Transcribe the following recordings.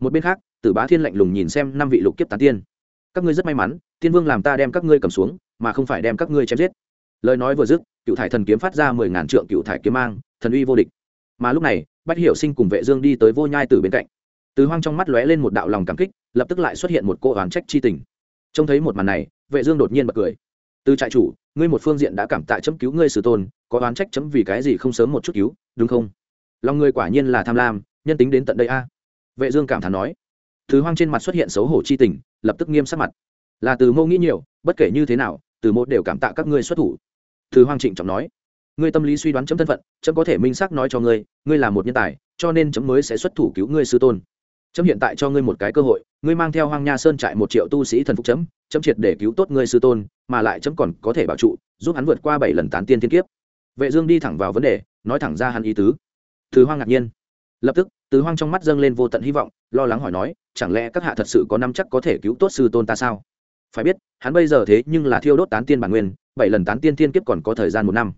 một bên khác, tử bá thiên lạnh lùng nhìn xem năm vị lục kiếp tán tiên. Các ngươi rất may mắn tiên vương làm ta đem các ngươi cầm xuống, mà không phải đem các ngươi chém giết. Lời nói vừa dứt, cựu thải thần kiếm phát ra mười ngàn trượng cựu thải kiếm mang, thần uy vô địch. Mà lúc này, bách hiểu sinh cùng vệ dương đi tới vô nhai tử bên cạnh. Từ hoang trong mắt lóe lên một đạo lòng cảm kích, lập tức lại xuất hiện một cô oán trách chi tình. Trông thấy một màn này, vệ dương đột nhiên bật cười. Từ trại chủ, ngươi một phương diện đã cảm tạ chấm cứu ngươi sử tôn, có oán trách chấm vì cái gì không sớm một chút cứu, đúng không? Lòng ngươi quả nhiên là tham lam, nhân tính đến tận đây a vệ dương cảm thán nói. Thứ hoang trên mặt xuất hiện xấu hổ chi tình, lập tức nghiêm sắc mặt. Là từ mâu nghĩ nhiều, bất kể như thế nào, từ mô đều cảm tạ các ngươi xuất thủ. Thứ hoang trịnh trọng nói. Ngươi tâm lý suy đoán chấm thân phận, chấm có thể minh xác nói cho ngươi ngươi là một nhân tài, cho nên chấm mới sẽ xuất thủ cứu ngươi sư tôn. Chấm hiện tại cho ngươi một cái cơ hội, ngươi mang theo hoang nha sơn trại một triệu tu sĩ thần phục chấm chấm triệt để cứu tốt ngươi sư tôn, mà lại chấm còn có thể bảo trụ, giúp hắn vượt qua bảy lần tán tiên thiên kiếp. Vệ dương đi thẳng vào vấn đề, nói thẳng ra hắn ý tứ. Thứ hoang ngạc nhiên lập tức, từ hoang trong mắt dâng lên vô tận hy vọng, lo lắng hỏi nói, chẳng lẽ các hạ thật sự có năm chắc có thể cứu tốt sư tôn ta sao? Phải biết, hắn bây giờ thế nhưng là thiêu đốt tán tiên bản nguyên, bảy lần tán tiên thiên kiếp còn có thời gian một năm.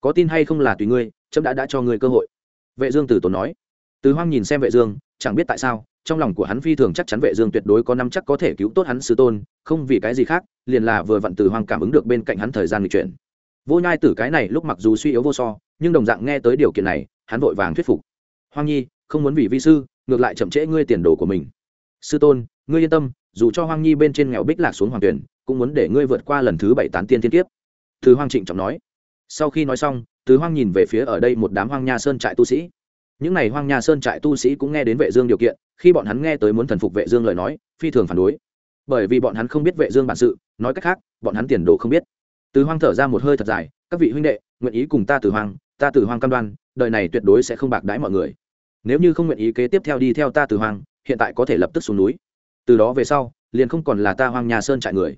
Có tin hay không là tùy ngươi trẫm đã đã cho ngươi cơ hội. Vệ dương tử tốn nói. Từ hoang nhìn xem vệ dương, chẳng biết tại sao, trong lòng của hắn phi thường chắc chắn vệ dương tuyệt đối có năm chắc có thể cứu tốt hắn sư tôn, không vì cái gì khác, liền là vừa vặn từ hoang cảm ứng được bên cạnh hắn thời gian lịch chuyển. Vô nhai tử cái này lúc mặc dù suy yếu vô so, nhưng đồng dạng nghe tới điều kiện này, hắn vội vàng thuyết phục hoang nhi, không muốn vì vi sư, ngược lại chậm trễ ngươi tiền đồ của mình. Sư tôn, ngươi yên tâm, dù cho hoang nhi bên trên nghèo bích lạc xuống hoàng tuyển, cũng muốn để ngươi vượt qua lần thứ bảy tán tiên thiên kiếp. Thứ hoang trịnh trọng nói. Sau khi nói xong Thứ hoang nhìn về phía ở đây một đám hoang nha sơn trại tu sĩ. Những n à y hoang nha sơn trại tu sĩ cũng nghe đến vệ dương điều kiện, khi bọn hắn nghe tới muốn thần phục vệ dương lời nói, phi thường phản đối. Bởi vì bọn hắn không biết vệ dương bản sự, nói cách khác, bọn hắn tiền đồ không biết. Từ hoang thở ra một hơi thật dài, các vị huynh đệ, nguyện ý cùng ta từ hoang, ta từ hoang cam đoan, đời này tuyệt đối sẽ không bạc đãi mọi người nếu như không nguyện ý kế tiếp theo đi theo ta từ Hoàng hiện tại có thể lập tức xuống núi. Từ đó về sau, liền không còn là ta hoang nhà sơn trại người.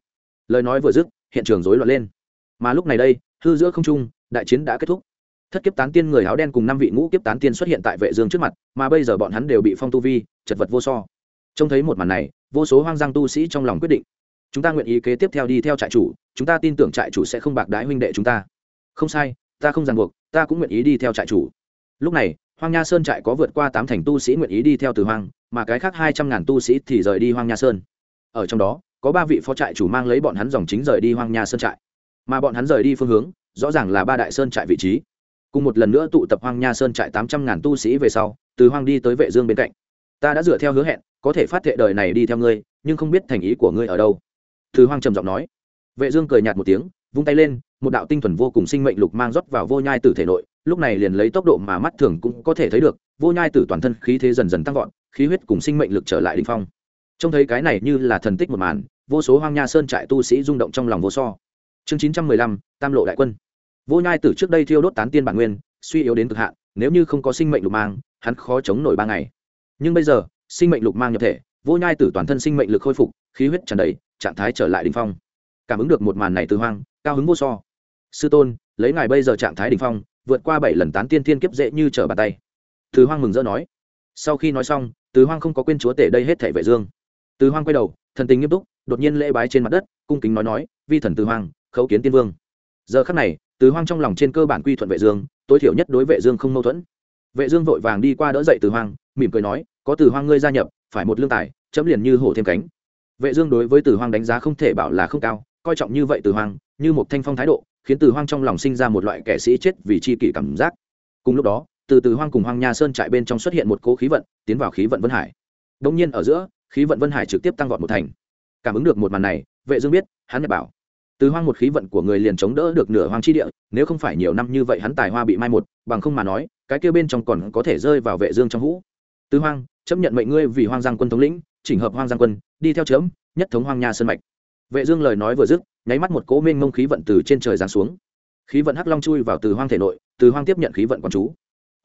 Lời nói vừa dứt, hiện trường rối loạn lên. Mà lúc này đây, hư giữa không trung, đại chiến đã kết thúc. Thất kiếp tán tiên người áo đen cùng năm vị ngũ kiếp tán tiên xuất hiện tại vệ dương trước mặt, mà bây giờ bọn hắn đều bị phong tu vi, chật vật vô so. Trông thấy một màn này, vô số hoang giang tu sĩ trong lòng quyết định, chúng ta nguyện ý kế tiếp theo đi theo trại chủ, chúng ta tin tưởng trại chủ sẽ không bạc đái huynh đệ chúng ta. Không sai, ta không ràng buộc, ta cũng nguyện ý đi theo trại chủ. Lúc này hoang nha sơn trại có vượt qua tám thành tu sĩ nguyện ý đi theo từ hoang, mà cái khác hai trăm ngàn tu sĩ thì rời đi hoang nha sơn. Ở trong đó, có ba vị phó trại chủ mang lấy bọn hắn dòng chính rời đi hoang nha sơn trại. Mà bọn hắn rời đi phương hướng, rõ ràng là ba đại sơn trại vị trí. Cùng một lần nữa tụ tập hoang nha sơn trại tám trăm ngàn tu sĩ về sau, từ hoang đi tới vệ dương bên cạnh. Ta đã dựa theo hứa hẹn, có thể phát thệ đời này đi theo ngươi, nhưng không biết thành ý của ngươi ở đâu. Từ hoang trầm giọng nói. Vệ dương cười nhạt một tiếng, vung tay lên, một đạo tinh thuần vô cùng sinh mệnh lục mang rót vào vô nhai tử thể nội lúc này liền lấy tốc độ mà mắt thường cũng có thể thấy được, vô nhai tử toàn thân khí thế dần dần tăng vọt, khí huyết cùng sinh mệnh lực trở lại đỉnh phong. Trông thấy cái này như là thần tích một màn, vô số hoang nha sơn trại tu sĩ rung động trong lòng vô so. Chương chín trăm mười lăm, tam lộ đại quân. Vô nhai tử trước đây thiêu đốt tán tiên bản nguyên, suy yếu đến cực hạn, nếu như không có sinh mệnh lục mang, hắn khó chống nổi ba ngày. Nhưng bây giờ, sinh mệnh lục mang nhập thể, vô nhai tử toàn thân sinh mệnh lực khôi phục, khí huyết tràn đầy, trạng thái trở lại đ ỉ n h phong. Cảm ứng được một màn này từ hoang, cao hứng vô so. Sư tôn, lấy ngài bây giờ trạng thái đ ỉ n h phong vượt qua bảy lần tán tiên thiên kiếp dễ như trở bàn tay. Từ hoang mừng rỡ nói. Sau khi nói xong, từ hoang không có quên chúa tể đây hết thể vệ dương. Từ hoang quay đầu, thần tình nghiêm túc, đột nhiên lễ bái trên mặt đất, cung kính nói nói, vi thần từ hoang, khấu kiến tiên vương. Giờ khắc này, từ hoang trong lòng trên cơ bản quy thuận vệ dương, tối thiểu nhất đối vệ dương không mâu thuẫn. Vệ dương vội vàng đi qua đỡ dậy từ hoang, mỉm cười nói, có từ hoang ngươi gia nhập, phải một lương tài, chấm liền như hổ thêm cánh. Vệ dương đối với từ hoang đánh giá không thể bảo là không cao, coi trọng như vậy từ hoang, như một thanh phong thái độ khiến từ hoang trong lòng sinh ra một loại kẻ sĩ chết vì chi kỷ cảm giác. Cùng lúc đó, từ từ hoang cùng hoang nha sơn trại bên trong xuất hiện một cố khí vận, tiến vào khí vận vân hải. Đông nhiên ở giữa, khí vận vân hải trực tiếp tăng vọt một thành. Cảm ứng được một màn này, vệ dương biết, hắn nhật bảo, từ hoang một khí vận của người liền chống đỡ được nửa hoang chi địa, nếu không phải nhiều năm như vậy hắn tài hoa bị mai một, bằng không mà nói, cái kia bên trong còn có thể rơi vào vệ dương trong hũ. Từ hoang, chấp nhận mệnh ngươi vì hoang giang quân thống lĩnh, chỉnh hợp hoang giang quân, đi theo chớm, nhất thống hoang nha sơn mạch. Vệ dương lời nói vừa dứt nháy mắt một cỗ mênh mông khí vận từ trên trời giáng xuống. Khí vận hắc long chui vào từ hoang thể nội, từ hoang tiếp nhận khí vận quan chú.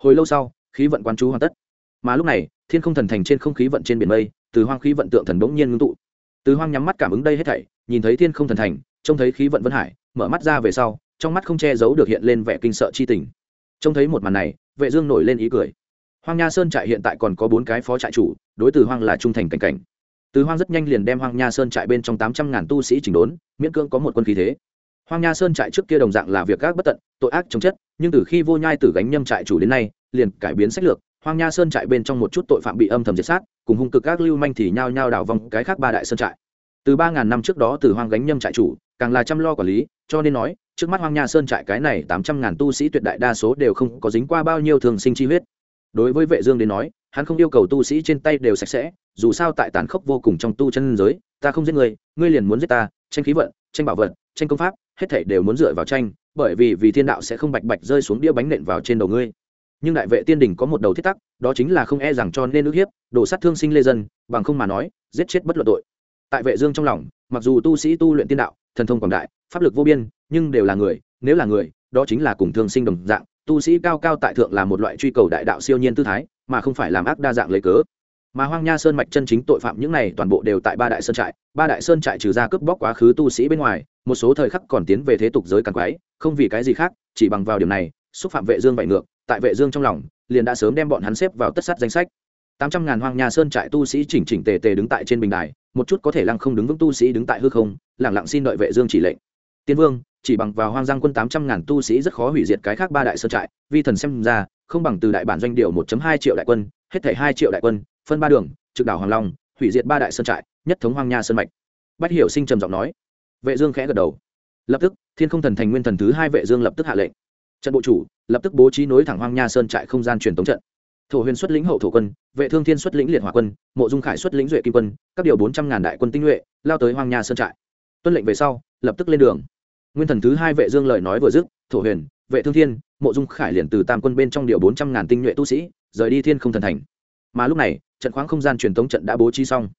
Hồi lâu sau, khí vận quan chú hoàn tất. Mà lúc này, thiên không thần thành trên không khí vận trên biển mây, từ hoang khí vận tượng thần bỗng nhiên ngưng tụ. Từ hoang nhắm mắt cảm ứng đây hết thảy, nhìn thấy thiên không thần thành, trông thấy khí vận vân hải, mở mắt ra về sau, trong mắt không che giấu được hiện lên vẻ kinh sợ chi tình. Trông thấy một màn này, vệ dương nổi lên ý cười. Hoang nha sơn trại hiện tại còn có bốn cái phó trại chủ, đối từ hoang là trung thành cảnh cảnh từ hoang rất nhanh liền đem hoang nha sơn trại bên trong tám trăm ngàn tu sĩ chỉnh đốn, miễn cưỡng có một quân khí thế. Hoang nha sơn trại trước kia đồng dạng là việc gác bất tận, tội ác chống chất, nhưng từ khi vô nhai tử gánh nhâm trại chủ đến nay, liền cải biến sách lược, hoang nha sơn trại bên trong một chút tội phạm bị âm thầm diệt sát, cùng hung cực các lưu manh thì nhao nhao đảo vòng cái khác ba đại sơn trại. Từ ba ngàn năm trước đó từ hoang gánh nhâm trại chủ, càng là chăm lo quản lý, cho nên nói, trước mắt hoang nha sơn trại cái này tám trăm ngàn tu sĩ tuyệt đại đa số đều không có dính qua bao nhiêu thường sinh chi huyết. Đối với vệ dương đến nói, hắn không yêu cầu tu sĩ trên tay đều sạch sẽ dù sao tại tàn khốc vô cùng trong tu chân giới, ta không giết ngươi ngươi liền muốn giết ta, tranh khí vận, tranh bảo vật, tranh công pháp, hết thảy đều muốn dựa vào tranh, bởi vì vì thiên đạo sẽ không bạch bạch rơi xuống đĩa bánh nện vào trên đầu ngươi. Nhưng đại vệ tiên đình có một đầu thiết tắc, đó chính là không e rằng cho nên ước hiếp đổ sát thương sinh lê dân, bằng không mà nói, giết chết bất luận tội. Tại vệ dương trong lòng, mặc dù tu sĩ tu luyện tiên đạo, thần thông quảng đại, pháp lực vô biên, nhưng đều là người, nếu là người, đó chính là cùng thương sinh đồng dạng, tu sĩ cao cao tại thượng là một loại truy cầu đại đạo siêu nhiên tư thái, mà không phải làm ác đa dạng lấy cớ mà hoang nha sơn mạch chân chính tội phạm những này toàn bộ đều tại ba đại sơn trại, ba đại sơn trại trừ ra cướp bóc quá khứ tu sĩ bên ngoài, một số thời khắc còn tiến về thế tục giới càng quái không vì cái gì khác, chỉ bằng vào điểm này, xúc phạm vệ dương vậy ngược, tại vệ dương trong lòng, liền đã sớm đem bọn hắn xếp vào tất sát danh sách. Tám trăm ngàn hoang nha sơn trại tu sĩ chỉnh chỉnh tề tề đứng tại trên bình đài, một chút có thể lăng không đứng vững tu sĩ đứng tại hư không lẳng lặng xin đợi vệ dương chỉ lệnh. Tiên vương, chỉ bằng vào hoang giang quân tám trăm ngàn tu sĩ rất khó hủy diệt cái khác ba đại sơn trại, vi thần xem ra, không bằng từ đại bản doanh điều một hai triệu đại quân, hết thảy hai triệu đại quân phân ba đường, trực đảo hoàng long, hủy diệt ba đại sơn trại, nhất thống hoang nha sơn mạch. Bách hiểu sinh trầm giọng nói. Vệ dương khẽ gật đầu. Lập tức, thiên không thần thành nguyên thần thứ hai vệ dương lập tức hạ lệnh. Trận bộ chủ, lập tức bố trí nối thẳng hoang nha sơn trại không gian truyền tống trận. Thổ huyền xuất lĩnh hậu thổ quân, vệ thương thiên xuất lĩnh liệt hỏa quân, mộ dung khải xuất lĩnh duệ kim quân, các điều bốn trăm ngàn đại quân tinh nhuệ, lao tới hoang nha sơn trại. Tuân lệnh về sau, lập tức lên đường. Nguyên thần thứ hai vệ dương lời nói vừa dứt, thổ huyền, vệ thương thiên, mộ dung khải liền từ tam quân bên trong điều bốn trăm ngàn tinh nhuệ tu sĩ, rời đi thiên không thần thành mà lúc này, trận khoáng không gian truyền tống trận đã bố trí xong.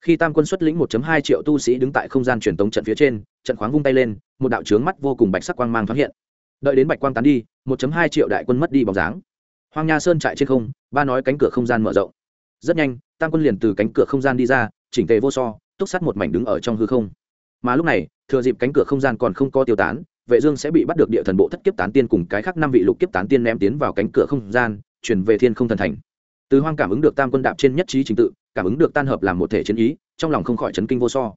Khi tam quân xuất lĩnh 1 hai triệu tu sĩ đứng tại không gian truyền tống trận phía trên, trận khoáng vung tay lên, một đạo trướng mắt vô cùng bạch sắc quang mang thoáng hiện. Đợi đến bạch quang tán đi 1 hai triệu đại quân mất đi bóng dáng. Hoang nha sơn trại trên không, ba nói cánh cửa không gian mở rộng. Rất nhanh, tam quân liền từ cánh cửa không gian đi ra, chỉnh tề vô so, túc sát một mảnh đứng ở trong hư không. Mà lúc này, thừa dịp cánh cửa không gian còn không có tiêu tán, vệ dương sẽ bị bắt được địa thần bộ thất kiếp tán tiên cùng cái khác năm vị lục kiếp tán tiên ném tiến vào cánh cửa không gian, chuyển về thiên không thần thành từ hoang cảm ứng được tam quân đạp trên nhất trí trình tự, cảm ứng được tan hợp làm một thể chiến ý, trong lòng không khỏi chấn kinh vô so.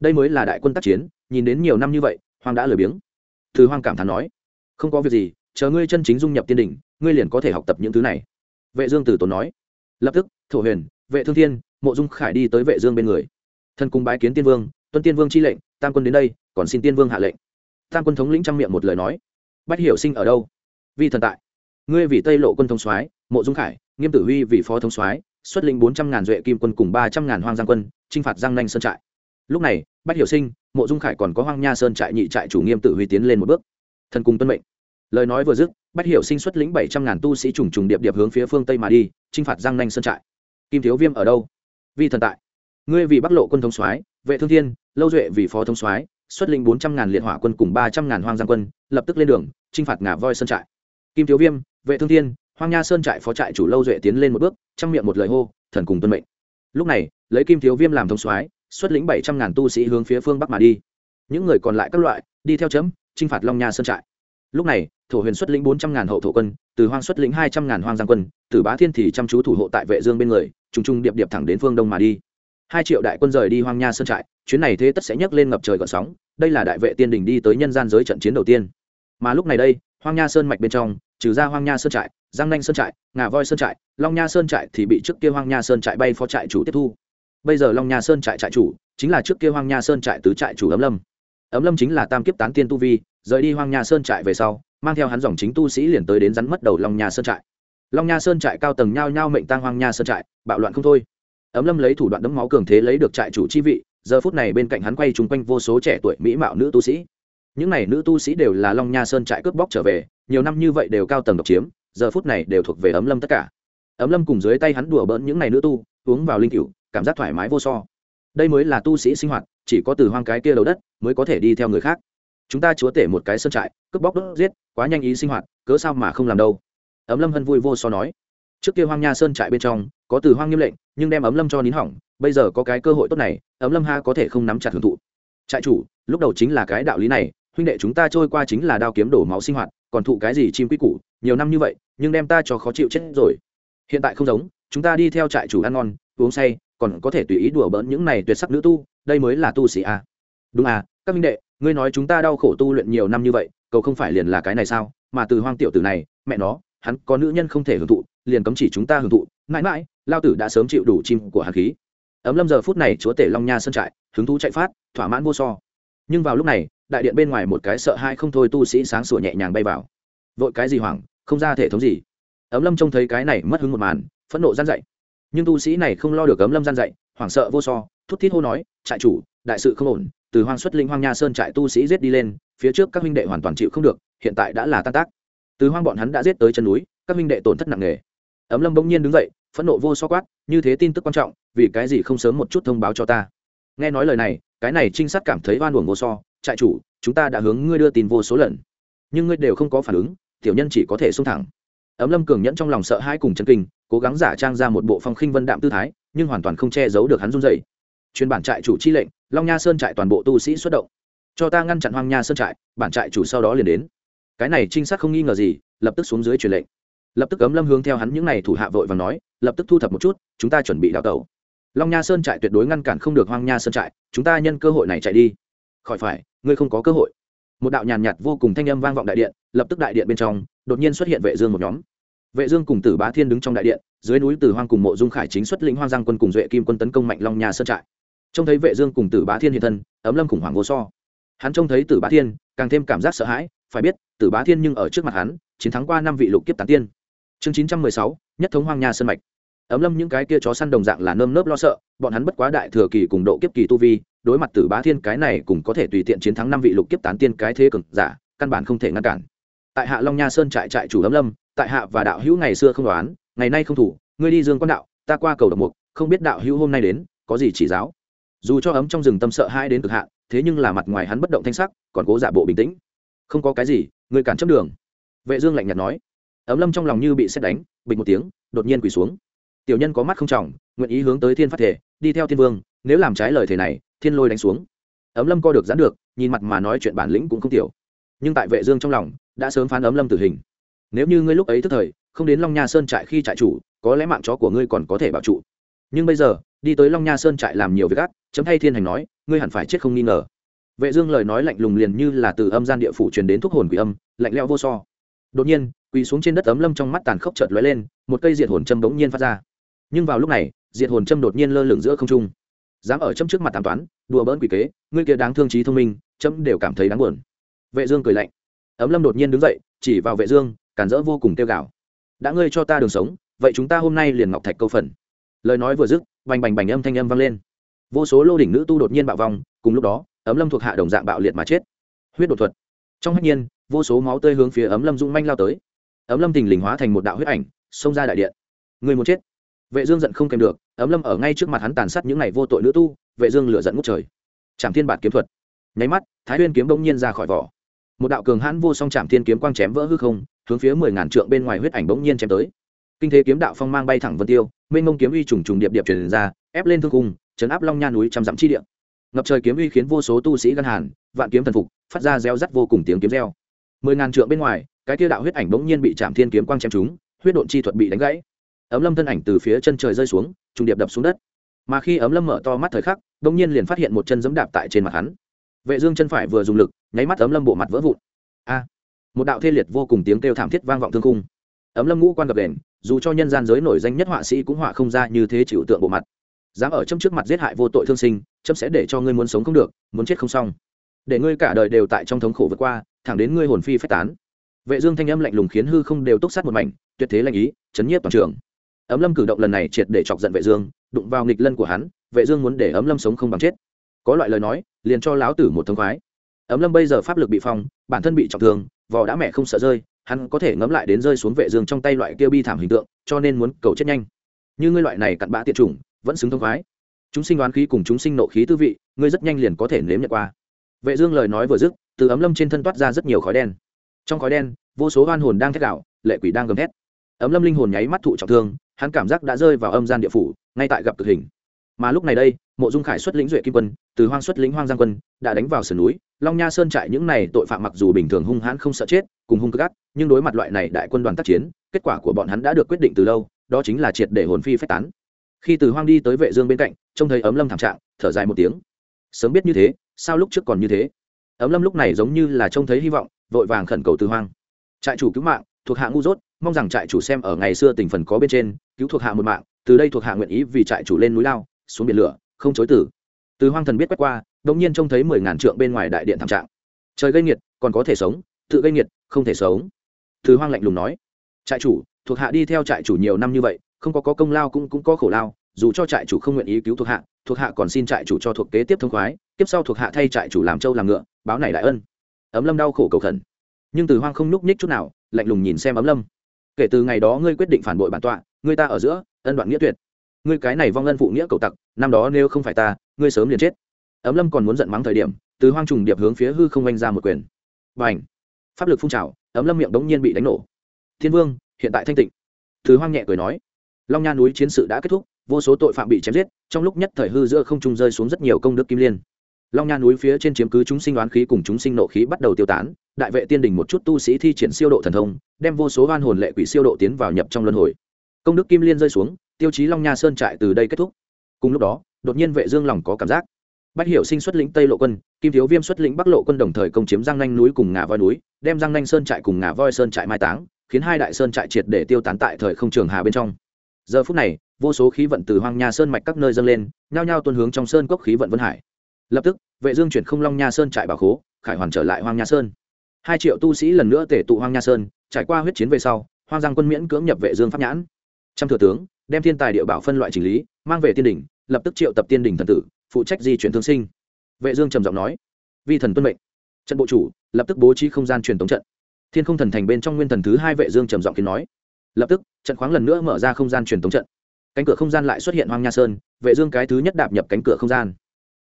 Đây mới là đại quân tác chiến, nhìn đến nhiều năm như vậy, hoang đã lười biếng. Từ hoang cảm thán nói, không có việc gì, chờ ngươi chân chính dung nhập tiên đỉnh, ngươi liền có thể học tập những thứ này. Vệ dương Tử tốn nói, lập tức, thổ huyền, vệ thương thiên, mộ dung khải đi tới vệ dương bên người. Thân cung bái kiến tiên vương, tuân tiên vương chi lệnh, tam quân đến đây, còn xin tiên vương hạ lệnh. Tam quân thống lĩnh trăm miệng một lời nói, bách hiểu sinh ở đâu? Vi thần tại. Ngươi vì tây lộ quân thông soái, mộ dung khải nghiêm tử huy vì phó thống soái, xuất lĩnh bốn trăm ngàn duệ kim quân cùng ba trăm ngàn hoang giang quân, chinh phạt giang nanh sơn trại. Lúc này, bách hiểu sinh, mộ dung khải còn có hoang nha sơn trại nhị trại chủ nghiêm tử huy tiến lên một bước. Thần cùng tuân mệnh. Lời nói vừa dứt, bách hiểu sinh xuất lĩnh bảy trăm ngàn tu sĩ trùng trùng điệp điệp hướng phía phương tây mà đi, chinh phạt giang nanh sơn trại. Kim thiếu viêm ở đâu? Vi thần tại. Ngươi vì bắc lộ quân thống soái, vệ thương thiên, lâu duệ vì phó thống soái, xuất lĩnh bốn trăm ngàn liệt hỏa quân cùng ba trăm ngàn hoang giang quân, lập tức lên đường, chinh phạt ngả voi sơn trại. Kim thiếu viêm, vệ thương thiên hoang nha sơn trại phó trại chủ lâu duệ tiến lên một bước, trong miệng một lời hô, thần cùng tuân mệnh. Lúc này, lấy kim thiếu viêm làm thống soái, xuất lĩnh bảy trăm ngàn tu sĩ hướng phía phương bắc mà đi. Những người còn lại các loại, đi theo chấm, chinh phạt long nha sơn trại. Lúc này, thổ huyền xuất lĩnh bốn trăm ngàn hậu thổ quân, từ hoang xuất lĩnh hai trăm ngàn hoang giang quân, từ bá thiên thì chăm chú thủ hộ tại vệ dương bên người, trùng trùng điệp điệp thẳng đến phương đông mà đi. Hai triệu đại quân rời đi hoang nha sơn trại, chuyến này thế tất sẽ nhấc lên ngập trời gọn sóng, đây là đại vệ tiên đình đi tới nhân gian giới trận chiến đầu tiên. Mà lúc này đây, hoang nha sơn mạch bên trong trừ ra hoang nha sơn trại, giang nanh sơn trại, ngà voi sơn trại, long nha sơn trại thì bị trước kia hoang nha sơn trại bay phó trại chủ tiếp thu. Bây giờ long nha sơn trại trại chủ chính là trước kia hoang nha sơn trại tứ trại chủ ấm lâm. Ấm lâm chính là tam kiếp tán tiên tu vi, rời đi hoang nha sơn trại về sau, mang theo hắn dòng chính tu sĩ liền tới đến rắn mất đầu long nha sơn trại. Long nha sơn trại cao tầng nhao nhao mệnh tăng hoang nha sơn trại, bạo loạn không thôi. Ấm lâm lấy thủ đoạn đấm máu cường thế lấy được trại chủ chi vị, giờ phút này bên cạnh hắn quay chung quanh vô số trẻ tuổi mỹ mạo nữ tu sĩ những n à y nữ tu sĩ đều là long nha sơn trại cướp bóc trở về, nhiều năm như vậy đều cao tầng độc chiếm, giờ phút này đều thuộc về ấm lâm tất cả. Ấm lâm cùng dưới tay hắn đùa bỡn những n à y nữ tu, uống vào linh cựu cảm giác thoải mái vô so. Đây mới là tu sĩ sinh hoạt, chỉ có từ hoang cái kia đầu đất mới có thể đi theo người khác. Chúng ta chúa tể một cái sơn trại, cướp bóc đốt giết, quá nhanh ý sinh hoạt, cớ sao mà không làm đâu? Ấm lâm hân vui vô so nói. Trước kia hoang nha sơn trại bên trong, có từ hoang nghiêm lệnh, nhưng đem ấm lâm cho nín hỏng, bây giờ có cái cơ hội tốt này, ấm lâm ha có thể không nắm chặt hưởng thụ. Trại chủ, lúc đầu chính là cái đạo lý này huynh đệ chúng ta trôi qua chính là đao kiếm đổ máu sinh hoạt, còn thụ cái gì chim quy củ? Nhiều năm như vậy, nhưng đem ta cho khó chịu chết rồi. Hiện tại không giống, chúng ta đi theo trại chủ ăn ngon, uống say, còn có thể tùy ý đùa bỡn những này tuyệt sắc nữ tu, đây mới là tu sĩ à. đúng à các minh đệ, ngươi nói chúng ta đau khổ tu luyện nhiều năm như vậy, cầu không phải liền là cái này sao? Mà từ hoang tiểu tử này, mẹ nó, hắn có nữ nhân không thể hưởng thụ, liền cấm chỉ chúng ta hưởng thụ. Mãi mãi, lao tử đã sớm chịu đủ chim của hạt khí. Ấm lâm giờ phút này chúa tể long nha sơn trại, hứng thú chạy phát, thỏa mãn vô so. Nhưng vào lúc này đại điện bên ngoài một cái sợ hai không thôi tu sĩ sáng sủa nhẹ nhàng bay vào. Vội cái gì hoảng, không ra thể thống gì. Ấm lâm trông thấy cái này mất hứng một màn, phẫn nộ gian dạy nhưng tu sĩ này không lo được ấm lâm gian dạy hoảng sợ vô so, thút thít hô nói, trại chủ, đại sự không ổn, từ hoang xuất linh hoang nha sơn trại tu sĩ giết đi lên, phía trước các huynh đệ hoàn toàn chịu không được, hiện tại đã là tan tác. Từ hoang bọn hắn đã giết tới chân núi, các huynh đệ tổn thất nặng nề. Ấm lâm bỗng nhiên đứng dậy, phẫn nộ vô so quát, như thế tin tức quan trọng, vì cái gì không sớm một chút thông báo cho ta? Nghe nói lời này, cái này trinh sát cảm thấy oan uổng vô so trại chủ, chúng ta đã hướng ngươi đưa tin vô số lần. Nhưng ngươi đều không có phản ứng, tiểu nhân chỉ có thể xông thẳng. Ấm lâm cường nhẫn trong lòng sợ hãi cùng chân kinh, cố gắng giả trang ra một bộ phong khinh vân đạm tư thái, nhưng hoàn toàn không che giấu được hắn run dậy chuyên bản trại chủ chi lệnh, long nha sơn trại toàn bộ tu sĩ xuất động. Cho ta ngăn chặn hoang nha sơn trại, bản trại chủ sau đó liền đến. Cái này trinh sát không nghi ngờ gì, lập tức xuống dưới truyền lệnh. Lập tức ấm lâm hướng theo hắn những n à y thủ hạ vội và nói, lập tức thu thập một chút, chúng ta chuẩn bị đào tẩu. Long nha sơn trại tuyệt đối ngăn cản không được hoang nha sơn trại, chúng ta nhân cơ hội này chạy đi khỏi phải ngươi không có cơ hội. Một đạo nhàn nhạt vô cùng thanh âm vang vọng đại điện lập tức đại điện bên trong đột nhiên xuất hiện vệ dương một nhóm. Vệ dương cùng tử bá thiên đứng trong đại điện dưới núi tử hoang cùng mộ dung khải chính xuất lĩnh hoang giang quân cùng duệ kim quân tấn công mạnh long nhà sơn trại. Trông thấy vệ dương cùng tử bá thiên hiện thân ấm lâm khủng hoảng vô so. Hắn trông thấy tử bá thiên càng thêm cảm giác sợ hãi phải biết tử bá thiên nhưng ở trước mặt hắn chiến thắng qua năm vị lục kiếp tán tiên. Chương 916, nhất thống hoang nhà sơn mạch. Ấm lâm những cái kia chó săn đồng dạng là nơm nớp lo sợ bọn hắn bất quá đại thừa kỳ cùng độ kiếp kỳ tu vi đối mặt tử bá thiên cái này cũng có thể tùy tiện chiến thắng năm vị lục kiếp tán tiên cái thế cực giả, căn bản không thể ngăn cản. Tại hạ long nha sơn trại trại chủ lâm lâm, tại hạ và đạo hữu ngày xưa không đoán, ngày nay không thủ, ngươi đi dương quan đạo, ta qua cầu độc mục, không biết đạo hữu hôm nay đến, có gì chỉ giáo. Dù cho ấm trong rừng tâm sợ hai đến cực hạn, thế nhưng là mặt ngoài hắn bất động thanh sắc, còn cố giả bộ bình tĩnh. Không có cái gì, ngươi cản chấp đường. Vệ dương lạnh nhạt nói. Ấm lâm trong lòng như bị xét đánh, bình một tiếng, đột nhiên quỳ xuống. Tiểu nhân có mắt không trọng, nguyện ý hướng tới thiên phát thể, đi theo thiên vương, nếu làm trái lời thể này thiên lôi đánh xuống. Ấm lâm co được giãn được, nhìn mặt mà nói chuyện bản lĩnh cũng không tiểu. Nhưng tại vệ dương trong lòng, đã sớm phán ấm lâm tử hình. Nếu như ngươi lúc ấy tức thời, không đến long nha sơn trại khi trại chủ, có lẽ mạng chó của ngươi còn có thể bảo trụ. Nhưng bây giờ, đi tới long nha sơn trại làm nhiều việc ác, chấm thay thiên hành nói, ngươi hẳn phải chết không nghi ngờ. Vệ dương lời nói lạnh lùng liền như là từ âm gian địa phủ truyền đến thuốc hồn quỷ âm, lạnh lẽo vô so. Đột nhiên, quỳ xuống trên đất ấm lâm trong mắt tàn khốc chợt lóe lên, một cây diệt hồn châm bỗng nhiên phát ra. Nhưng vào lúc này, diệt hồn châm đột nhiên lơ lửng giữa không trung dám ở chấm trước mặt tám toán, đùa bỡn quỷ kế, ngươi kia đáng thương trí thông minh, chấm đều cảm thấy đáng buồn. Vệ dương cười lạnh. Ấm lâm đột nhiên đứng dậy, chỉ vào vệ dương, cản rỡ vô cùng tiêu gạo đã ngươi cho ta đường sống, vậy chúng ta hôm nay liền ngọc thạch câu phần. Lời nói vừa dứt, bành bành bành âm thanh âm vang lên. Vô số lô đỉnh nữ tu đột nhiên bạo vong, cùng lúc đó, ấm lâm thuộc hạ đồng dạng bạo liệt mà chết. Huyết đột thuật. Trong hách nhiên, vô số máu tươi hướng phía ấm lâm dung manh lao tới. Ấm lâm tình lình hóa thành một đạo huyết ảnh, xông ra đại điện. Người muốn chết? Vệ dương giận không kèm được, ấm lâm ở ngay trước mặt hắn tàn sát những ngày vô tội nữ tu, vệ dương lửa giận ngút trời. Trảm thiên bạt kiếm thuật. Nháy mắt, thái nguyên kiếm bỗng nhiên ra khỏi vỏ. Một đạo cường hãn vô song trảm thiên kiếm quang chém vỡ hư không, hướng phía mười ngàn trượng bên ngoài huyết ảnh bỗng nhiên chém tới. Kinh thế kiếm đạo phong mang bay thẳng vân tiêu, mênh mông kiếm uy trùng trùng điệp điệp truyền ra, ép lên thương cung chấn áp long nha núi trăm dặm chi địa. Ngập trời kiếm uy khiến vô số tu sĩ gân hàn, vạn kiếm thần phục, phát ra reo rắt vô cùng tiếng kiếm reo. Mười ngàn trượng bên ngoài, cái kia đạo huyết ảnh bỗng nhiên bị trảm thiên kiếm quang chém trúng, huyết độn chi thuật bị đánh gãy ấm lâm thân ảnh từ phía chân trời rơi xuống, trùng điệp đập xuống đất. Mà khi ấm lâm mở to mắt thời khắc bỗng nhiên liền phát hiện một chân giẫm đạp tại trên mặt hắn. Vệ dương chân phải vừa dùng lực, nháy mắt ấm lâm bộ mặt vỡ vụn. A! Một đạo thê liệt vô cùng tiếng kêu thảm thiết vang vọng thương cung ấm lâm ngũ quan gập đền dù cho nhân gian giới nổi danh nhất họa sĩ cũng họa không ra như thế chịu tượng bộ mặt. Dám ở trong trước mặt giết hại vô tội thương sinh chấm sẽ để cho ngươi muốn sống không được, muốn chết không xong. Để ngươi cả đời đều tại trong thống khổ vượt qua, thẳng đến ngươi hồn phi phách tán. Vệ dương thanh âm lạnh lùng khiến hư không đều túc sát một mảnh, tuyệt thế lạnh ý, chấn nhiếp toàn trường ấm lâm cử động lần này triệt để chọc giận vệ dương, đụng vào nghịch lân của hắn, vệ dương muốn để ấm lâm sống không bằng chết. Có loại lời nói, liền cho lão tử một thông khoái. Ấm lâm bây giờ pháp lực bị phong, bản thân bị trọng thương, vò đã mẹ không sợ rơi, hắn có thể ngấm lại đến rơi xuống vệ dương trong tay loại kia bi thảm hình tượng, cho nên muốn cầu chết nhanh. Như ngươi loại này cặn bã tiệt chủng, vẫn xứng thông khoái. Chúng sinh đoán khí cùng chúng sinh nộ khí tư vị, ngươi rất nhanh liền có thể nếm nhận qua. Vệ dương lời nói vừa dứt, từ ấm lâm trên thân toát ra rất nhiều khói đen. Trong khói đen, vô số oan hồn đang thét đảo lệ quỷ đang gầm thét. Ấm lâm linh hồn nháy mắt thụ trọng thương hắn cảm giác đã rơi vào âm gian địa phủ, ngay tại gặp cực hình. Mà lúc này đây, mộ dung khải xuất lĩnh duệ kim quân, từ hoang xuất lĩnh hoang giang quân, đã đánh vào sườn núi. Long nha sơn trại những này tội phạm mặc dù bình thường hung hãn không sợ chết, cùng hung cực ác, nhưng đối mặt loại này đại quân đoàn tác chiến, kết quả của bọn hắn đã được quyết định từ lâu, đó chính là triệt để hồn phi phách tán. Khi từ hoang đi tới vệ dương bên cạnh, trông thấy ấm lâm thảm trạng, thở dài một tiếng. Sớm biết như thế, sao lúc trước còn như thế? Ấm lâm lúc này giống như là trông thấy hy vọng, vội vàng khẩn cầu từ hoang. Trại chủ cứu mạng, thuộc hạ ngu dốt mong rằng trại chủ xem ở ngày xưa tình phần có bên trên cứu thuộc hạ một mạng từ đây thuộc hạ nguyện ý vì trại chủ lên núi lao xuống biển lửa không chối tử từ hoang thần biết quét qua đống nhiên trông thấy mười ngàn trượng bên ngoài đại điện thảm trạng. Trời gây nghiệt còn có thể sống tự gây nghiệt không thể sống. Từ hoang lạnh lùng nói trại chủ thuộc hạ đi theo trại chủ nhiều năm như vậy không có, có công lao cũng cũng có khổ lao dù cho trại chủ không nguyện ý cứu thuộc hạ thuộc hạ còn xin trại chủ cho thuộc kế tiếp thông khoái tiếp sau thuộc hạ thay trại chủ làm trâu làm ngựa báo này đại ân. Ấm lâm đau khổ cầu khẩn. Nhưng từ hoang không nhúc nhích chút nào lạnh lùng nhìn xem ấm lâm kể từ ngày đó ngươi quyết định phản bội bản tọa, ngươi ta ở giữa, ân đoạn nghĩa tuyệt. Ngươi cái này vong ân phụ nghĩa cầu tặc, năm đó nếu không phải ta, ngươi sớm liền chết. Ấm lâm còn muốn giận mắng thời điểm, từ hoang trùng điệp hướng phía hư không oanh ra một quyền. Và ảnh pháp lực phun trào, ấm lâm miệng đống nhiên bị đánh nổ. Thiên vương, hiện tại thanh tịnh. Thứ hoang nhẹ cười nói. Long nha núi chiến sự đã kết thúc, vô số tội phạm bị chém giết, trong lúc nhất thời hư giữa không trung rơi xuống rất nhiều công đức kim liên long nha núi phía trên chiếm cứ chúng sinh đoán khí cùng chúng sinh nộ khí bắt đầu tiêu tán, đại vệ tiên đình một chút tu sĩ thi triển siêu độ thần thông, đem vô số oan hồn lệ quỷ siêu độ tiến vào nhập trong luân hồi. Công đức kim liên rơi xuống, tiêu chí long nha sơn trại từ đây kết thúc. Cùng lúc đó, đột nhiên vệ dương lòng có cảm giác. Bách hiểu sinh xuất lĩnh tây lộ quân, kim thiếu viêm xuất lĩnh bắc lộ quân đồng thời công chiếm giang nhanh núi cùng ngà voi núi, đem giang nhanh sơn trại cùng ngà voi sơn trại mai táng, khiến hai đại sơn trại triệt để tiêu tán tại thời không trường hà bên trong. Giờ phút này, vô số khí vận từ hoang nha sơn mạch các nơi dâng lên, nhao nhao tuôn hướng trong sơn cốc khí vận vân hải lập tức, vệ dương chuyển không long nha sơn trại bảo khố, khải hoàn trở lại hoang nha sơn. Hai triệu tu sĩ lần nữa tề tụ hoang nha sơn, trải qua huyết chiến về sau, hoang giang quân miễn cưỡng nhập vệ dương pháp nhãn. Trăm thừa tướng, đem thiên tài địa bảo phân loại chỉnh lý, mang về tiên đỉnh, lập tức triệu tập tiên đỉnh thần tử, phụ trách di chuyển thương sinh. Vệ dương trầm giọng nói, vi thần tuân mệnh. Trận bộ chủ, lập tức bố trí không gian truyền tống trận. Thiên không thần thành bên trong nguyên thần thứ hai vệ dương trầm giọng kiến nói. Lập tức, trận khoáng lần nữa mở ra không gian truyền tống trận. Cánh cửa không gian lại xuất hiện hoang nha sơn, vệ dương cái thứ nhất đạp nhập cánh cửa không gian.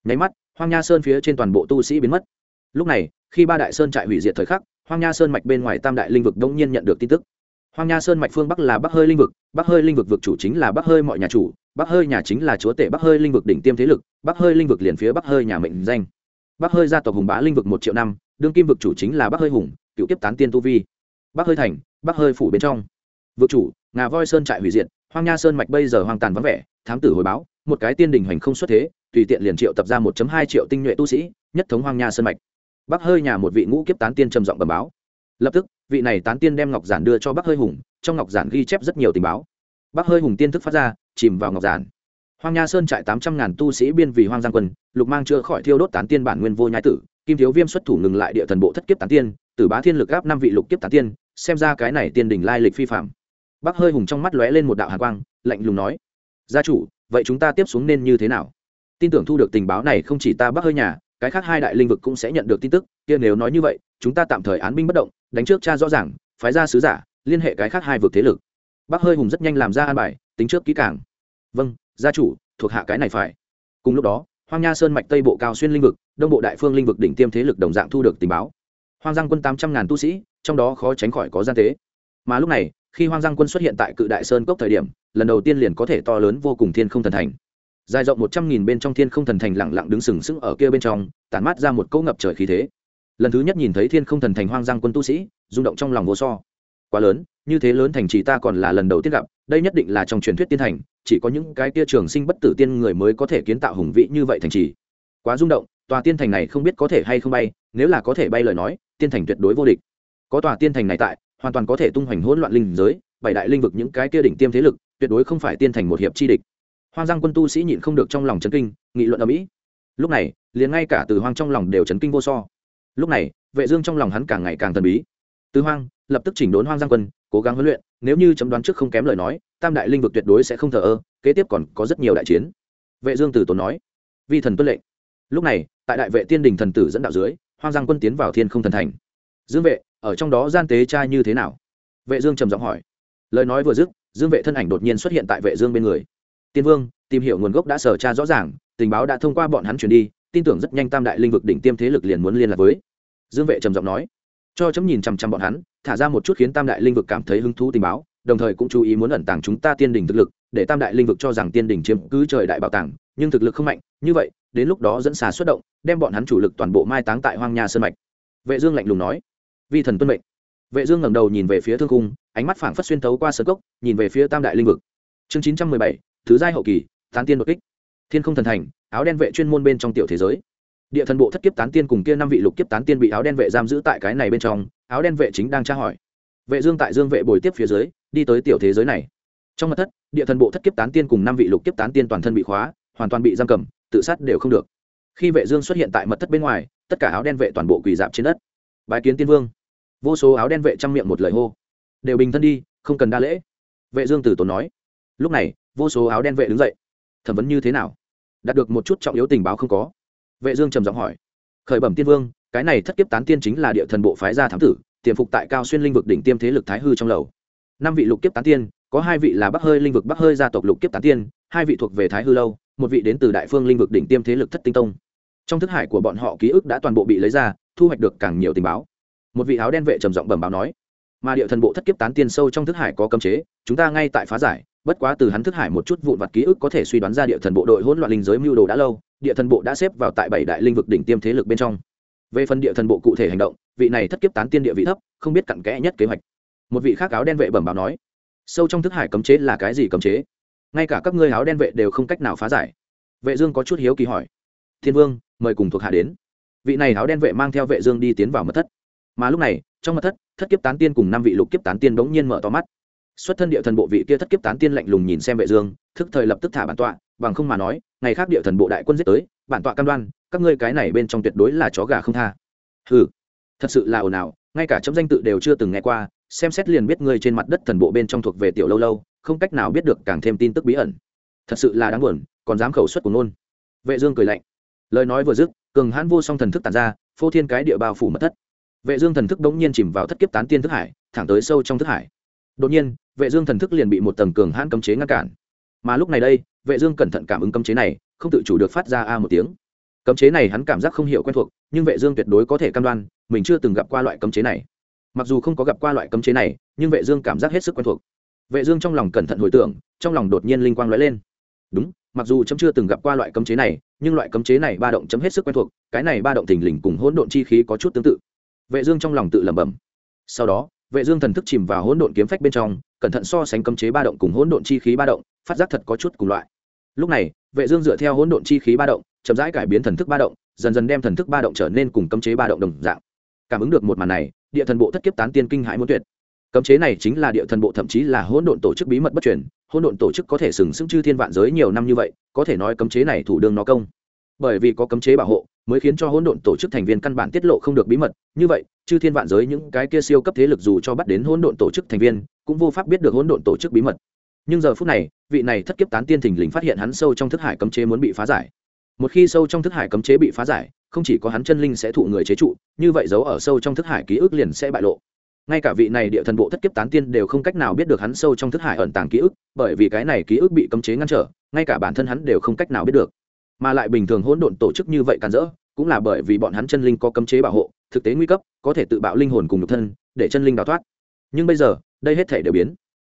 Nháy mắt hoang nha sơn phía trên toàn bộ tu sĩ biến mất lúc này khi ba đại sơn trại hủy diệt thời khắc hoang nha sơn mạch bên ngoài tam đại linh vực đống nhiên nhận được tin tức hoang nha sơn mạch phương bắc là bắc hơi linh vực bắc hơi linh vực vực chủ chính là bắc hơi mọi nhà chủ bắc hơi nhà chính là chúa tể bắc hơi linh vực đỉnh tiêm thế lực bắc hơi linh vực liền phía bắc hơi nhà mệnh danh bắc hơi gia tộc hùng bá linh vực một triệu năm đương kim vực chủ chính là bắc hơi hùng cựu tiếp tán tiên tu vi bắc hơi thành bắc hơi phủ bên trong vực chủ ngà voi sơn trại hủy diệt hoang nha sơn mạch bây giờ hoang tàn vắng vẻ thám tử hồi báo một cái tiên đình hành không xuất thế tùy tiện liền triệu tập ra một hai triệu tinh nhuệ tu sĩ, nhất thống hoang nha sơn mạch. Bắc hơi nhà một vị ngũ kiếp tán tiên trầm giọng bẩm báo. Lập tức, vị này tán tiên đem ngọc giản đưa cho bắc hơi hùng, trong ngọc giản ghi chép rất nhiều tình báo. Bắc hơi hùng tiên thức phát ra, chìm vào ngọc giản. Hoang nha sơn trại tám trăm ngàn tu sĩ biên vì hoang giang quân, lục mang chưa khỏi thiêu đốt tán tiên bản nguyên vô nhai tử, kim thiếu viêm xuất thủ ngừng lại địa thần bộ thất kiếp tán tiên, tử bá thiên lực áp năm vị lục kiếp tán tiên, xem ra cái này tiên đỉnh lai lịch phi phạm bắc hơi hùng trong mắt lóe lên một đạo hàn quang, lạnh lùng nói, gia chủ, vậy chúng ta tiếp xuống nên như thế nào? Tin tưởng thu được tình báo này không chỉ ta bắc hơi nhà, cái khác hai đại linh vực cũng sẽ nhận được tin tức. Kia nếu nói như vậy, chúng ta tạm thời án binh bất động, đánh trước cha rõ ràng, phái ra sứ giả, liên hệ cái khác hai vực thế lực. Bắc hơi hùng rất nhanh làm ra an bài, tính trước kỹ càng. Vâng gia chủ, thuộc hạ cái này phải. Cùng lúc đó, hoang nha sơn mạch tây bộ cao xuyên linh vực, đông bộ đại phương linh vực đỉnh tiêm thế lực đồng dạng thu được tình báo. Hoang giang quân tám trăm ngàn tu sĩ, trong đó khó tránh khỏi có gian tế. Mà lúc này, khi hoang giang quân xuất hiện tại cự đại sơn cốc thời điểm, lần đầu tiên liền có thể to lớn vô cùng thiên không thần thành dài rộng một trăm nghìn bên trong thiên không thần thành lẳng lặng đứng sừng sững ở kia bên trong, tản mát ra một cỗ ngập trời khí thế. Lần thứ nhất nhìn thấy thiên không thần thành hoang giang quân tu sĩ, rung động trong lòng vô so. Quá lớn, như thế lớn thành trì ta còn là lần đầu tiên gặp, đây nhất định là trong truyền thuyết tiên thành, chỉ có những cái tia trường sinh bất tử tiên người mới có thể kiến tạo hùng vĩ như vậy thành trì. Quá rung động, tòa tiên thành này không biết có thể hay không bay, nếu là có thể bay lời nói, tiên thành tuyệt đối vô địch. Có tòa tiên thành này tại, hoàn toàn có thể tung hoành hỗn loạn linh giới, bảy đại linh vực những cái kia đỉnh tiêm thế lực, tuyệt đối không phải tiên thành một hiệp chi địch hoang giang quân tu sĩ nhịn không được trong lòng chấn kinh, nghị luận ở mỹ. Lúc này, liền ngay cả từ hoang trong lòng đều chấn kinh vô so. Lúc này, vệ dương trong lòng hắn càng ngày càng thần bí. Từ hoang, lập tức chỉnh đốn hoang giang quân, cố gắng huấn luyện, nếu như chấm đoán trước không kém lời nói, tam đại linh vực tuyệt đối sẽ không thờ ơ, kế tiếp còn có rất nhiều đại chiến. Vệ dương từ tốn nói, vi thần tuân lệnh. Lúc này, tại đại vệ tiên đình thần tử dẫn đạo dưới, hoang giang quân tiến vào thiên không thần thành. Dương vệ, ở trong đó gian tế trai như thế nào? Vệ dương trầm giọng hỏi. Lời nói vừa dứt, dương vệ thân ảnh đột nhiên xuất hiện tại vệ dương bên người tiên vương tìm hiểu nguồn gốc đã sở tra rõ ràng tình báo đã thông qua bọn hắn truyền đi tin tưởng rất nhanh tam đại linh vực đỉnh tiêm thế lực liền muốn liên lạc với. Dương vệ trầm giọng nói. Cho chấm nhìn chằm chằm bọn hắn thả ra một chút khiến tam đại linh vực cảm thấy hứng thú tình báo đồng thời cũng chú ý muốn ẩn tàng chúng ta tiên đỉnh thực lực để tam đại linh vực cho rằng tiên đỉnh chiếm cứ trời đại bảo tàng nhưng thực lực không mạnh như vậy đến lúc đó dẫn xà xuất động đem bọn hắn chủ lực toàn bộ mai táng tại hoang nha sơn mạch. Vệ dương lạnh lùng nói. Vi thần tuân mệnh. Vệ dương ngẩng đầu nhìn về phía thương cung ánh mắt phảng phất xuyên thấu qua sơn cốc nhìn về phía tam đại linh vực. Chương 917, thứ giai hậu kỳ, tán tiên đột kích. Thiên không thần thành, áo đen vệ chuyên môn bên trong tiểu thế giới. Địa thần bộ thất kiếp tán tiên cùng kia năm vị lục kiếp tán tiên bị áo đen vệ giam giữ tại cái này bên trong, áo đen vệ chính đang tra hỏi. Vệ dương tại dương vệ bồi tiếp phía dưới, đi tới tiểu thế giới này. Trong mật thất, địa thần bộ thất kiếp tán tiên cùng năm vị lục kiếp tán tiên toàn thân bị khóa, hoàn toàn bị giam cầm, tự sát đều không được. Khi vệ dương xuất hiện tại mật thất bên ngoài, tất cả áo đen vệ toàn bộ quỳ dạp trên đất. Bài kiến tiên vương. Vô số áo đen vệ trăm miệng một lời hô. Đều bình thân đi, không cần đa lễ. Vệ dương từ tốn nói lúc này, vô số áo đen vệ đứng dậy. Thẩm vấn như thế nào? Đạt được một chút trọng yếu tình báo không có. Vệ dương trầm giọng hỏi. Khởi bẩm tiên vương, cái này thất kiếp tán tiên chính là địa thần bộ phái gia thám tử, tiềm phục tại cao xuyên linh vực đỉnh tiêm thế lực thái hư trong lầu. Năm vị lục kiếp tán tiên, có hai vị là bắc hơi linh vực bắc hơi gia tộc lục kiếp tán tiên, hai vị thuộc về thái hư lâu, một vị đến từ đại phương linh vực đỉnh tiêm thế lực thất tinh tông. Trong thức hải của bọn họ ký ức đã toàn bộ bị lấy ra, thu hoạch được càng nhiều tình báo. Một vị áo đen vệ trầm giọng bẩm báo nói, mà địa thần bộ thất kiếp tán tiên sâu trong thức hải có cấm chế, chúng ta ngay tại phá giải bất quá từ hắn thức hải một chút vụn vặt ký ức có thể suy đoán ra địa thần bộ đội hỗn loạn linh giới mưu đồ đã lâu, địa thần bộ đã xếp vào tại bảy đại linh vực đỉnh tiêm thế lực bên trong. Về phần địa thần bộ cụ thể hành động, vị này thất kiếp tán tiên địa vị thấp, không biết cặn kẽ nhất kế hoạch. Một vị khác áo đen vệ bẩm báo nói, sâu trong thức hải cấm chế là cái gì cấm chế? Ngay cả các ngươi áo đen vệ đều không cách nào phá giải. Vệ dương có chút hiếu kỳ hỏi, thiên vương, mời cùng thuộc hạ đến. Vị này áo đen vệ mang theo vệ dương đi tiến vào mật thất. Mà lúc này, trong mật thất thất kiếp tán tiên cùng năm vị lục kiếp tán tiên đống nhiên mở to mắt xuất thân địa thần bộ vị kia thất kiếp tán tiên lạnh lùng nhìn xem vệ dương, thức thời lập tức thả bản tọa, bằng không mà nói, ngày khác địa thần bộ đại quân giết tới, bản tọa cam đoan, các ngươi cái này bên trong tuyệt đối là chó gà không tha. Hừ, thật sự là ồn ào, ngay cả chấm danh tự đều chưa từng nghe qua, xem xét liền biết ngươi trên mặt đất thần bộ bên trong thuộc về tiểu lâu lâu, không cách nào biết được càng thêm tin tức bí ẩn. Thật sự là đáng buồn, còn dám khẩu xuất của nôn vệ dương cười lạnh. Lời nói vừa dứt, cường hãn vô song thần thức tản ra, phô thiên cái địa bao phủ mật thất. Vệ dương thần thức đống nhiên chìm vào thất kiếp tán tiên thức hải, thẳng tới sâu trong thức hải. Đột nhiên vệ dương thần thức liền bị một tầng cường hãn cấm chế ngăn cản. Mà lúc này đây, vệ dương cẩn thận cảm ứng cấm chế này, không tự chủ được phát ra a một tiếng. Cấm chế này hắn cảm giác không hiểu quen thuộc, nhưng vệ dương tuyệt đối có thể cam đoan, mình chưa từng gặp qua loại cấm chế này. Mặc dù không có gặp qua loại cấm chế này, nhưng vệ dương cảm giác hết sức quen thuộc. Vệ dương trong lòng cẩn thận hồi tưởng, trong lòng đột nhiên linh quang lóe lên. Đúng, mặc dù chấm chưa từng gặp qua loại cấm chế này, nhưng loại cấm chế này ba động chấm hết sức quen thuộc, cái này ba động thình lình cùng hỗn độn chi khí có chút tương tự. Vệ dương trong lòng tự lẩm bẩm. Sau đó vệ dương thần thức chìm vào hỗn độn kiếm phách bên trong, cẩn thận so sánh cấm chế ba động cùng hỗn độn chi khí ba động, phát giác thật có chút cùng loại. Lúc này, vệ dương dựa theo hỗn độn chi khí ba động, chậm rãi cải biến thần thức ba động, dần dần đem thần thức ba động trở nên cùng cấm chế ba động đồng dạng. Cảm ứng được một màn này, địa thần bộ thất kiếp tán tiên kinh hãi muốn tuyệt. Cấm chế này chính là địa thần bộ thậm chí là hỗn độn tổ chức bí mật bất truyền, hỗn độn tổ chức có thể sừng sững chư thiên vạn giới nhiều năm như vậy, có thể nói cấm chế này thủ đương nó công. Bởi vì có cấm chế bảo hộ mới khiến cho hỗn độn tổ chức thành viên căn bản tiết lộ không được bí mật. Như vậy, chư thiên vạn giới những cái kia siêu cấp thế lực dù cho bắt đến hỗn độn tổ chức thành viên, cũng vô pháp biết được hỗn độn tổ chức bí mật. Nhưng giờ phút này, vị này thất kiếp tán tiên thình lình phát hiện hắn sâu trong thức hải cấm chế muốn bị phá giải. Một khi sâu trong thức hải cấm chế bị phá giải, không chỉ có hắn chân linh sẽ thụ người chế trụ, như vậy giấu ở sâu trong thức hải ký ức liền sẽ bại lộ. Ngay cả vị này địa thần bộ thất kiếp tán tiên đều không cách nào biết được hắn sâu trong thức hải ẩn tàng ký ức, bởi vì cái này ký ức bị cấm chế ngăn trở, ngay cả bản thân hắn đều không cách nào biết được mà lại bình thường hỗn độn tổ chức như vậy càn rỡ, cũng là bởi vì bọn hắn chân linh có cấm chế bảo hộ, thực tế nguy cấp, có thể tự bạo linh hồn cùng nhục thân, để chân linh đào thoát. Nhưng bây giờ, đây hết thể đều biến.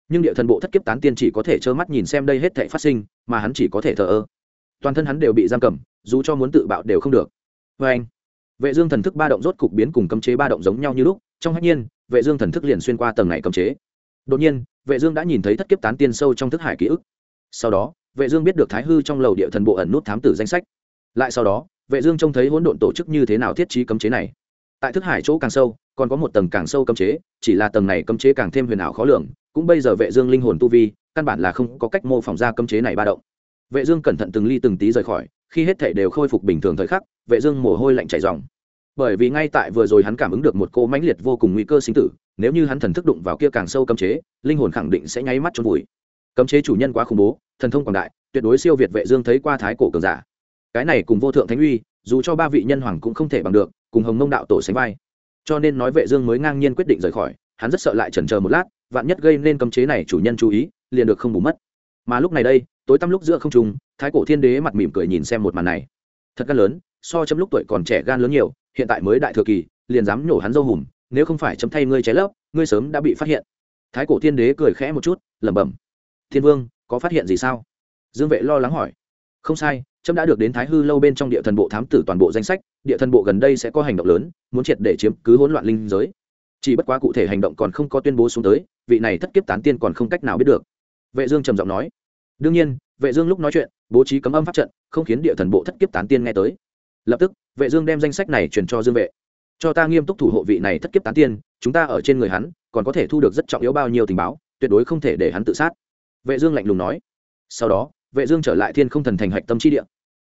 Nhưng địa thần bộ thất kiếp tán tiên chỉ có thể trơ mắt nhìn xem đây hết thể phát sinh, mà hắn chỉ có thể thờ ơ. Toàn thân hắn đều bị giam cầm, dù cho muốn tự bạo đều không được. Vê anh vệ dương thần thức ba động rốt cục biến cùng cấm chế ba động giống nhau như lúc, trong hách nhiên, vệ dương thần thức liền xuyên qua tầng này cấm chế. Đột nhiên, vệ dương đã nhìn thấy thất kiếp tán tiên sâu trong thức hải ký ức. Sau đó vệ dương biết được thái hư trong lầu địa thần bộ ẩn nút thám tử danh sách. Lại sau đó, vệ dương trông thấy hỗn độn tổ chức như thế nào thiết trí cấm chế này. Tại thức hải chỗ càng sâu, còn có một tầng càng sâu cấm chế, chỉ là tầng này cấm chế càng thêm huyền ảo khó lường. Cũng bây giờ vệ dương linh hồn tu vi, căn bản là không có cách mô phỏng ra cấm chế này ba động. Vệ dương cẩn thận từng ly từng tí rời khỏi, khi hết thể đều khôi phục bình thường thời khắc, vệ dương mồ hôi lạnh chảy ròng. Bởi vì ngay tại vừa rồi hắn cảm ứng được một cô mãnh liệt vô cùng nguy cơ sinh tử, nếu như hắn thần thức đụng vào kia càng sâu cấm chế, linh hồn khẳng định sẽ nháy mắt trốn vùi cấm chế chủ nhân quá khủng bố, thần thông quảng đại, tuyệt đối siêu việt vệ dương thấy qua thái cổ cường giả. Cái này cùng vô thượng thánh uy, dù cho ba vị nhân hoàng cũng không thể bằng được, cùng hồng mông đạo tổ sánh vai. Cho nên nói vệ dương mới ngang nhiên quyết định rời khỏi, hắn rất sợ lại chần chờ một lát, vạn nhất gây nên cấm chế này chủ nhân chú ý, liền được không bù mất. Mà lúc này đây, tối tăm lúc giữa không trung, thái cổ thiên đế mặt mỉm cười nhìn xem một màn này. Thật gan lớn, so chấm lúc tuổi còn trẻ gan lớn nhiều, hiện tại mới đại thừa kỳ, liền dám nhổ hắn dâu hùm, nếu không phải chấm thay ngươi cháy lớp ngươi sớm đã bị phát hiện. Thái cổ thiên đế cười khẽ một chút, lẩm bẩm thiên vương, có phát hiện gì sao? Dương vệ lo lắng hỏi. Không sai trâm đã được đến thái hư lâu bên trong địa thần bộ thám tử toàn bộ danh sách, địa thần bộ gần đây sẽ có hành động lớn, muốn triệt để chiếm cứ hỗn loạn linh giới. Chỉ bất quá cụ thể hành động còn không có tuyên bố xuống tới, vị này thất kiếp tán tiên còn không cách nào biết được. Vệ dương trầm giọng nói. Đương nhiên, vệ dương lúc nói chuyện, bố trí cấm âm pháp trận, không khiến địa thần bộ thất kiếp tán tiên nghe tới. Lập tức, vệ dương đem danh sách này truyền cho dương vệ. Cho ta nghiêm túc thủ hộ vị này thất kiếp tán tiên, chúng ta ở trên người hắn, còn có thể thu được rất trọng yếu bao nhiêu tình báo, tuyệt đối không thể để hắn tự sát vệ dương lạnh lùng nói. Sau đó, vệ dương trở lại thiên không thần thành hạch tâm chi địa.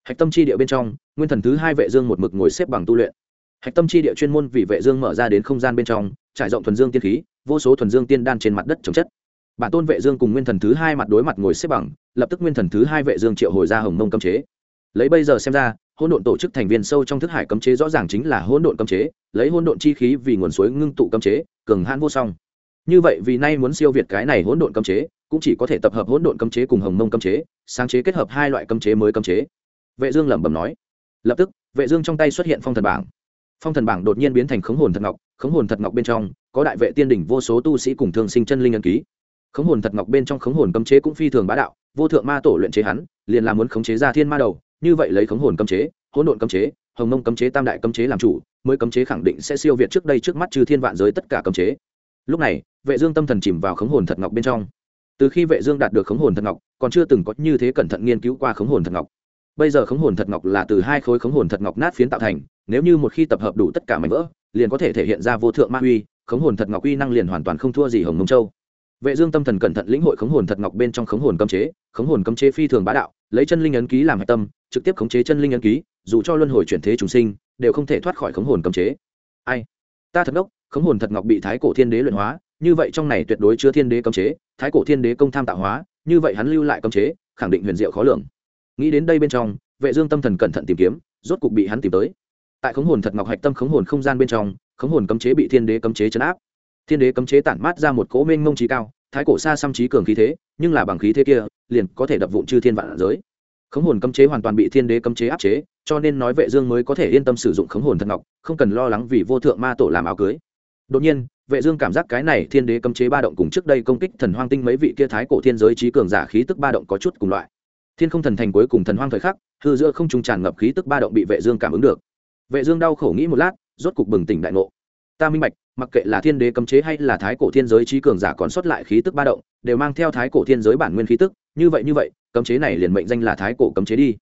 Hạch tâm chi địa bên trong, nguyên thần thứ hai vệ dương một mực ngồi xếp bằng tu luyện. Hạch tâm chi địa chuyên môn vì vệ dương mở ra đến không gian bên trong, trải rộng thuần dương tiên khí, vô số thuần dương tiên đan trên mặt đất trồng chất. Bản tôn vệ dương cùng nguyên thần thứ hai mặt đối mặt ngồi xếp bằng, lập tức nguyên thần thứ hai vệ dương triệu hồi ra hồng mông cấm chế. Lấy bây giờ xem ra, hỗn độn tổ chức thành viên sâu trong thức hải cấm chế rõ ràng chính là hỗn độn cấm chế, lấy hỗn độn chi khí vì nguồn suối ngưng tụ cấm chế, cường hãn vô song như vậy vì nay muốn siêu việt cái này hỗn độn cấm chế, cũng chỉ có thể tập hợp hỗn độn cấm chế cùng hồng mông cấm chế, sáng chế kết hợp hai loại cấm chế mới cấm chế. Vệ dương lẩm bẩm nói. Lập tức, vệ dương trong tay xuất hiện phong thần bảng. Phong thần bảng đột nhiên biến thành khống hồn thật ngọc, khống hồn thật ngọc bên trong, có đại vệ tiên đỉnh vô số tu sĩ cùng thương sinh chân linh ân ký. Khống hồn thật ngọc bên trong khống hồn cấm chế cũng phi thường bá đạo, vô thượng ma tổ luyện chế hắn, liền là muốn khống chế ra thiên ma đầu, như vậy lấy khống hồn cấm chế, hỗn độn cấm chế, hồng mông cấm chế tam đại cấm chế làm chủ, mới cấm chế khẳng định sẽ siêu việt trước đây trước mắt trừ thiên vạn giới tất cả cấm chế. Lúc này vệ dương tâm thần chìm vào khống hồn thật ngọc bên trong từ khi vệ dương đạt được khống hồn thật ngọc còn chưa từng có như thế cẩn thận nghiên cứu qua khống hồn thật ngọc bây giờ khống hồn thật ngọc là từ hai khối khống hồn thật ngọc nát phiến tạo thành nếu như một khi tập hợp đủ tất cả mảnh vỡ liền có thể thể hiện ra vô thượng ma uy khống hồn thật ngọc uy năng liền hoàn toàn không thua gì hồng mông châu vệ dương tâm thần cẩn thận lĩnh hội khống hồn thật ngọc bên trong khống hồn cấm chế khống hồn cấm chế phi thường bá đạo lấy chân linh ấn ký làm hạch tâm trực tiếp khống chế chân linh ấn ký dù cho luân hồi chuyển thế trùng sinh đều không thể thoát khỏi khống hồn cấm chế ai ta thật đốc khống hồn thật ngọc bị thái cổ thiên đế luyện hóa như vậy trong này tuyệt đối chứa thiên đế cấm chế, thái cổ thiên đế công tham tạo hóa, như vậy hắn lưu lại cấm chế, khẳng định huyền diệu khó lường. Nghĩ đến đây bên trong, vệ dương tâm thần cẩn thận tìm kiếm, rốt cục bị hắn tìm tới. Tại khống hồn thật ngọc hạch tâm khống hồn không gian bên trong, khống hồn cấm chế bị thiên đế cấm chế chấn áp. Thiên đế cấm chế tản mát ra một cỗ mênh mông trí cao, thái cổ xa xăm trí cường khí thế, nhưng là bằng khí thế kia, liền có thể đập vụn chư thiên vạn giới. Khống hồn cấm chế hoàn toàn bị thiên đế cấm chế áp chế, cho nên nói vệ dương mới có thể yên tâm sử dụng khống hồn thật ngọc, không cần lo lắng vì vô thượng ma tổ làm áo cưới đột nhiên, vệ dương cảm giác cái này thiên đế cấm chế ba động cùng trước đây công kích thần hoang tinh mấy vị kia thái cổ thiên giới trí cường giả khí tức ba động có chút cùng loại. Thiên không thần thành cuối cùng thần hoang thời khắc, hư giữa không trung tràn ngập khí tức ba động bị vệ dương cảm ứng được. Vệ dương đau khổ nghĩ một lát, rốt cục bừng tỉnh đại ngộ. Ta minh bạch, mặc kệ là thiên đế cấm chế hay là thái cổ thiên giới trí cường giả còn xuất lại khí tức ba động, đều mang theo thái cổ thiên giới bản nguyên khí tức, như vậy như vậy, cấm chế này liền mệnh danh là thái cổ cấm chế đi.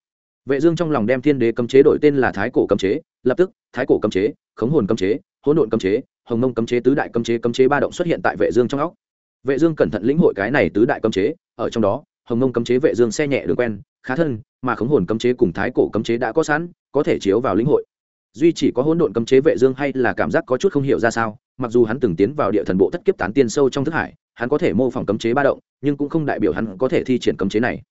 Vệ dương trong lòng đem thiên đế cấm chế đổi tên là thái cổ cấm chế, lập tức, thái cổ cấm chế, khống hồn cấm chế, hỗn độn cấm chế hồng mông cấm chế tứ đại cấm chế cấm chế ba động xuất hiện tại vệ dương trong óc. Vệ dương cẩn thận lĩnh hội cái này tứ đại cấm chế, ở trong đó, hồng mông cấm chế vệ dương xe nhẹ đường quen, khá thân, mà khống hồn cấm chế cùng thái cổ cấm chế đã có sẵn, có thể chiếu vào lĩnh hội. Duy chỉ có hỗn độn cấm chế vệ dương hay là cảm giác có chút không hiểu ra sao, mặc dù hắn từng tiến vào địa thần bộ thất kiếp tán tiên sâu trong thức hải, hắn có thể mô phỏng cấm chế ba động, nhưng cũng không đại biểu hắn có thể thi triển cấm chế này.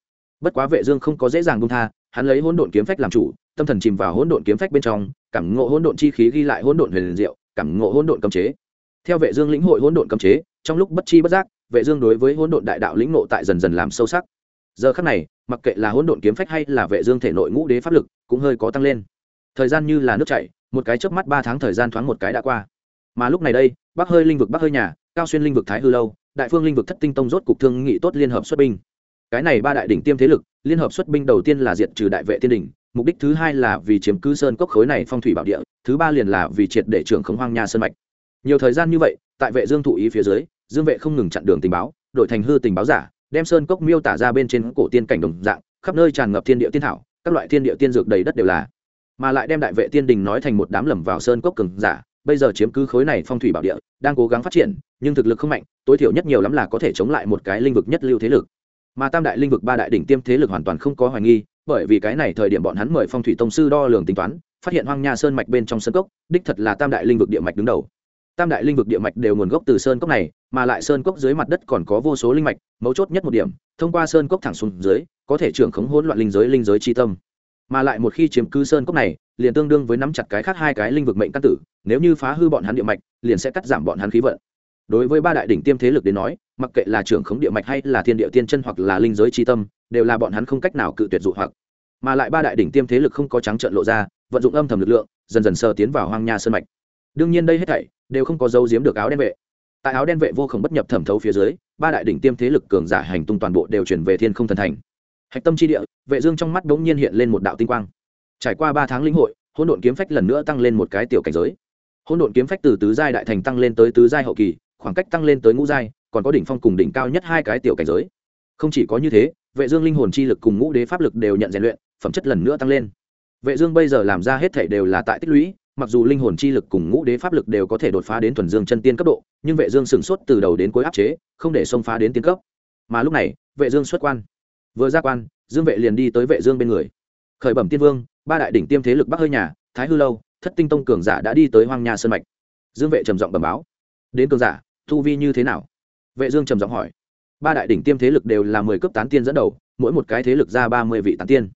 Bất quá vệ dương không có dễ dàng buông tha, hắn lấy hỗn độn kiếm phách làm chủ, tâm thần chìm vào hỗn độn kiếm phách bên trong, cảm ngộ hỗn độn chi khí ghi lại hỗn độn huyền diệu cảm ngộ hỗn độn cấm chế. Theo vệ dương lĩnh hội hỗn độn cấm chế, trong lúc bất chi bất giác, vệ dương đối với hỗn độn đại đạo lĩnh ngộ tại dần dần làm sâu sắc. Giờ khắc này, mặc kệ là hỗn độn kiếm phách hay là vệ dương thể nội ngũ đế pháp lực, cũng hơi có tăng lên. Thời gian như là nước chảy, một cái chớp mắt ba tháng thời gian thoáng một cái đã qua. Mà lúc này đây, bắc hơi linh vực, bắc hơi nhà, cao xuyên linh vực, thái hư lâu, đại phương linh vực, thất tinh tông rốt cục thương nghị tốt liên hợp xuất binh. Cái này ba đại đỉnh tiêm thế lực, liên hợp xuất binh đầu tiên là diệt trừ đại vệ tiên đỉnh mục đích thứ hai là vì chiếm cứ sơn cốc khối này phong thủy bảo địa, thứ ba liền là vì triệt để trưởng khống hoang nha sơn mạch. Nhiều thời gian như vậy, tại vệ dương thụ ý phía dưới, dương vệ không ngừng chặn đường tình báo, đổi thành hư tình báo giả, đem sơn cốc miêu tả ra bên trên cổ tiên cảnh đồng dạng, khắp nơi tràn ngập thiên địa tiên thảo, các loại thiên địa tiên dược đầy đất đều là. Mà lại đem đại vệ tiên đình nói thành một đám lầm vào sơn cốc cường giả, bây giờ chiếm cứ khối này phong thủy bảo địa, đang cố gắng phát triển, nhưng thực lực không mạnh, tối thiểu nhất nhiều lắm là có thể chống lại một cái linh vực nhất lưu thế lực. Mà tam đại linh vực ba đại đỉnh tiêm thế lực hoàn toàn không có hoài nghi bởi vì cái này thời điểm bọn hắn mời phong thủy tông sư đo lường tính toán, phát hiện hoang nha sơn mạch bên trong sơn cốc, đích thật là tam đại linh vực địa mạch đứng đầu. Tam đại linh vực địa mạch đều nguồn gốc từ sơn cốc này, mà lại sơn cốc dưới mặt đất còn có vô số linh mạch, mấu chốt nhất một điểm, thông qua sơn cốc thẳng xuống dưới, có thể trưởng khống hỗn loạn linh giới linh giới tri tâm. Mà lại một khi chiếm cứ sơn cốc này, liền tương đương với nắm chặt cái khác hai cái linh vực mệnh căn tử, nếu như phá hư bọn hắn địa mạch, liền sẽ cắt giảm bọn hắn khí vận. Đối với ba đại đỉnh tiêm thế lực đến nói, mặc kệ là trưởng khống địa mạch hay là thiên địa tiên chân hoặc là linh giới tri tâm đều là bọn hắn không cách nào cự tuyệt dụ hoặc. Mà lại ba đại đỉnh tiêm thế lực không có trắng trợn lộ ra, vận dụng âm thầm lực lượng, dần dần sờ tiến vào hoang nha sơn mạch. Đương nhiên đây hết thảy đều không có dấu giếm được áo đen vệ. Tại áo đen vệ vô khổng bất nhập thẩm thấu phía dưới, ba đại đỉnh tiêm thế lực cường giả hành tung toàn bộ đều chuyển về thiên không thần thành. Hạch tâm chi địa, vệ dương trong mắt đ nhiên hiện lên một đạo tinh quang. Trải qua ba tháng linh hội, hỗn độn kiếm phách lần nữa tăng lên một cái tiểu cảnh giới. Hỗn độn kiếm phách từ tứ giai đại thành tăng lên tới tứ giai hậu kỳ, khoảng cách tăng lên tới ngũ giai, còn có đỉnh phong cùng đỉnh cao nhất hai cái tiểu cảnh giới. Không chỉ có như thế vệ dương linh hồn chi lực cùng ngũ đế pháp lực đều nhận rèn luyện, phẩm chất lần nữa tăng lên. Vệ dương bây giờ làm ra hết thảy đều là tại tích lũy, mặc dù linh hồn chi lực cùng ngũ đế pháp lực đều có thể đột phá đến thuần dương chân tiên cấp độ, nhưng vệ dương sừng sốt từ đầu đến cuối áp chế, không để xông phá đến tiên cấp. Mà lúc này, vệ dương xuất quan. Vừa ra quan, dương vệ liền đi tới vệ dương bên người. Khởi bẩm tiên vương, ba đại đỉnh tiêm thế lực bắc hơi nhà, thái hư lâu, thất tinh tông cường giả đã đi tới hoang nha sơn mạch. Dương vệ trầm giọng bẩm báo. Đến cường giả thu vi như thế nào? Vệ dương trầm giọng hỏi ba đại đỉnh tiêm thế lực đều là mười cấp tán tiên dẫn đầu, mỗi một cái thế lực ra ba mươi vị tán tiên.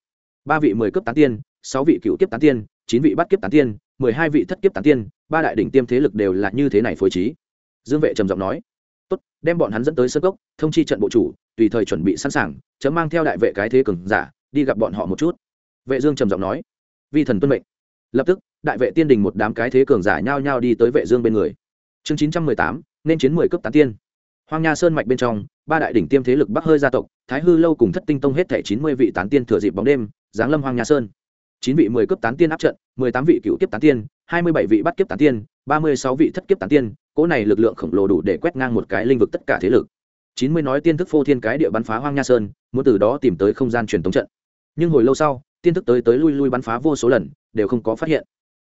Ba vị mười cấp tán tiên, sáu vị cựu kiếp tán tiên, chín vị bắt kiếp tán tiên, mười hai vị thất kiếp tán tiên, ba đại đỉnh tiêm thế lực đều là như thế này phối trí. Dương vệ trầm giọng nói, tốt, đem bọn hắn dẫn tới sơ cốc, thông chi trận bộ chủ, tùy thời chuẩn bị sẵn sàng, chấm mang theo đại vệ cái thế cường giả, đi gặp bọn họ một chút. Vệ dương trầm giọng nói, vi thần tuân mệnh. Lập tức, đại vệ tiên đình một đám cái thế cường giả nhao nhao đi tới vệ dương bên người. Chương chín trăm mười tám, nên chiến mười cấp tán tiên. Hoang nha sơn mạch bên trong ba đại đỉnh tiêm thế lực bắc hơi gia tộc, thái hư lâu cùng thất tinh tông hết thảy chín mươi vị tán tiên thừa dịp bóng đêm, giáng lâm hoang nha sơn. chín vị mười cấp tán tiên áp trận, mười tám vị cựu kiếp tán tiên, hai mươi bảy vị bắt kiếp tán tiên, ba mươi sáu vị thất kiếp tán tiên, cỗ này lực lượng khổng lồ đủ để quét ngang một cái linh vực tất cả thế lực. chín mươi nói tiên thức phô thiên cái địa bắn phá hoang nha sơn, muốn từ đó tìm tới không gian truyền thống trận. Nhưng hồi lâu sau, tiên thức tới tới lui lui bắn phá vô số lần, đều không có phát hiện.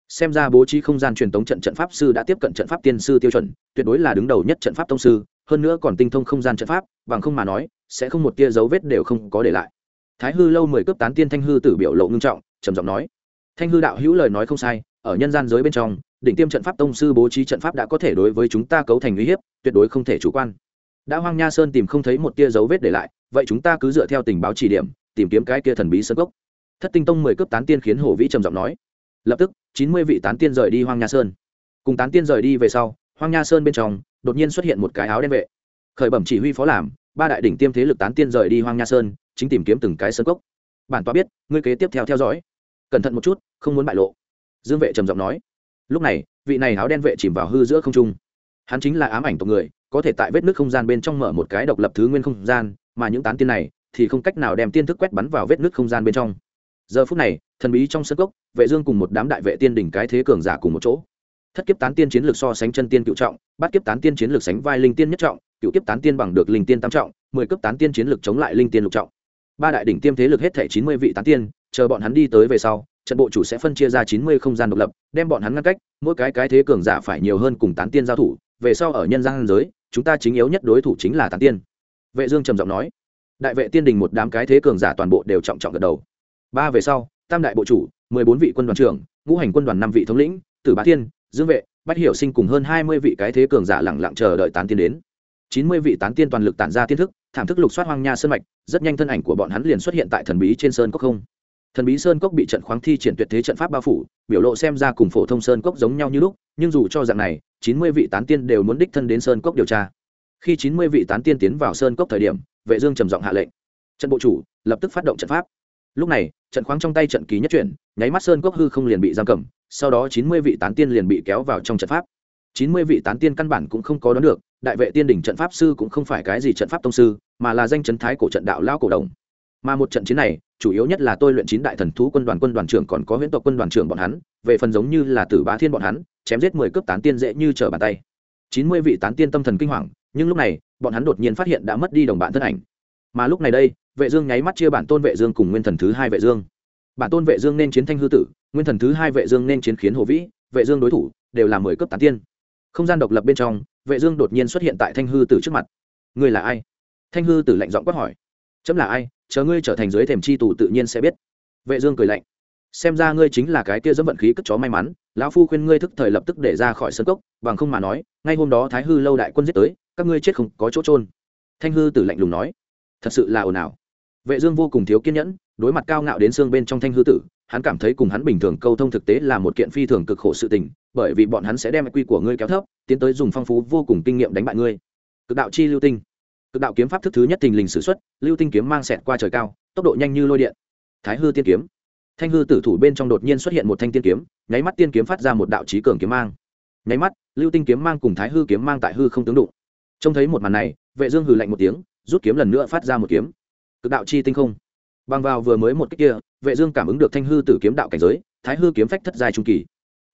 Xem ra bố trí không gian truyền thống trận trận pháp sư đã tiếp cận trận pháp tiên sư tiêu chuẩn, tuyệt đối là đứng đầu nhất trận pháp tông sư hơn nữa còn tinh thông không gian trận pháp, bằng không mà nói, sẽ không một tia dấu vết đều không có để lại. Thái hư lâu mười cướp tán tiên thanh hư tử biểu lộ ngưng trọng, trầm giọng nói, thanh hư đạo hữu lời nói không sai, ở nhân gian giới bên trong, đỉnh tiêm trận pháp tông sư bố trí trận pháp đã có thể đối với chúng ta cấu thành uy hiếp, tuyệt đối không thể chủ quan. Đã hoang nha sơn tìm không thấy một tia dấu vết để lại, vậy chúng ta cứ dựa theo tình báo chỉ điểm, tìm kiếm cái kia thần bí sơ gốc thất tinh tông mười cướp tán tiên khiến hồ vĩ trầm giọng nói, lập tức, chín mươi vị tán tiên rời đi hoang nha sơn. Cùng tán tiên rời đi về sau, hoang nha sơn bên trong đột nhiên xuất hiện một cái áo đen vệ. Khởi bẩm chỉ huy phó làm, ba đại đỉnh tiêm thế lực tán tiên rời đi hoang nha sơn, chính tìm kiếm từng cái sơn cốc. Bản tọa biết, ngươi kế tiếp theo theo dõi. Cẩn thận một chút, không muốn bại lộ. Dương vệ trầm giọng nói. Lúc này, vị này áo đen vệ chìm vào hư giữa không trung. Hắn chính là ám ảnh tộc người, có thể tại vết nước không gian bên trong mở một cái độc lập thứ nguyên không gian, mà những tán tiên này thì không cách nào đem tiên thức quét bắn vào vết nước không gian bên trong. Giờ phút này, thần bí trong sân cốc, vệ dương cùng một đám đại vệ tiên đỉnh cái thế cường giả cùng một chỗ thất kiếp tán tiên chiến lược so sánh chân tiên cựu trọng, bát kiếp tán tiên chiến lược sánh vai linh tiên nhất trọng, cựu kiếp tán tiên bằng được linh tiên tam trọng, mười cấp tán tiên chiến lược chống lại linh tiên lục trọng. Ba đại đỉnh tiêm thế lực hết thể chín mươi vị tán tiên, chờ bọn hắn đi tới về sau, trận bộ chủ sẽ phân chia ra chín mươi không gian độc lập, đem bọn hắn ngăn cách, mỗi cái cái thế cường giả phải nhiều hơn cùng tán tiên giao thủ, về sau ở nhân gian giới, chúng ta chính yếu nhất đối thủ chính là tán tiên. Vệ dương trầm giọng nói. Đại vệ tiên đình một đám cái thế cường giả toàn bộ đều trọng trọng gật đầu. Ba về sau, tam đại bộ chủ, mười bốn vị quân đoàn trưởng, ngũ hành quân đoàn năm vị thống lĩnh, tử bá thiên dương vệ, bách hiểu sinh cùng hơn hai mươi vị cái thế cường giả lẳng lặng chờ đợi tán tiên đến. Chín mươi vị tán tiên toàn lực tản ra tiên thức, thảm thức lục soát hoang nha sơn mạch, rất nhanh thân ảnh của bọn hắn liền xuất hiện tại thần bí trên sơn cốc không. Thần bí sơn cốc bị trận khoáng thi triển tuyệt thế trận pháp bao phủ, biểu lộ xem ra cùng phổ thông sơn cốc giống nhau như lúc, nhưng dù cho dạng này, chín mươi vị tán tiên đều muốn đích thân đến sơn cốc điều tra. Khi chín mươi vị tán tiên tiến vào sơn cốc thời điểm, vệ dương trầm giọng hạ lệnh. Trận bộ chủ, lập tức phát động trận pháp. Lúc này, trận khoáng trong tay trận ký nhất chuyển, nháy mắt sơn cốc hư không liền bị giam cầm sau đó chín mươi vị tán tiên liền bị kéo vào trong trận pháp. chín mươi vị tán tiên căn bản cũng không có đoán được, đại vệ tiên đỉnh trận pháp sư cũng không phải cái gì trận pháp tông sư, mà là danh chấn thái cổ trận đạo lao cổ đồng. Mà một trận chiến này, chủ yếu nhất là tôi luyện chín đại thần thú quân đoàn quân đoàn trưởng còn có huyễn tộc quân đoàn trưởng bọn hắn, về phần giống như là tử bá thiên bọn hắn, chém giết mười cướp tán tiên dễ như trở bàn tay. chín mươi vị tán tiên tâm thần kinh hoàng, nhưng lúc này, bọn hắn đột nhiên phát hiện đã mất đi đồng bạn thân ảnh. Mà lúc này đây, vệ dương nháy mắt chia bản tôn vệ dương cùng nguyên thần thứ hai vệ dương. Bản tôn vệ dương nên chiến thanh hư tử nguyên thần thứ hai vệ dương nên chiến khiến hồ vĩ, vệ dương đối thủ đều là mười cấp tán tiên. Không gian độc lập bên trong, vệ dương đột nhiên xuất hiện tại thanh hư tử trước mặt. Ngươi là ai? Thanh hư tử lạnh giọng quát hỏi. Chấm là ai? Chờ ngươi trở thành dưới thềm chi tù tự nhiên sẽ biết. Vệ dương cười lạnh. Xem ra ngươi chính là cái kia dẫm vận khí cất chó may mắn, lão phu khuyên ngươi thức thời lập tức để ra khỏi sân cốc, bằng không mà nói, ngay hôm đó thái hư lâu đại quân giết tới, các ngươi chết không có chỗ trôn thanh hư tử lạnh lùng nói. Thật sự là ồn ào. Vệ dương vô cùng thiếu kiên nhẫn đối mặt cao ngạo đến xương bên trong thanh hư tử, hắn cảm thấy cùng hắn bình thường câu thông thực tế là một kiện phi thường cực khổ sự tình, bởi vì bọn hắn sẽ đem quy của ngươi kéo thấp, tiến tới dùng phong phú vô cùng kinh nghiệm đánh bại ngươi. Cực đạo chi lưu tinh. Cực đạo kiếm pháp thức thứ nhất thình lình sử xuất, lưu tinh kiếm mang xẹt qua trời cao, tốc độ nhanh như lôi điện. Thái hư tiên kiếm. Thanh hư tử thủ bên trong đột nhiên xuất hiện một thanh tiên kiếm, nháy mắt tiên kiếm phát ra một đạo trí cường kiếm mang. Nháy mắt, lưu tinh kiếm mang cùng thái hư kiếm mang tại hư không tướng đụng. Trông thấy một màn này, vệ dương hừ lạnh một tiếng, rút kiếm lần nữa phát ra một kiếm. Cực đạo chi tinh không bằng vào vừa mới một cách kia, vệ dương cảm ứng được thanh hư tử kiếm đạo cảnh giới, thái hư kiếm phách thất giai trung kỳ.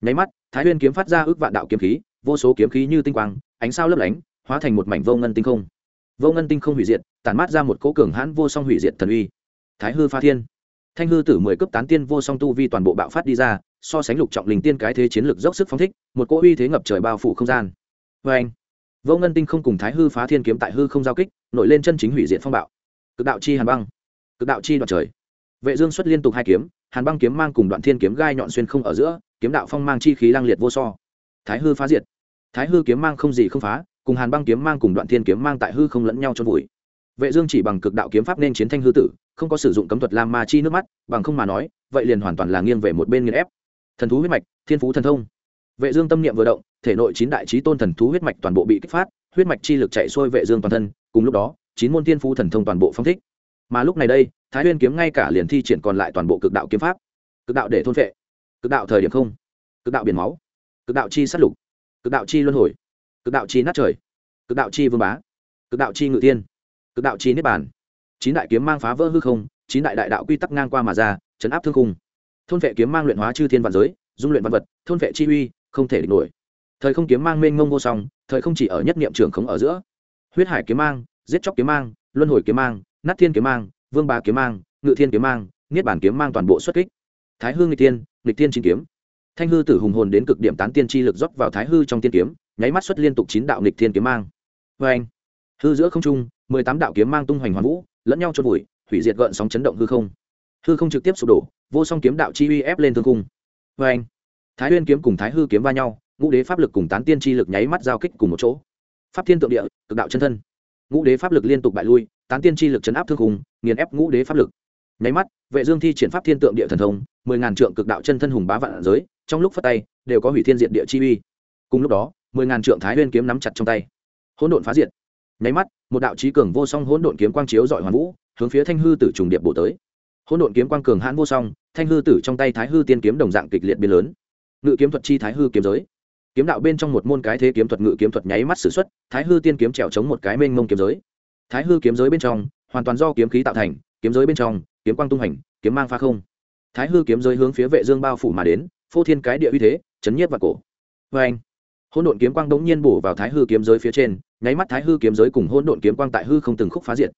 Nháy mắt, thái huyên kiếm phát ra ước vạn đạo kiếm khí, vô số kiếm khí như tinh quang, ánh sao lấp lánh, hóa thành một mảnh vô ngân tinh không. Vô ngân tinh không hủy diệt, tản mát ra một cỗ cường hãn vô song hủy diệt thần uy. Thái hư pha thiên. Thanh hư tử mười cấp tán tiên vô song tu vi toàn bộ bạo phát đi ra, so sánh lục trọng linh tiên cái thế chiến lược dốc sức phóng thích, một cỗ uy thế ngập trời bao phủ không gian. Vê anh, vô ngân tinh không cùng thái hư phá thiên kiếm tại hư không giao kích, nổi lên chân chính hủy diệt phong bạo. Cực đạo chi hàn băng cực đạo chi đoạn trời. Vệ dương xuất liên tục hai kiếm, hàn băng kiếm mang cùng đoạn thiên kiếm gai nhọn xuyên không ở giữa, kiếm đạo phong mang chi khí lang liệt vô so. Thái hư phá diệt. Thái hư kiếm mang không gì không phá, cùng hàn băng kiếm mang cùng đoạn thiên kiếm mang tại hư không lẫn nhau cho vùi. Vệ dương chỉ bằng cực đạo kiếm pháp nên chiến thanh hư tử, không có sử dụng cấm thuật lam ma chi nước mắt, bằng không mà nói, vậy liền hoàn toàn là nghiêng về một bên nghiền ép. Thần thú huyết mạch, thiên phú thần thông. Vệ dương tâm niệm vừa động, thể nội chín đại chí tôn thần thú huyết mạch toàn bộ bị kích phát, huyết mạch chi lực chạy xuôi vệ dương toàn thân, cùng lúc đó, chín môn thiên phú thần thông toàn bộ phong thích mà lúc này đây, thái Huyên kiếm ngay cả liền thi triển còn lại toàn bộ cực đạo kiếm pháp. Cực đạo để thôn vệ cực đạo thời điểm không, cực đạo biển máu, cực đạo chi sát lục, cực đạo chi luân hồi, cực đạo chi nát trời, cực đạo chi vương bá, cực đạo chi ngự tiên cực đạo chi niết bàn. Chín đại kiếm mang phá vỡ hư không, chín đại đại đạo quy tắc ngang qua mà ra, chấn áp thương khung. Thôn vệ kiếm mang luyện hóa chư thiên vạn giới, dung luyện văn vật, thôn vệ chi uy, không thể địch nổi. Thời không kiếm mang mênh mông vô song, thời không chỉ ở nhất niệm trường khống ở giữa. Huyết hải kiếm mang, giết chóc kiếm mang, luân hồi kiếm mang nát thiên kiếm mang, vương ba kiếm mang, ngự thiên kiếm mang, niết bản kiếm mang toàn bộ xuất kích. Thái hư nghịch tiên nghịch tiên chín kiếm. Thanh hư tử hùng hồn đến cực điểm tán tiên chi lực dốc vào thái hư trong tiên kiếm, nháy mắt xuất liên tục chín đạo nghịch thiên kiếm mang. Vê anh hư giữa không trung, mười tám đạo kiếm mang tung hoành hoàn vũ, lẫn nhau trôn vùi, hủy diệt gợn sóng chấn động hư không. Hư không trực tiếp sụp đổ, vô song kiếm đạo chi uy ép lên thương cung vê anh thái huyên kiếm cùng thái hư kiếm va nhau, ngũ đế pháp lực cùng tán tiên chi lực nháy mắt giao kích cùng một chỗ. Pháp thiên tượng địa, cực đạo chân thân. Ngũ đế pháp lực liên tục bại lui tán tiên chi lực chấn áp thương hùng nghiền ép ngũ đế pháp lực. Nháy mắt, vệ dương thi triển pháp thiên tượng địa thần thông, mười ngàn trượng cực đạo chân thân hùng bá vạn giới, trong lúc phát tay, đều có hủy thiên diện địa chi uy. Cùng lúc đó, mười ngàn trượng thái nguyên kiếm nắm chặt trong tay. Hỗn độn phá diệt. Nháy mắt, một đạo trí cường vô song hỗn độn kiếm quang chiếu dọi hoàn vũ, hướng phía thanh hư tử trùng điệp bổ tới. Hỗn độn kiếm quang cường hãn vô song, thanh hư tử trong tay thái hư tiên kiếm đồng dạng kịch liệt biến lớn. Ngự kiếm thuật chi thái hư kiếm giới. Kiếm đạo bên trong một môn cái thế kiếm thuật ngự kiếm thuật nháy mắt sử xuất, thái hư tiên kiếm trèo chống một cái mênh mông kiếm giới thái hư kiếm giới bên trong, hoàn toàn do kiếm khí tạo thành, kiếm giới bên trong, kiếm quang tung hành kiếm mang pha không. Thái hư kiếm giới hướng phía vệ dương bao phủ mà đến, phô thiên cái địa uy thế, chấn nhiếp và cổ. Vê anh, hỗn độn kiếm quang đống nhiên bổ vào thái hư kiếm giới phía trên, nháy mắt thái hư kiếm giới cùng hỗn độn kiếm quang tại hư không từng khúc phá diệt.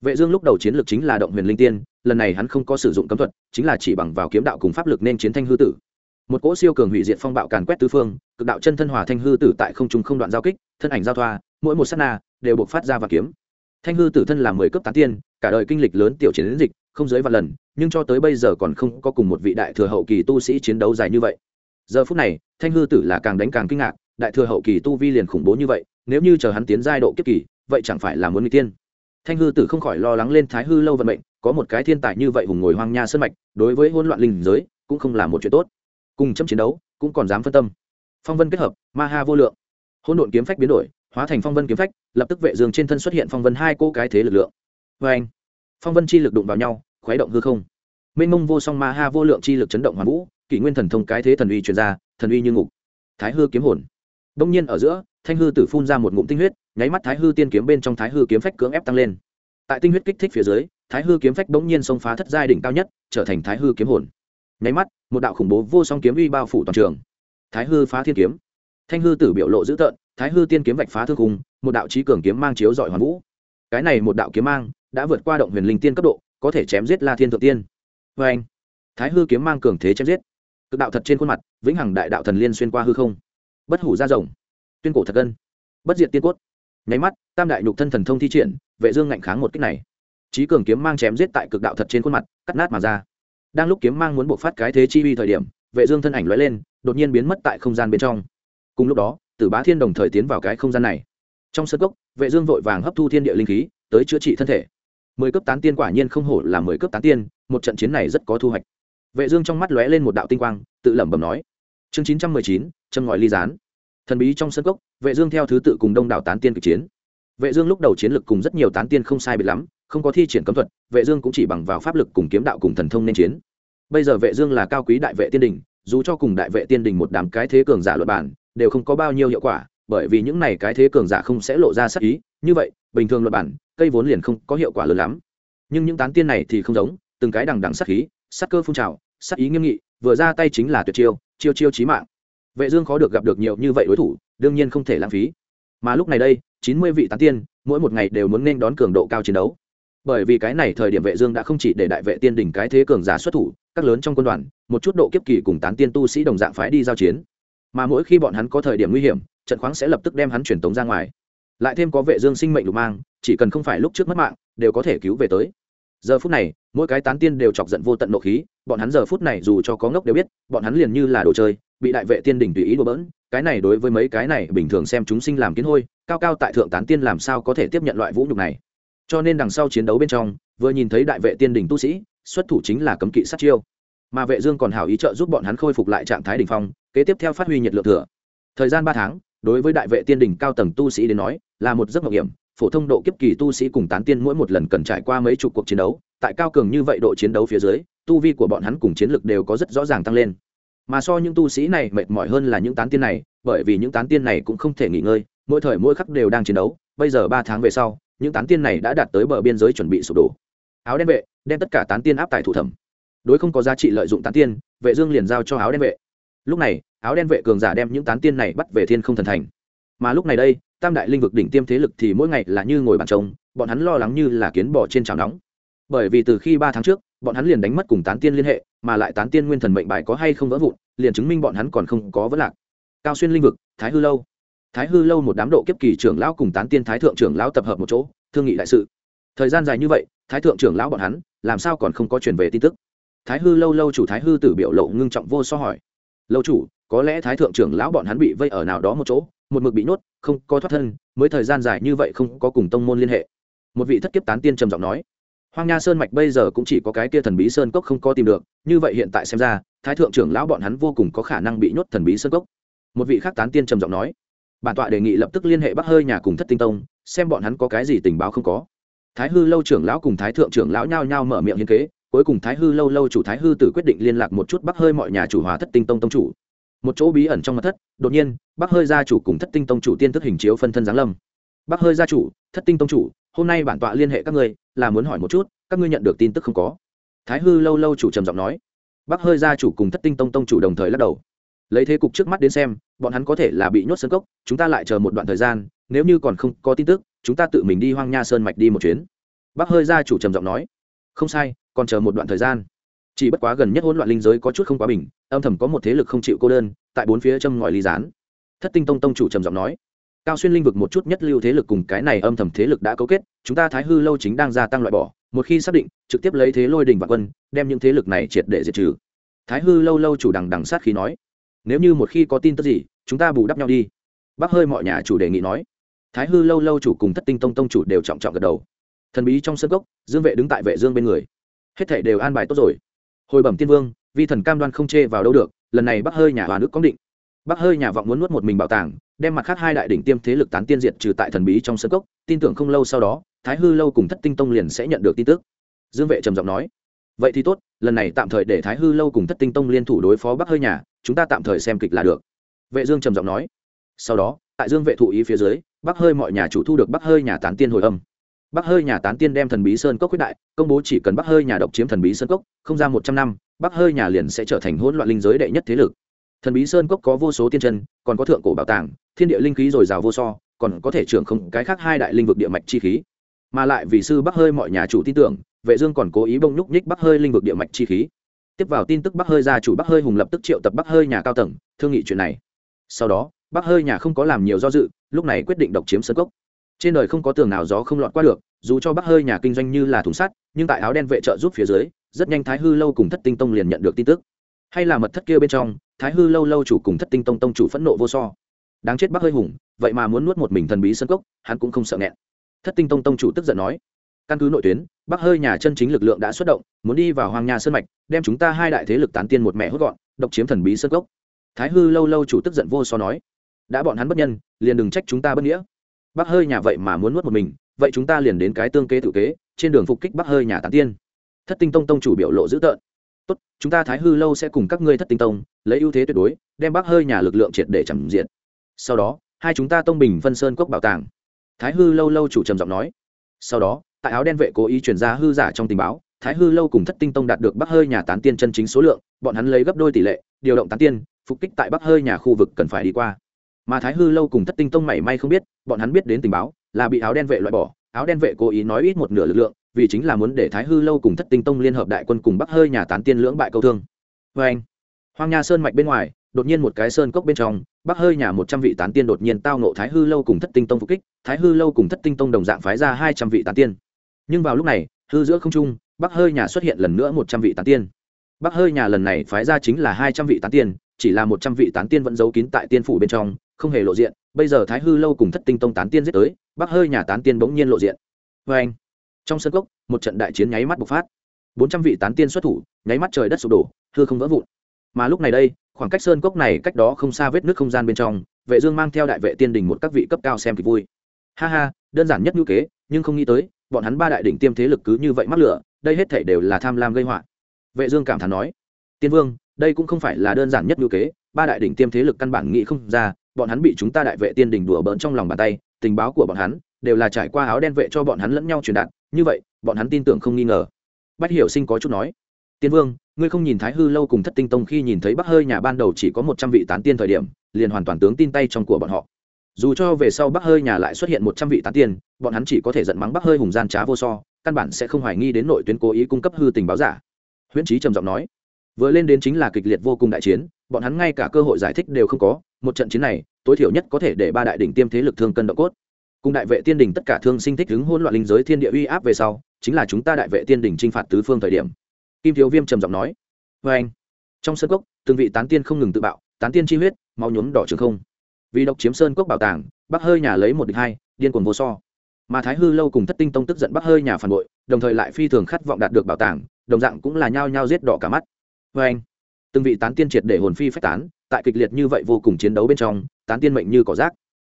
Vệ dương lúc đầu chiến lược chính là động huyền linh tiên, lần này hắn không có sử dụng cấm thuật, chính là chỉ bằng vào kiếm đạo cùng pháp lực nên chiến thanh hư tử. Một cỗ siêu cường hủy diệt phong bạo càn quét tứ phương, cực đạo chân thân hòa thanh hư tử tại không trung không đoạn giao kích, thân ảnh giao thoa, mỗi một sát na đều buộc phát ra và kiếm thanh hư tử thân là mười cấp tán tiên, cả đời kinh lịch lớn tiểu chiến dịch, không dưới vài lần, nhưng cho tới bây giờ còn không có cùng một vị đại thừa hậu kỳ tu sĩ chiến đấu dài như vậy. Giờ phút này, thanh hư tử là càng đánh càng kinh ngạc, đại thừa hậu kỳ tu vi liền khủng bố như vậy, nếu như chờ hắn tiến giai độ kiếp kỳ, vậy chẳng phải là muốn người tiên? Thanh hư tử không khỏi lo lắng lên thái hư lâu vận mệnh, có một cái thiên tài như vậy hùng ngồi hoang nha sơn mạch, đối với hỗn loạn linh giới, cũng không là một chuyện tốt. Cùng chấm chiến đấu, cũng còn dám phân tâm. Phong vân kết hợp, ma ha vô lượng. Hỗn độn kiếm phách biến đổi, hóa thành phong vân kiếm phách lập tức vệ dương trên thân xuất hiện phong vân hai cô cái thế lực lượng. Với anh, phong vân chi lực đụng vào nhau, khuấy động hư không. Minh mông vô song ma ha vô lượng chi lực chấn động hoàn vũ, kỷ nguyên thần thông cái thế thần uy truyền ra, thần uy như ngục. Thái hư kiếm hồn. Đông nhiên ở giữa, thanh hư tử phun ra một ngụm tinh huyết, nháy mắt thái hư tiên kiếm bên trong thái hư kiếm phách cưỡng ép tăng lên. Tại tinh huyết kích thích phía dưới, thái hư kiếm phách bỗng nhiên xông phá thất giai đỉnh cao nhất, trở thành thái hư kiếm hồn. Nháy mắt, một đạo khủng bố vô song kiếm uy bao phủ toàn trường. Thái hư phá thiên kiếm. Thanh hư tử biểu lộ dữ tợn, thái hư tiên kiếm vạch phá thương khung một đạo trí cường kiếm mang chiếu rọi hoàn vũ. Cái này một đạo kiếm mang đã vượt qua động huyền linh tiên cấp độ, có thể chém giết la thiên thượng tiên. Vê anh, thái hư kiếm mang cường thế chém giết. Cực đạo thật trên khuôn mặt, vĩnh hằng đại đạo thần liên xuyên qua hư không. Bất hủ ra rồng, tuyên cổ thật gân, bất diệt tiên cốt. Nháy mắt, tam đại nhục thân thần thông thi triển, vệ dương ngạnh kháng một kích này. Trí cường kiếm mang chém giết tại cực đạo thật trên khuôn mặt, cắt nát mà ra. Đang lúc kiếm mang muốn buộc phát cái thế chi uy thời điểm, vệ dương thân ảnh lóe lên, đột nhiên biến mất tại không gian bên trong. Cùng lúc đó, tử bá thiên đồng thời tiến vào cái không gian này trong sân cốc, vệ dương vội vàng hấp thu thiên địa linh khí tới chữa trị thân thể. Mười cấp tán tiên quả nhiên không hổ là mười cấp tán tiên một trận chiến này rất có thu hoạch. Vệ dương trong mắt lóe lên một đạo tinh quang tự lẩm bẩm nói. Chương 919, châm ngòi ly gián. Thần bí trong sân cốc, vệ dương theo thứ tự cùng đông đảo tán tiên kịch chiến. Vệ dương lúc đầu chiến lực cùng rất nhiều tán tiên không sai biệt lắm không có thi triển cấm thuật vệ dương cũng chỉ bằng vào pháp lực cùng kiếm đạo cùng thần thông nên chiến. Bây giờ vệ dương là cao quý đại vệ tiên đình dù cho cùng đại vệ tiên đình một đám cái thế cường giả luận bản đều không có bao nhiêu hiệu quả bởi vì những này cái thế cường giả không sẽ lộ ra sát ý, như vậy, bình thường luận bản, cây vốn liền không có hiệu quả lớn lắm. Nhưng những tán tiên này thì không giống, từng cái đằng đằng sát khí sát cơ phun trào sát ý nghiêm nghị, vừa ra tay chính là tuyệt chiêu chiêu chiêu chí mạng. Vệ dương khó được gặp được nhiều như vậy đối thủ, đương nhiên không thể lãng phí. Mà lúc này đây, chín mươi vị tán tiên, mỗi một ngày đều muốn nên đón cường độ cao chiến đấu. Bởi vì cái này thời điểm vệ dương đã không chỉ để đại vệ tiên đỉnh cái thế cường giả xuất thủ, các lớn trong quân đoàn, một chút độ kiếp kỳ cùng tán tiên tu sĩ đồng dạng phái đi giao chiến. Mà mỗi khi bọn hắn có thời điểm nguy hiểm trận khoáng sẽ lập tức đem hắn truyền tống ra ngoài. Lại thêm có vệ dương sinh mệnh lục mang, chỉ cần không phải lúc trước mất mạng, đều có thể cứu về tới. Giờ phút này, mỗi cái tán tiên đều chọc giận vô tận nộ khí, bọn hắn giờ phút này dù cho có ngốc đều biết, bọn hắn liền như là đồ chơi, bị đại vệ tiên đỉnh tùy ý đùa bỡn, cái này đối với mấy cái này bình thường xem chúng sinh làm kiến hôi, cao cao tại thượng tán tiên làm sao có thể tiếp nhận loại vũ nhục này. Cho nên đằng sau chiến đấu bên trong, vừa nhìn thấy đại vệ tiên đỉnh tu sĩ, xuất thủ chính là cấm kỵ sát chiêu. Mà vệ dương còn hảo ý trợ giúp bọn hắn khôi phục lại trạng thái đỉnh phong, kế tiếp theo phát huy nhiệt lượng thừa. Thời gian ba tháng đối với đại vệ tiên đỉnh cao tầng tu sĩ đến nói, là một giấc mạo hiểm. Phổ thông độ kiếp kỳ tu sĩ cùng tán tiên mỗi một lần cần trải qua mấy chục cuộc chiến đấu, tại cao cường như vậy độ chiến đấu phía dưới, tu vi của bọn hắn cùng chiến lực đều có rất rõ ràng tăng lên. Mà so những tu sĩ này mệt mỏi hơn là những tán tiên này, bởi vì những tán tiên này cũng không thể nghỉ ngơi, mỗi thời mỗi khắc đều đang chiến đấu. Bây giờ ba tháng về sau, những tán tiên này đã đạt tới bờ biên giới chuẩn bị sụp đổ. Áo đen vệ, đem tất cả tán tiên áp tại thủ thẩm. Đối không có giá trị lợi dụng tán tiên, vệ dương liền giao cho áo đen vệ. Lúc này áo đen vệ cường giả đem những tán tiên này bắt về thiên không thần thành. Mà lúc này đây, tam đại linh vực đỉnh tiêm thế lực thì mỗi ngày là như ngồi bàn trông bọn hắn lo lắng như là kiến bò trên chảo nóng. Bởi vì từ khi ba tháng trước, bọn hắn liền đánh mất cùng tán tiên liên hệ, mà lại tán tiên nguyên thần mệnh bài có hay không vỡ vụn, liền chứng minh bọn hắn còn không có vỡ lạc. Cao xuyên linh vực, thái hư lâu. Thái hư lâu một đám độ kiếp kỳ trưởng lão cùng tán tiên thái thượng trưởng lão tập hợp một chỗ, thương nghị đại sự. Thời gian dài như vậy, thái thượng trưởng lão bọn hắn, làm sao còn không có chuyển về tin tức? Thái hư lâu lâu chủ thái hư tử biểu lộ ngưng trọng vô so hỏi. Lâu chủ có lẽ thái thượng trưởng lão bọn hắn bị vây ở nào đó một chỗ, một mực bị nhốt, không có thoát thân, mới thời gian dài như vậy không có cùng tông môn liên hệ. Một vị thất kiếp tán tiên trầm giọng nói, hoang nha sơn mạch bây giờ cũng chỉ có cái kia thần bí sơn cốc không có tìm được, như vậy hiện tại xem ra, thái thượng trưởng lão bọn hắn vô cùng có khả năng bị nhốt thần bí sơn cốc. Một vị khác tán tiên trầm giọng nói, bản tọa đề nghị lập tức liên hệ bắc hơi nhà cùng thất tinh tông, xem bọn hắn có cái gì tình báo không có. Thái hư lâu trưởng lão cùng thái thượng trưởng lão nhao nhao mở miệng hiến kế, cuối cùng thái hư lâu lâu chủ thái hư tử quyết định liên lạc một chút bắc hơi mọi nhà chủ hòa thất tinh tông tông chủ một chỗ bí ẩn trong mặt thất, đột nhiên, bắc hơi gia chủ cùng thất tinh tông chủ tiên thức hình chiếu phân thân giáng lâm. Bắc hơi gia chủ, thất tinh tông chủ, hôm nay bản tọa liên hệ các ngươi, là muốn hỏi một chút, các ngươi nhận được tin tức không có? Thái hư lâu lâu chủ trầm giọng nói. Bắc hơi gia chủ cùng thất tinh tông tông chủ đồng thời lắc đầu. Lấy thế cục trước mắt đến xem, bọn hắn có thể là bị nhốt sân cốc, chúng ta lại chờ một đoạn thời gian, nếu như còn không có tin tức, chúng ta tự mình đi hoang nha sơn mạch đi một chuyến. Bắc hơi gia chủ trầm giọng nói. Không sai, còn chờ một đoạn thời gian chỉ bất quá gần nhất hỗn loạn linh giới có chút không quá bình, âm thầm có một thế lực không chịu cô đơn, tại bốn phía châm ngòi ly gián. Thất tinh tông tông chủ trầm giọng nói, cao xuyên linh vực một chút nhất lưu thế lực cùng cái này âm thầm thế lực đã cấu kết, chúng ta thái hư lâu chính đang gia tăng loại bỏ, một khi xác định, trực tiếp lấy thế lôi đình và quân, đem những thế lực này triệt để diệt trừ. Thái hư lâu lâu chủ đằng đằng sát khí nói, nếu như một khi có tin tức gì, chúng ta bù đắp nhau đi. Bác hơi mọi nhà chủ đề nghị nói, thái hư lâu lâu chủ cùng thất tinh tông tông chủ đều trọng trọng gật đầu. Thần bí trong sân gốc dương vệ đứng tại vệ dương bên người. Hết thảy đều an bài tốt rồi hồi bẩm tiên vương, vi thần cam đoan không chê vào đâu được, lần này bắc hơi nhà hòa nước có định. Bắc hơi nhà vọng muốn nuốt một mình bảo tàng, đem mặt khác hai đại đỉnh tiêm thế lực tán tiên diệt trừ tại thần bí trong sân cốc, tin tưởng không lâu sau đó, thái hư lâu cùng thất tinh tông liền sẽ nhận được tin tức. Dương vệ trầm giọng nói. Vậy thì tốt, lần này tạm thời để thái hư lâu cùng thất tinh tông liên thủ đối phó bắc hơi nhà, chúng ta tạm thời xem kịch là được. Vệ dương trầm giọng nói. Sau đó, tại dương vệ thụ ý phía dưới, bắc hơi mọi nhà chủ thu được bắc hơi nhà tán tiên hồi âm bắc hơi nhà tán tiên đem thần bí sơn cốc quyết đại, công bố chỉ cần bắc hơi nhà độc chiếm thần bí sơn cốc, không ra một trăm năm, bắc hơi nhà liền sẽ trở thành hỗn loạn linh giới đệ nhất thế lực. Thần bí sơn cốc có vô số tiên chân, còn có thượng cổ bảo tàng, thiên địa linh khí dồi dào vô so, còn có thể trưởng không cái khác hai đại linh vực địa mạch chi khí. Mà lại vì sư bắc hơi mọi nhà chủ tin tưởng, vệ dương còn cố ý bông nhúc nhích bắc hơi linh vực địa mạch chi khí. Tiếp vào tin tức bắc hơi gia chủ bắc hơi hùng lập tức triệu tập bắc hơi nhà cao tầng, thương nghị chuyện này. Sau đó, bắc hơi nhà không có làm nhiều do dự, lúc này quyết định độc chiếm sơn cốc trên đời không có tường nào gió không lọt qua được, dù cho bắc hơi nhà kinh doanh như là thùng sắt, nhưng tại áo đen vệ trợ giúp phía dưới, rất nhanh thái hư lâu cùng thất tinh tông liền nhận được tin tức. Hay là mật thất kia bên trong, thái hư lâu lâu chủ cùng thất tinh tông tông chủ phẫn nộ vô so. Đáng chết bắc hơi hùng, vậy mà muốn nuốt một mình thần bí sân cốc, hắn cũng không sợ nghẹn. Thất tinh tông tông chủ tức giận nói, căn cứ nội tuyến, bắc hơi nhà chân chính lực lượng đã xuất động, muốn đi vào hoàng nhà sơn mạch, đem chúng ta hai đại thế lực tán tiên một mẹ hốt gọn, độc chiếm thần bí sân cốc. Thái hư lâu lâu chủ tức giận vô so nói, đã bọn hắn bất nhân, liền đừng trách chúng ta bất nghĩa bắc hơi nhà vậy mà muốn nuốt một mình, vậy chúng ta liền đến cái tương kế tự kế, trên đường phục kích bắc hơi nhà tán tiên. Thất tinh tông tông chủ biểu lộ dữ tợn. Tốt, chúng ta thái hư lâu sẽ cùng các ngươi thất tinh tông, lấy ưu thế tuyệt đối, đem bắc hơi nhà lực lượng triệt để chẳng diện sau đó, hai chúng ta tông bình phân sơn cốc bảo tàng. Thái hư lâu lâu chủ trầm giọng nói. Sau đó, tại áo đen vệ cố ý chuyển ra hư giả trong tình báo, thái hư lâu cùng thất tinh tông đạt được bắc hơi nhà tán tiên chân chính số lượng, bọn hắn lấy gấp đôi tỷ lệ, điều động tán tiên, phục kích tại bắc hơi nhà khu vực cần phải đi qua mà thái hư lâu cùng thất tinh tông mảy may không biết, bọn hắn biết đến tình báo, là bị áo đen vệ loại bỏ. Áo đen vệ cố ý nói ít một nửa lực lượng, vì chính là muốn để thái hư lâu cùng thất tinh tông liên hợp đại quân cùng bắc hơi nhà tán tiên lưỡng bại câu thương. Vê anh, hoang nha sơn mạch bên ngoài, đột nhiên một cái sơn cốc bên trong, bắc hơi nhà một trăm vị tán tiên đột nhiên tao nộ thái hư lâu cùng thất tinh tông phục kích, thái hư lâu cùng thất tinh tông đồng dạng phái ra hai trăm vị tán tiên. Nhưng vào lúc này, hư giữa không trung, bắc hơi nhà xuất hiện lần nữa một trăm vị tán tiên. Bắc hơi nhà lần này phái ra chính là hai trăm vị tán tiên, chỉ là một trăm vị tán tiên vẫn giấu kín tại tiên phủ bên trong không hề lộ diện, bây giờ thái hư lâu cùng thất tinh tông tán tiên giết tới, bắc hơi nhà tán tiên bỗng nhiên lộ diện. Vê anh, trong sân cốc, một trận đại chiến nháy mắt bộc phát. Bốn trăm vị tán tiên xuất thủ, nháy mắt trời đất sụp đổ, hư không vỡ vụn. Mà lúc này đây, khoảng cách sơn cốc này cách đó không xa vết nước không gian bên trong, vệ dương mang theo đại vệ tiên đình một các vị cấp cao xem kịch vui. Ha ha, đơn giản nhất ngữ kế, nhưng không nghĩ tới, bọn hắn ba đại đỉnh tiêm thế lực cứ như vậy mắc lửa, đây hết thảy đều là tham lam gây họa. Vệ dương cảm thán nói, tiên vương, đây cũng không phải là đơn giản nhất ngữ kế, ba đại đỉnh tiêm thế lực căn bản nghĩ không ra bọn hắn bị chúng ta đại vệ tiên đình đùa bỡn trong lòng bàn tay, tình báo của bọn hắn đều là trải qua áo đen vệ cho bọn hắn lẫn nhau truyền đạt, như vậy, bọn hắn tin tưởng không nghi ngờ. Bách hiểu sinh có chút nói, tiên vương, ngươi không nhìn thái hư lâu cùng thất tinh tông khi nhìn thấy bắc hơi nhà ban đầu chỉ có một trăm vị tán tiên thời điểm, liền hoàn toàn tướng tin tay trong của bọn họ. Dù cho về sau bắc hơi nhà lại xuất hiện một trăm vị tán tiên, bọn hắn chỉ có thể giận mắng bắc hơi hùng gian trá vô so, căn bản sẽ không hoài nghi đến nội tuyến cố ý cung cấp hư tình báo giả. Huyễn trí trầm giọng nói, vừa lên đến chính là kịch liệt vô cùng đại chiến, bọn hắn ngay cả cơ hội giải thích đều không có, một trận chiến này tối thiểu nhất có thể để ba đại đỉnh tiêm thế lực thương cân độ cốt. Cùng đại vệ tiên đỉnh tất cả thương sinh thích ứng hỗn loạn linh giới thiên địa uy áp về sau, chính là chúng ta đại vệ tiên đỉnh chinh phạt tứ phương thời điểm. Kim thiếu viêm trầm giọng nói. Vê anh, trong sân cốc, từng vị tán tiên không ngừng tự bạo, tán tiên chi huyết, máu nhuốm đỏ trường không. Vì độc chiếm sơn cốc bảo tàng, bắc hơi nhà lấy một địch hai, điên cuồng vô so. Mà thái hư lâu cùng thất tinh tông tức giận bắc hơi nhà phản bội, đồng thời lại phi thường khát vọng đạt được bảo tàng, đồng dạng cũng là nhao nhao giết đỏ cả mắt. Vê anh từng vị tán tiên triệt để hồn phi phách tán, tại kịch liệt như vậy vô cùng chiến đấu bên trong, tán tiên mệnh như cỏ rác.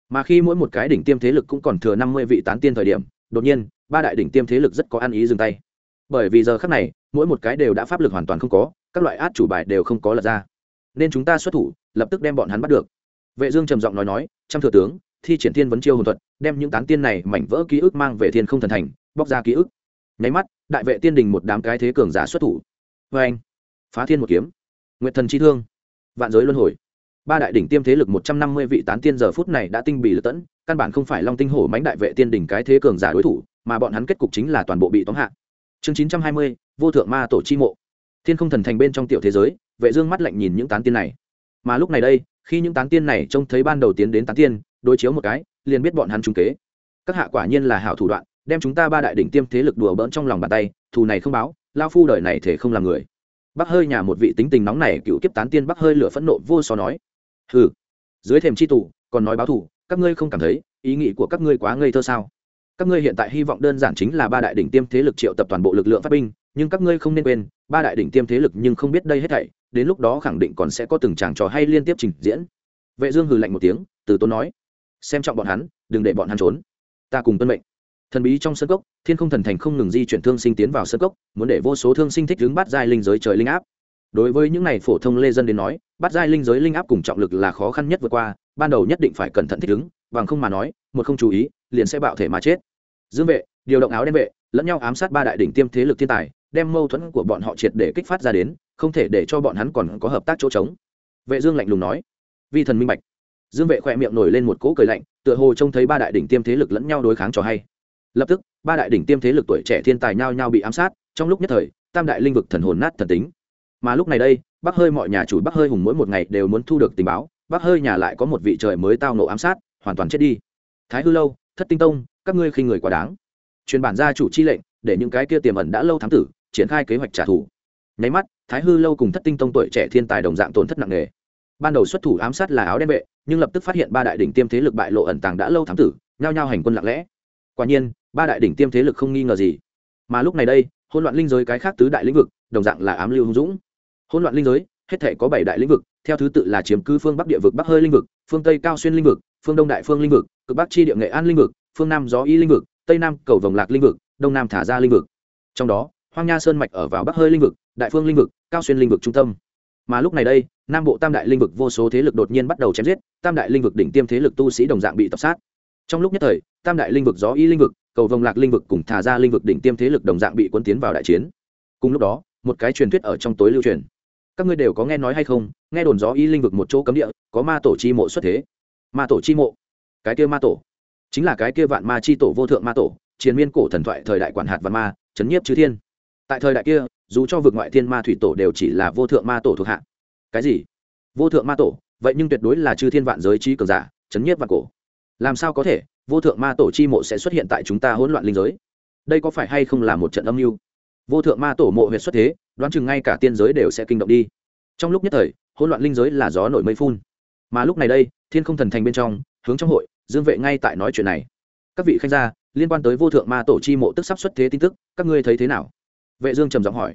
Mà khi mỗi một cái đỉnh tiêm thế lực cũng còn thừa năm mươi vị tán tiên thời điểm, đột nhiên, ba đại đỉnh tiêm thế lực rất có ăn ý dừng tay. Bởi vì giờ khác này, mỗi một cái đều đã pháp lực hoàn toàn không có, các loại át chủ bài đều không có lật ra. Nên chúng ta xuất thủ, lập tức đem bọn hắn bắt được. Vệ dương trầm giọng nói nói, trăm thừa tướng, thi triển thiên vấn chiêu hồn thuật, đem những tán tiên này mảnh vỡ ký ức mang về thiên không thần thành, bóc ra ký ức. Nháy mắt, đại vệ tiên đình một đám cái thế cường giả xuất thủ. Với anh phá thiên một kiếm nguyệt thần chi thương, vạn giới luân hồi. Ba đại đỉnh tiêm thế lực một trăm năm mươi vị tán tiên giờ phút này đã tinh bị lật tẫn, căn bản không phải long tinh hổ mánh đại vệ tiên đỉnh cái thế cường giả đối thủ, mà bọn hắn kết cục chính là toàn bộ bị tóm hạ. Chương chín trăm hai mươi, vô thượng ma tổ chi mộ. Thiên không thần thành bên trong tiểu thế giới, vệ dương mắt lạnh nhìn những tán tiên này. Mà lúc này đây, khi những tán tiên này trông thấy ban đầu tiến đến tán tiên, đối chiếu một cái, liền biết bọn hắn trúng kế. Các hạ quả nhiên là hảo thủ đoạn, đem chúng ta ba đại đỉnh tiêm thế lực đùa bỡn trong lòng bàn tay, thù này không báo lao phu đời này thể không làm người bắc hơi nhà một vị tính tình nóng này cựu kiếp tán tiên bắc hơi lửa phẫn nộ vô so nói. Hừ, dưới thềm c h i tù, còn nói báo thù, các ngươi không cảm thấy ý nghĩ của các ngươi quá ngây thơ sao? Các ngươi hiện tại hy vọng đơn giản chính là ba đại đỉnh tiêm thế lực triệu tập toàn bộ lực lượng phát binh, nhưng các ngươi không nên quên, ba đại đỉnh tiêm thế lực nhưng không biết đây hết thảy, đến lúc đó khẳng định còn sẽ có từng tràng trò hay liên tiếp trình diễn. Vệ dương hừ lạnh một tiếng, từ tôn nói, xem trọng bọn hắn, đừng để bọn hắn trốn. Ta cùng tuân mệnh thần bí trong sân cốc, thiên không thần thành không ngừng di chuyển thương sinh tiến vào sân cốc, muốn để vô số thương sinh thích đứng bắt giai linh giới trời linh áp. Đối với những này phổ thông lê dân đến nói bắt giai linh giới linh áp cùng trọng lực là khó khăn nhất vượt qua, ban đầu nhất định phải cẩn thận thích ứng, bằng không mà nói, một không chú ý, liền sẽ bạo thể mà chết. Dương vệ, điều động áo đen vệ, lẫn nhau ám sát ba đại đỉnh tiêm thế lực thiên tài, đem mâu thuẫn của bọn họ triệt để kích phát ra đến, không thể để cho bọn hắn còn có hợp tác chỗ trống. Vệ dương lạnh lùng nói. Vi thần minh bạch. Dương vệ khoe miệng nổi lên một cỗ cười lạnh, tựa hồ trông thấy ba đại đỉnh tiêm thế lực lẫn nhau đối kháng cho hay lập tức, ba đại đỉnh tiêm thế lực tuổi trẻ thiên tài nhau nhau bị ám sát, trong lúc nhất thời, tam đại linh vực thần hồn nát thần tính. Mà lúc này đây, bắc hơi mọi nhà chủ bắc hơi hùng mỗi một ngày đều muốn thu được tình báo, bắc hơi nhà lại có một vị trời mới tao nộ ám sát, hoàn toàn chết đi. Thái hư lâu, thất tinh tông, các ngươi khi người quá đáng. Truyền bản gia chủ chi lệnh, để những cái kia tiềm ẩn đã lâu thám tử, triển khai kế hoạch trả thù. Nháy mắt, thái hư lâu cùng thất tinh tông tuổi trẻ thiên tài đồng dạng tổn thất nặng nề. Ban đầu xuất thủ ám sát là áo đen vệ, nhưng lập tức phát hiện ba đại đỉnh tiêm thế lực bại lộ ẩn tàng đã lâu thám tử, nhao nhao hành quân lặng lẽ. Quả nhiên ba đại đỉnh tiêm thế lực không nghi ngờ gì mà lúc này đây hỗn loạn linh giới cái khác tứ đại lĩnh vực đồng dạng là ám lưu hung dũng hỗn loạn linh giới hết thể có bảy đại lĩnh vực theo thứ tự là chiếm cứ phương bắc địa vực bắc hơi linh vực phương tây cao xuyên linh vực phương đông đại phương linh vực cực bắc chi địa nghệ an linh vực phương nam gió y linh vực tây nam cầu vồng lạc linh vực đông nam thả ra linh vực trong đó hoang nha sơn mạch ở vào bắc hơi linh vực đại phương linh vực cao xuyên linh vực trung tâm mà lúc này đây nam bộ tam đại linh vực vô số thế lực đột nhiên bắt đầu chém giết tam đại linh vực đỉnh tiêm thế lực tu sĩ đồng dạng bị tập sát trong lúc nhất thời tam đại linh vực gió y linh vực cầu vồng lạc linh vực cùng thả ra linh vực đỉnh tiêm thế lực đồng dạng bị quân tiến vào đại chiến. Cùng lúc đó, một cái truyền thuyết ở trong tối lưu truyền. Các ngươi đều có nghe nói hay không? Nghe đồn gió y linh vực một chỗ cấm địa, có ma tổ chi mộ xuất thế. Ma tổ chi mộ? Cái kia ma tổ. Chính là cái kia vạn ma chi tổ vô thượng ma tổ chiến miên cổ thần thoại thời đại quản hạt vạn ma, chấn nhiếp chư thiên. Tại thời đại kia, dù cho vực ngoại thiên ma thủy tổ đều chỉ là vô thượng ma tổ thuộc hạ. Cái gì? Vô thượng ma tổ? Vậy nhưng tuyệt đối là chư thiên vạn giới trí cường giả, chấn nhiếp vạn cổ. Làm sao có thể? Vô thượng ma tổ chi mộ sẽ xuất hiện tại chúng ta hỗn loạn linh giới. Đây có phải hay không là một trận âm mưu? Vô thượng ma tổ mộ huyệt xuất thế, đoán chừng ngay cả tiên giới đều sẽ kinh động đi. Trong lúc nhất thời, hỗn loạn linh giới là gió nổi mây phun. Mà lúc này đây, thiên không thần thành bên trong, hướng trong hội, dương vệ ngay tại nói chuyện này. Các vị khanh gia, liên quan tới vô thượng ma tổ chi mộ tức sắp xuất thế tin tức, các ngươi thấy thế nào? Vệ dương trầm giọng hỏi.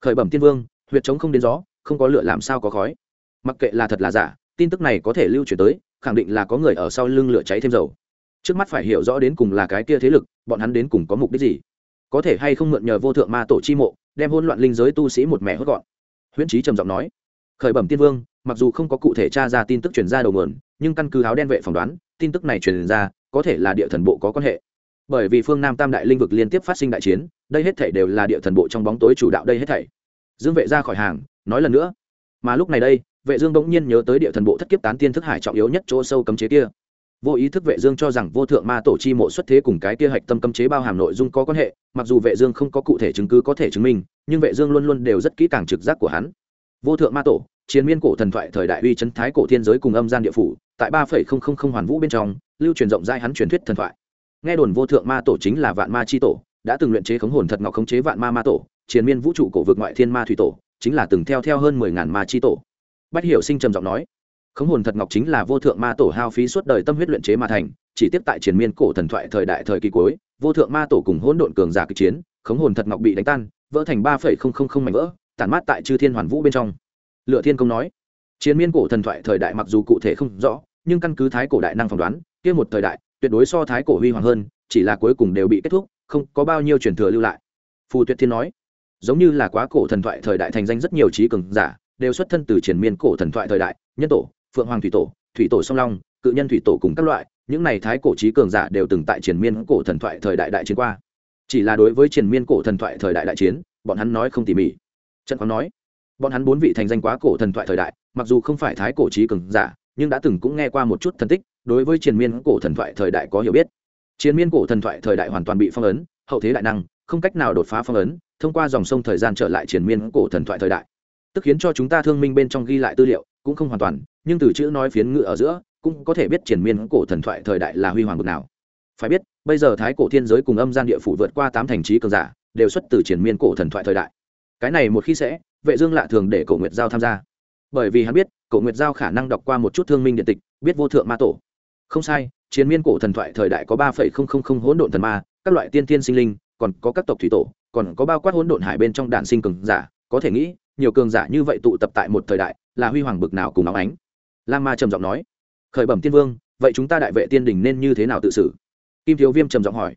Khởi bẩm tiên vương, huyệt chống không đến gió, không có lửa làm sao có khói. Mặc kệ là thật là giả, tin tức này có thể lưu truyền tới, khẳng định là có người ở sau lưng lửa cháy thêm dầu trước mắt phải hiểu rõ đến cùng là cái kia thế lực, bọn hắn đến cùng có mục đích gì? Có thể hay không mượn nhờ vô thượng ma tổ chi mộ, đem hỗn loạn linh giới tu sĩ một mẹ hốt gọn? Huyễn trí trầm giọng nói. Khởi bẩm tiên vương, mặc dù không có cụ thể tra ra tin tức truyền ra đầu nguồn, nhưng căn cứ áo đen vệ phỏng đoán, tin tức này truyền ra, có thể là địa thần bộ có quan hệ. Bởi vì phương nam tam đại linh vực liên tiếp phát sinh đại chiến, đây hết thảy đều là địa thần bộ trong bóng tối chủ đạo đây hết thảy. Dương vệ ra khỏi hàng, nói lần nữa. Mà lúc này đây, vệ dương bỗng nhiên nhớ tới địa thần bộ thất kiếp tán tiên thức hải trọng yếu nhất chỗ sâu cấm chế kia vô ý thức vệ dương cho rằng vô thượng ma tổ chi mộ xuất thế cùng cái kia hạch tâm cấm chế bao hàm nội dung có quan hệ, mặc dù vệ dương không có cụ thể chứng cứ có thể chứng minh, nhưng vệ dương luôn luôn đều rất kỹ càng trực giác của hắn. Vô thượng ma tổ, chiến miên cổ thần thoại thời đại uy chấn thái cổ thiên giới cùng âm gian địa phủ, tại ba hoàn vũ bên trong, lưu truyền rộng rãi hắn truyền thuyết thần thoại. Nghe đồn vô thượng ma tổ chính là vạn ma chi tổ, đã từng luyện chế khống hồn thật ngọc khống chế vạn ma ma tổ, chiến miên vũ trụ cổ vực ngoại thiên ma thủy tổ, chính là từng theo theo hơn mười ngàn ma chi tổ. Bách hiểu sinh trầm giọng nói khống hồn thật ngọc chính là vô thượng ma tổ hao phí suốt đời tâm huyết luyện chế mà thành, chỉ tiếp tại triển miên cổ thần thoại thời đại thời kỳ cuối, vô thượng ma tổ cùng hỗn độn cường giả kịch chiến, khống hồn thật ngọc bị đánh tan, vỡ thành ba phẩy không không không mảnh vỡ, tản mát tại chư thiên hoàn vũ bên trong. Lựa thiên công nói chiến miên cổ thần thoại thời đại mặc dù cụ thể không rõ, nhưng căn cứ thái cổ đại năng phỏng đoán, kia một thời đại, tuyệt đối so thái cổ huy hoàng hơn, chỉ là cuối cùng đều bị kết thúc, không có bao nhiêu truyền thừa lưu lại. Phù tuyệt thiên nói, giống như là quá cổ thần thoại thời đại thành danh rất nhiều trí cường giả, đều xuất thân từ triển miên cổ thần thoại thời đại, nhân tổ phượng hoàng thủy tổ thủy tổ song long, cự nhân thủy tổ cùng các loại, những này thái cổ trí cường giả đều từng tại triển miên cổ thần thoại thời đại đại chiến qua. Chỉ là đối với triển miên cổ thần thoại thời đại đại chiến, bọn hắn nói không tỉ mỉ. Trận khoáng nói, bọn hắn bốn vị thành danh quá cổ thần thoại thời đại, mặc dù không phải thái cổ trí cường giả, nhưng đã từng cũng nghe qua một chút thần tích, đối với triền miên cổ thần thoại thời đại có hiểu biết. Triền miên cổ thần thoại thời đại hoàn toàn bị phong ấn, hậu thế đại năng, không cách nào đột phá phong ấn, thông qua dòng sông thời gian trở lại triền miên cổ thần thoại thời đại. Tức khiến cho chúng ta thương minh bên trong ghi lại tư liệu cũng không hoàn toàn, nhưng từ chữ nói phiến ngự ở giữa, cũng có thể biết triển miên cổ thần thoại thời đại là huy hoàng bực nào. Phải biết, bây giờ thái cổ thiên giới cùng âm gian địa phủ vượt qua tám thành trí cường giả, đều xuất từ triển miên cổ thần thoại thời đại. Cái này một khi sẽ, vệ dương lạ thường để cổ nguyệt giao tham gia. Bởi vì hắn biết, cổ nguyệt giao khả năng đọc qua một chút thương minh điện tịch, biết vô thượng ma tổ. Không sai chiến miên cổ thần thoại thời đại có ba phẩy không không không hỗn độn thần ma, các loại tiên tiên sinh linh, còn có các tộc thủy tổ, còn có bao quát hỗn độn hải bên trong đạn sinh cường giả, có thể nghĩ, nhiều cường giả như vậy tụ tập tại một thời đại là huy hoàng bực nào cùng óng ánh. Lam ma trầm giọng nói, khởi bẩm tiên vương, vậy chúng ta đại vệ tiên đình nên như thế nào tự xử? Kim thiếu viêm trầm giọng hỏi,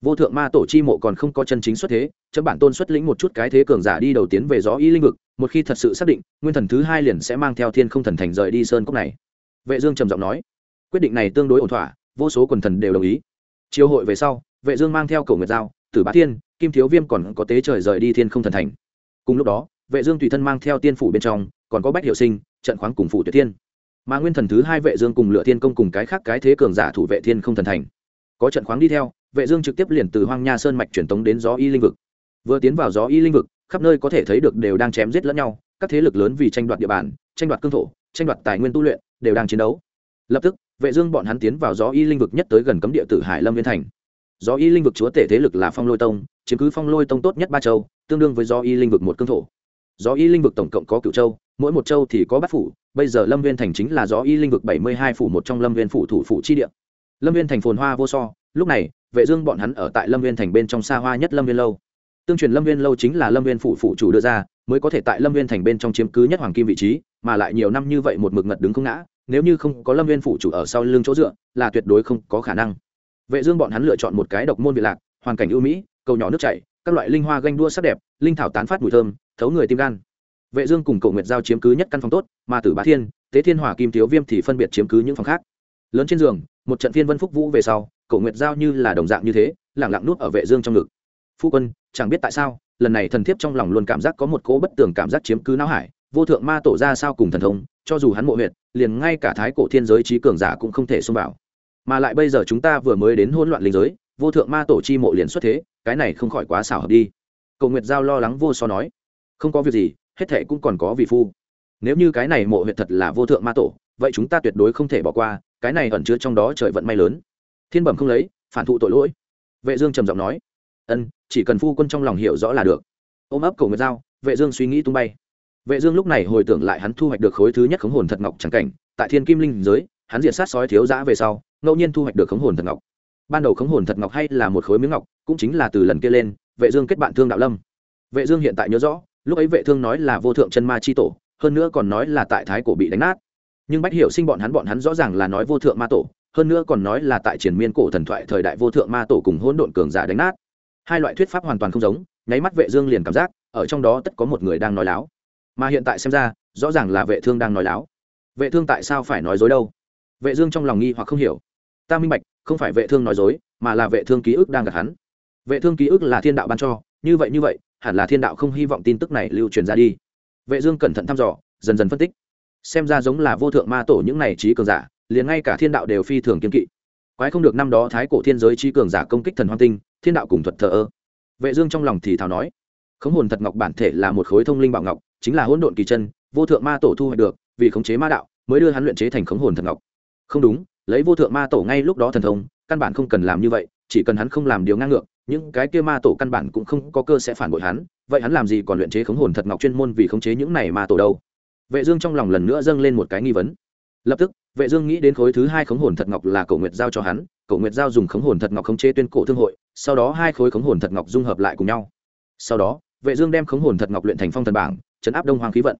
vô thượng ma tổ chi mộ còn không có chân chính xuất thế, chấm bản tôn xuất lĩnh một chút cái thế cường giả đi đầu tiến về gió y linh vực, một khi thật sự xác định, nguyên thần thứ hai liền sẽ mang theo thiên không thần thành rời đi sơn cốc này. Vệ dương trầm giọng nói, quyết định này tương đối ổn thỏa, vô số quần thần đều đồng ý. Chiều hội về sau, vệ dương mang theo cổ nguyệt giao, tử bá thiên, kim thiếu viêm còn có tế trời rời đi thiên không thần thành. Cùng lúc đó, vệ dương tùy thân mang theo tiên phủ bên trong còn có bách hiệu sinh, trận khoáng cùng phủ tuyệt thiên. Mà nguyên thần thứ hai vệ dương cùng lựa thiên công cùng cái khác cái thế cường giả thủ vệ thiên không thần thành. Có trận khoáng đi theo, vệ dương trực tiếp liền từ hoang nha sơn mạch truyền tống đến gió y linh vực. Vừa tiến vào gió y linh vực, khắp nơi có thể thấy được đều đang chém giết lẫn nhau, các thế lực lớn vì tranh đoạt địa bàn, tranh đoạt cương thổ, tranh đoạt tài nguyên tu luyện, đều đang chiến đấu. Lập tức, vệ dương bọn hắn tiến vào gió y linh vực nhất tới gần cấm địa tử hải lâm viên thành. Gió y linh vực chúa tể thế lực là phong lôi tông, chiếm cứ phong lôi tông tốt nhất ba châu, tương đương với gió y linh vực một cương thổ. Gió y linh vực tổng cộng có cửu châu mỗi một châu thì có bát phủ, bây giờ lâm viên thành chính là gió y linh vực bảy mươi hai phủ một trong lâm viên phủ thủ phủ chi địa. Lâm viên thành phồn hoa vô so, lúc này, vệ dương bọn hắn ở tại lâm viên thành bên trong xa hoa nhất lâm viên lâu. Tương truyền lâm viên lâu chính là lâm viên phủ phủ chủ đưa ra, mới có thể tại lâm viên thành bên trong chiếm cứ nhất hoàng kim vị trí, mà lại nhiều năm như vậy một mực ngật đứng không ngã, nếu như không có lâm viên phủ chủ ở sau lưng chỗ dựa, là tuyệt đối không có khả năng. Vệ dương bọn hắn lựa chọn một cái độc môn vị lạc, hoàn cảnh ưu mỹ, cầu nhỏ nước chảy, các loại linh hoa ganh đua sắc đẹp, linh thảo tán phát mùi thơm, thấu người tim gan vệ dương cùng cổ nguyệt giao chiếm cứ nhất căn phòng tốt, mà tử bá thiên, tế thiên hỏa kim thiếu viêm thì phân biệt chiếm cứ những phòng khác. Lớn trên giường, một trận phiên vân phúc vũ về sau, cổ nguyệt giao như là đồng dạng như thế, lặng lặng nuốt ở vệ dương trong ngực. Phu quân, chẳng biết tại sao, lần này thần thiếp trong lòng luôn cảm giác có một cỗ bất tường cảm giác chiếm cứ não hải, vô thượng ma tổ ra sao cùng thần thông, cho dù hắn mộ huyệt, liền ngay cả thái cổ thiên giới trí cường giả cũng không thể xông vào. Mà lại bây giờ chúng ta vừa mới đến hỗn loạn linh giới, vô thượng ma tổ chi mộ liền xuất thế, cái này không khỏi quá xảo hợp đi. Cầu nguyệt giao lo lắng vô so nói. Không có việc gì hết thệ cũng còn có vị phu. Nếu như cái này mộ huyệt thật là vô thượng ma tổ, vậy chúng ta tuyệt đối không thể bỏ qua, cái này ẩn chứa trong đó trời vận may lớn. Thiên bẩm không lấy, phản thụ tội lỗi. Vệ dương trầm giọng nói, ân, chỉ cần phu quân trong lòng hiểu rõ là được. Ôm ấp cổ nguyệt giao, vệ dương suy nghĩ tung bay. Vệ dương lúc này hồi tưởng lại hắn thu hoạch được khối thứ nhất khống hồn thật ngọc chẳng cảnh, tại thiên kim linh giới, hắn diệt sát sói thiếu giã về sau, ngẫu nhiên thu hoạch được khống hồn thật ngọc. Ban đầu khống hồn thật ngọc hay là một khối miếng ngọc, cũng chính là từ lần kia lên, vệ dương kết bạn thương đạo lâm. Vệ dương hiện tại nhớ rõ lúc ấy vệ thương nói là vô thượng chân ma chi tổ, hơn nữa còn nói là tại thái cổ bị đánh nát. Nhưng bách hiểu sinh bọn hắn bọn hắn rõ ràng là nói vô thượng ma tổ, hơn nữa còn nói là tại triển miên cổ thần thoại thời đại vô thượng ma tổ cùng hỗn độn cường giả đánh nát. Hai loại thuyết pháp hoàn toàn không giống, nháy mắt vệ dương liền cảm giác, ở trong đó tất có một người đang nói láo. Mà hiện tại xem ra, rõ ràng là vệ thương đang nói láo. Vệ thương tại sao phải nói dối đâu? Vệ dương trong lòng nghi hoặc không hiểu. Ta minh bạch, không phải vệ thương nói dối, mà là vệ thương ký ức đang gạt hắn. Vệ thương ký ức là thiên đạo ban cho như vậy như vậy, hẳn là thiên đạo không hy vọng tin tức này lưu truyền ra đi. Vệ dương cẩn thận thăm dò, dần dần phân tích. Xem ra giống là vô thượng ma tổ những này trí cường giả, liền ngay cả thiên đạo đều phi thường kiên kỵ. Quái không được năm đó thái cổ thiên giới trí cường giả công kích thần hoang tinh, thiên đạo cùng thuật thờ ơ. Vệ dương trong lòng thì thào nói, khống hồn thật ngọc bản thể là một khối thông linh bảo ngọc, chính là hỗn độn kỳ chân, vô thượng ma tổ thu hoạch được, vì khống chế ma đạo, mới đưa hắn luyện chế thành khống hồn thật ngọc. Không đúng, lấy vô thượng ma tổ ngay lúc đó thần thông, căn bản không cần làm như vậy, chỉ cần hắn không làm điều ngang ngược những cái kia ma tổ căn bản cũng không có cơ sẽ phản bội hắn, vậy hắn làm gì còn luyện chế khống hồn thật ngọc chuyên môn vì khống chế những này ma tổ đâu? Vệ dương trong lòng lần nữa dâng lên một cái nghi vấn. Lập tức, vệ dương nghĩ đến khối thứ hai khống hồn thật ngọc là cổ nguyệt giao cho hắn, cổ nguyệt giao dùng khống hồn thật ngọc khống chế tuyên cổ thương hội, sau đó hai khối khống hồn thật ngọc dung hợp lại cùng nhau. Sau đó, vệ dương đem khống hồn thật ngọc luyện thành phong thần bảng chấn áp đông hoàng khí vận.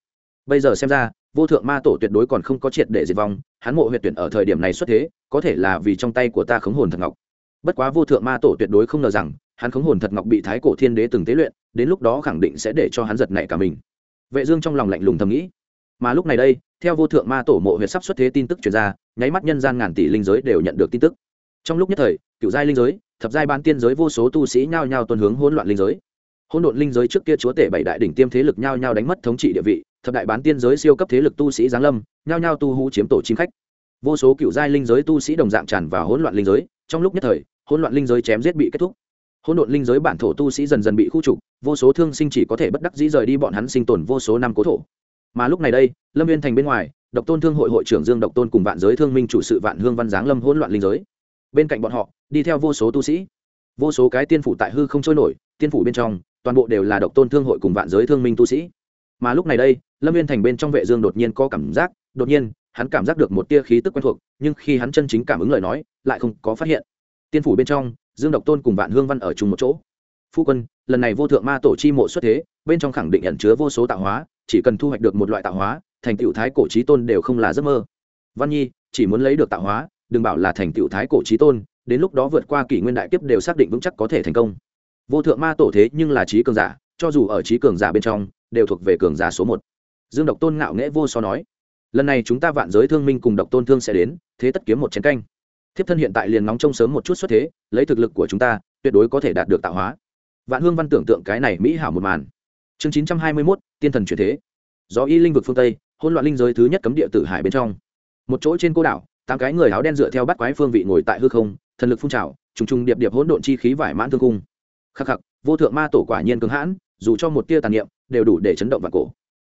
Bây giờ xem ra, vô thượng ma tổ tuyệt đối còn không có triệt để diệt vong, hắn mộ huyệt tuyển ở thời điểm này xuất thế, có thể là vì trong tay của ta khống hồn thật ngọc bất quá vô thượng ma tổ tuyệt đối không ngờ rằng, hắn khống hồn thật ngọc bị thái cổ thiên đế từng tế luyện, đến lúc đó khẳng định sẽ để cho hắn giật nảy cả mình. Vệ dương trong lòng lạnh lùng thầm nghĩ. Mà lúc này đây, theo vô thượng ma tổ mộ huyệt sắp xuất thế tin tức truyền ra, nháy mắt nhân gian ngàn tỷ linh giới đều nhận được tin tức. Trong lúc nhất thời, cựu giai linh giới, thập giai bán tiên giới vô số tu sĩ nhao nhao tuân hướng hỗn loạn linh giới. Hỗn độn linh giới trước kia chúa tể bảy đại đỉnh tiêm thế lực nhao nhao đánh mất thống trị địa vị, thập đại bán tiên giới siêu cấp thế lực tu sĩ giáng lâm, nhao nhao tu hú chiếm tổ chim khách. Vô số cựu giai linh giới tu sĩ đồng dạng tràn vào hỗn loạn linh giới, trong lúc nhất thời hỗn loạn linh giới chém giết bị kết thúc. Hỗn độn linh giới bản thổ tu sĩ dần dần bị khu trục, vô số thương sinh chỉ có thể bất đắc dĩ rời đi bọn hắn sinh tồn vô số năm cố thổ. Mà lúc này đây, lâm viên thành bên ngoài, độc tôn thương hội hội trưởng dương độc tôn cùng vạn giới thương minh chủ sự vạn hương văn giáng lâm hỗn loạn linh giới. Bên cạnh bọn họ, đi theo vô số tu sĩ. Vô số cái tiên phủ tại hư không trôi nổi, tiên phủ bên trong, toàn bộ đều là độc tôn thương hội cùng vạn giới thương minh tu sĩ. Mà lúc này đây, lâm viên thành bên trong vệ dương đột nhiên có cảm giác, đột nhiên, hắn cảm giác được một tia khí tức quen thuộc, nhưng khi hắn chân chính cảm ứng lời nói, lại không có phát hiện tiên phủ bên trong, dương độc tôn cùng vạn hương văn ở chung một chỗ. Phu quân, lần này vô thượng ma tổ chi mộ xuất thế, bên trong khẳng định ẩn chứa vô số tạo hóa, chỉ cần thu hoạch được một loại tạo hóa, thành tựu thái cổ trí tôn đều không là giấc mơ. Văn nhi, chỉ muốn lấy được tạo hóa, đừng bảo là thành tựu thái cổ trí tôn, đến lúc đó vượt qua kỷ nguyên đại kiếp đều xác định vững chắc có thể thành công. Vô thượng ma tổ thế nhưng là trí cường giả, cho dù ở trí cường giả bên trong, đều thuộc về cường giả số một. Dương độc tôn ngạo nghễ vô so nói, lần này chúng ta vạn giới thương minh cùng độc tôn thương sẽ đến, thế tất kiếm một chiến canh thiếp thân hiện tại liền nóng trông sớm một chút xuất thế, lấy thực lực của chúng ta, tuyệt đối có thể đạt được tạo hóa. Vạn hương văn tưởng tượng cái này mỹ hảo một màn. Chương chín trăm hai mươi mốt, tiên thần chuyển thế. Do y linh vực phương tây hôn loạn linh giới thứ nhất cấm địa tử hải bên trong. Một chỗ trên cô đảo, tám cái người áo đen dựa theo bắt quái phương vị ngồi tại hư không, thần lực phun trào, trùng trùng điệp điệp hỗn độn chi khí vải mãn thương cung. Khắc khắc, vô thượng ma tổ quả nhiên cứng hãn, dù cho một tia tàn niệm, đều đủ để chấn động vạn cổ.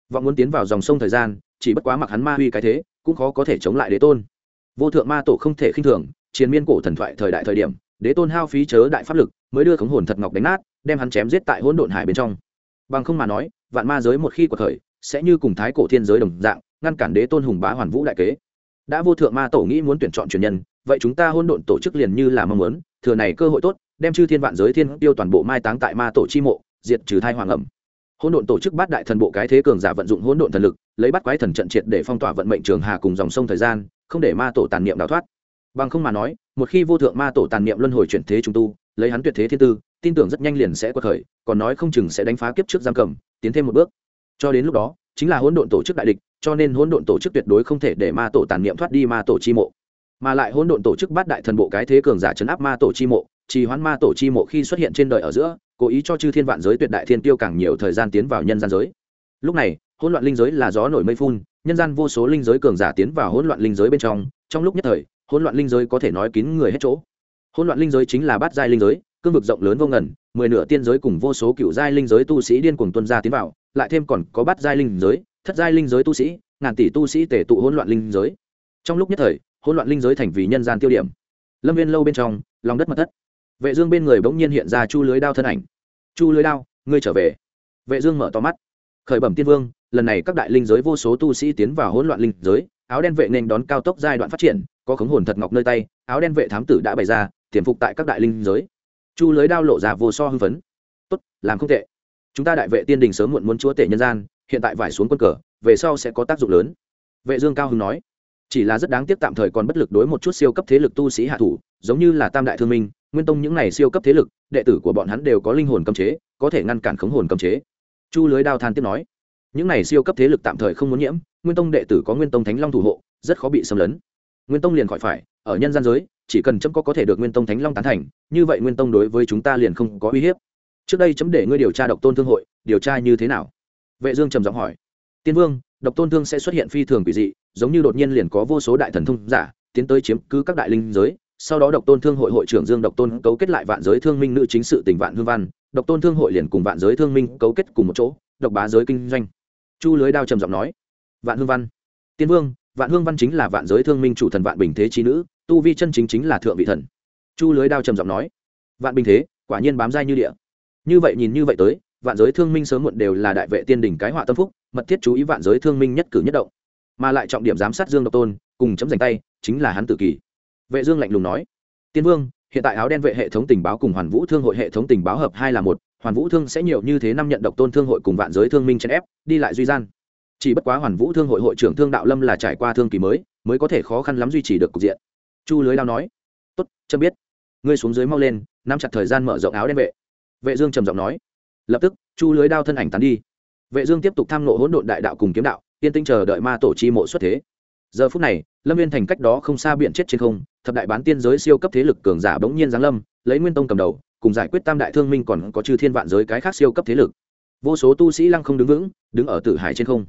Vọng muốn tiến vào dòng sông thời gian, chỉ bất quá mặc hắn ma huy cái thế, cũng khó có thể chống lại đế tôn vô thượng ma tổ không thể khinh thường chiến miên cổ thần thoại thời đại thời điểm, đế tôn hao phí chớ đại pháp lực, mới đưa khống hồn thật ngọc đánh nát, đem hắn chém giết tại hỗn độn hải bên trong. Bằng không mà nói, vạn ma giới một khi cuộc khởi, sẽ như cùng thái cổ thiên giới đồng dạng, ngăn cản đế tôn hùng bá hoàn vũ đại kế. Đã vô thượng ma tổ nghĩ muốn tuyển chọn truyền nhân, vậy chúng ta hỗn độn tổ chức liền như là mong muốn, thừa này cơ hội tốt, đem chư thiên vạn giới thiên tiêu toàn bộ mai táng tại ma tổ chi mộ, diệt trừ thai hoàng ẩm. Hỗn độn tổ chức bát đại thần bộ cái thế cường giả vận dụng hỗn độn thần lực, lấy bắt quái thần trận triệt để phong tỏa vận mệnh trường hà cùng dòng sông thời gian không để ma tổ tàn niệm đào thoát. Bằng không mà nói, một khi vô thượng ma tổ tàn niệm luân hồi chuyển thế trung tu, lấy hắn tuyệt thế thiên tư, tin tưởng rất nhanh liền sẽ qua khởi còn nói không chừng sẽ đánh phá kiếp trước giam cầm, tiến thêm một bước. Cho đến lúc đó, chính là hỗn độn tổ chức đại địch, cho nên hỗn độn tổ chức tuyệt đối không thể để ma tổ tàn niệm thoát đi ma tổ chi mộ. Mà lại hỗn độn tổ chức bát đại thần bộ cái thế cường giả chấn áp ma tổ chi mộ, trì hoãn ma tổ chi mộ khi xuất hiện trên đời ở giữa, cố ý cho chư thiên vạn giới tuyệt đại thiên tiêu càng nhiều thời gian tiến vào nhân gian giới. Lúc này, hỗn loạn linh giới là gió nổi mây phun nhân gian vô số linh giới cường giả tiến vào hỗn loạn linh giới bên trong trong lúc nhất thời, hỗn loạn linh giới có thể nói kín người hết chỗ. Hỗn loạn linh giới chính là bát giai linh giới, cương vực rộng lớn vô ngần, mười nửa tiên giới cùng vô số cựu giai linh giới tu sĩ điên cuồng tuân ra tiến vào, lại thêm còn có bát giai linh giới, thất giai linh giới tu sĩ, ngàn tỷ tu sĩ tể tụ hỗn loạn linh giới. Trong lúc nhất thời, hỗn loạn linh giới thành vì nhân gian tiêu điểm. Lâm viên lâu bên trong, lòng đất mật thất. Vệ dương bên người bỗng nhiên hiện ra chu lưới đao thân ảnh. Chu lưới đao, ngươi trở về. Vệ dương mở to mắt. Khởi bẩm tiên vương lần này các đại linh giới vô số tu sĩ tiến vào hỗn loạn linh giới, áo đen vệ nên đón cao tốc giai đoạn phát triển, có khống hồn thật ngọc nơi tay, áo đen vệ thám tử đã bày ra, tiềm phục tại các đại linh giới. Chu lưới đao lộ ra vô so hưng phấn. Tốt, làm không tệ. Chúng ta đại vệ tiên đình sớm muộn muốn chúa tể nhân gian, hiện tại vải xuống quân cờ, về sau sẽ có tác dụng lớn. Vệ dương cao hưng nói. Chỉ là rất đáng tiếc tạm thời còn bất lực đối một chút siêu cấp thế lực tu sĩ hạ thủ, giống như là tam đại thương minh, nguyên tông những này siêu cấp thế lực, đệ tử của bọn hắn đều có linh hồn cấm chế, có thể ngăn cản khống hồn cấm chế. Chu lưới đao than tiếp nói những này siêu cấp thế lực tạm thời không muốn nhiễm, nguyên tông đệ tử có nguyên tông thánh long thủ hộ, rất khó bị xâm lấn. Nguyên tông liền khỏi phải, ở nhân gian giới, chỉ cần chấm có có thể được nguyên tông thánh long tán thành, như vậy nguyên tông đối với chúng ta liền không có uy hiếp. Trước đây chấm để ngươi điều tra độc tôn thương hội, điều tra như thế nào? Vệ dương trầm giọng hỏi. Tiên vương, độc tôn thương sẽ xuất hiện phi thường quỷ dị, giống như đột nhiên liền có vô số đại thần thông giả, tiến tới chiếm cứ các đại linh giới. Sau đó độc tôn thương hội hội trưởng dương độc tôn cấu kết lại vạn giới thương minh nữ chính sự tình vạn hương văn, độc tôn thương hội liền cùng vạn giới thương minh cấu kết cùng một chỗ, độc bá giới kinh doanh chu lưới đao trầm giọng nói, vạn hương văn, tiên vương, vạn hương văn chính là vạn giới thương minh chủ thần vạn bình thế trí nữ, tu vi chân chính chính là thượng vị thần. Chu lưới đao trầm giọng nói, vạn bình thế, quả nhiên bám dai như địa. Như vậy nhìn như vậy tới, vạn giới thương minh sớm muộn đều là đại vệ tiên đỉnh cái họa tâm phúc, mật thiết chú ý vạn giới thương minh nhất cử nhất động. Mà lại trọng điểm giám sát dương độc tôn, cùng chấm dành tay, chính là hắn tự kỷ vệ dương lạnh lùng nói, tiên vương, hiện tại áo đen vệ hệ thống tình báo cùng hoàn vũ thương hội hệ thống tình báo hợp hai là một hoàn vũ thương sẽ nhiều như thế năm nhận độc tôn thương hội cùng vạn giới thương minh chèn ép, đi lại duy gian. Chỉ bất quá hoàn vũ thương hội hội trưởng thương đạo lâm là trải qua thương kỳ mới mới có thể khó khăn lắm duy trì được cục diện. Chu lưới đao nói, tốt, chấm biết. Ngươi xuống dưới mau lên, nắm chặt thời gian mở rộng áo đen vệ. Vệ dương trầm giọng nói, lập tức, chu lưới đao thân ảnh tán đi. Vệ dương tiếp tục tham nộ hỗn độn đại đạo cùng kiếm đạo tiên tinh chờ đợi ma tổ chi mộ xuất thế. Giờ phút này, lâm viên thành cách đó không xa biển chết trên không, thập đại bán tiên giới siêu cấp thế lực cường giả bỗng nhiên giáng lâm, lấy nguyên tông cầm đầu cùng giải quyết tam đại thương minh còn có chư thiên vạn giới cái khác siêu cấp thế lực. Vô số tu sĩ lăng không đứng vững, đứng ở tử hải trên không.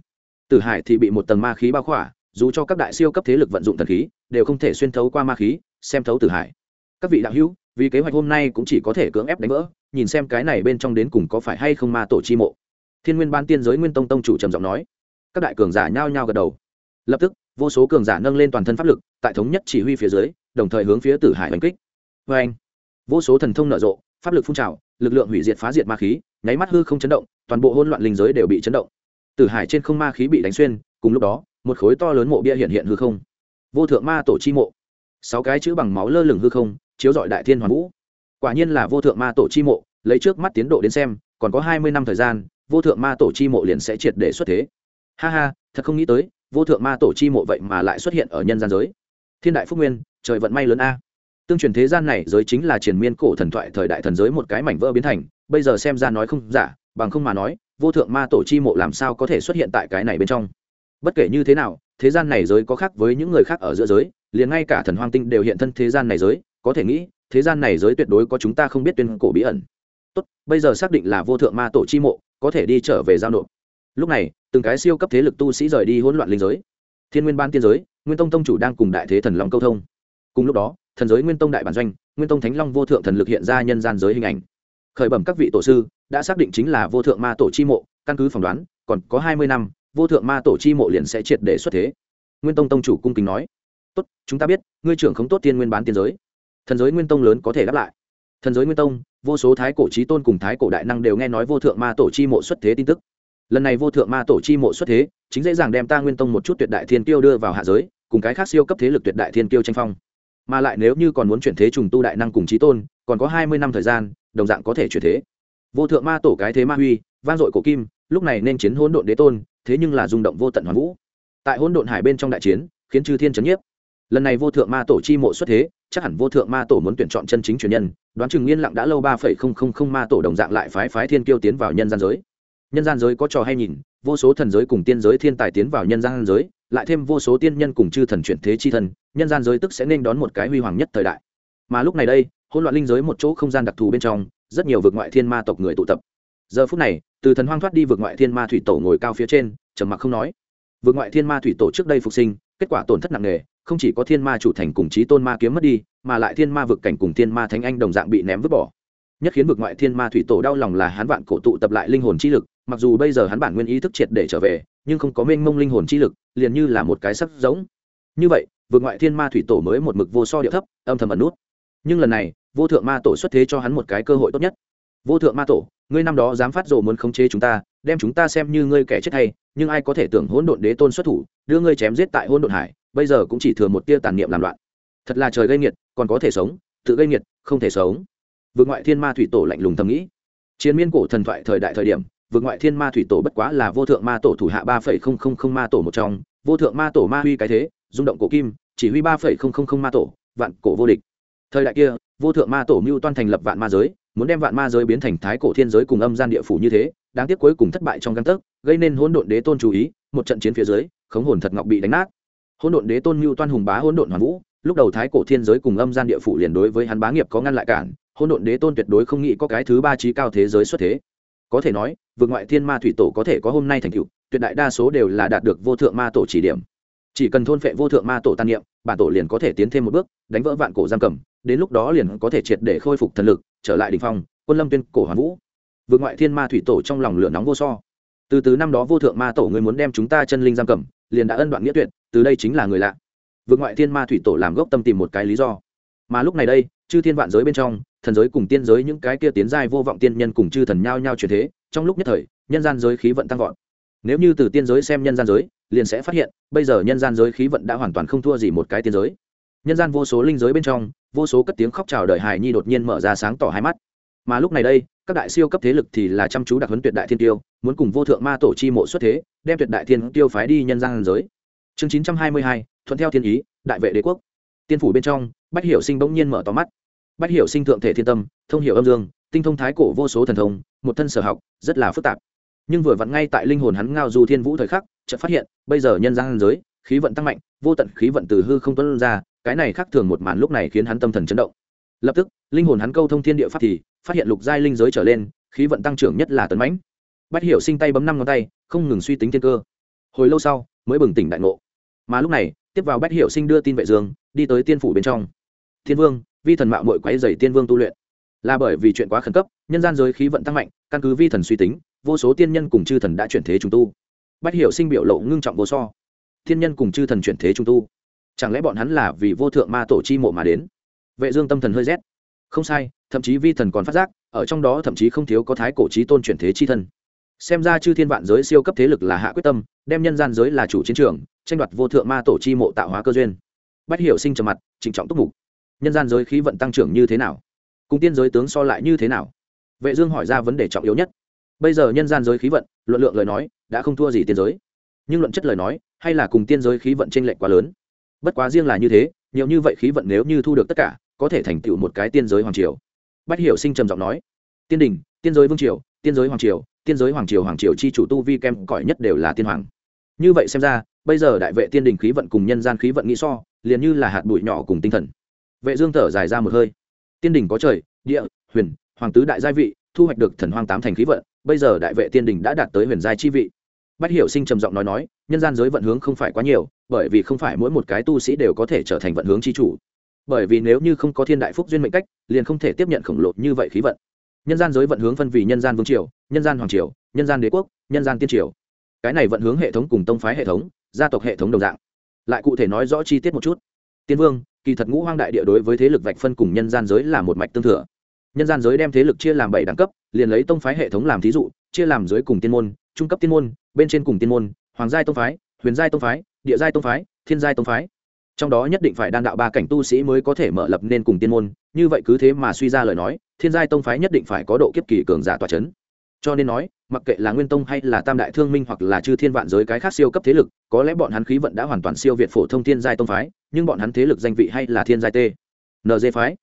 Tử hải thì bị một tầng ma khí bao khỏa, dù cho các đại siêu cấp thế lực vận dụng thần khí, đều không thể xuyên thấu qua ma khí, xem thấu tử hải. Các vị đạo hữu, vì kế hoạch hôm nay cũng chỉ có thể cưỡng ép đánh vỡ, nhìn xem cái này bên trong đến cùng có phải hay không ma tổ chi mộ. Thiên nguyên ban tiên giới nguyên tông tông chủ trầm giọng nói. Các đại cường giả nhao nhao gật đầu. Lập tức, vô số cường giả nâng lên toàn thân pháp lực, tại thống nhất chỉ huy phía dưới, đồng thời hướng phía tử hải đánh kích. Vê anh vô số thần thông nở rộ, pháp lực phun trào, lực lượng hủy diệt phá diệt ma khí, nháy mắt hư không chấn động, toàn bộ hỗn loạn linh giới đều bị chấn động. Tử hải trên không ma khí bị đánh xuyên, cùng lúc đó, một khối to lớn mộ bia hiện hiện hư không. Vô thượng ma tổ chi mộ. Sáu cái chữ bằng máu lơ lửng hư không, chiếu dọi đại thiên hoàn vũ. Quả nhiên là vô thượng ma tổ chi mộ, lấy trước mắt tiến độ đến xem, còn có hai mươi năm thời gian, vô thượng ma tổ chi mộ liền sẽ triệt để xuất thế. Ha ha, thật không nghĩ tới, vô thượng ma tổ chi mộ vậy mà lại xuất hiện ở nhân gian giới. Thiên đại phúc nguyên, trời vận may lớn a tương truyền thế gian này giới chính là triền miên cổ thần thoại thời đại thần giới một cái mảnh vỡ biến thành, bây giờ xem ra nói không giả, bằng không mà nói, vô thượng ma tổ chi mộ làm sao có thể xuất hiện tại cái này bên trong? Bất kể như thế nào, thế gian này giới có khác với những người khác ở giữa giới, liền ngay cả thần hoang tinh đều hiện thân thế gian này giới, có thể nghĩ, thế gian này giới tuyệt đối có chúng ta không biết tuyên cổ bí ẩn. Tốt, bây giờ xác định là vô thượng ma tổ chi mộ, có thể đi trở về giao nộp. Lúc này, từng cái siêu cấp thế lực tu sĩ rời đi hỗn loạn linh giới. Thiên nguyên ban tiên giới, nguyên tông tông chủ đang cùng đại thế thần long câu thông. Cùng lúc đó thần giới nguyên tông đại bản doanh, nguyên tông thánh long vô thượng thần lực hiện ra nhân gian giới hình ảnh. Khởi bẩm các vị tổ sư, đã xác định chính là vô thượng ma tổ chi mộ, căn cứ phỏng đoán, còn có hai mươi năm, vô thượng ma tổ chi mộ liền sẽ triệt để xuất thế. Nguyên tông tông chủ cung kính nói, tốt, chúng ta biết, ngươi trưởng không tốt tiên nguyên bán tiên giới. Thần giới nguyên tông lớn có thể đáp lại. Thần giới nguyên tông, vô số thái cổ trí tôn cùng thái cổ đại năng đều nghe nói vô thượng ma tổ chi mộ xuất thế tin tức. Lần này vô thượng ma tổ chi mộ xuất thế, chính dễ dàng đem ta nguyên tông một chút tuyệt đại thiên tiêu đưa vào hạ giới, cùng cái khác siêu cấp thế lực tuyệt đại thiên tiêu tranh phong mà lại nếu như còn muốn chuyển thế trùng tu đại năng cùng trí tôn, còn có hai mươi năm thời gian, đồng dạng có thể chuyển thế. Vô thượng ma tổ cái thế ma huy, vang dội cổ kim, lúc này nên chiến hỗn độn đế tôn, thế nhưng là rung động vô tận hoàn vũ. Tại hỗn độn hải bên trong đại chiến, khiến chư thiên chấn nhiếp. Lần này vô thượng ma tổ chi mộ xuất thế, chắc hẳn vô thượng ma tổ muốn tuyển chọn chân chính truyền nhân, đoán chừng yên lặng đã lâu ba phẩy không không không ma tổ đồng dạng lại phái phái thiên kiêu tiến vào nhân gian giới. Nhân gian giới có trò hay nhìn, vô số thần giới cùng tiên giới thiên tài tiến vào nhân gian giới lại thêm vô số tiên nhân cùng chư thần chuyển thế chi thần nhân gian giới tức sẽ nên đón một cái huy hoàng nhất thời đại. Mà lúc này đây, hỗn loạn linh giới một chỗ không gian đặc thù bên trong, rất nhiều vực ngoại thiên ma tộc người tụ tập. Giờ phút này, từ thần hoang thoát đi vực ngoại thiên ma thủy tổ ngồi cao phía trên, trầm mặc không nói. Vực ngoại thiên ma thủy tổ trước đây phục sinh, kết quả tổn thất nặng nề, không chỉ có thiên ma chủ thành cùng chí tôn ma kiếm mất đi, mà lại thiên ma vực cảnh cùng thiên ma thánh anh đồng dạng bị ném vứt bỏ. Nhất khiến vực ngoại thiên ma thủy tổ đau lòng là hắn vạn cổ tụ tập lại linh hồn chi lực mặc dù bây giờ hắn bản nguyên ý thức triệt để trở về, nhưng không có mênh mông linh hồn chi lực, liền như là một cái sắc giống. Như vậy, vượt ngoại thiên ma thủy tổ mới một mực vô so địa thấp, âm thầm ẩn nút. Nhưng lần này, vô thượng ma tổ xuất thế cho hắn một cái cơ hội tốt nhất. Vô thượng ma tổ, ngươi năm đó dám phát rồ muốn khống chế chúng ta, đem chúng ta xem như ngươi kẻ chết hay, nhưng ai có thể tưởng hỗn độn đế tôn xuất thủ, đưa ngươi chém giết tại hỗn độn hải, bây giờ cũng chỉ thừa một tia tàn niệm làm loạn. Thật là trời gây nghiệt, còn có thể sống, tự gây nghiệt, không thể sống. Vượt ngoại thiên ma thủy tổ lạnh lùng thầm nghĩ. Chiến miên cổ thần thoại thời đại thời điểm vượt ngoại thiên ma thủy tổ bất quá là vô thượng ma tổ thủ hạ ba phẩy không không không ma tổ một trong, vô thượng ma tổ ma huy cái thế, rung động cổ kim, chỉ huy ba phẩy không không không ma tổ, vạn cổ vô địch. Thời đại kia, vô thượng ma tổ mưu toan thành lập vạn ma giới, muốn đem vạn ma giới biến thành thái cổ thiên giới cùng âm gian địa phủ như thế, đáng tiếc cuối cùng thất bại trong găng tấc, gây nên hỗn độn đế tôn chú ý, một trận chiến phía dưới, khống hồn thật ngọc bị đánh nát. Hỗn độn đế tôn mưu toan hùng bá hỗn độn hoàn vũ, lúc đầu thái cổ thiên giới cùng âm gian địa phủ liền đối với hắn bá nghiệp có ngăn lại cản, hỗn độn đế tôn tuyệt đối không nghĩ có cái thứ ba trí cao thế giới xuất thế có thể nói, vượt ngoại thiên ma thủy tổ có thể có hôm nay thành tựu, tuyệt đại đa số đều là đạt được vô thượng ma tổ chỉ điểm. Chỉ cần thôn phệ vô thượng ma tổ tan niệm, bản tổ liền có thể tiến thêm một bước, đánh vỡ vạn cổ giam cầm, đến lúc đó liền có thể triệt để khôi phục thần lực, trở lại đ ỉ n h phong, quân lâm tuyên cổ hoàn vũ. Vượt ngoại thiên ma thủy tổ trong lòng lửa nóng vô so. Từ từ năm đó vô thượng ma tổ người muốn đem chúng ta chân linh giam cầm, liền đã ân đoạn nghĩa tuyệt, từ đây chính là người lạ. Vượt ngoại thiên ma thủy tổ làm gốc tâm tìm một cái lý do. Mà lúc này đây, chư thiên vạn giới bên trong thần giới cùng tiên giới những cái kia tiến giai vô vọng tiên nhân cùng chư thần nhao nhao chuyển thế, trong lúc nhất thời, nhân gian giới khí vận tăng vọt. Nếu như từ tiên giới xem nhân gian giới, liền sẽ phát hiện, bây giờ nhân gian giới khí vận đã hoàn toàn không thua gì một cái tiên giới. Nhân gian vô số linh giới bên trong, vô số cất tiếng khóc chào đời hài nhi đột nhiên mở ra sáng tỏ hai mắt. Mà lúc này đây, các đại siêu cấp thế lực thì là chăm chú đặc huấn tuyệt đại thiên tiêu, muốn cùng vô thượng ma tổ chi mộ xuất thế, đem tuyệt đại thiên tiêu phái đi nhân gian giới. Chương chín trăm hai mươi hai, thuận theo thiên ý, đại vệ đế quốc. Tiên phủ bên trong, bách hiểu sinh bỗng nhiên mở to mắt bách hiểu sinh thượng thể thiên tâm, thông hiểu âm dương, tinh thông thái cổ vô số thần thông, một thân sở học, rất là phức tạp. Nhưng vừa vặn ngay tại linh hồn hắn ngao du thiên vũ thời khắc, chợt phát hiện, bây giờ nhân gian giới, khí vận tăng mạnh, vô tận khí vận từ hư không tuân ra, cái này khác thường một màn lúc này khiến hắn tâm thần chấn động. Lập tức, linh hồn hắn câu thông thiên địa pháp thì, phát hiện lục giai linh giới trở lên, khí vận tăng trưởng nhất là tấn mãnh. Bách hiểu sinh tay bấm năm ngón tay, không ngừng suy tính thiên cơ. Hồi lâu sau, mới bừng tỉnh đại ngộ. Mà lúc này, tiếp vào bách hiểu sinh đưa tin vệ dương, đi tới tiên phủ bên trong. Thiên vương vi thần mạo muội quấy rầy tiên vương tu luyện. Là bởi vì chuyện quá khẩn cấp, nhân gian giới khí vận tăng mạnh, căn cứ vi thần suy tính, vô số tiên nhân cùng chư thần đã chuyển thế trùng tu. Bách Hiệu sinh biểu lộ ngưng trọng vô so. Thiên nhân cùng chư thần chuyển thế trùng tu. Chẳng lẽ bọn hắn là vì vô thượng ma tổ chi mộ mà đến? Vệ dương tâm thần hơi rét. Không sai, thậm chí vi thần còn phát giác, ở trong đó thậm chí không thiếu có thái cổ chí tôn chuyển thế chi thân. Xem ra chư thiên vạn giới siêu cấp thế lực là hạ quyết tâm, đem nhân gian giới là chủ chiến trường, tranh đoạt vô thượng ma tổ chi mộ tạo hóa cơ duyên. Bách hiểu sinh trầm mặt, trịnh trọng túc mục nhân gian giới khí vận tăng trưởng như thế nào? Cùng tiên giới tướng so lại như thế nào? Vệ dương hỏi ra vấn đề trọng yếu nhất. Bây giờ nhân gian giới khí vận, luận lượng lời nói, đã không thua gì tiên giới. Nhưng luận chất lời nói, hay là cùng tiên giới khí vận trên lệch quá lớn? Bất quá riêng là như thế, nhiều như vậy khí vận nếu như thu được tất cả, có thể thành tựu một cái tiên giới hoàng triều. Bách hiểu sinh trầm giọng nói, tiên đình, tiên giới vương triều, tiên giới hoàng triều, tiên giới hoàng triều hoàng triều chi chủ tu vi kem cỏi nhất đều là tiên hoàng. Như vậy xem ra, bây giờ đại vệ tiên đình khí vận cùng nhân gian khí vận nghĩ so, liền như là hạt bụi nhỏ cùng tinh thần vệ dương thở dài ra một hơi. Tiên đình có trời, địa, huyền, hoàng tứ đại giai vị, thu hoạch được thần hoang tám thành khí vận, bây giờ đại vệ tiên đình đã đạt tới huyền giai chi vị. Bách hiểu sinh trầm giọng nói nói, nhân gian giới vận hướng không phải quá nhiều, bởi vì không phải mỗi một cái tu sĩ đều có thể trở thành vận hướng chi chủ. Bởi vì nếu như không có thiên đại phúc duyên mệnh cách, liền không thể tiếp nhận khổng lồ như vậy khí vận. Nhân gian giới vận hướng phân vì nhân gian vương triều, nhân gian hoàng triều, nhân gian đế quốc, nhân gian tiên triều. Cái này vận hướng hệ thống cùng tông phái hệ thống, gia tộc hệ thống đồng dạng. Lại cụ thể nói rõ chi tiết một chút. Tiên vương kỳ thật ngũ hoang đại địa đối với thế lực vạch phân cùng nhân gian giới là một mạch tương thừa. Nhân gian giới đem thế lực chia làm bảy đẳng cấp, liền lấy tông phái hệ thống làm thí dụ, chia làm dưới cùng tiên môn, trung cấp tiên môn, bên trên cùng tiên môn, hoàng giai tông phái, huyền giai tông phái, địa giai tông phái, thiên giai tông phái. Trong đó nhất định phải đan đạo ba cảnh tu sĩ mới có thể mở lập nên cùng tiên môn, như vậy cứ thế mà suy ra lời nói, thiên giai tông phái nhất định phải có độ kiếp kỳ cường giả tòa c h ấ n cho nên nói, mặc kệ là nguyên tông hay là tam đại thương minh hoặc là chư thiên vạn giới cái khác siêu cấp thế lực, có lẽ bọn hắn khí vận đã hoàn toàn siêu việt phổ thông thiên giai tông phái nhưng bọn hắn thế lực danh vị hay là thiên giai t nd phái.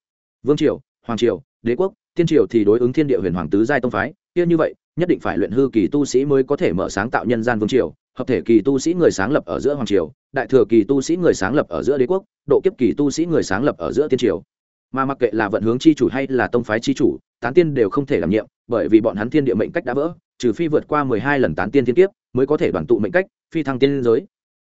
Vương triều, hoàng triều, đế quốc, thiên triều thì đối ứng thiên địa huyền hoàng tứ giai tông phái. Kia như vậy, nhất định phải luyện hư kỳ tu sĩ mới có thể mở sáng tạo nhân gian vương triều, hợp thể kỳ tu sĩ người sáng lập ở giữa hoàng triều, đại thừa kỳ tu sĩ người sáng lập ở giữa đế quốc, độ kiếp kỳ tu sĩ người sáng lập ở giữa tiên triều. Mà mặc kệ là vận hướng chi chủ hay là tông phái chi chủ, tán tiên đều không thể đảm nhiệm, bởi vì bọn hắn thiên địa mệnh cách đã vỡ, trừ phi vượt qua mười hai lần tán tiên thiên kiếp mới có thể đoàn tụ mệnh cách, phi thăng tiên giới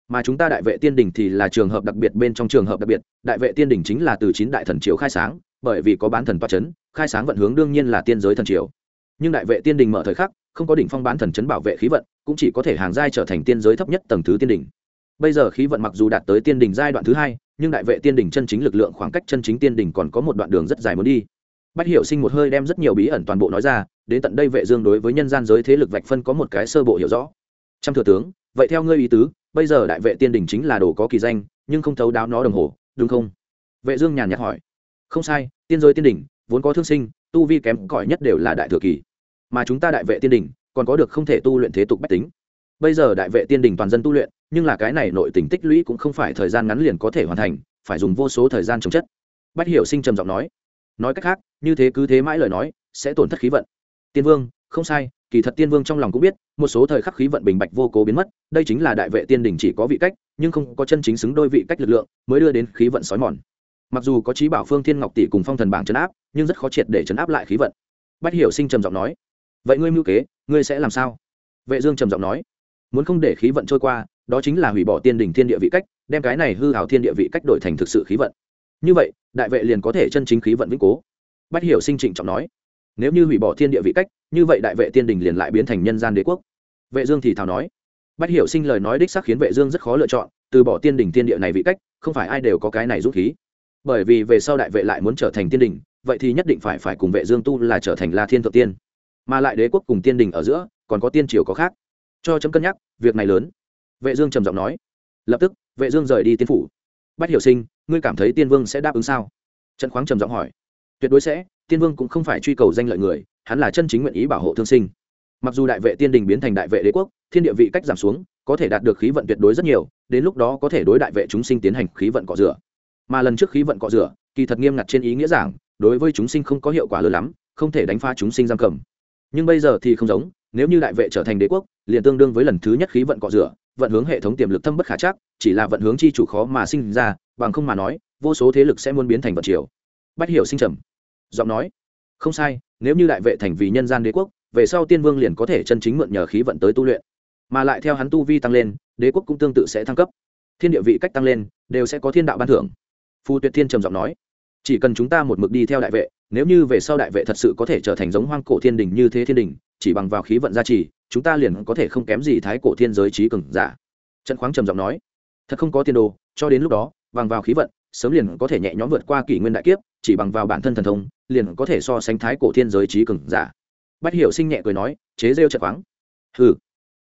mà chúng ta đại vệ tiên đỉnh thì là trường hợp đặc biệt bên trong trường hợp đặc biệt, đại vệ tiên đỉnh chính là từ chín đại thần triều khai sáng, bởi vì có bán thần toa c h ấ n khai sáng vận hướng đương nhiên là tiên giới thần triều. Nhưng đại vệ tiên đình mở thời khắc, không có đỉnh phong bán thần chấn bảo vệ khí vận, cũng chỉ có thể hàng giai trở thành tiên giới thấp nhất tầng thứ tiên đình bây giờ khí vận mặc dù đạt tới tiên đình giai đoạn thứ hai, nhưng đại vệ tiên đình chân chính lực lượng khoảng cách chân chính tiên đình còn có một đoạn đường rất dài muốn đi. Bách hiểu sinh một hơi đem rất nhiều bí ẩn toàn bộ nói ra, đến tận đây vệ dương đối với nhân gian giới thế lực vạch phân có một cái sơ bộ hiểu rõ. Trăm thừa tướng, vậy theo ngươi ý tứ bây giờ đại vệ tiên đình chính là đồ có kỳ danh, nhưng không thấu đáo nó đồng hồ, đúng không? Vệ dương nhàn nhạt hỏi. Không sai, tiên giới tiên đình, vốn có thương sinh, tu vi kém cỏi nhất đều là đại thừa kỳ. Mà chúng ta đại vệ tiên đình, còn có được không thể tu luyện thế tục bách tính. Bây giờ đại vệ tiên đình toàn dân tu luyện, nhưng là cái này nội tình tích lũy cũng không phải thời gian ngắn liền có thể hoàn thành, phải dùng vô số thời gian trồng chất. Bách hiểu sinh trầm giọng nói. Nói cách khác, như thế cứ thế mãi lời nói, sẽ tổn thất khí vận. Tiên vương, không sai kỳ thật tiên vương trong lòng cũng biết, một số thời khắc khí vận bình bạch vô cố biến mất, đây chính là đại vệ tiên đình chỉ có vị cách, nhưng không có chân chính xứng đôi vị cách lực lượng mới đưa đến khí vận sói mòn. Mặc dù có trí bảo phương thiên ngọc tỷ cùng phong thần bảng chấn áp, nhưng rất khó triệt để chấn áp lại khí vận. Bách hiểu sinh trầm giọng nói, vậy ngươi mưu kế, ngươi sẽ làm sao? Vệ dương trầm giọng nói, muốn không để khí vận trôi qua, đó chính là hủy bỏ tiên đình thiên địa vị cách, đem cái này hư hào thiên địa vị cách đổi thành thực sự khí vận. Như vậy, đại vệ liền có thể chân chính khí vận vĩnh cố. Bách hiểu sinh trịnh trọng nói nếu như hủy bỏ thiên địa vị cách, như vậy đại vệ tiên đình liền lại biến thành nhân gian đế quốc. Vệ dương thì thào nói. Bách hiểu sinh lời nói đích xác khiến vệ dương rất khó lựa chọn, từ bỏ tiên đình tiên địa này vị cách, không phải ai đều có cái này rút khí. Bởi vì về sau đại vệ lại muốn trở thành tiên đình, vậy thì nhất định phải phải cùng vệ dương tu là trở thành la thiên thượng tiên. Mà lại đế quốc cùng tiên đình ở giữa, còn có tiên triều có khác. Cho chấm cân nhắc, việc này lớn. Vệ dương trầm giọng nói. Lập tức, vệ dương rời đi tiên phủ. Bách hiểu sinh, ngươi cảm thấy tiên vương sẽ đáp ứng sao? Trần khoáng trầm giọng hỏi. Tuyệt đối sẽ tiên vương cũng không phải truy cầu danh lợi người, hắn là chân chính nguyện ý bảo hộ thương sinh. Mặc dù đại vệ tiên đình biến thành đại vệ đế quốc, thiên địa vị cách giảm xuống, có thể đạt được khí vận tuyệt đối rất nhiều, đến lúc đó có thể đối đại vệ chúng sinh tiến hành khí vận cọ rửa. Mà lần trước khí vận cọ rửa, kỳ thật nghiêm ngặt trên ý nghĩa giảng đối với chúng sinh không có hiệu quả lớn lắm, không thể đánh phá chúng sinh giam cầm. Nhưng bây giờ thì không giống, nếu như đại vệ trở thành đế quốc, liền tương đương với lần thứ nhất khí vận cọ rửa, vận hướng hệ thống tiềm lực thâm bất khả chắc, chỉ là vận hướng chi chủ khó mà sinh ra, bằng không mà nói, vô số thế lực sẽ muốn biến thành vật triều. Bách hiểu sinh trầm giọng nói. Không sai, nếu như đại vệ thành vì nhân gian đế quốc, về sau tiên vương liền có thể chân chính mượn nhờ khí vận tới tu luyện. Mà lại theo hắn tu vi tăng lên, đế quốc cũng tương tự sẽ thăng cấp. Thiên địa vị cách tăng lên, đều sẽ có thiên đạo ban thưởng. Phu tuyệt thiên trầm giọng nói, chỉ cần chúng ta một mực đi theo đại vệ, nếu như về sau đại vệ thật sự có thể trở thành giống hoang cổ thiên đình như thế thiên đình, chỉ bằng vào khí vận gia trì, chúng ta liền có thể không kém gì thái cổ thiên giới trí cường giả. Trần khoáng trầm giọng nói, thật không có tiền đồ, cho đến lúc đó, bằng vào khí vận, sớm liền có thể nhẹ nhõm vượt qua kỷ nguyên đại kiếp chỉ bằng vào bản thân thần thông, liền có thể so sánh thái cổ thiên giới trí cường giả. Bách hiểu sinh nhẹ cười nói, chế rêu trận khoáng. Hừ.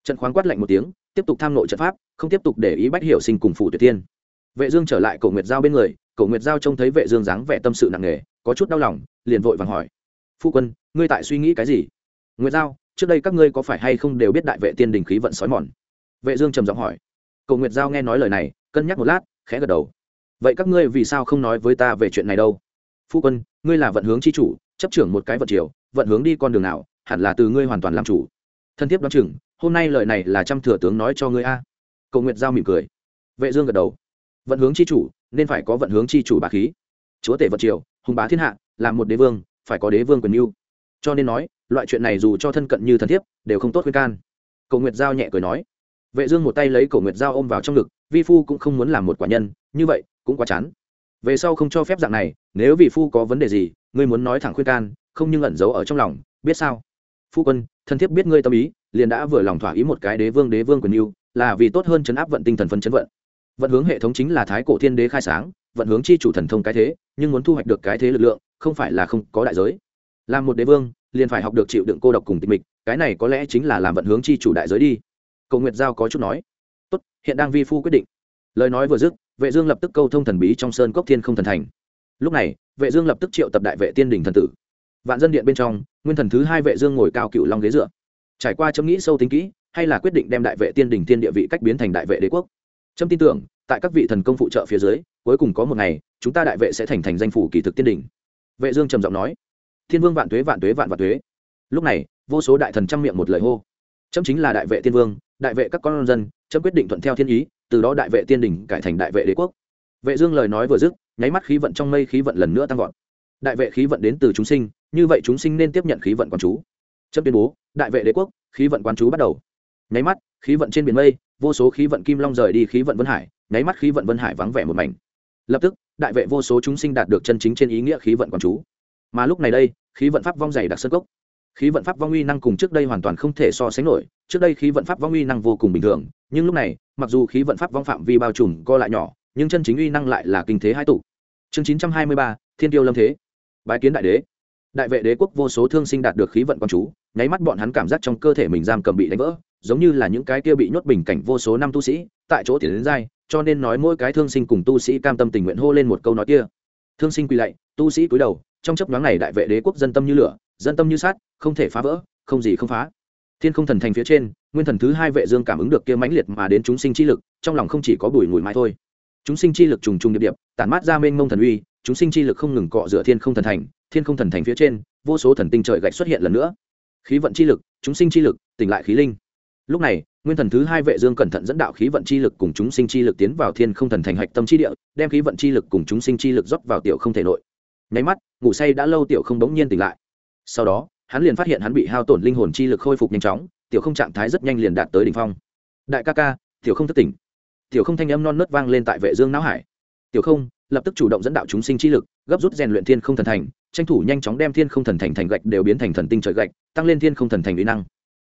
Trận khoáng quát lạnh một tiếng, tiếp tục tham nội trận pháp, không tiếp tục để ý bách hiểu sinh cùng phủ tuyệt tiên vệ dương trở lại cổ nguyệt giao bên người, cổ nguyệt giao trông thấy vệ dương dáng vẻ tâm sự nặng nề, có chút đau lòng, liền vội vàng hỏi. Phu quân, ngươi tại suy nghĩ cái gì? Nguyệt giao, trước đây các ngươi có phải hay không đều biết đại vệ tiên đình khí vận sói mòn? Vệ dương trầm giọng hỏi. Cổ nguyệt giao nghe nói lời này, cân nhắc một lát, khẽ gật đầu. Vậy các ngươi vì sao không nói với ta về chuyện này đâu? Phu quân, ngươi là vận hướng chi chủ, chấp trưởng một cái vận triều, vận hướng đi con đường nào, hẳn là từ ngươi hoàn toàn làm chủ. Thân thiết n chừng, hôm nay lời này là trăm thừa tướng nói cho ngươi a. Cầu nguyệt giao mỉm cười. Vệ dương gật đầu. Vận hướng chi chủ, nên phải có vận hướng chi chủ bá khí. Chúa tể vận triều, hùng bá thiên hạ làm một đế vương, phải có đế vương quyền mưu. Cho nên nói, loại chuyện này dù cho thân cận như thân thiết đều không tốt khuyên can. Cầu nguyệt giao nhẹ cười nói. Vệ dương một tay lấy cầu nguyệt giao ôm vào trong ngực, vi phu cũng không muốn làm một quả nhân, như vậy, cũng quá chán. Về sau không cho phép dạng này nếu vị phu có vấn đề gì, ngươi muốn nói thẳng khuyên can, không nhưng ẩn giấu ở trong lòng, biết sao? Phu quân, thân thiết biết ngươi tâm ý, liền đã vừa lòng thỏa ý một cái đế vương đế vương quyền yêu, là vì tốt hơn chấn áp vận tinh thần phân chấn vận. Vận hướng hệ thống chính là thái cổ thiên đế khai sáng, vận hướng chi chủ thần thông cái thế, nhưng muốn thu hoạch được cái thế lực lượng, không phải là không có đại giới. Làm một đế vương, liền phải học được chịu đựng cô độc cùng tịch mịch, cái này có lẽ chính là làm vận hướng chi chủ đại giới đi. Cầu nguyệt giao có chút nói. Tốt, hiện đang vi phu quyết định. Lời nói vừa dứt, vệ dương lập tức câu thông thần bí trong sơn cốc thiên không thần thành lúc này, vệ dương lập tức triệu tập đại vệ tiên đình thần tử. Vạn dân điện bên trong, nguyên thần thứ hai vệ dương ngồi cao cựu long ghế dựa. Trải qua chấm nghĩ sâu tính kỹ, hay là quyết định đem đại vệ tiên đình tiên địa vị cách biến thành đại vệ đế quốc? Trâm tin tưởng, tại các vị thần công phụ trợ phía dưới, cuối cùng có một ngày, chúng ta đại vệ sẽ thành thành danh phủ kỳ thực tiên đình. Vệ dương trầm giọng nói, thiên vương vạn tuế vạn tuế, vạn vạn tuế. Lúc này, vô số đại thần trăm miệng một lời hô. Trâm chính là đại vệ tiên vương, đại vệ các con dân trâm quyết định thuận theo thiên ý, từ đó đại vệ tiên đình cải thành đại vệ đế quốc. Vệ dương lời nói vừa dứt nháy mắt khí vận trong mây khí vận lần nữa tăng vọt đại vệ khí vận đến từ chúng sinh như vậy chúng sinh nên tiếp nhận khí vận quan chú chấp tuyên bố đại vệ đế quốc khí vận quan chú bắt đầu nháy mắt khí vận trên biển mây vô số khí vận kim long rời đi khí vận vân hải nháy mắt khí vận vân hải vắng vẻ một mảnh lập tức đại vệ vô số chúng sinh đạt được chân chính trên ý nghĩa khí vận quán chú mà lúc này đây khí vận pháp vong dày đặc sơn cốc khí vận pháp vong uy năng cùng trước đây hoàn toàn không thể so sánh nổi trước đây khí vận pháp vong uy năng vô cùng bình thường nhưng lúc này mặc dù khí vận pháp vong phạm vi bao trùm co lại nhỏ nhưng chân chính uy năng lại là kinh thế hai tụ. Chương chín trăm hai mươi ba, thiên tiêu lâm thế. Bái kiến đại đế. Đại vệ đế quốc vô số thương sinh đạt được khí vận con chú, nháy mắt bọn hắn cảm giác trong cơ thể mình giam cầm bị đánh vỡ, giống như là những cái kia bị nhốt bình cảnh vô số năm tu sĩ, tại chỗ tiến đến dai, cho nên nói mỗi cái thương sinh cùng tu sĩ cam tâm tình nguyện hô lên một câu nói kia. Thương sinh quỳ lạy, tu sĩ cúi đầu, trong chấp nhoáng này đại vệ đế quốc dân tâm như lửa, dân tâm như sát không thể phá vỡ, không gì không phá. Thiên không thần thành phía trên, nguyên thần thứ hai vệ dương cảm ứng được kia mãnh liệt mà đến chúng sinh chi lực, trong lòng không chỉ có bùi ngùi mãi thôi chúng sinh chi lực trùng trùng điệp điệp, tản mát ra mênh mông thần uy, chúng sinh chi lực không ngừng cọ rửa thiên không thần thành, thiên không thần thành phía trên, vô số thần tinh trời gạch xuất hiện lần nữa. Khí vận chi lực, chúng sinh chi lực, tỉnh lại khí linh. Lúc này, nguyên thần thứ hai vệ dương cẩn thận dẫn đạo khí vận chi lực cùng chúng sinh chi lực tiến vào thiên không thần thành hạch tâm chi địa, đem khí vận chi lực cùng chúng sinh chi lực rót vào tiểu không thể nội. Nháy mắt, ngủ say đã lâu tiểu không đống nhiên tỉnh lại. Sau đó, hắn liền phát hiện hắn bị hao tổn linh hồn chi lực khôi phục nhanh chóng, tiểu không trạng thái rất nhanh liền đạt tới đỉnh phong. Đại ca ca, tiểu không thất tỉnh tiểu không thanh âm non nớt vang lên tại vệ dương não hải. Tiểu không, lập tức chủ động dẫn đạo chúng sinh chi lực, gấp rút rèn luyện thiên không thần thành, tranh thủ nhanh chóng đem thiên không thần thành thành gạch đều biến thành thần tinh trời gạch, tăng lên thiên không thần thành uy năng.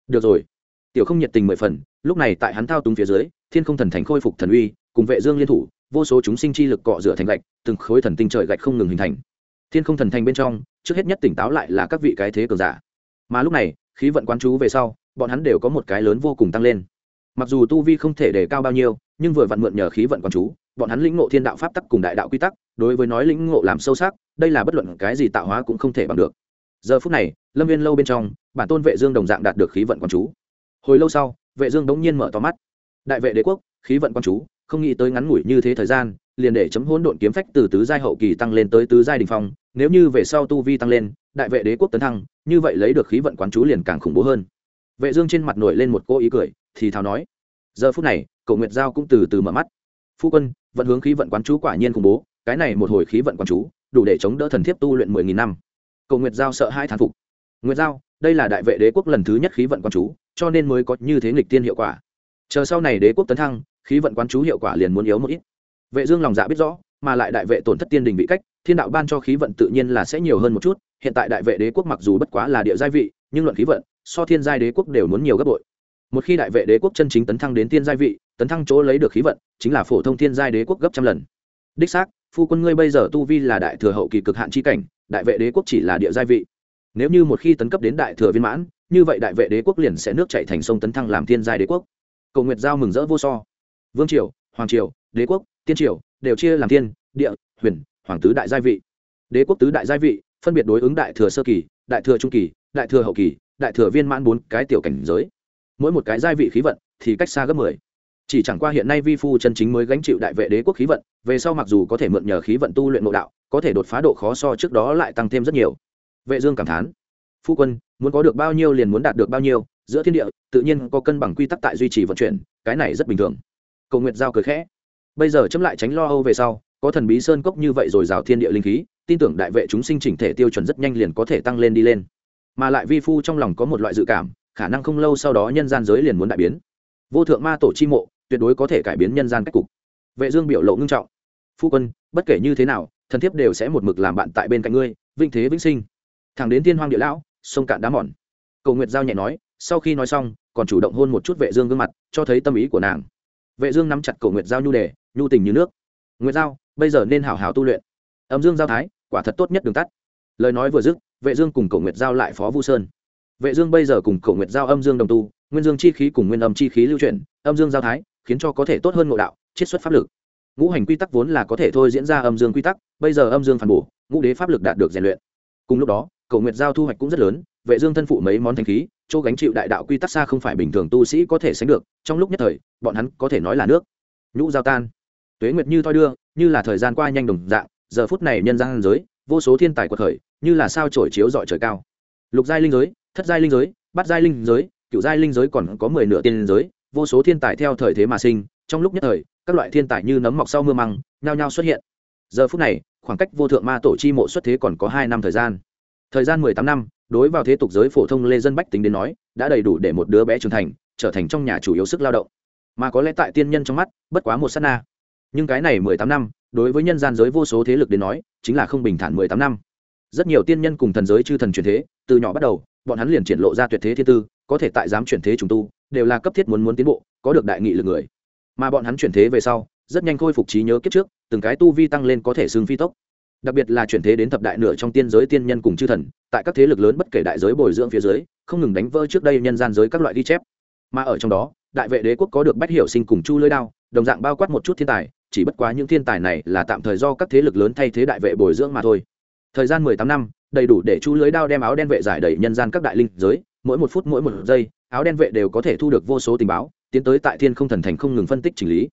Được rồi. Tiểu không nhiệt tình mười phần, lúc này tại hắn thao túng phía dưới, thiên không thần thành khôi phục thần uy, cùng vệ dương liên thủ, vô số chúng sinh chi lực cọ rửa thành gạch, từng khối thần tinh trời gạch không ngừng hình thành. Thiên không thần thành bên trong, trước hết nhất tỉnh táo lại là các vị cái thế cường giả. Mà lúc này, khí vận quán chú về sau, bọn hắn đều có một cái lớn vô cùng tăng lên mặc dù tu vi không thể đề cao bao nhiêu, nhưng vừa vặn mượn nhờ khí vận quán chú, bọn hắn lĩnh ngộ thiên đạo pháp tắc cùng đại đạo quy tắc, đối với nói lĩnh ngộ làm sâu sắc, đây là bất luận cái gì tạo hóa cũng không thể bằng được. Giờ phút này, lâm viên lâu bên trong, bản tôn vệ dương đồng dạng đạt được khí vận quán chú. Hồi lâu sau, vệ dương đống nhiên mở to mắt. Đại vệ đế quốc, khí vận quán chú, không nghĩ tới ngắn ngủi như thế thời gian, liền để chấm hỗn độn kiếm phách từ tứ giai hậu kỳ tăng lên tới tứ giai đỉnh phong, nếu như về sau tu vi tăng lên, đại vệ đế quốc tấn thăng, như vậy lấy được khí vận quán chú liền càng khủng bố hơn. Vệ dương trên mặt nổi lên một cô ý cười thì thào nói, giờ phút này, cậu nguyệt giao cũng từ từ mở mắt. Phu quân, vận hướng khí vận quán chú quả nhiên khủng bố, cái này một hồi khí vận quán chú, đủ để chống đỡ thần thiếp tu luyện mười nghìn năm. Cậu nguyệt giao sợ hai thán phục, nguyệt giao, đây là đại vệ đế quốc lần thứ nhất khí vận quán chú, cho nên mới có như thế nghịch tiên hiệu quả. Chờ sau này đế quốc tấn thăng, khí vận quán chú hiệu quả liền muốn yếu một ít. Vệ dương lòng dạ biết rõ, mà lại đại vệ tổn thất tiên đình bị cách, thiên đạo ban cho khí vận tự nhiên là sẽ nhiều hơn một chút. Hiện tại đại vệ đế quốc mặc dù bất quá là địa giai vị, nhưng luận khí vận, so thiên giai đế quốc đều muốn nhiều gấp bội một khi đại vệ đế quốc chân chính tấn thăng đến thiên giai vị, tấn thăng chỗ lấy được khí vận, chính là phổ thông thiên giai đế quốc gấp trăm lần. Đích xác, phu quân ngươi bây giờ tu vi là đại thừa hậu kỳ cực hạn chi cảnh, đại vệ đế quốc chỉ là địa giai vị. Nếu như một khi tấn cấp đến đại thừa viên mãn, như vậy đại vệ đế quốc liền sẽ nước chảy thành sông tấn thăng làm thiên giai đế quốc. Cầu nguyệt giao mừng rỡ vô so. Vương triều, hoàng triều, đế quốc, tiên triều đều chia làm thiên địa, huyền, hoàng tứ đại giai vị. Đế quốc tứ đại giai vị, phân biệt đối ứng đại thừa sơ kỳ, đại thừa trung kỳ, đại thừa hậu kỳ, đại thừa viên mãn bốn cái tiểu cảnh giới mỗi một cái giai vị khí vận thì cách xa gấp mười. Chỉ chẳng qua hiện nay vi phu chân chính mới gánh chịu đại vệ đế quốc khí vận, về sau mặc dù có thể mượn nhờ khí vận tu luyện nội đạo, có thể đột phá độ khó so trước đó lại tăng thêm rất nhiều. Vệ dương cảm thán, phu quân, muốn có được bao nhiêu liền muốn đạt được bao nhiêu, giữa thiên địa, tự nhiên có cân bằng quy tắc tại duy trì vận chuyển, cái này rất bình thường. Cầu nguyệt giao cười khẽ, bây giờ chấm lại tránh lo âu về sau, có thần bí sơn cốc như vậy rồi rào thiên địa linh khí, tin tưởng đại vệ chúng sinh chỉnh thể tiêu chuẩn rất nhanh liền có thể tăng lên đi lên. Mà lại vi phu trong lòng có một loại dự cảm khả năng không lâu sau đó nhân gian giới liền muốn đại biến. Vô thượng ma tổ chi mộ, tuyệt đối có thể cải biến nhân gian cách cục. Vệ dương biểu lộ ngưng trọng. Phu quân, bất kể như thế nào, thần thiếp đều sẽ một mực làm bạn tại bên cạnh ngươi, vinh thế vĩnh sinh. Thẳng đến thiên hoang địa lão, sông cạn đá mòn. Cầu nguyệt giao nhẹ nói, sau khi nói xong, còn chủ động hôn một chút vệ dương gương mặt, cho thấy tâm ý của nàng. Vệ dương nắm chặt cầu nguyệt giao nhu đề, nhu tình như nước. Nguyệt giao, bây giờ nên hảo hảo tu luyện. Âm dương giao thái, quả thật tốt nhất đường tắt. Lời nói vừa dứt, vệ dương cùng cầu nguyệt giao lại phó vu sơn vệ dương bây giờ cùng Cổ nguyệt giao âm dương đồng tu, nguyên dương chi khí cùng nguyên âm chi khí lưu chuyển, âm dương giao thái, khiến cho có thể tốt hơn ngộ đạo, chiết xuất pháp lực. Ngũ hành quy tắc vốn là có thể thôi diễn ra âm dương quy tắc, bây giờ âm dương phản bổ, ngũ đế pháp lực đạt được rèn luyện. Cùng lúc đó cầu nguyệt giao thu hoạch cũng rất lớn, vệ dương thân phụ mấy món thanh khí, chỗ gánh chịu đại đạo quy tắc xa không phải bình thường tu sĩ có thể sánh được, trong lúc nhất thời, bọn hắn có thể nói là nước. Nhũ giao tan. Tuế nguyệt như thoi đưa, như là thời gian qua nhanh đồng dạng, giờ phút này nhân gian giới, vô số thiên tài quật khởi, như là sao chổi chiếu dọi trời cao. Lục giai linh giới thất giai linh giới, bát giai linh giới cựu giai linh giới còn có mười nửa tiên giới, vô số thiên tài theo thời thế mà sinh, trong lúc nhất thời, các loại thiên tài như nấm mọc sau mưa măng, nhao nhao xuất hiện. Giờ phút này, khoảng cách vô thượng ma tổ chi mộ xuất thế còn có hai năm thời gian. Thời gian mười tám năm, đối vào thế tục giới phổ thông lê dân bách tính đến nói, đã đầy đủ để một đứa bé trưởng thành, trở thành trong nhà chủ yếu sức lao động. Mà có lẽ tại tiên nhân trong mắt, bất quá một s á t na. Nhưng cái này mười tám năm, đối với nhân gian giới vô số thế lực đến nói, chính là không bình thản mười tám năm. Rất nhiều tiên nhân cùng thần giới chư thần truyền thế, từ nhỏ bắt đầu bọn hắn liền triển lộ ra tuyệt thế thiên tư, có thể tại dám chuyển thế trùng tu, đều là cấp thiết muốn muốn tiến bộ, có được đại nghị lực người. Mà bọn hắn chuyển thế về sau, rất nhanh khôi phục trí nhớ kiếp trước, từng cái tu vi tăng lên có thể xương phi tốc. Đặc biệt là chuyển thế đến thập đại nửa trong tiên giới tiên nhân cùng chư thần, tại các thế lực lớn bất kể đại giới bồi dưỡng phía dưới, không ngừng đánh vỡ trước đây nhân gian giới các loại ghi chép. Mà ở trong đó, đại vệ đế quốc có được bách hiểu sinh cùng chu lưới đao, đồng dạng bao quát một chút thiên tài, chỉ bất quá những thiên tài này là tạm thời do các thế lực lớn thay thế đại vệ bồi dưỡng mà thôi thời gian mười tám năm, đầy đủ để chu lưới đao đem áo đen vệ giải đầy nhân gian các đại linh giới, mỗi một phút mỗi một giây, áo đen vệ đều có thể thu được vô số tình báo, tiến tới tại thiên không thần thành không ngừng phân tích chỉnh lý.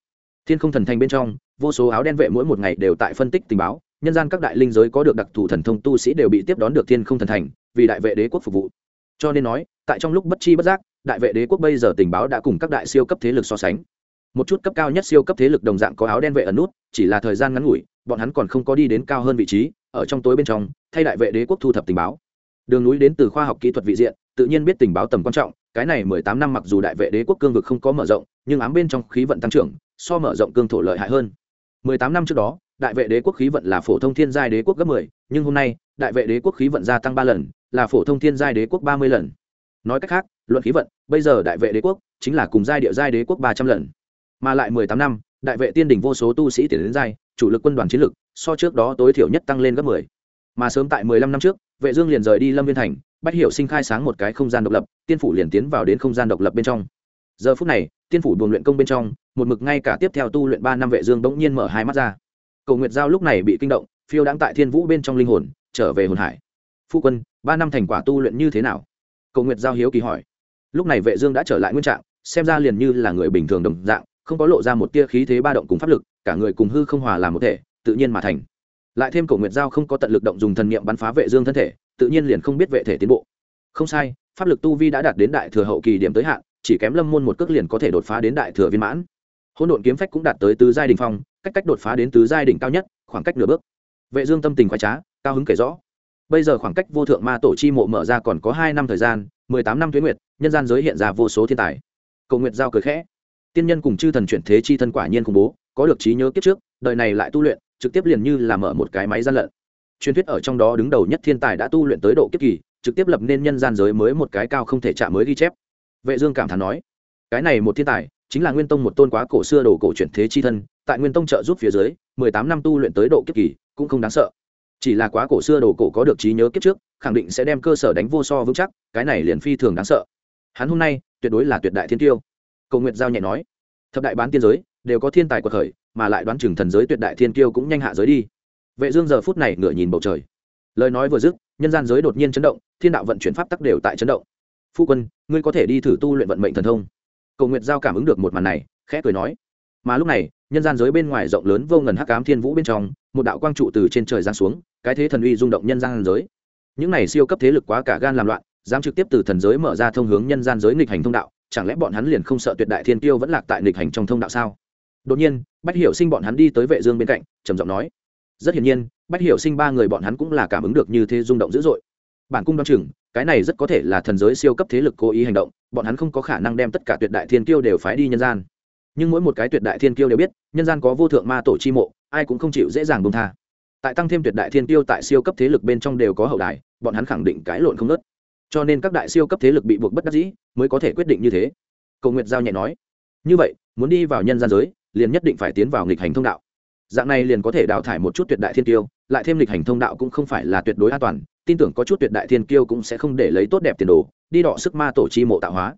Thiên không thần thành bên trong, vô số áo đen vệ mỗi một ngày đều tại phân tích tình báo, nhân gian các đại linh giới có được đặc thù thần thông tu sĩ đều bị tiếp đón được thiên không thần thành, vì đại vệ đế quốc phục vụ. Cho nên nói, tại trong lúc bất chi bất giác, đại vệ đế quốc bây giờ tình báo đã cùng các đại siêu cấp thế lực so sánh. Một chút cấp cao nhất siêu cấp thế lực đồng dạng có áo đen vệ ẩn nút, chỉ là thời gian ngắn ngủi, bọn hắn còn không có đi đến cao hơn vị trí ở trong tối bên trong, thay đại vệ đế quốc thu thập tình báo. Đường núi đến từ khoa học kỹ thuật vị diện, tự nhiên biết tình báo tầm quan trọng, cái này mười tám năm mặc dù đại vệ đế quốc cương vực không có mở rộng, nhưng ám bên trong khí vận tăng trưởng, so mở rộng cương thổ lợi hại hơn. Mười tám năm trước đó, đại vệ đế quốc khí vận là phổ thông thiên giai đế quốc gấp mười, nhưng hôm nay, đại vệ đế quốc khí vận gia tăng ba lần, là phổ thông thiên giai đế quốc ba mươi lần. Nói cách khác, luận khí vận, bây giờ đại vệ đế quốc chính là cùng giai địa giai đế quốc ba trăm lần. Mà lại mười tám năm, đại vệ tiên đỉnh vô số tu sĩ tiền đến giai, chủ lực quân đoàn chiến lực so trước đó tối thiểu nhất tăng lên gấp mười. Mà sớm tại mười lăm năm trước, vệ dương liền rời đi lâm viên thành, bách hiểu sinh khai sáng một cái không gian độc lập, tiên phủ liền tiến vào đến không gian độc lập bên trong. Giờ phút này, tiên phủ buồn luyện công bên trong, một mực ngay cả tiếp theo tu luyện ba năm vệ dương bỗng nhiên mở hai mắt ra. Cầu nguyệt giao lúc này bị kinh động, phiêu đang tại thiên vũ bên trong linh hồn, trở về hồn hải. Phu quân, ba năm thành quả tu luyện như thế nào? Cầu nguyệt giao hiếu kỳ hỏi. Lúc này vệ dương đã trở lại nguyên trạng, xem ra liền như là người bình thường đồng dạng, không có lộ ra một tia khí thế ba động cùng pháp lực, cả người cùng hư không hòa làm một thể tự nhiên mà thành. Lại thêm cầu nguyệt giao không có tận lực động dùng thần niệm bắn phá vệ dương thân thể, tự nhiên liền không biết vệ thể tiến bộ. Không sai, pháp lực tu vi đã đạt đến đại thừa hậu kỳ điểm tới hạn, chỉ kém lâm môn một cước liền có thể đột phá đến đại thừa viên mãn. Hỗn độn kiếm phách cũng đạt tới tứ giai đỉnh phong, cách cách đột phá đến tứ giai đỉnh cao nhất, khoảng cách nửa bước. Vệ dương tâm tình khoái trá, cao hứng kể rõ. Bây giờ khoảng cách vô thượng ma tổ chi mộ mở ra còn có hai năm thời gian, mười tám năm tuyến nguyệt, nhân gian giới hiện ra vô số thiên tài. Cầu nguyệt giao cười khẽ. Tiên nhân cùng chư thần chuyển thế chi thân quả nhiên khủng bố, có được trí nhớ kiếp trước, đời này lại tu luyện trực tiếp liền như là mở một cái máy gian lận. Truyền thuyết ở trong đó đứng đầu nhất thiên tài đã tu luyện tới độ kiếp kỳ, trực tiếp lập nên nhân gian giới mới một cái cao không thể chạm mới ghi chép. Vệ dương cảm thán nói, cái này một thiên tài, chính là nguyên tông một tôn quá cổ xưa đồ cổ chuyển thế chi thân, tại nguyên tông trợ giúp phía dưới, mười tám năm tu luyện tới độ kiếp kỳ, cũng không đáng sợ. Chỉ là quá cổ xưa đồ cổ có được trí nhớ kiếp trước, khẳng định sẽ đem cơ sở đánh vô so vững chắc, cái này liền phi thường đáng sợ. Hắn hôm nay, tuyệt đối là tuyệt đại thiên tiêu. Cầu nguyện giao nhẹ nói, thập đại bán tiên giới, đều có thiên tài quật khởi mà lại đoán chừng thần giới tuyệt đại thiên tiêu cũng nhanh hạ giới đi. Vệ dương giờ phút này ngửa nhìn bầu trời. Lời nói vừa dứt, nhân gian giới đột nhiên chấn động, thiên đạo vận chuyển pháp tắc đều tại chấn động. Phu quân, ngươi có thể đi thử tu luyện vận mệnh thần thông. Cầu nguyện giao cảm ứng được một màn này, khẽ cười nói. Mà lúc này, nhân gian giới bên ngoài rộng lớn vô ngần hắc ám thiên vũ bên trong, một đạo quang trụ từ trên trời giáng xuống, cái thế thần uy rung động nhân gian giới. Những này siêu cấp thế lực quá cả gan làm loạn, dám trực tiếp từ thần giới mở ra thông hướng nhân gian giới nghịch hành thông đạo, chẳng lẽ bọn hắn liền không sợ tuyệt đại thiên tiêu vẫn lạc tại nghịch hành trong thông đạo sao? Đột nhiên, bách hiểu sinh bọn hắn đi tới vệ dương bên cạnh, trầm giọng nói. Rất hiển nhiên, bách hiểu sinh ba người bọn hắn cũng là cảm ứng được như thế rung động dữ dội. Bản cung đoan chừng, cái này rất có thể là thần giới siêu cấp thế lực cố ý hành động, bọn hắn không có khả năng đem tất cả tuyệt đại thiên kiêu đều phái đi nhân gian. Nhưng mỗi một cái tuyệt đại thiên kiêu đều biết, nhân gian có vô thượng ma tổ chi mộ, ai cũng không chịu dễ dàng bông tha. Tại tăng thêm tuyệt đại thiên kiêu tại siêu cấp thế lực bên trong đều có hậu đài, bọn hắn khẳng định cái lộn không nớt cho nên các đại siêu cấp thế lực bị buộc bất đắc dĩ, mới có thể quyết định như thế. Cầu nguyệt giao nhẹ nói. Như vậy, muốn đi vào nhân gian giới liền nhất định phải tiến vào nghịch hành thông đạo. Dạng này liền có thể đào thải một chút tuyệt đại thiên tiêu lại thêm lịch hành thông đạo cũng không phải là tuyệt đối an toàn, tin tưởng có chút tuyệt đại thiên kiêu cũng sẽ không để lấy tốt đẹp tiền đồ, đi đọ sức ma tổ chi mộ tạo hóa.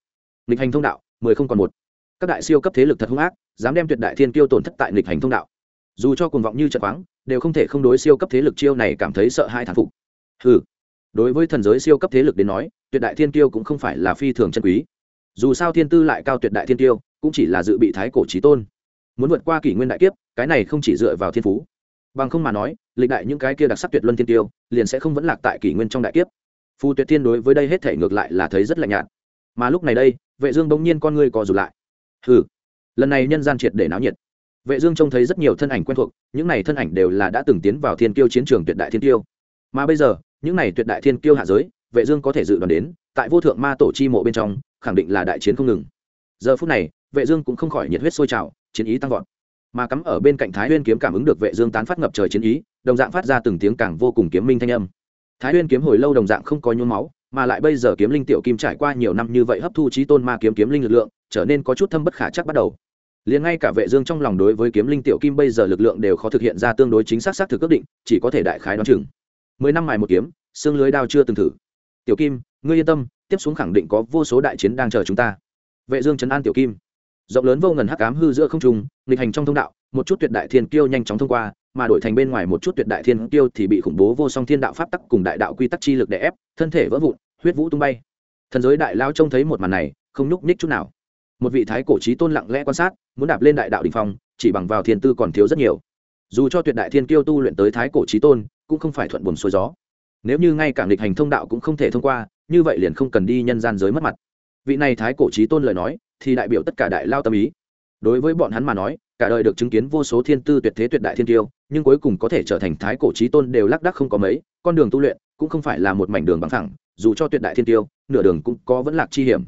Lịch hành thông đạo, mười không còn một. Các đại siêu cấp thế lực thật hung ác, dám đem tuyệt đại thiên kiêu tổn thất tại lịch hành thông đạo. Dù cho cuồng vọng như trận khoáng đều không thể không đối siêu cấp thế lực chiêu này cảm thấy sợ hai thản phục. Ừ đối với thần giới siêu cấp thế lực đến nói, tuyệt đại thiên kiêu cũng không phải là phi thường chân quý. Dù sao thiên tư lại cao tuyệt đại thiên kiêu, cũng chỉ là dự bị thái cổ trí tôn muốn vượt qua kỷ nguyên đại kiếp, cái này không chỉ dựa vào thiên phú. Bằng không mà nói, lịch đại những cái kia đặc sắc tuyệt luân thiên tiêu, liền sẽ không vẫn lạc tại kỷ nguyên trong đại kiếp. Phù tuyệt thiên đối với đây hết thể ngược lại là thấy rất lạnh nhạt. Mà lúc này đây, vệ dương bỗng nhiên con ngươi co rụt lại. Hừ, lần này nhân gian triệt để náo nhiệt. Vệ dương trông thấy rất nhiều thân ảnh quen thuộc, những này thân ảnh đều là đã từng tiến vào thiên kiêu chiến trường tuyệt đại thiên kiêu mà bây giờ, những này tuyệt đại thiên kiêu hạ giới, vệ dương có thể dự đoán đến, tại vô thượng ma tổ chi mộ bên trong, khẳng định là đại chiến không ngừng. Giờ phút này, vệ dương cũng không khỏi nhiệt huyết sôi trào chiến ý tăng vọt. Mà cắm ở bên cạnh thái huyên kiếm cảm ứng được vệ dương tán phát ngập trời chiến ý, đồng dạng phát ra từng tiếng càng vô cùng kiếm minh thanh âm. Thái huyên kiếm hồi lâu đồng dạng không có nhuốm máu, mà lại bây giờ kiếm linh tiểu kim trải qua nhiều năm như vậy hấp thu trí tôn ma kiếm kiếm linh lực lượng, trở nên có chút thâm bất khả chắc bắt đầu. Liền ngay cả vệ dương trong lòng đối với kiếm linh tiểu kim bây giờ lực lượng đều khó thực hiện ra tương đối chính xác xác thực quyết định, chỉ có thể đại khái đoán chừng. Mười năm mài một kiếm, xương lưới đao chưa từng thử. Tiểu kim, ngươi yên tâm, tiếp xuống khẳng định có vô số đại chiến đang chờ chúng ta. Vệ dương chấn an tiểu kim rộng lớn vô ngần hắc ám hư giữa không trung, nghịch hành trong thông đạo, một chút tuyệt đại thiên kiêu nhanh chóng thông qua, mà đổi thành bên ngoài một chút tuyệt đại thiên kiêu thì bị khủng bố vô song thiên đạo pháp tắc cùng đại đạo quy tắc chi lực đè ép, thân thể vỡ vụn, huyết vũ tung bay. Thần giới đại lao trông thấy một màn này, không nhúc nhích chút nào. Một vị thái cổ trí tôn lặng lẽ quan sát, muốn đạp lên đại đạo đỉnh phong, chỉ bằng vào thiên tư còn thiếu rất nhiều. Dù cho tuyệt đại thiên kiêu tu luyện tới thái cổ trí tôn, cũng không phải thuận buồm xuôi gió. Nếu như ngay cả nghịch hành thông đạo cũng không thể thông qua, như vậy liền không cần đi nhân gian giới mất mặt. Vị này thái cổ trí tôn lời nói thì đại biểu tất cả đại lao tâm ý. Đối với bọn hắn mà nói, cả đời được chứng kiến vô số thiên tư tuyệt thế tuyệt đại thiên tiêu, nhưng cuối cùng có thể trở thành thái cổ trí tôn đều lác đác không có mấy, con đường tu luyện cũng không phải là một mảnh đường bằng thẳng dù cho tuyệt đại thiên tiêu, nửa đường cũng có vẫn lạc chi hiểm.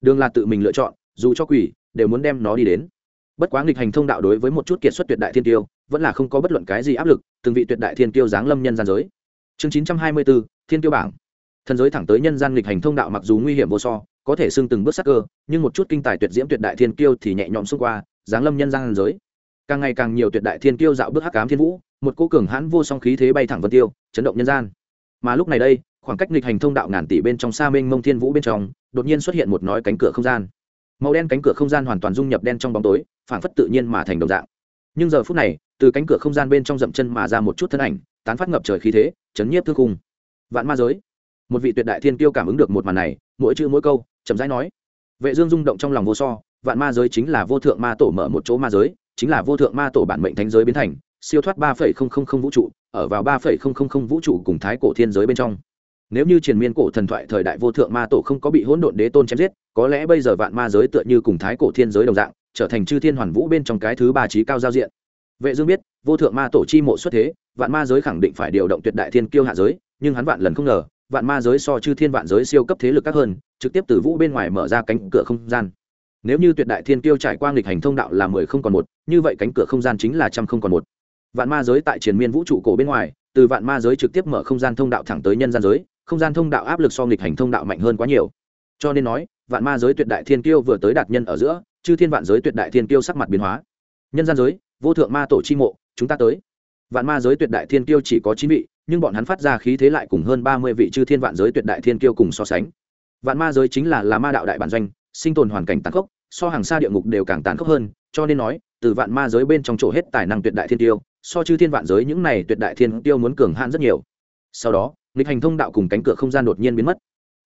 Đường là tự mình lựa chọn, dù cho quỷ, đều muốn đem nó đi đến. Bất quá nghịch hành thông đạo đối với một chút kiệt xuất tuyệt đại thiên tiêu, vẫn là không có bất luận cái gì áp lực, từng vị tuyệt đại thiên tiêu giáng lâm nhân gian giới. Chương chín trăm hai mươi bốn, thiên tiêu bảng. Thần giới thẳng tới nhân gian nghịch hành thông đạo mặc dù nguy hiểm vô so có thể xưng từng bước sắc cơ, nhưng một chút kinh tài tuyệt diễm tuyệt đại thiên kiêu thì nhẹ nhõm xung qua, giáng lâm nhân gian giới. Càng ngày càng nhiều tuyệt đại thiên kiêu dạo bước hắc ám thiên vũ, một cô cường hãn vô song khí thế bay thẳng vân tiêu, chấn động nhân gian. Mà lúc này đây, khoảng cách nghịch hành thông đạo ngàn tỷ bên trong xa mênh mông thiên vũ bên trong, đột nhiên xuất hiện một nói cánh cửa không gian. Màu đen cánh cửa không gian hoàn toàn dung nhập đen trong bóng tối, phảng phất tự nhiên mà thành đồng dạng. Nhưng giờ phút này, từ cánh cửa không gian bên trong dậm chân mà ra một chút thân ảnh, tán phát ngập trời khí thế, chấn nhiếp thương cung vạn ma giới. Một vị tuyệt đại thiên kiêu cảm ứng được một màn này, mỗi chữ mỗi câu chậm rãi nói, vệ dương rung động trong lòng vô so, vạn ma giới chính là vô thượng ma tổ mở một chỗ ma giới, chính là vô thượng ma tổ bản mệnh thánh giới biến thành, siêu thoát ba vũ trụ, ở vào ba vũ trụ cùng thái cổ thiên giới bên trong. Nếu như triền miên cổ thần thoại thời đại vô thượng ma tổ không có bị hỗn độn đế tôn chém giết, có lẽ bây giờ vạn ma giới tựa như cùng thái cổ thiên giới đồng dạng, trở thành chư thiên hoàn vũ bên trong cái thứ ba trí cao giao diện. Vệ dương biết, vô thượng ma tổ chi mộ xuất thế, vạn ma giới khẳng định phải điều động tuyệt đại thiên kiêu hạ giới, nhưng hắn vạn lần không ngờ vạn ma giới so chư thiên vạn giới siêu cấp thế lực các hơn, trực tiếp từ vũ bên ngoài mở ra cánh cửa không gian. Nếu như tuyệt đại thiên kiêu trải qua nghịch hành thông đạo là mười không còn một, như vậy cánh cửa không gian chính là trăm không còn một. Vạn ma giới tại triền miên vũ trụ cổ bên ngoài, từ vạn ma giới trực tiếp mở không gian thông đạo thẳng tới nhân gian giới, không gian thông đạo áp lực so nghịch hành thông đạo mạnh hơn quá nhiều. Cho nên nói, vạn ma giới tuyệt đại thiên kiêu vừa tới đạt nhân ở giữa, chư thiên vạn giới tuyệt đại thiên kiêu sắc mặt biến hóa. Nhân gian giới, vô thượng ma tổ chi mộ, chúng ta tới. Vạn ma giới tuyệt đại thiên kiêu chỉ có chín vị nhưng bọn hắn phát ra khí thế lại cùng hơn ba mươi vị chư thiên vạn giới tuyệt đại thiên kiêu cùng so sánh. Vạn ma giới chính là là ma đạo đại bản doanh, sinh tồn hoàn cảnh tàn khốc, so hàng xa địa ngục đều càng tàn khốc hơn, cho nên nói, từ vạn ma giới bên trong chỗ hết tài năng tuyệt đại thiên tiêu so chư thiên vạn giới những này tuyệt đại thiên tiêu muốn cường hạn rất nhiều. Sau đó, nghịch hành thông đạo cùng cánh cửa không gian đột nhiên biến mất.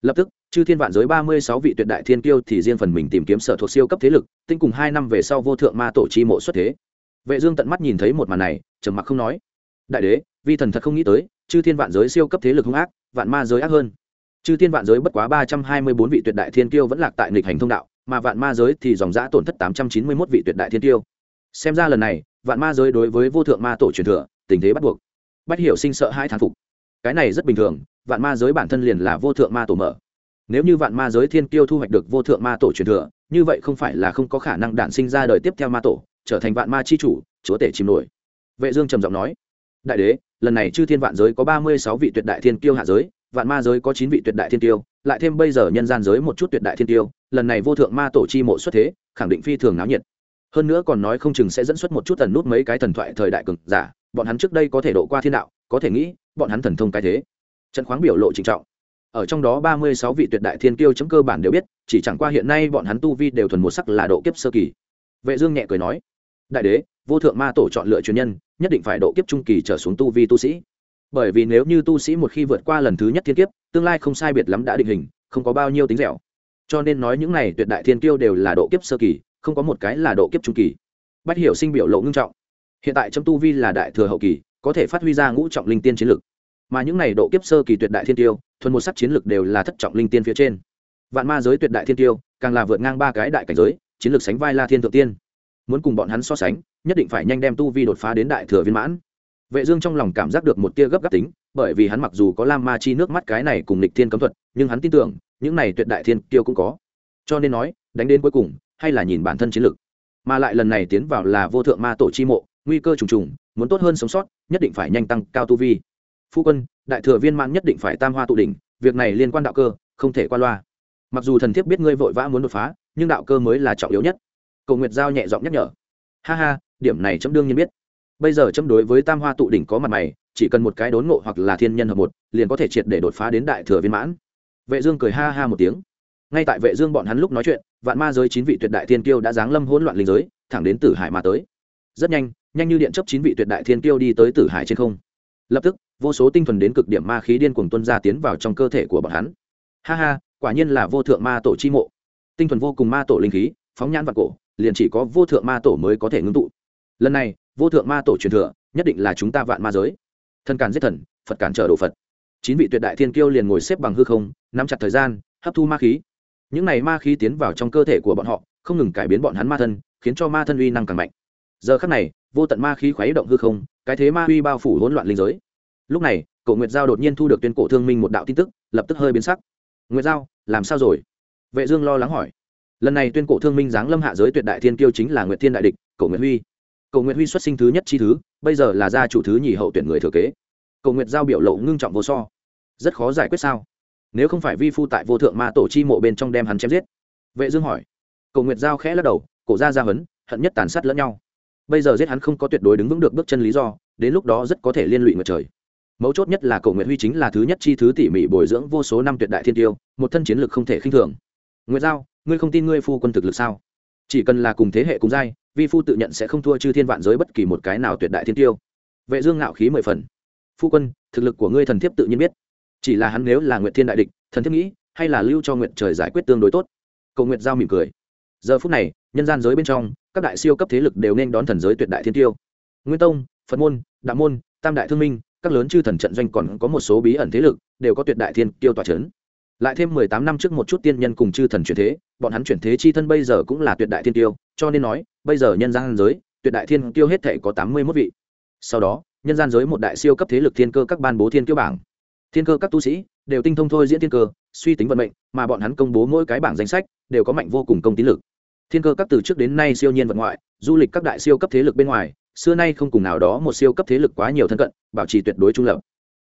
Lập tức, chư thiên vạn giới ba mươi sáu vị tuyệt đại thiên tiêu thì riêng phần mình tìm kiếm sở thuộc siêu cấp thế lực, tinh cùng hai năm về sau vô thượng ma tổ chi mộ xuất thế. Vệ dương tận mắt nhìn thấy một màn này, trầm mặc không nói. Đại đế vi thần thật không nghĩ tới, chư thiên vạn giới siêu cấp thế lực hung ác, vạn ma giới ác hơn. Chư thiên vạn giới bất quá ba trăm hai mươi bốn vị tuyệt đại thiên kiêu vẫn lạc tại nghịch hành thông đạo, mà vạn ma giới thì dòng giã tổn thất tám trăm chín mươi mốt vị tuyệt đại thiên kiêu. Xem ra lần này, vạn ma giới đối với vô thượng ma tổ truyền thừa, tình thế bắt buộc. Bắt hiểu sinh sợ hai thán phục. Cái này rất bình thường, vạn ma giới bản thân liền là vô thượng ma tổ mở. Nếu như vạn ma giới thiên kiêu thu hoạch được vô thượng ma tổ truyền thừa, như vậy không phải là không có khả năng đản sinh ra đời tiếp theo ma tổ, trở thành vạn ma chi chủ, chúa tể chìm nổi. Vệ dương trầm giọng nói đại đế, lần này chư thiên vạn giới có ba mươi sáu vị tuyệt đại thiên kiêu hạ giới, vạn ma giới có chín vị tuyệt đại thiên tiêu lại thêm bây giờ nhân gian giới một chút tuyệt đại thiên tiêu lần này vô thượng ma tổ chi mộ xuất thế, khẳng định phi thường náo nhiệt. Hơn nữa còn nói không chừng sẽ dẫn xuất một chút tần nút mấy cái thần thoại thời đại cực giả, bọn hắn trước đây có thể độ qua thiên đạo, có thể nghĩ, bọn hắn thần thông cái thế. Trận khoáng biểu lộ trịnh trọng. Ở trong đó ba mươi sáu vị tuyệt đại thiên kiêu chấm cơ bản đều biết, chỉ chẳng qua hiện nay bọn hắn tu vi đều thuần một sắc là độ kiếp sơ kỳ. Vệ dương nhẹ cười nói đại đế, vô thượng ma tổ chọn lựa truyền nhân, nhất định phải độ kiếp trung kỳ trở xuống tu vi tu sĩ. Bởi vì nếu như tu sĩ một khi vượt qua lần thứ nhất thiên kiếp, tương lai không sai biệt lắm đã định hình, không có bao nhiêu tính dẻo. Cho nên nói những này tuyệt đại thiên kiêu đều là độ kiếp sơ kỳ, không có một cái là độ kiếp trung kỳ. Bắt hiểu sinh biểu lộ ngưng trọng. Hiện tại trong tu vi là đại thừa hậu kỳ, có thể phát huy ra ngũ trọng linh tiên chiến lực. Mà những này độ kiếp sơ kỳ tuyệt đại thiên tiêu thuần một sắc chiến lực đều là thất trọng linh tiên phía trên. Vạn ma giới tuyệt đại thiên tiêu càng là vượt ngang ba cái đại cảnh giới, chiến lược sánh vai la thiên thượng tiên muốn cùng bọn hắn so sánh, nhất định phải nhanh đem tu vi đột phá đến đại thừa viên mãn. Vệ dương trong lòng cảm giác được một tia gấp gáp tính, bởi vì hắn mặc dù có lam ma chi nước mắt cái này cùng lịch thiên cấm thuật, nhưng hắn tin tưởng, những này tuyệt đại thiên kiêu cũng có. Cho nên nói, đánh đến cuối cùng, hay là nhìn bản thân chiến lực. Mà lại lần này tiến vào là vô thượng ma tổ chi mộ, nguy cơ trùng trùng, muốn tốt hơn sống sót, nhất định phải nhanh tăng cao tu vi. Phu quân, đại thừa viên mãn nhất định phải tam hoa tụ đỉnh, việc này liên quan đạo cơ, không thể qua loa. Mặc dù thần thiếp biết ngươi vội vã muốn đột phá, nhưng đạo cơ mới là trọng yếu nhất cầu nguyệt giao nhẹ giọng nhắc nhở. Ha ha, điểm này chấm đương nhiên biết. Bây giờ chấm đối với tam hoa tụ đỉnh có mặt mày, chỉ cần một cái đốn ngộ hoặc là thiên nhân hợp một, liền có thể triệt để đột phá đến đại thừa viên mãn. Vệ dương cười ha ha một tiếng. Ngay tại vệ dương bọn hắn lúc nói chuyện, vạn ma giới chín vị tuyệt đại thiên kiêu đã giáng lâm hỗn loạn linh giới, thẳng đến tử hải mà tới. Rất nhanh nhanh như điện chớp chín vị tuyệt đại thiên kiêu đi tới tử hải trên không. Lập tức, vô số tinh thuần đến cực điểm ma khí điên cuồng tuôn ra tiến vào trong cơ thể của bọn hắn. Ha ha, quả nhiên là vô thượng ma tổ chi mộ. Tinh thuần vô cùng ma tổ linh khí, phóng nhãn vào cổ liền chỉ có vô thượng ma tổ mới có thể ngưng tụ. Lần này, vô thượng ma tổ truyền thừa, nhất định là chúng ta vạn ma giới. Thần càn giết thần, phật cản trở độ phật. Chín vị tuyệt đại thiên kiêu liền ngồi xếp bằng hư không, nắm chặt thời gian, hấp thu ma khí. Những này ma khí tiến vào trong cơ thể của bọn họ, không ngừng cải biến bọn hắn ma thân, khiến cho ma thân uy năng càng mạnh. Giờ khắc này, vô tận ma khí khuấy động hư không, cái thế ma uy bao phủ hỗn loạn linh giới. Lúc này cậu nguyệt giao đột nhiên thu được tuyên cổ thương minh một đạo tin tức, lập tức hơi biến sắc. Nguyệt giao, làm sao rồi? Vệ dương lo lắng hỏi lần này tuyên cổ thương minh giáng lâm hạ giới tuyệt đại thiên kiêu chính là nguyệt thiên đại địch, cổ nguyệt huy. Cổ nguyệt huy xuất sinh thứ nhất chi thứ, bây giờ là gia chủ thứ nhì hậu tuyển người thừa kế. Cổ nguyệt giao biểu lộ ngưng trọng vô so. Rất khó giải quyết sao? Nếu không phải vi phu tại vô thượng ma tổ chi mộ bên trong đem hắn chém giết. Vệ dương hỏi. Cổ nguyệt giao khẽ lắc đầu, cổ gia gia hấn, hận nhất tàn sát lẫn nhau. Bây giờ giết hắn không có tuyệt đối đứng vững được bước chân lý do, đến lúc đó rất có thể liên lụy ngược trời. Mấu chốt nhất là cổ nguyệt huy chính là thứ nhất chi thứ tỉ mỉ bồi dưỡng vô số năm tuyệt đại thiên tiêu, một thân chiến lực không thể khinh thường. Nguyệt giao ngươi không tin ngươi phu quân thực lực sao? Chỉ cần là cùng thế hệ cùng giai, vi phu tự nhận sẽ không thua chư thiên vạn giới bất kỳ một cái nào tuyệt đại thiên tiêu. Vệ dương ngạo khí mười phần. Phu quân, thực lực của ngươi thần thiếp tự nhiên biết. Chỉ là hắn nếu là nguyệt thiên đại địch, thần thiếp nghĩ, hay là lưu cho nguyệt trời giải quyết tương đối tốt. Cầu nguyệt giao mỉm cười. Giờ phút này, nhân gian giới bên trong, các đại siêu cấp thế lực đều nên đón thần giới tuyệt đại thiên tiêu. Nguyên tông, phật môn, đạo môn, tam đại thương minh, các lớn chư thần trận doanh còn có một số bí ẩn thế lực, đều có tuyệt đại thiên tiêu tòa chấn lại thêm mười tám năm trước một chút tiên nhân cùng chư thần chuyển thế, bọn hắn chuyển thế chi thân bây giờ cũng là tuyệt đại thiên tiêu, cho nên nói, bây giờ nhân gian giới, tuyệt đại thiên tiêu hết thể có tám mươi mốt vị. Sau đó, nhân gian giới một đại siêu cấp thế lực thiên cơ các ban bố thiên tiêu bảng. Thiên cơ các tu sĩ đều tinh thông thôi diễn thiên cơ, suy tính vận mệnh, mà bọn hắn công bố mỗi cái bảng danh sách đều có mạnh vô cùng công tín lực. Thiên cơ các từ trước đến nay siêu nhiên vận ngoại, du lịch các đại siêu cấp thế lực bên ngoài, xưa nay không cùng nào đó một siêu cấp thế lực quá nhiều thân cận, bảo trì tuyệt đối trung lập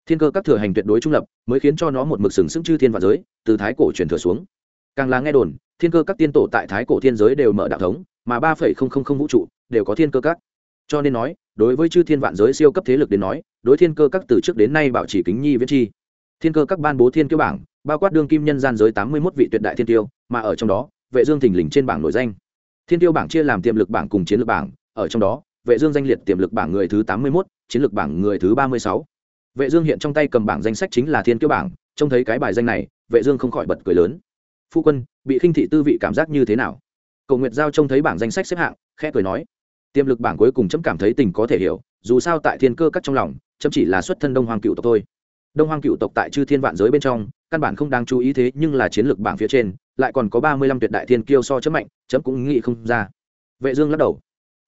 thiên cơ các thừa hành tuyệt đối trung lập mới khiến cho nó một mực sừng sững chư thiên và giới từ thái cổ truyền thừa xuống. Càng là nghe đồn thiên cơ các tiên tổ tại thái cổ thiên giới đều mở đạo thống mà ba phẩy không không không vũ trụ đều có thiên cơ các. Cho nên nói đối với chư thiên vạn giới siêu cấp thế lực đến nói đối thiên cơ các từ trước đến nay bảo trì kính nhi viễn chi. Thiên cơ các ban bố thiên kiêu bảng bao quát đương kim nhân gian giới tám mươi một vị tuyệt đại thiên tiêu mà ở trong đó vệ dương thình lình trên bảng nổi danh. Thiên tiêu bảng chia làm tiềm lực bảng cùng chiến lược bảng ở trong đó vệ dương danh liệt tiềm lực bảng người thứ tám mươi một, chiến lược bảng người thứ ba mươi sáu vệ dương hiện trong tay cầm bảng danh sách chính là thiên kiêu bảng, trông thấy cái bài danh này, vệ dương không khỏi bật cười lớn. Phu quân, bị khinh thị tư vị cảm giác như thế nào? Cầu nguyệt giao trông thấy bảng danh sách xếp hạng, khẽ cười nói. Tiềm lực bảng cuối cùng chấm cảm thấy tình có thể hiểu, dù sao tại thiên cơ các trong lòng, chấm chỉ là xuất thân đông hoàng cựu tộc thôi. Đông hoàng cựu tộc tại chư thiên vạn giới bên trong, căn bản không đáng chú ý thế nhưng là chiến lược bảng phía trên, lại còn có ba mươi lăm tuyệt đại thiên kiêu so chấm mạnh, chấm cũng nghĩ không ra. Vệ dương lắc đầu.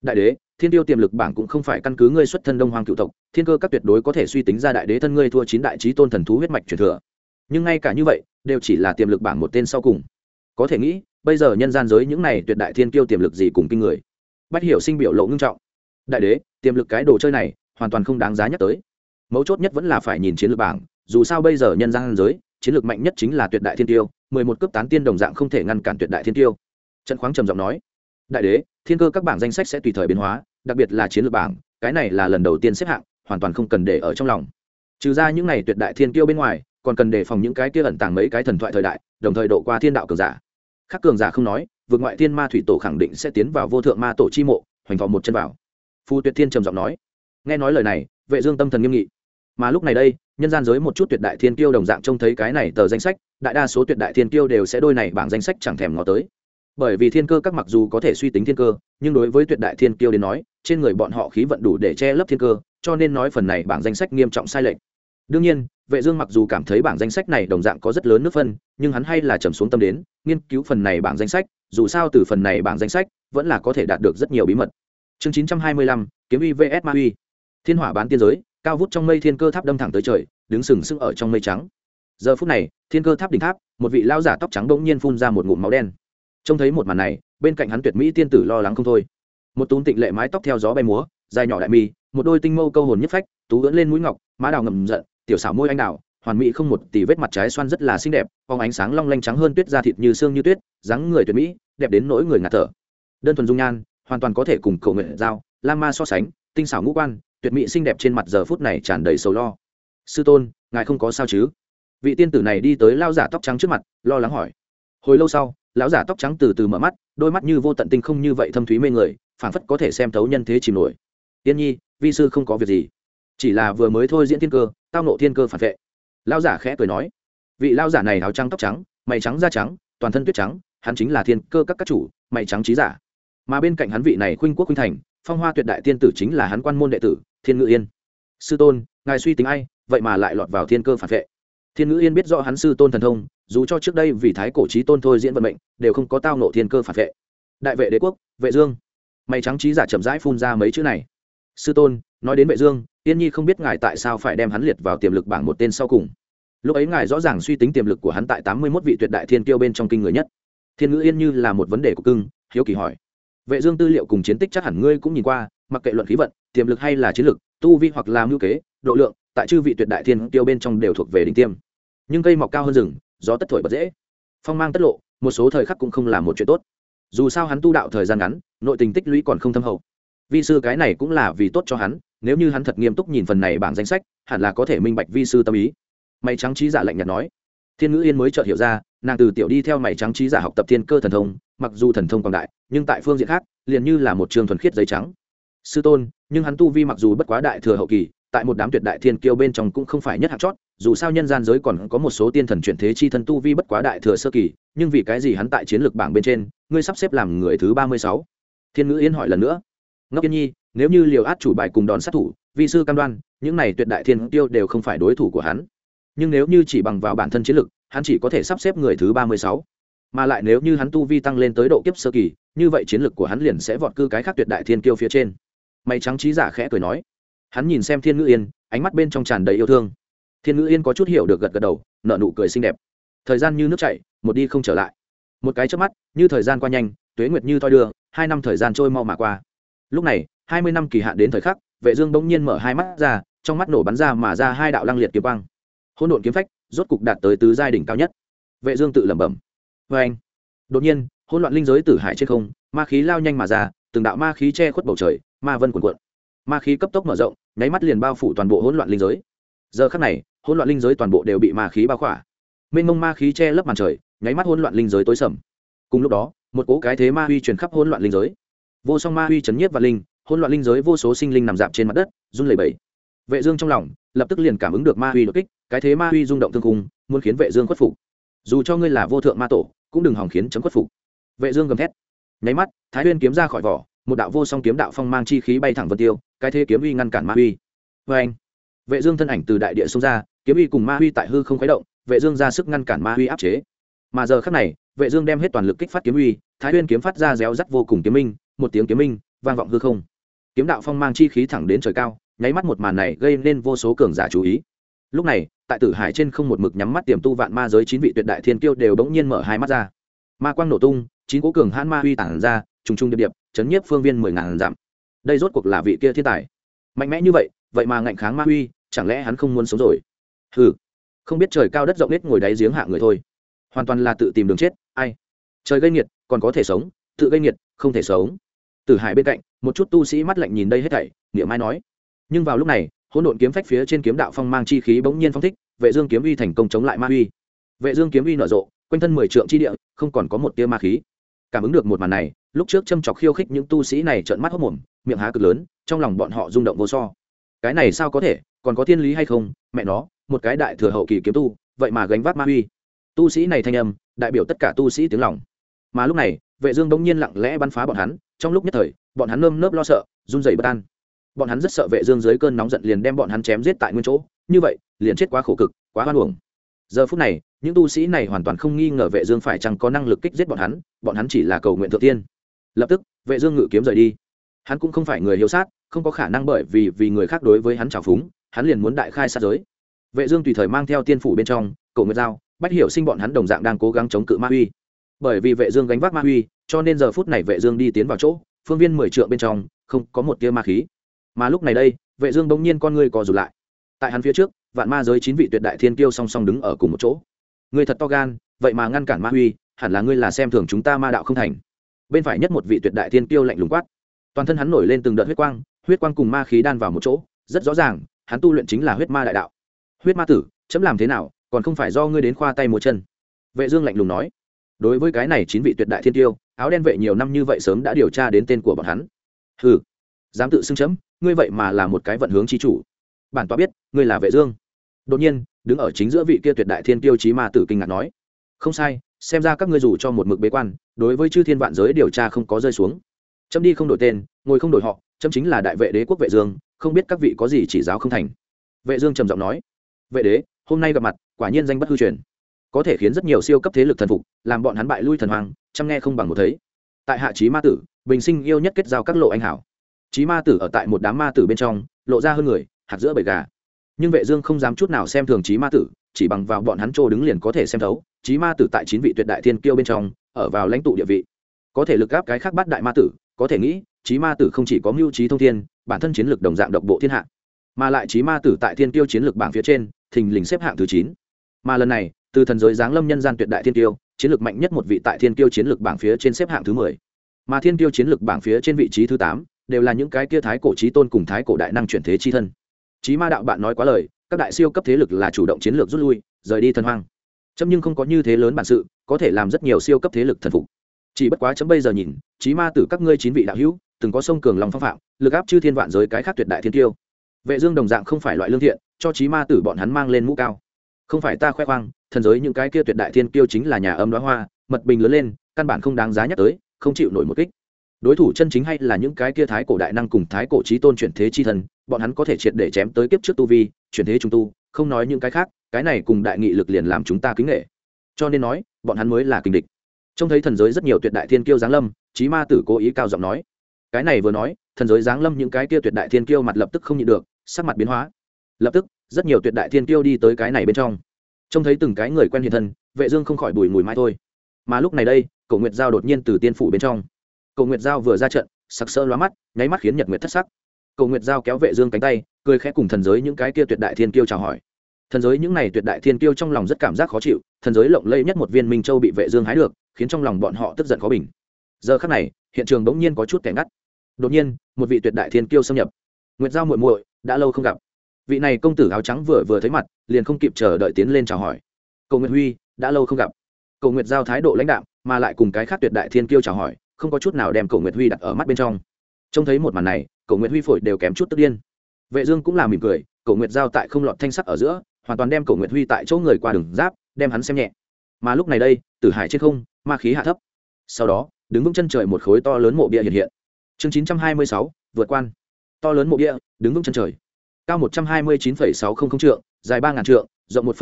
Đại đế thiên tiêu tiềm lực bảng cũng không phải căn cứ ngươi xuất thân đông hoàng cựu tộc, thiên cơ các tuyệt đối có thể suy tính ra đại đế thân ngươi thua chín đại trí tôn thần thú huyết mạch truyền thừa. Nhưng ngay cả như vậy, đều chỉ là tiềm lực bảng một tên sau cùng. Có thể nghĩ, bây giờ nhân gian giới những này tuyệt đại thiên tiêu tiềm lực gì cùng kinh người. Bắt hiểu sinh biểu lộ ngưng trọng. Đại đế, tiềm lực cái đồ chơi này, hoàn toàn không đáng giá nhắc tới. Mấu chốt nhất vẫn là phải nhìn chiến lược bảng, dù sao bây giờ nhân gian giới, chiến lược mạnh nhất chính là tuyệt đại thiên tiêu, mười một cấp tán tiên đồng dạng không thể ngăn cản tuyệt đại thiên tiêu. Trần khoáng trầm giọng nói, đại đế, thiên cơ các bảng danh sách sẽ tùy thời biến hóa đặc biệt là chiến lược bảng, cái này là lần đầu tiên xếp hạng, hoàn toàn không cần để ở trong lòng. Trừ ra những này tuyệt đại thiên tiêu bên ngoài, còn cần đề phòng những cái kia ẩn tàng mấy cái thần thoại thời đại, đồng thời độ qua thiên đạo cường giả. Khác cường giả không nói, vượt ngoại thiên ma thủy tổ khẳng định sẽ tiến vào vô thượng ma tổ chi mộ, hoành vào một chân vào. Phu tuyệt thiên trầm giọng nói. Nghe nói lời này, vệ dương tâm thần nghiêm nghị. Mà lúc này đây, nhân gian giới một chút tuyệt đại thiên kiêu đồng dạng trông thấy cái này tờ danh sách, đại đa số tuyệt đại thiên kiêu đều sẽ đôi này bảng danh sách chẳng thèm ngó tới bởi vì thiên cơ các mặc dù có thể suy tính thiên cơ nhưng đối với tuyệt đại thiên kiêu đến nói trên người bọn họ khí vận đủ để che lấp thiên cơ cho nên nói phần này bảng danh sách nghiêm trọng sai lệch. Đương nhiên vệ dương mặc dù cảm thấy bảng danh sách này đồng dạng có rất lớn nước phân nhưng hắn hay là trầm xuống tâm đến nghiên cứu phần này bảng danh sách dù sao từ phần này bảng danh sách vẫn là có thể đạt được rất nhiều bí mật. Chương 925, kiếm uy vs ma uy. Thiên hỏa bán tiên giới cao vút trong mây thiên cơ tháp đâm thẳng tới trời đứng sừng sững ở trong mây trắng. Giờ phút này thiên cơ tháp đỉnh tháp một vị lão giả tóc trắng bỗng nhiên phun ra một ngụm máu đen trông thấy một màn này, bên cạnh hắn tuyệt mỹ tiên tử lo lắng không thôi. Một tún tịnh lệ mái tóc theo gió bay múa, dài nhỏ đại mi một đôi tinh mâu câu hồn nhất phách, tú ưỡn lên mũi ngọc, má đào ngầm giận, tiểu xảo môi anh đào, hoàn mỹ không một tỷ vết mặt trái xoan rất là xinh đẹp phóng ánh sáng long lanh trắng hơn tuyết da thịt như xương như tuyết, dáng người tuyệt mỹ, đẹp đến nỗi người ngạt thở. Đơn thuần dung nhan, hoàn toàn có thể cùng cầu nguyện giao lam ma so sánh, tinh xảo ngũ quan, tuyệt mỹ xinh đẹp trên mặt giờ phút này tràn đầy sầu lo. Sư tôn, ngài không có sao chứ? Vị tiên tử này đi tới lao giả tóc trắng trước mặt, lo lắng hỏi. Hồi lâu sau lão giả tóc trắng từ từ mở mắt, đôi mắt như vô tận tinh không như vậy thâm thúy mê người, phảng phất có thể xem thấu nhân thế chìm nổi. Tiên nhi, vi sư không có việc gì, chỉ là vừa mới thôi diễn thiên cơ, tao nộ thiên cơ phản vệ. Lão giả khẽ cười nói. Vị lão giả này áo trắng tóc trắng, mày trắng da trắng, toàn thân tuyết trắng, hắn chính là thiên cơ các các chủ, mày trắng trí giả. Mà bên cạnh hắn vị này khuynh quốc khuynh thành, phong hoa tuyệt đại tiên tử chính là hắn quan môn đệ tử, thiên ngự yên. Sư tôn, ngài suy tính ai, vậy mà lại lọt vào thiên cơ phản vệ thiên ngữ yên biết rõ hắn sư tôn thần thông, dù cho trước đây vì thái cổ trí tôn thôi diễn vận mệnh, đều không có tao nộ thiên cơ phản vệ. Đại vệ đế quốc, vệ dương. Mày trắng trí giả chậm rãi phun ra mấy chữ này. Sư tôn, nói đến vệ dương, Yên nhi không biết ngài tại sao phải đem hắn liệt vào tiềm lực bảng một tên sau cùng. Lúc ấy ngài rõ ràng suy tính tiềm lực của hắn tại tám mươi 81 vị tuyệt đại thiên tiêu bên trong kinh người nhất. Thiên ngữ yên như là một vấn đề của cưng, hiếu kỳ hỏi. Vệ dương tư liệu cùng chiến tích chắc hẳn ngươi cũng nhìn qua, mặc kệ luận khí vận, tiềm lực hay là chiến lực, tu vi hoặc là mưu kế, độ lượng, tại chư vị tuyệt đại thiên tiêu bên trong đều thuộc về đỉnh tiêm nhưng cây mọc cao hơn rừng, gió tất thổi bật dễ. Phong mang tất lộ, một số thời khắc cũng không là một chuyện tốt. Dù sao hắn tu đạo thời gian ngắn, nội tình tích lũy còn không thâm hậu. Vi sư cái này cũng là vì tốt cho hắn, nếu như hắn thật nghiêm túc nhìn phần này bảng danh sách, hẳn là có thể minh bạch vi sư tâm ý. Mày trắng trí giả lạnh nhạt nói. Thiên ngữ yên mới chợt hiểu ra, nàng từ tiểu đi theo mày trắng trí giả học tập thiên cơ thần thông, mặc dù thần thông còn đại, nhưng tại phương diện khác, liền như là một trường thuần khiết giấy trắng. Sư tôn, nhưng hắn tu vi mặc dù bất quá đại thừa hậu kỳ tại một đám tuyệt đại thiên kiêu bên trong cũng không phải nhất hạng chót, dù sao nhân gian giới còn có một số tiên thần chuyển thế chi thân tu vi bất quá đại thừa sơ kỳ, nhưng vì cái gì hắn tại chiến lược bảng bên trên, ngươi sắp xếp làm người thứ ba mươi sáu? Thiên ngữ yên hỏi lần nữa. Ngốc yên nhi, nếu như liều át chủ bài cùng đòn sát thủ, vi sư cam đoan, những này tuyệt đại thiên tiêu đều không phải đối thủ của hắn. Nhưng nếu như chỉ bằng vào bản thân chiến lược, hắn chỉ có thể sắp xếp người thứ ba mươi sáu. Mà lại nếu như hắn tu vi tăng lên tới độ kiếp sơ kỳ, như vậy chiến lược của hắn liền sẽ vọt cư cái khác tuyệt đại thiên kiêu phía trên. Mày trắng trí giả khẽ cười nói hắn nhìn xem thiên ngữ yên, ánh mắt bên trong tràn đầy yêu thương. Thiên ngữ yên có chút hiểu được gật gật đầu nợ nụ cười xinh đẹp. Thời gian như nước chảy, một đi không trở lại. Một cái trước mắt, như thời gian qua nhanh, tuế nguyệt như thoi đưa, hai năm thời gian trôi mau mà qua. Lúc này, hai mươi năm kỳ hạn đến thời khắc, vệ dương bỗng nhiên mở hai mắt ra, trong mắt nổ bắn ra mà ra hai đạo lăng liệt kiếm quang. Hỗn độn kiếm phách, rốt cục đạt tới tứ giai đỉnh cao nhất. Vệ dương tự lẩm bẩm. Với anh, đột nhiên, hỗn loạn linh giới tử hải trên không, ma khí lao nhanh mà ra, từng đạo ma khí che khuất bầu trời, ma vân cuồn cuộn ma khí cấp tốc mở rộng, nháy mắt liền bao phủ toàn bộ hỗn loạn linh giới. Giờ khắc này, hỗn loạn linh giới toàn bộ đều bị ma khí bao khỏa. Mênh mông ma khí che lấp màn trời, nháy mắt hỗn loạn linh giới tối sầm. Cùng lúc đó, một cỗ cái thế ma huy truyền khắp hỗn loạn linh giới. Vô song ma huy chấn nhiếp và linh, hỗn loạn linh giới vô số sinh linh nằm dạp trên mặt đất, run lẩy bẩy. Vệ dương trong lòng lập tức liền cảm ứng được ma huy đột kích, cái thế ma huy rung động thương cung muốn khiến vệ dương khuất phục. Dù cho ngươi là vô thượng ma tổ, cũng đừng hòng khiến chấm khuất phục. Vệ dương gầm thét. Nháy mắt, thái nguyên kiếm ra khỏi vỏ một đạo vô song kiếm đạo phong mang chi khí bay thẳng vân tiêu, cái thế kiếm uy ngăn cản ma uy vê vâng anh. Vệ dương thân ảnh từ đại địa xông ra, kiếm uy cùng ma uy tại hư không khuấy động, vệ dương ra sức ngăn cản ma uy áp chế. Mà giờ khắc này, vệ dương đem hết toàn lực kích phát kiếm uy, thái nguyên kiếm phát ra réo rắt vô cùng kiếm minh, một tiếng kiếm minh, vang vọng hư không. Kiếm đạo phong mang chi khí thẳng đến trời cao, nháy mắt một màn này gây nên vô số cường giả chú ý. Lúc này, tại tử hải trên không một mực nhắm mắt tiềm tu vạn ma giới chín vị tuyệt đại thiên kiêu đều đống nhiên mở hai mắt ra. Ma quang nổ tung, chín cố cường hãn ma uy tản ra, trùng trùng điệp điệp chấn nhiếp phương viên mười ngàn dặm. Đây rốt cuộc là vị kia thiên tài. Mạnh mẽ như vậy vậy mà ngạnh kháng ma uy chẳng lẽ hắn không muốn sống rồi? Ừ không biết trời cao đất rộng nết ngồi đáy giếng hạ người thôi. Hoàn toàn là tự tìm đường chết, ai? Trời gây nghiệt, còn có thể sống, tự gây nghiệt, không thể sống. Từ hải bên cạnh, một chút tu sĩ mắt lạnh nhìn đây hết thảy, niệm mai nói. Nhưng vào lúc này, hỗn độn kiếm phách phía trên kiếm đạo phong mang chi khí bỗng nhiên phong thích, vệ dương kiếm uy thành công chống lại ma uy vệ dương kiếm uy nở rộ, quanh thân mười trượng chi địa, không còn có một tia ma khí cảm ứng được một màn này, lúc trước châm chọc khiêu khích những tu sĩ này trợn mắt hốc mồm, miệng há cực lớn, trong lòng bọn họ rung động vô so. Cái này sao có thể, còn có thiên lý hay không? Mẹ nó, một cái đại thừa hậu kỳ kiếm tu, vậy mà gánh vác ma uy tu sĩ này thanh âm, đại biểu tất cả tu sĩ tiếng lòng. Mà lúc này, vệ dương bỗng nhiên lặng lẽ bắn phá bọn hắn, trong lúc nhất thời, bọn hắn nơm nớp lo sợ, run rẩy bất an. Bọn hắn rất sợ vệ dương dưới cơn nóng giận liền đem bọn hắn chém giết tại nguyên chỗ, như vậy, liền chết quá khổ cực, quá hoan uổng giờ phút này, những tu sĩ này hoàn toàn không nghi ngờ vệ dương phải chăng có năng lực kích giết bọn hắn bọn hắn chỉ là cầu nguyện thượng tiên. Lập tức, vệ dương ngự kiếm rời đi. Hắn cũng không phải người hiếu sát, không có khả năng bởi vì vì người khác đối với hắn trào phúng, hắn liền muốn đại khai sát giới. Vệ dương tùy thời mang theo tiên phủ bên trong, cầu nguyện giao, bách hiểu sinh bọn hắn đồng dạng đang cố gắng chống cự ma huy. Bởi vì vệ dương gánh vác ma huy, cho nên giờ phút này vệ dương đi tiến vào chỗ, phương viên mười trượng bên trong, không có một tia ma khí. Mà lúc này đây, vệ dương bỗng nhiên con ngươi co rụt lại. Tại hắn phía trước vạn ma giới chín vị tuyệt đại thiên kiêu song song đứng ở cùng một chỗ. Ngươi thật to gan, vậy mà ngăn cản ma huy, hẳn là ngươi là xem thường chúng ta ma đạo không thành. Bên phải nhất một vị tuyệt đại thiên kiêu lạnh lùng quát. Toàn thân hắn nổi lên từng đợt huyết quang huyết quang cùng ma khí đan vào một chỗ, rất rõ ràng, hắn tu luyện chính là huyết ma đại đạo. Huyết ma tử, chấm làm thế nào, còn không phải do ngươi đến khoa tay múa chân? Vệ dương lạnh lùng nói. Đối với cái này chín vị tuyệt đại thiên tiêu áo đen vệ nhiều năm như vậy sớm đã điều tra đến tên của bọn hắn. Hừ, dám tự xưng chấm, ngươi vậy mà là một cái vận hướng chi chủ bản tọa biết, ngươi là vệ dương. Đột nhiên, đứng ở chính giữa vị kia tuyệt đại thiên tiêu chí ma tử kinh ngạc nói, không sai, xem ra các ngươi dù cho một mực bế quan, đối với chư thiên vạn giới điều tra không có rơi xuống. Chấm đi không đổi tên, ngồi không đổi họ, chấm chính là đại vệ đế quốc vệ dương, không biết các vị có gì chỉ giáo không thành. Vệ dương trầm giọng nói, vệ đế, hôm nay gặp mặt, quả nhiên danh bất hư truyền. Có thể khiến rất nhiều siêu cấp thế lực thần phục, làm bọn hắn bại lui thần hoàng, chăm nghe không bằng một thấy. Tại hạ trí ma tử, bình sinh yêu nhất kết giao các lộ anh hảo. Trí ma tử ở tại một đám ma tử bên trong, lộ ra hơn người hạt giữa bầy gà. Nhưng vệ dương không dám chút nào xem thường trí ma tử, chỉ bằng vào bọn hắn trô đứng liền có thể xem thấu trí ma tử tại chín vị tuyệt đại thiên kiêu bên trong, ở vào lãnh tụ địa vị. Có thể lực gáp cái khác bắt đại ma tử, có thể nghĩ trí ma tử không chỉ có mưu trí thông thiên, bản thân chiến lược đồng dạng độc bộ thiên hạ. Mà lại trí ma tử tại thiên kiêu chiến lược bảng phía trên, thình lình xếp hạng thứ chín. Mà lần này, từ thần giới giáng lâm nhân gian tuyệt đại thiên kiêu, chiến lược mạnh nhất một vị tại thiên kiêu chiến lược bảng phía trên xếp hạng thứ mười. Mà thiên kiêu chiến lược bảng phía trên vị trí thứ tám, đều là những cái kia thái cổ trí tôn cùng thái cổ đại năng chuyển thế chi thân. Chí ma đạo bạn nói quá lời, các đại siêu cấp thế lực là chủ động chiến lược rút lui, rời đi thần hoang. Chấm nhưng không có như thế lớn bản sự, có thể làm rất nhiều siêu cấp thế lực thần phục. Chỉ bất quá chấm bây giờ nhìn, Chí ma tử các ngươi chín vị đạo hữu, từng có sông cường lòng phong phạm, lực áp chư thiên vạn giới cái khác tuyệt đại thiên tiêu. Vệ dương đồng dạng không phải loại lương thiện, cho Chí ma tử bọn hắn mang lên mũ cao. Không phải ta khoe khoang, thần giới những cái kia tuyệt đại thiên kiêu chính là nhà âm đóa hoa, mật bình lớn lên, căn bản không đáng giá nhắc tới, không chịu nổi một kích. Đối thủ chân chính hay là những cái kia thái cổ đại năng cùng thái cổ trí tôn chuyển thế chi thần bọn hắn có thể triệt để chém tới kiếp trước tu vi, chuyển thế chúng tu, không nói những cái khác, cái này cùng đại nghị lực liền làm chúng ta kính nghệ cho nên nói, bọn hắn mới là kinh địch. Trông thấy thần giới rất nhiều tuyệt đại thiên kiêu giáng lâm trí ma tử cố ý cao giọng nói. Cái này vừa nói, thần giới giáng lâm những cái kia tuyệt đại thiên kiêu mặt lập tức không nhịn được, sắc mặt biến hóa. Lập tức, rất nhiều tuyệt đại thiên kiêu đi tới cái này bên trong. Trông thấy từng cái người quen hiện thân, vệ dương không khỏi bùi mùi mai thôi. Mà lúc này đây, cổ nguyệt giao đột nhiên từ tiên phủ bên trong. Cổ nguyệt giao vừa ra trận, sặc sỡ lóa mắt, nháy mắt khiến nhật nguyệt thất sắc cầu nguyệt giao kéo vệ dương cánh tay cười khẽ cùng thần giới những cái kia tuyệt đại thiên kiêu chào hỏi. Thần giới những này tuyệt đại thiên kiêu trong lòng rất cảm giác khó chịu thần giới lộng lẫy nhất một viên minh châu bị vệ dương hái được khiến trong lòng bọn họ tức giận khó bình. Giờ khắc này hiện trường đống nhiên có chút kẻ ngắt. Đột nhiên một vị tuyệt đại thiên kiêu xâm nhập. Nguyệt giao muội muội đã lâu không gặp. Vị này công tử áo trắng vừa vừa thấy mặt liền không kịp chờ đợi tiến lên chào hỏi. Cầu Nguyệt huy đã lâu không gặp. Cầu Nguyệt giao thái độ lãnh đạm, mà lại cùng cái khác tuyệt đại thiên kiêu chào hỏi không có chút nào đem cầu Nguyệt huy đặt ở mắt bên trong. Trông thấy một màn này cầu nguyện huy phổi đều kém chút tức điên. Vệ dương cũng là mỉm cười cầu nguyện giao tại không lọt thanh sắc ở giữa hoàn toàn đem cầu nguyện huy tại chỗ người qua đường giáp đem hắn xem nhẹ. Mà lúc này đây tử hải trên không ma khí hạ thấp. Sau đó đứng vững chân trời một khối to lớn mộ bia hiện hiện. Chương 926, vượt quan. To lớn mộ bia đứng vững chân trời. Cao một trăm hai mươi chín sáu trăm linh trượng dài ba ngàn trượng rộng một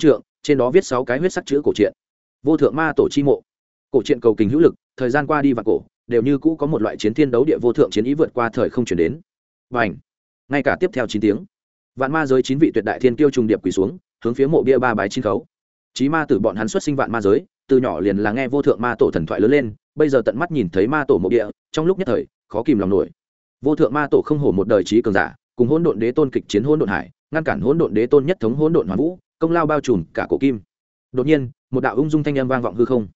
trượng trên đó viết sáu cái huyết sắc chữ cổ truyện. Vô thượng ma tổ chi mộ. Cổ truyện cầu kình hữu lực thời gian qua đi và cổ đều như cũ có một loại chiến thiên đấu địa vô thượng chiến ý vượt qua thời không chuyển đến. Và ảnh ngay cả tiếp theo chín tiếng, vạn ma giới chín vị tuyệt đại thiên tiêu trùng điệp quỳ xuống, hướng phía mộ bia ba bái chín khấu. Chí ma tử bọn hắn xuất sinh vạn ma giới, từ nhỏ liền là nghe vô thượng ma tổ thần thoại lớn lên, bây giờ tận mắt nhìn thấy ma tổ mộ địa trong lúc nhất thời, khó kìm lòng nổi. Vô thượng ma tổ không hổ một đời trí cường giả, cùng hỗn độn đế tôn kịch chiến hỗn độn hải, ngăn cản hỗn độn đế tôn nhất thống hỗn độn hoàn vũ, công lao bao trùm cả cổ kim. Đột nhiên, một đạo ung dung thanh âm vang vọng hư không.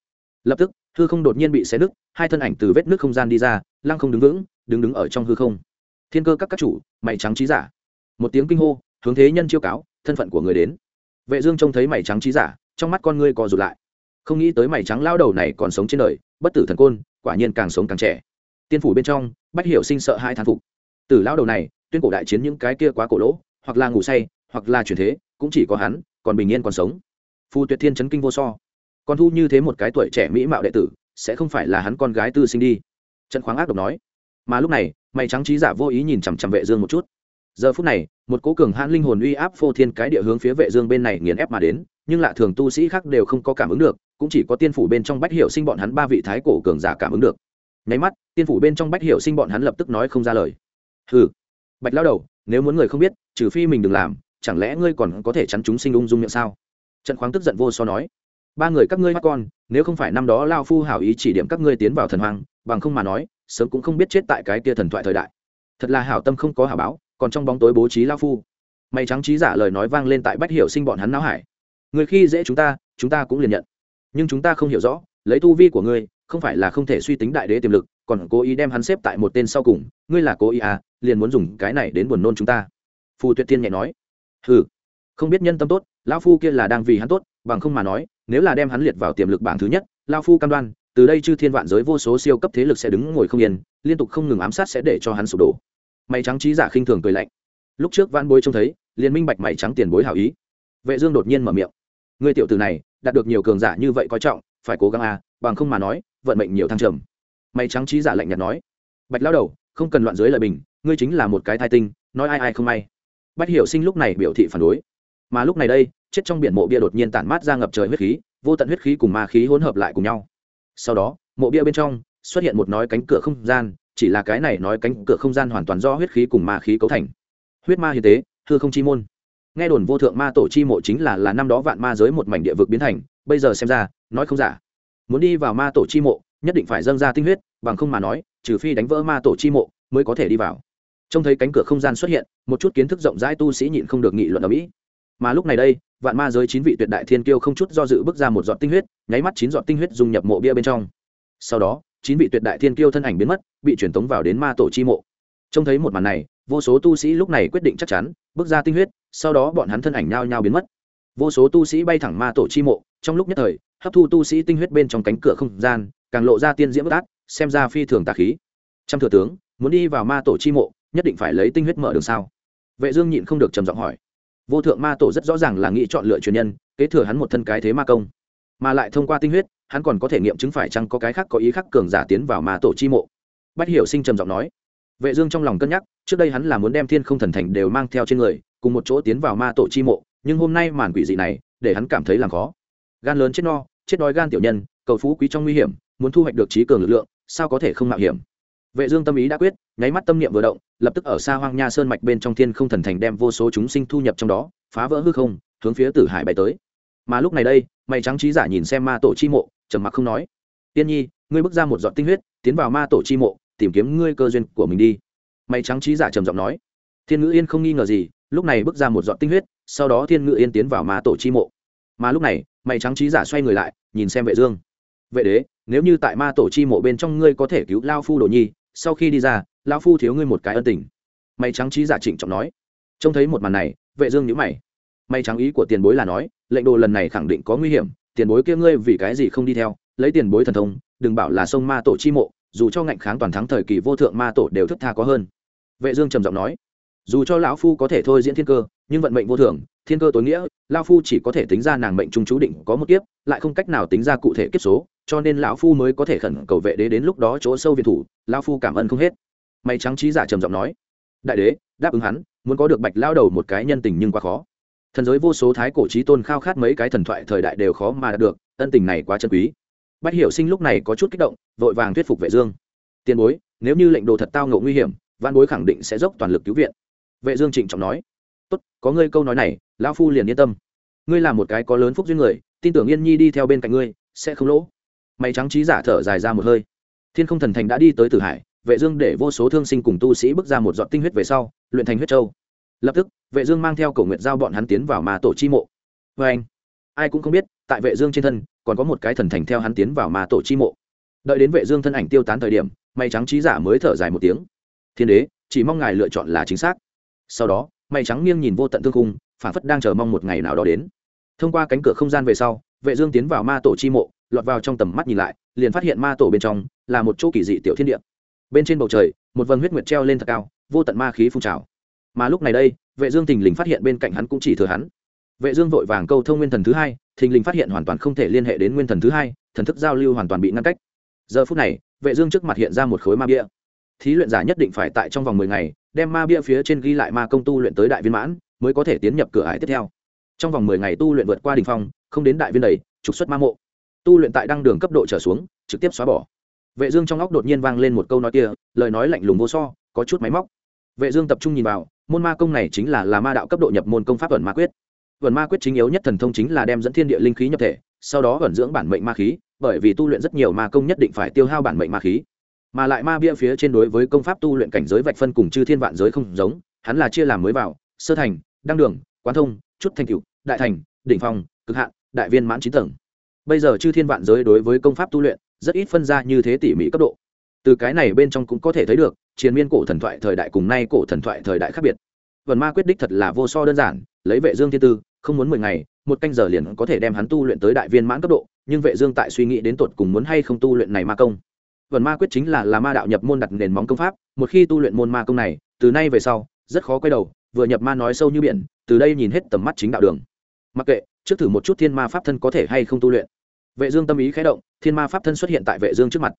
Lập tức hư không đột nhiên bị xé nứt, hai thân ảnh từ vết nước không gian đi ra, lăng không đứng vững, đứng đứng ở trong hư không. Thiên cơ các các chủ, mày trắng trí giả. Một tiếng kinh hô, hướng thế nhân chiêu cáo, thân phận của người đến. Vệ dương trông thấy mày trắng trí giả, trong mắt con ngươi co rụt lại. Không nghĩ tới mày trắng lao đầu này còn sống trên đời, bất tử thần côn, quả nhiên càng sống càng trẻ. Tiên phủ bên trong, bách hiểu sinh sợ hai thán phục. Tử lao đầu này, tuyên cổ đại chiến những cái kia quá cổ lỗ, hoặc là ngủ say, hoặc là chuyển thế, cũng chỉ có hắn, còn bình yên còn sống. Phù tuyệt thiên chấn kinh vô so còn thu như thế một cái tuổi trẻ mỹ mạo đệ tử, sẽ không phải là hắn con gái tư sinh đi. Trần khoáng ác độc nói. Mà lúc này, mày trắng trí giả vô ý nhìn chằm chằm vệ dương một chút. Giờ phút này, một cố cường hãn linh hồn uy áp phô thiên cái địa hướng phía vệ dương bên này nghiền ép mà đến, nhưng lạ thường tu sĩ khác đều không có cảm ứng được, cũng chỉ có tiên phủ bên trong bách hiểu sinh bọn hắn ba vị thái cổ cường giả cảm ứng được. Nháy mắt, tiên phủ bên trong bách hiểu sinh bọn hắn lập tức nói không ra lời. Hừ, bạch lão đầu, nếu muốn người không biết, trừ phi mình đừng làm, chẳng lẽ ngươi còn có thể chắn chúng sinh ung dung miệng sao? Trần khoáng tức giận vô so nói ba người các ngươi mắt con, nếu không phải năm đó lao phu hảo ý chỉ điểm các ngươi tiến vào thần hoàng bằng không mà nói, sớm cũng không biết chết tại cái kia thần thoại thời đại. Thật là hảo tâm không có hảo báo, còn trong bóng tối bố trí lao phu. Mày trắng trí giả lời nói vang lên tại bách hiểu sinh bọn hắn não hải. Người khi dễ chúng ta chúng ta cũng liền nhận. Nhưng chúng ta không hiểu rõ, lấy tu vi của ngươi, không phải là không thể suy tính đại đế tiềm lực, còn cố ý đem hắn xếp tại một tên sau cùng, ngươi là cố ý à liền muốn dùng cái này đến buồn nôn chúng ta. Phù tuyệt tiên nhẹ nói. Ừ không biết nhân tâm tốt lão phu kia là đang vì hắn tốt, bằng không mà nói nếu là đem hắn liệt vào tiềm lực bảng thứ nhất, lao phu cam đoan, từ đây chư thiên vạn giới vô số siêu cấp thế lực sẽ đứng ngồi không yên, liên tục không ngừng ám sát sẽ để cho hắn sụp đổ. Mày trắng trí giả khinh thường cười lạnh. Lúc trước vãn bối trông thấy liên minh bạch mày trắng tiền bối hảo ý. Vệ dương đột nhiên mở miệng. Người tiểu tử này, đạt được nhiều cường giả như vậy coi trọng, phải cố gắng à bằng không mà nói, vận mệnh nhiều thăng trầm. Mày trắng trí giả lạnh nhạt nói. Bạch lão đầu, không cần loạn dưới lời bình, ngươi chính là một cái thai tinh, nói ai ai không may. Bách hiểu sinh lúc này biểu thị phản đối. Mà lúc này đây chết trong biển mộ bia đột nhiên tản mát ra ngập trời huyết khí, vô tận huyết khí cùng ma khí hỗn hợp lại cùng nhau. Sau đó, mộ bia bên trong xuất hiện một nói cánh cửa không gian, chỉ là cái này nói cánh cửa không gian hoàn toàn do huyết khí cùng ma khí cấu thành. Huyết ma hiến tế, hư không chi môn. Nghe đồn vô thượng ma tổ chi mộ chính là là năm đó vạn ma giới một mảnh địa vực biến thành, bây giờ xem ra, nói không giả. Muốn đi vào ma tổ chi mộ, nhất định phải dâng ra tinh huyết, bằng không mà nói, trừ phi đánh vỡ ma tổ chi mộ mới có thể đi vào. Trông thấy cánh cửa không gian xuất hiện, một chút kiến thức rộng rãi tu sĩ nhịn không được nghị luận ở mỹ. Mà lúc này đây vạn ma giới chín vị tuyệt đại thiên kiêu không chút do dự bước ra một giọt tinh huyết, nháy mắt chín giọt tinh huyết dung nhập mộ bia bên trong. Sau đó, chín vị tuyệt đại thiên kiêu thân ảnh biến mất, bị truyền tống vào đến ma tổ chi mộ. Trông thấy một màn này, vô số tu sĩ lúc này quyết định chắc chắn, bước ra tinh huyết, sau đó bọn hắn thân ảnh nhao nhao biến mất. Vô số tu sĩ bay thẳng ma tổ chi mộ, trong lúc nhất thời, hấp thu tu sĩ tinh huyết bên trong cánh cửa không gian, càng lộ ra tiên diễm bất át xem ra phi thường tà khí. Trăm thừa tướng, muốn đi vào ma tổ chi mộ, nhất định phải lấy tinh huyết mở đường sao? Vệ dương nhịn không được trầm giọng hỏi vô thượng ma tổ rất rõ ràng là nghĩ chọn lựa truyền nhân, kế thừa hắn một thân cái thế ma công. Mà lại thông qua tinh huyết, hắn còn có thể nghiệm chứng phải chăng có cái khác có ý khác cường giả tiến vào ma tổ chi mộ. Bách hiểu sinh trầm giọng nói. Vệ dương trong lòng cân nhắc, trước đây hắn là muốn đem thiên không thần thành đều mang theo trên người, cùng một chỗ tiến vào ma tổ chi mộ, nhưng hôm nay màn quỷ dị này, để hắn cảm thấy làm khó. Gan lớn chết no, chết đói gan tiểu nhân, cầu phú quý trong nguy hiểm, muốn thu hoạch được trí cường lực lượng, sao có thể không mạo hiểm? Vệ dương tâm ý đã quyết, nháy mắt tâm niệm vừa động, lập tức ở xa hoang nha sơn mạch bên trong thiên không thần thành đem vô số chúng sinh thu nhập trong đó, phá vỡ hư không, hướng phía tử hải bay tới. Mà lúc này đây, mày trắng trí giả nhìn xem ma tổ chi mộ, trầm mặc không nói. Tiên nhi, ngươi bước ra một giọt tinh huyết, tiến vào ma tổ chi mộ, tìm kiếm ngươi cơ duyên của mình đi. Mày trắng trí giả trầm giọng nói. Thiên ngữ yên không nghi ngờ gì, lúc này bước ra một giọt tinh huyết, sau đó thiên ngữ yên tiến vào ma tổ chi mộ. Mà lúc này, mày trắng trí giả xoay người lại, nhìn xem vệ dương. Vệ đế, nếu như tại ma tổ chi mộ bên trong ngươi có thể cứu lao phu đồ nhi sau khi đi ra, lão phu thiếu ngươi một cái ân tình. Mày trắng trí giả trịnh trọng nói. Trông thấy một màn này, vệ dương nhíu mày. Mày trắng ý của tiền bối là nói, lệnh đồ lần này khẳng định có nguy hiểm, tiền bối kia ngươi vì cái gì không đi theo, lấy tiền bối thần thông, đừng bảo là sông ma tổ chi mộ, dù cho ngạnh kháng toàn thắng thời kỳ vô thượng ma tổ đều thức tha có hơn. Vệ dương trầm giọng nói. Dù cho lão phu có thể thôi diễn thiên cơ, nhưng vận mệnh vô thường, thiên cơ tối nghĩa, lão phu chỉ có thể tính ra nàng mệnh trung chú định có một kiếp, lại không cách nào tính ra cụ thể kiếp số cho nên lão phu mới có thể khẩn cầu vệ đế đến lúc đó chỗ sâu viện thủ, lão phu cảm ơn không hết. Mày trắng trí giả trầm giọng nói, đại đế, đáp ứng hắn, muốn có được bạch lao đầu một cái nhân tình nhưng quá khó. Thần giới vô số thái cổ trí tôn khao khát mấy cái thần thoại thời đại đều khó mà đạt được, ân tình này quá chân quý. Bách hiểu sinh lúc này có chút kích động, vội vàng thuyết phục vệ dương. Tiền bối, nếu như lệnh đồ thật tao ngộ nguy hiểm, văn bối khẳng định sẽ dốc toàn lực cứu viện. Vệ dương trịnh trọng nói, tốt, có ngươi câu nói này, lão phu liền yên tâm. Ngươi là một cái có lớn phúc duyên người, tin tưởng yên nhi đi theo bên cạnh ngươi, sẽ không lỗ mày trắng trí giả thở dài ra một hơi. Thiên không thần thành đã đi tới tử hải, vệ dương để vô số thương sinh cùng tu sĩ bước ra một giọt tinh huyết về sau, luyện thành huyết châu. Lập tức, vệ dương mang theo cổ nguyện giao bọn hắn tiến vào ma tổ chi mộ. Với anh, ai cũng không biết, tại vệ dương trên thân, còn có một cái thần thành theo hắn tiến vào ma tổ chi mộ. Đợi đến vệ dương thân ảnh tiêu tán thời điểm mày trắng trí giả mới thở dài một tiếng. Thiên đế, chỉ mong ngài lựa chọn là chính xác. Sau đó mày trắng nghiêng nhìn vô tận thương cung, phản phất đang chờ mong một ngày nào đó đến. Thông qua cánh cửa không gian về sau, vệ dương tiến vào ma tổ chi mộ lọt vào trong tầm mắt nhìn lại, liền phát hiện ma tổ bên trong là một chỗ kỳ dị tiểu thiên địa. Bên trên bầu trời, một vầng huyết nguyệt treo lên thật cao, vô tận ma khí phun trào. Mà lúc này đây, vệ dương thình lình phát hiện bên cạnh hắn cũng chỉ thừa hắn. Vệ dương vội vàng câu thông nguyên thần thứ hai, thình lình phát hiện hoàn toàn không thể liên hệ đến nguyên thần thứ hai, thần thức giao lưu hoàn toàn bị ngăn cách. Giờ phút này, vệ dương trước mặt hiện ra một khối ma bia. Thí luyện giả nhất định phải tại trong vòng 10 ngày, đem ma bia phía trên ghi lại ma công tu luyện tới đại viên mãn, mới có thể tiến nhập cửa ải tiếp theo. Trong vòng 10 ngày tu luyện vượt qua đỉnh phong, không đến đại viên đầy, trục xuất ma mộ tu luyện tại đăng đường cấp độ trở xuống, trực tiếp xóa bỏ. Vệ dương trong óc đột nhiên vang lên một câu nói kia, lời nói lạnh lùng vô so, có chút máy móc. Vệ dương tập trung nhìn vào, môn ma công này chính là là ma đạo cấp độ nhập môn công pháp ẩn ma quyết. Ẩn ma quyết chính yếu nhất thần thông chính là đem dẫn thiên địa linh khí nhập thể, sau đó ẩn dưỡng bản mệnh ma khí, bởi vì tu luyện rất nhiều ma công nhất định phải tiêu hao bản mệnh ma khí. Mà lại ma bia phía trên đối với công pháp tu luyện cảnh giới vạch phân cùng chư thiên vạn giới không giống, hắn là chia làm mới vào, sơ thành, đăng đường, quán thông, chút thành cựu đại thành, đỉnh phong, cực hạn, đại viên mãn chín tầng bây giờ chư thiên vạn giới đối với công pháp tu luyện, rất ít phân ra như thế tỉ mỉ cấp độ. Từ cái này bên trong cũng có thể thấy được chiến miên cổ thần thoại thời đại cùng nay cổ thần thoại thời đại khác biệt. Vần ma quyết đích thật là vô so đơn giản, lấy vệ dương thiên tư, không muốn mười ngày, một canh giờ liền có thể đem hắn tu luyện tới đại viên mãn cấp độ, nhưng vệ dương tại suy nghĩ đến tột cùng muốn hay không tu luyện này ma công. Vần ma quyết chính là là ma đạo nhập môn đặt nền móng công pháp, một khi tu luyện môn ma công này, từ nay về sau, rất khó quay đầu, vừa nhập ma nói sâu như biển, từ đây nhìn hết tầm mắt chính đạo đường. Mặc kệ, trước thử một chút thiên ma pháp thân có thể hay không tu luyện vệ dương tâm ý khẽ động, thiên ma pháp thân xuất hiện tại vệ dương trước mặt.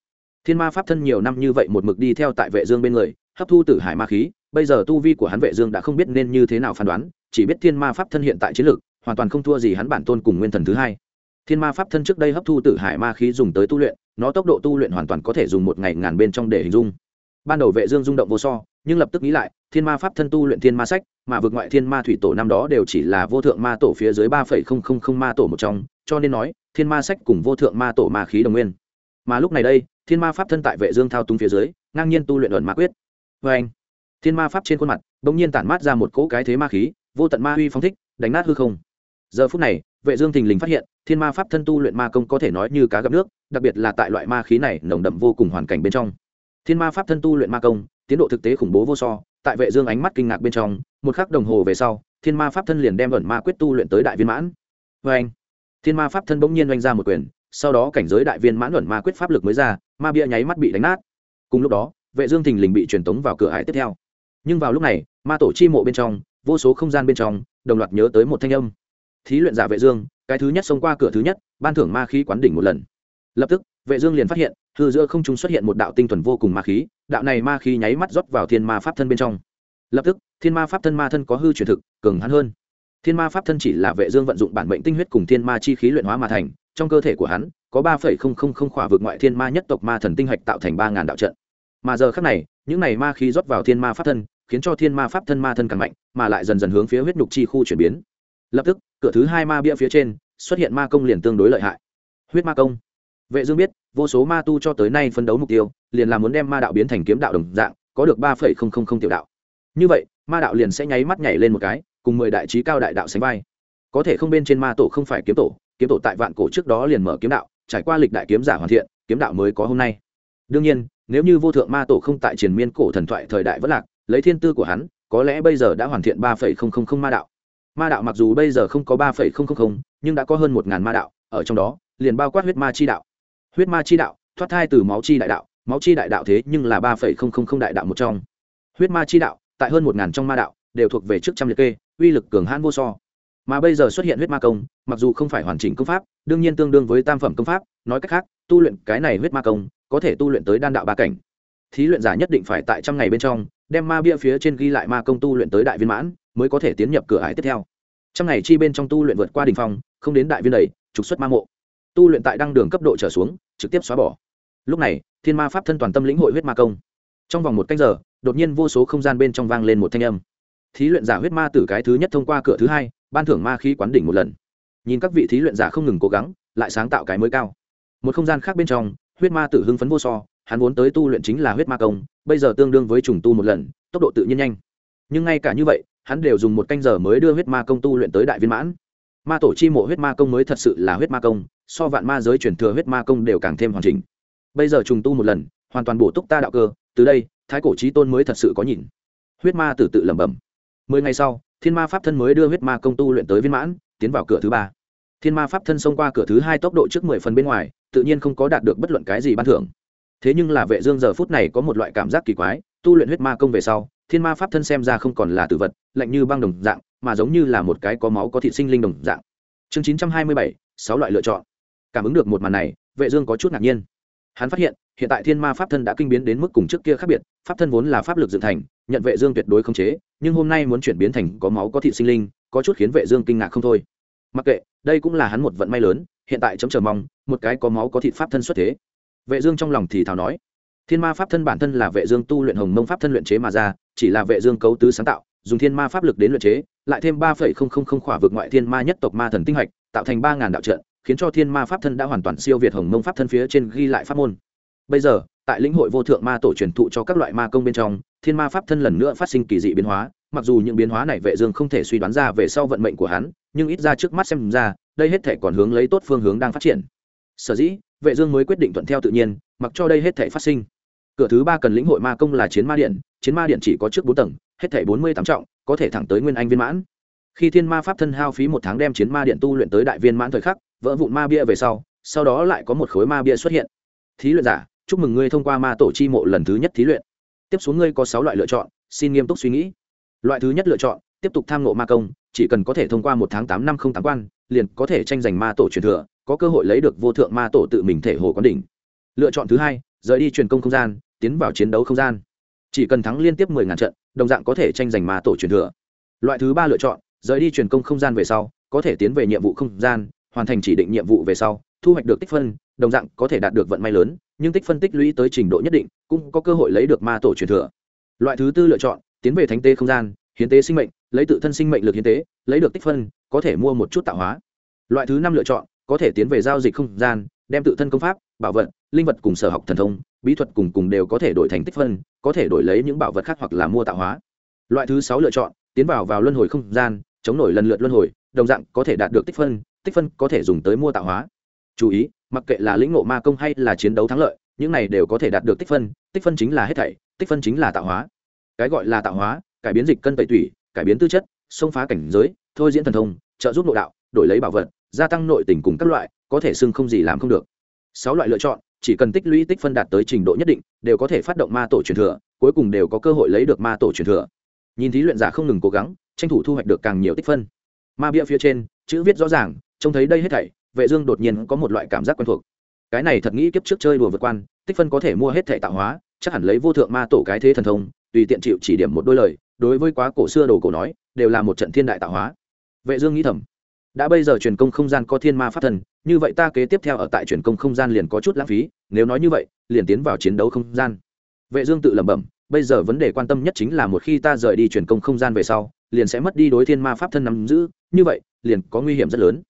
Thiên ma pháp thân nhiều năm như vậy một mực đi theo tại vệ dương bên người, hấp thu tử hải ma khí, bây giờ tu vi của hắn vệ dương đã không biết nên như thế nào phán đoán, chỉ biết thiên ma pháp thân hiện tại chiến lực hoàn toàn không thua gì hắn bản tôn cùng nguyên thần thứ hai. Thiên ma pháp thân trước đây hấp thu tử hải ma khí dùng tới tu luyện, nó tốc độ tu luyện hoàn toàn có thể dùng một ngày ngàn bên trong để hình dung. Ban đầu vệ dương rung động vô so, nhưng lập tức nghĩ lại thiên ma pháp thân tu luyện thiên ma sách, mà vượt ngoại thiên ma thủy tổ năm đó đều chỉ là vô thượng ma tổ phía dưới ba phẩy không không không ma tổ một trong, cho nên nói, thiên ma sách cùng vô thượng ma tổ ma khí đồng nguyên. Mà lúc này đây, thiên ma pháp thân tại vệ dương thao túng phía dưới, ngang nhiên tu luyện ẩn ma quyết. Với anh, thiên ma pháp trên khuôn mặt, bỗng nhiên tản mát ra một cỗ cái thế ma khí, vô tận ma uy phóng thích, đánh nát hư không. Giờ phút này, vệ dương thình lình phát hiện, thiên ma pháp thân tu luyện ma công có thể nói như cá gặp nước, đặc biệt là tại loại ma khí này nồng đậm vô cùng hoàn cảnh bên trong. Thiên ma pháp thân tu luyện ma công, tiến độ thực tế khủng bố vô so tại vệ dương ánh mắt kinh ngạc bên trong, một khắc đồng hồ về sau, thiên ma pháp thân liền đem ẩn ma quyết tu luyện tới đại viên mãn. Với anh, thiên ma pháp thân bỗng nhiên oanh ra một quyền, sau đó cảnh giới đại viên mãn ẩn ma quyết pháp lực mới ra, ma bia nháy mắt bị đánh nát. Cùng lúc đó, vệ dương thình lình bị truyền tống vào cửa hải tiếp theo. Nhưng vào lúc này, ma tổ chi mộ bên trong, vô số không gian bên trong, đồng loạt nhớ tới một thanh âm. Thí luyện giả vệ dương, cái thứ nhất xông qua cửa thứ nhất, ban thưởng ma khí quán đỉnh một lần. Lập tức, vệ dương liền phát hiện, hư giữa không trung xuất hiện một đạo tinh thuần vô cùng ma khí đạo này ma khí nháy mắt rót vào thiên ma pháp thân bên trong. Lập tức, thiên ma pháp thân ma thân có hư truyền thực, cường hắn hơn. Thiên ma pháp thân chỉ là vệ dương vận dụng bản mệnh tinh huyết cùng thiên ma chi khí luyện hóa mà thành, trong cơ thể của hắn, có ba phẩy không không không khỏa vượt ngoại thiên ma nhất tộc ma thần tinh hạch tạo thành ba ngàn đạo trận. Mà giờ khắc này, những này ma khí rót vào thiên ma pháp thân, khiến cho thiên ma pháp thân ma thân càng mạnh, mà lại dần dần hướng phía huyết nhục chi khu chuyển biến. Lập tức, cửa thứ hai ma bia phía trên, xuất hiện ma công liền tương đối lợi hại. Huyết ma công. Vệ dương biết, vô số ma tu cho tới nay phân đấu mục tiêu liền là muốn đem ma đạo biến thành kiếm đạo đồng dạng, có được ba phẩy không không không tiểu đạo. Như vậy, ma đạo liền sẽ nháy mắt nhảy lên một cái, cùng mười đại trí cao đại đạo sánh vai. Có thể không bên trên ma tổ không phải kiếm tổ kiếm tổ tại vạn cổ trước đó liền mở kiếm đạo, trải qua lịch đại kiếm giả hoàn thiện, kiếm đạo mới có hôm nay. Đương nhiên, nếu như vô thượng ma tổ không tại triền miên cổ thần thoại thời đại vất lạc, lấy thiên tư của hắn, có lẽ bây giờ đã hoàn thiện ba phẩy không không không ma đạo. Ma đạo mặc dù bây giờ không có ba phẩy không không không, nhưng đã có hơn một ngàn ma đạo, ở trong đó, liền bao quát huyết ma chi đạo. Huyết ma chi đạo, thoát thai từ máu chi đại đạo máu chi đại đạo thế nhưng là ba phẩy không không không đại đạo một trong. Huyết ma chi đạo, tại hơn một ngàn trong ma đạo, đều thuộc về trước trăm liệt kê, uy lực cường hãn vô so. Mà bây giờ xuất hiện huyết ma công, mặc dù không phải hoàn chỉnh công pháp, đương nhiên tương đương với tam phẩm công pháp, nói cách khác, tu luyện cái này huyết ma công, có thể tu luyện tới đan đạo ba cảnh. Thí luyện giả nhất định phải tại trăm ngày bên trong, đem ma bia phía trên ghi lại ma công tu luyện tới đại viên mãn, mới có thể tiến nhập cửa ải tiếp theo. Trăm ngày chi bên trong tu luyện vượt qua đ ỉ n h phong, không đến đại viên đầy, trục xuất ma mộ. Tu luyện tại đăng đường cấp độ trở xuống, trực tiếp xóa bỏ lúc này, thiên ma pháp thân toàn tâm lĩnh hội huyết ma công. Trong vòng một canh giờ, đột nhiên vô số không gian bên trong vang lên một thanh âm. Thí luyện giả huyết ma tử cái thứ nhất thông qua cửa thứ hai, ban thưởng ma khí quán đỉnh một lần. Nhìn các vị thí luyện giả không ngừng cố gắng, lại sáng tạo cái mới cao. Một không gian khác bên trong, huyết ma tử hưng phấn vô so, hắn vốn tới tu luyện chính là huyết ma công, bây giờ tương đương với trùng tu một lần, tốc độ tự nhiên nhanh. Nhưng ngay cả như vậy, hắn đều dùng một canh giờ mới đưa huyết ma công tu luyện tới đại viên mãn. Ma tổ chi mộ huyết ma công mới thật sự là huyết ma công, so vạn ma giới chuyển thừa huyết ma công đều càng thêm hoàn chỉnh bây giờ trùng tu một lần hoàn toàn bổ túc ta đạo cơ từ đây thái cổ trí tôn mới thật sự có nhìn. Huyết ma tử tự lẩm bẩm. Mười ngày sau thiên ma pháp thân mới đưa huyết ma công tu luyện tới viên mãn tiến vào cửa thứ ba. Thiên ma pháp thân xông qua cửa thứ hai tốc độ trước mười phần bên ngoài tự nhiên không có đạt được bất luận cái gì ban thưởng. Thế nhưng là vệ dương giờ phút này có một loại cảm giác kỳ quái tu luyện huyết ma công về sau thiên ma pháp thân xem ra không còn là tử vật lạnh như băng đồng dạng mà giống như là một cái có máu có thịt sinh linh đồng dạng. Chương 927, sáu loại lựa chọn. Cảm ứng được một màn này vệ dương có chút ngạc nhiên hắn phát hiện hiện tại thiên ma pháp thân đã kinh biến đến mức cùng trước kia khác biệt, pháp thân vốn là pháp lực dựng thành, nhận vệ dương tuyệt đối không chế, nhưng hôm nay muốn chuyển biến thành có máu, có thịt sinh linh, có chút khiến vệ dương kinh ngạc không thôi. Mặc kệ, đây cũng là hắn một vận may lớn, hiện tại chấm chờ mong, một cái có máu, có thịt pháp thân xuất thế. Vệ dương trong lòng thì thào nói, thiên ma pháp thân bản thân là vệ dương tu luyện hồng mông pháp thân luyện chế mà ra, chỉ là vệ dương cấu tứ sáng tạo, dùng thiên ma pháp lực đến luyện chế, lại thêm ba phẩy không không không khỏa vượt ngoại thiên ma nhất tộc ma thần tinh hạch, tạo thành ba ngàn đạo trận khiến cho thiên ma pháp thân đã hoàn toàn siêu việt hồng mông pháp thân phía trên ghi lại pháp môn. Bây giờ, tại lĩnh hội vô thượng ma tổ truyền thụ cho các loại ma công bên trong, thiên ma pháp thân lần nữa phát sinh kỳ dị biến hóa, mặc dù những biến hóa này vệ dương không thể suy đoán ra về sau vận mệnh của hắn, nhưng ít ra trước mắt xem ra, đây hết thể còn hướng lấy tốt phương hướng đang phát triển. Sở dĩ, vệ dương mới quyết định thuận theo tự nhiên, mặc cho đây hết thể phát sinh. Cửa thứ ba cần lĩnh hội ma công là chiến ma điện, chiến ma điện chỉ có trước bốn tầng, hết thể bốn mươi tám trọng, có thể thẳng tới nguyên anh viên mãn. Khi thiên ma pháp thân hao phí một tháng đem chiến ma điện tu luyện tới đại viên mãn thời khắc vỡ vụn ma bia về sau sau đó lại có một khối ma bia xuất hiện. Thí luyện giả, chúc mừng ngươi thông qua ma tổ chi mộ lần thứ nhất thí luyện. Tiếp xuống ngươi có sáu loại lựa chọn, xin nghiêm túc suy nghĩ. Loại thứ nhất lựa chọn, tiếp tục tham ngộ ma công, chỉ cần có thể thông qua một tháng tám năm không tám quan, liền có thể tranh giành ma tổ truyền thừa, có cơ hội lấy được vô thượng ma tổ tự mình thể hồ quán đỉnh. Lựa chọn thứ hai, rời đi truyền công không gian, tiến vào chiến đấu không gian. Chỉ cần thắng liên tiếp mười ngàn trận, đồng dạng có thể tranh giành ma tổ truyền thừa. Loại thứ ba lựa chọn, rời đi truyền công không gian về sau, có thể tiến về nhiệm vụ không gian hoàn thành chỉ định nhiệm vụ về sau, thu hoạch được tích phân, đồng dạng có thể đạt được vận may lớn, nhưng tích phân tích lũy tới trình độ nhất định, cũng có cơ hội lấy được ma tổ truyền thừa. Loại thứ tư lựa chọn, tiến về thánh tế không gian, hiến tế sinh mệnh, lấy tự thân sinh mệnh lực hiến tế, lấy được tích phân, có thể mua một chút tạo hóa. Loại thứ năm lựa chọn, có thể tiến về giao dịch không gian, đem tự thân công pháp, bảo vật, linh vật cùng sở học thần thông, bí thuật cùng cùng đều có thể đổi thành tích phân, có thể đổi lấy những bảo vật khác hoặc là mua tạo hóa. Loại thứ sáu lựa chọn, tiến vào vào luân hồi không gian, chống nổi lần lượt luân hồi, đồng dạng có thể đạt được tích phân tích phân có thể dùng tới mua tạo hóa. Chú ý, mặc kệ là lĩnh ngộ ma công hay là chiến đấu thắng lợi, những này đều có thể đạt được tích phân tích phân chính là hết thảy, tích phân chính là tạo hóa. Cái gọi là tạo hóa, cải biến dịch cân tẩy tủy, cải biến tư chất, xông phá cảnh giới, thôi diễn thần thông, trợ giúp nội đạo, đổi lấy bảo vật, gia tăng nội tình cùng các loại, có thể xưng không gì làm không được. Sáu loại lựa chọn, chỉ cần tích lũy tích phân đạt tới trình độ nhất định, đều có thể phát động ma tổ truyền thừa, cuối cùng đều có cơ hội lấy được ma tổ truyền thừa. Nhìn thí luyện giả không ngừng cố gắng, tranh thủ thu hoạch được càng nhiều tích phân. Ma bia phía trên, chữ viết rõ ràng trông thấy đây hết thảy, vệ dương đột nhiên có một loại cảm giác quen thuộc. Cái này thật nghĩ kiếp trước chơi đùa vượt quan, tích phân có thể mua hết thể tạo hóa, chắc hẳn lấy vô thượng ma tổ cái thế thần thông, tùy tiện chịu chỉ điểm một đôi lời, đối với quá cổ xưa đồ cổ nói, đều là một trận thiên đại tạo hóa. Vệ dương nghĩ thầm, đã bây giờ truyền công không gian có thiên ma pháp thần, như vậy ta kế tiếp theo ở tại truyền công không gian liền có chút lãng phí, nếu nói như vậy, liền tiến vào chiến đấu không gian. Vệ dương tự lẩm bẩm, bây giờ vấn đề quan tâm nhất chính là một khi ta rời đi truyền công không gian về sau, liền sẽ mất đi đối thiên ma pháp thân nắm giữ, như vậy, liền có nguy hiểm rất lớn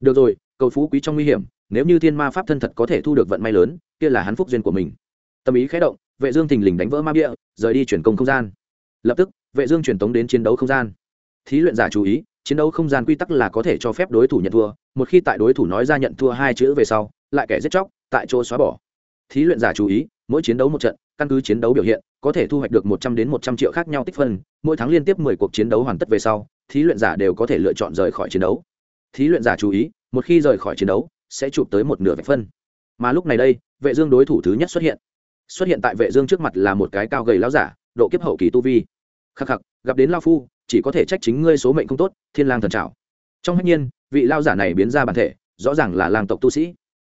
được rồi, cầu phú quý trong nguy hiểm, nếu như thiên ma pháp thân thật có thể thu được vận may lớn, kia là hắn phúc duyên của mình. Tâm ý khẽ động, vệ dương thình lình đánh vỡ ma bia, rời đi chuyển công không gian. Lập tức, vệ dương chuyển tống đến chiến đấu không gian. Thí luyện giả chú ý, chiến đấu không gian quy tắc là có thể cho phép đối thủ nhận thua, một khi tại đối thủ nói ra nhận thua hai chữ về sau, lại kẻ giết chóc, tại chỗ xóa bỏ. Thí luyện giả chú ý, mỗi chiến đấu một trận, căn cứ chiến đấu biểu hiện, có thể thu hoạch được một trăm đến một trăm triệu khác nhau tích phân, mỗi tháng liên tiếp mười cuộc chiến đấu hoàn tất về sau, thí luyện giả đều có thể lựa chọn rời khỏi chiến đấu thí luyện giả chú ý, một khi rời khỏi chiến đấu, sẽ chụp tới một nửa vạch phân. Mà lúc này đây, vệ dương đối thủ thứ nhất xuất hiện. Xuất hiện tại vệ dương trước mặt là một cái cao gầy lão giả, độ kiếp hậu kỳ tu vi. Khắc khắc, gặp đến lão phu, chỉ có thể trách chính ngươi số mệnh không tốt, thiên lang thần trảo. Trong hách nhiên, vị lão giả này biến ra bản thể, rõ ràng là lang tộc tu sĩ.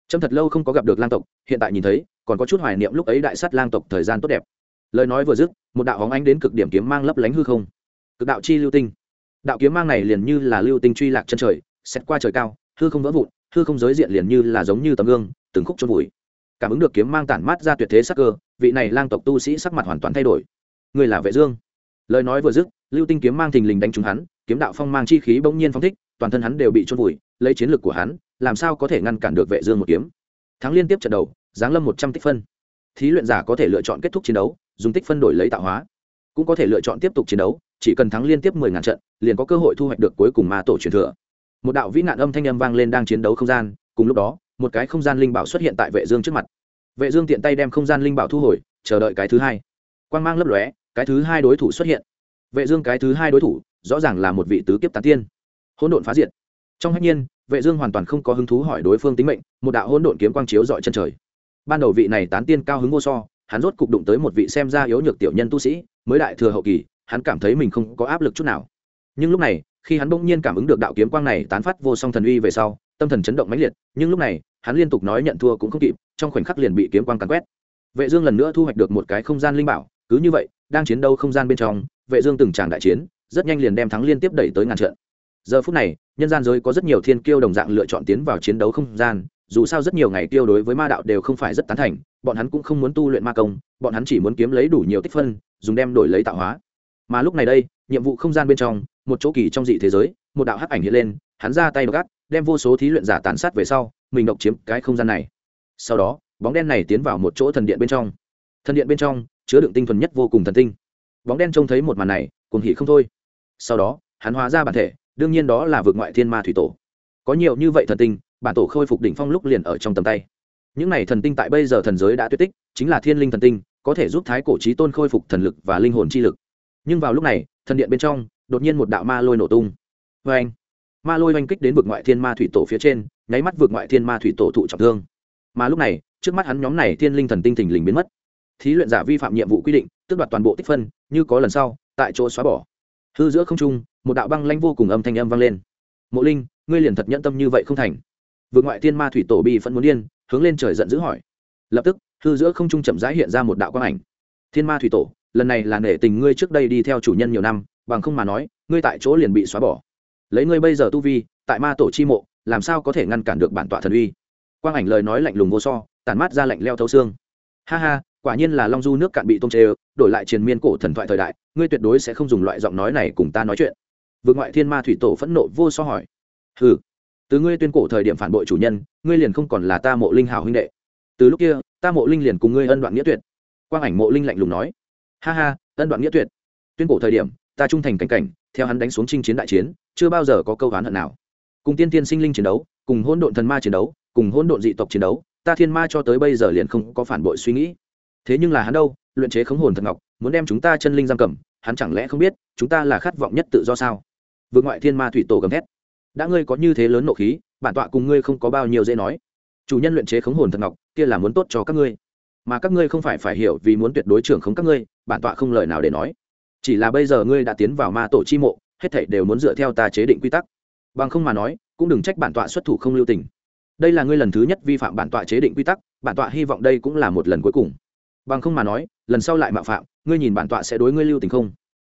Trâm thật lâu không có gặp được lang tộc, hiện tại nhìn thấy, còn có chút hoài niệm lúc ấy đại sát lang tộc thời gian tốt đẹp. Lời nói vừa dứt, một đạo hóng ánh đến cực điểm kiếm mang lấp lánh hư không. Cực đạo chi lưu tinh. Đạo kiếm mang này liền như là lưu tinh truy lạc chân trời xét qua trời cao, hư không vỡ vụn, hư không giới diện liền như là giống như tấm gương, từng khúc trôn vùi. Cảm ứng được kiếm mang tản mát ra tuyệt thế sắc cơ, vị này lang tộc tu sĩ sắc mặt hoàn toàn thay đổi. Người là vệ dương. Lời nói vừa dứt, lưu tinh kiếm mang thình lình đánh trúng hắn, kiếm đạo phong mang chi khí bỗng nhiên phóng thích, toàn thân hắn đều bị trôn vùi, lấy chiến lược của hắn, làm sao có thể ngăn cản được vệ dương một kiếm. Thắng liên tiếp trận đầu, giáng lâm một trăm tích phân. Thí luyện giả có thể lựa chọn kết thúc chiến đấu, dùng tích phân đổi lấy tạo hóa. Cũng có thể lựa chọn tiếp tục chiến đấu, chỉ cần thắng liên tiếp mười ngàn trận, liền có cơ hội thu hoạch được cuối cùng ma tổ truyền thừa một đạo vĩ nạn âm thanh âm vang lên đang chiến đấu không gian, cùng lúc đó, một cái không gian linh bảo xuất hiện tại vệ dương trước mặt. Vệ dương tiện tay đem không gian linh bảo thu hồi, chờ đợi cái thứ hai. Quang mang lấp lóe, cái thứ hai đối thủ xuất hiện. Vệ dương cái thứ hai đối thủ, rõ ràng là một vị tứ kiếp tán tiên. Hỗn độn phá diệt. Trong hách nhiên, vệ dương hoàn toàn không có hứng thú hỏi đối phương tính mệnh, một đạo hỗn độn kiếm quang chiếu dọi chân trời. Ban đầu vị này tán tiên cao hứng vô so, hắn rốt cục đụng tới một vị xem ra yếu nhược tiểu nhân tu sĩ, mới đại thừa hậu kỳ, hắn cảm thấy mình không có áp lực chút nào. Nhưng lúc này khi hắn bỗng nhiên cảm ứng được đạo kiếm quang này tán phát vô song thần uy về sau, tâm thần chấn động mãnh liệt, nhưng lúc này, hắn liên tục nói nhận thua cũng không kịp, trong khoảnh khắc liền bị kiếm quang càn quét. Vệ dương lần nữa thu hoạch được một cái không gian linh bảo, cứ như vậy, đang chiến đấu không gian bên trong, vệ dương từng tràng đại chiến, rất nhanh liền đem thắng liên tiếp đẩy tới ngàn trận. Giờ phút này, nhân gian giới có rất nhiều thiên kiêu đồng dạng lựa chọn tiến vào chiến đấu không gian, dù sao rất nhiều ngày tiêu đối với ma đạo đều không phải rất tán thành, bọn hắn cũng không muốn tu luyện ma công, bọn hắn chỉ muốn kiếm lấy đủ nhiều tích phân, dùng đem đổi lấy tạo hóa. Mà lúc này đây, nhiệm vụ không gian bên trong một chỗ kỳ trong dị thế giới, một đạo hắc ảnh hiện lên, hắn ra tay gắt đem vô số thí luyện giả tàn sát về sau, mình độc chiếm cái không gian này. Sau đó, bóng đen này tiến vào một chỗ thần điện bên trong. Thần điện bên trong chứa đựng tinh thuần nhất vô cùng thần tinh. Bóng đen trông thấy một màn này cùng hỉ không thôi. Sau đó, hắn hóa ra bản thể, đương nhiên đó là vượt ngoại thiên ma thủy tổ. Có nhiều như vậy thần tinh, bản tổ khôi phục đỉnh phong lúc liền ở trong tầm tay. Những này thần tinh tại bây giờ thần giới đã tuyệt tích, chính là thiên linh thần tinh, có thể giúp thái cổ trí tôn khôi phục thần lực và linh hồn chi lực. Nhưng vào lúc này, thần điện bên trong đột nhiên một đạo ma lôi nổ tung. Vê anh, ma lôi oanh kích đến vực ngoại thiên ma thủy tổ phía trên, nháy mắt vực ngoại thiên ma thủy tổ thụ trọng thương. Mà lúc này, trước mắt hắn nhóm này thiên linh thần tinh thình lình biến mất. Thí luyện giả vi phạm nhiệm vụ quy định, tước đoạt toàn bộ tích phân, như có lần sau, tại chỗ xóa bỏ. Hư giữa không trung, một đạo băng lanh vô cùng âm thanh âm vang lên. Mộ linh, ngươi liền thật nhẫn tâm như vậy không thành. Vượt ngoại thiên ma thủy tổ bi phẫn muốn điên, hướng lên trời giận dữ hỏi. Lập tức, hư giữa không trung chậm rãi hiện ra một đạo quang ảnh. Thiên ma thủy tổ, lần này là nể tình ngươi trước đây đi theo chủ nhân nhiều năm bằng không mà nói, ngươi tại chỗ liền bị xóa bỏ. Lấy ngươi bây giờ tu vi, tại ma tổ chi mộ, làm sao có thể ngăn cản được bản tọa thần uy? Quang ảnh lời nói lạnh lùng vô so tàn mát ra lạnh leo thấu xương. Ha ha, quả nhiên là long du nước cạn bị tôm chê, đổi lại triền miên cổ thần thoại thời đại, ngươi tuyệt đối sẽ không dùng loại giọng nói này cùng ta nói chuyện. Vượt ngoại thiên ma thủy tổ phẫn nộ vô so hỏi. Ừ từ ngươi tuyên cổ thời điểm phản bội chủ nhân, ngươi liền không còn là ta mộ linh hảo huynh đệ. Từ lúc kia, ta mộ linh liền cùng ngươi ân đoạn nghĩa tuyệt. Quang ảnh mộ linh lạnh lùng nói. Ha ha, ân đoạn nghĩa tuyệt. Tuyên cổ thời điểm ta trung thành cảnh cảnh, theo hắn đánh xuống chinh chiến đại chiến, chưa bao giờ có câu hán hận nào. Cùng tiên tiên sinh linh chiến đấu, cùng hôn độn thần ma chiến đấu, cùng hôn độn dị tộc chiến đấu, ta thiên ma cho tới bây giờ liền không có phản bội suy nghĩ. Thế nhưng là hắn đâu, luyện chế khống hồn thần ngọc, muốn đem chúng ta chân linh giam cầm, hắn chẳng lẽ không biết, chúng ta là khát vọng nhất tự do sao? Vượt ngoại thiên ma thủy tổ gầm thét. Đã ngươi có như thế lớn nộ khí, bản tọa cùng ngươi không có bao nhiêu dễ nói. Chủ nhân luyện chế khống hồn thần ngọc, kia là muốn tốt cho các ngươi. Mà các ngươi không phải phải hiểu vì muốn tuyệt đối trưởng khống các ngươi, bản tọa không lời nào để nói chỉ là bây giờ ngươi đã tiến vào ma tổ chi mộ, hết thảy đều muốn dựa theo ta chế định quy tắc. Bằng không mà nói, cũng đừng trách bản tọa xuất thủ không lưu tình. Đây là ngươi lần thứ nhất vi phạm bản tọa chế định quy tắc, bản tọa hy vọng đây cũng là một lần cuối cùng. Bằng không mà nói, lần sau lại mạo phạm, ngươi nhìn bản tọa sẽ đối ngươi lưu tình không?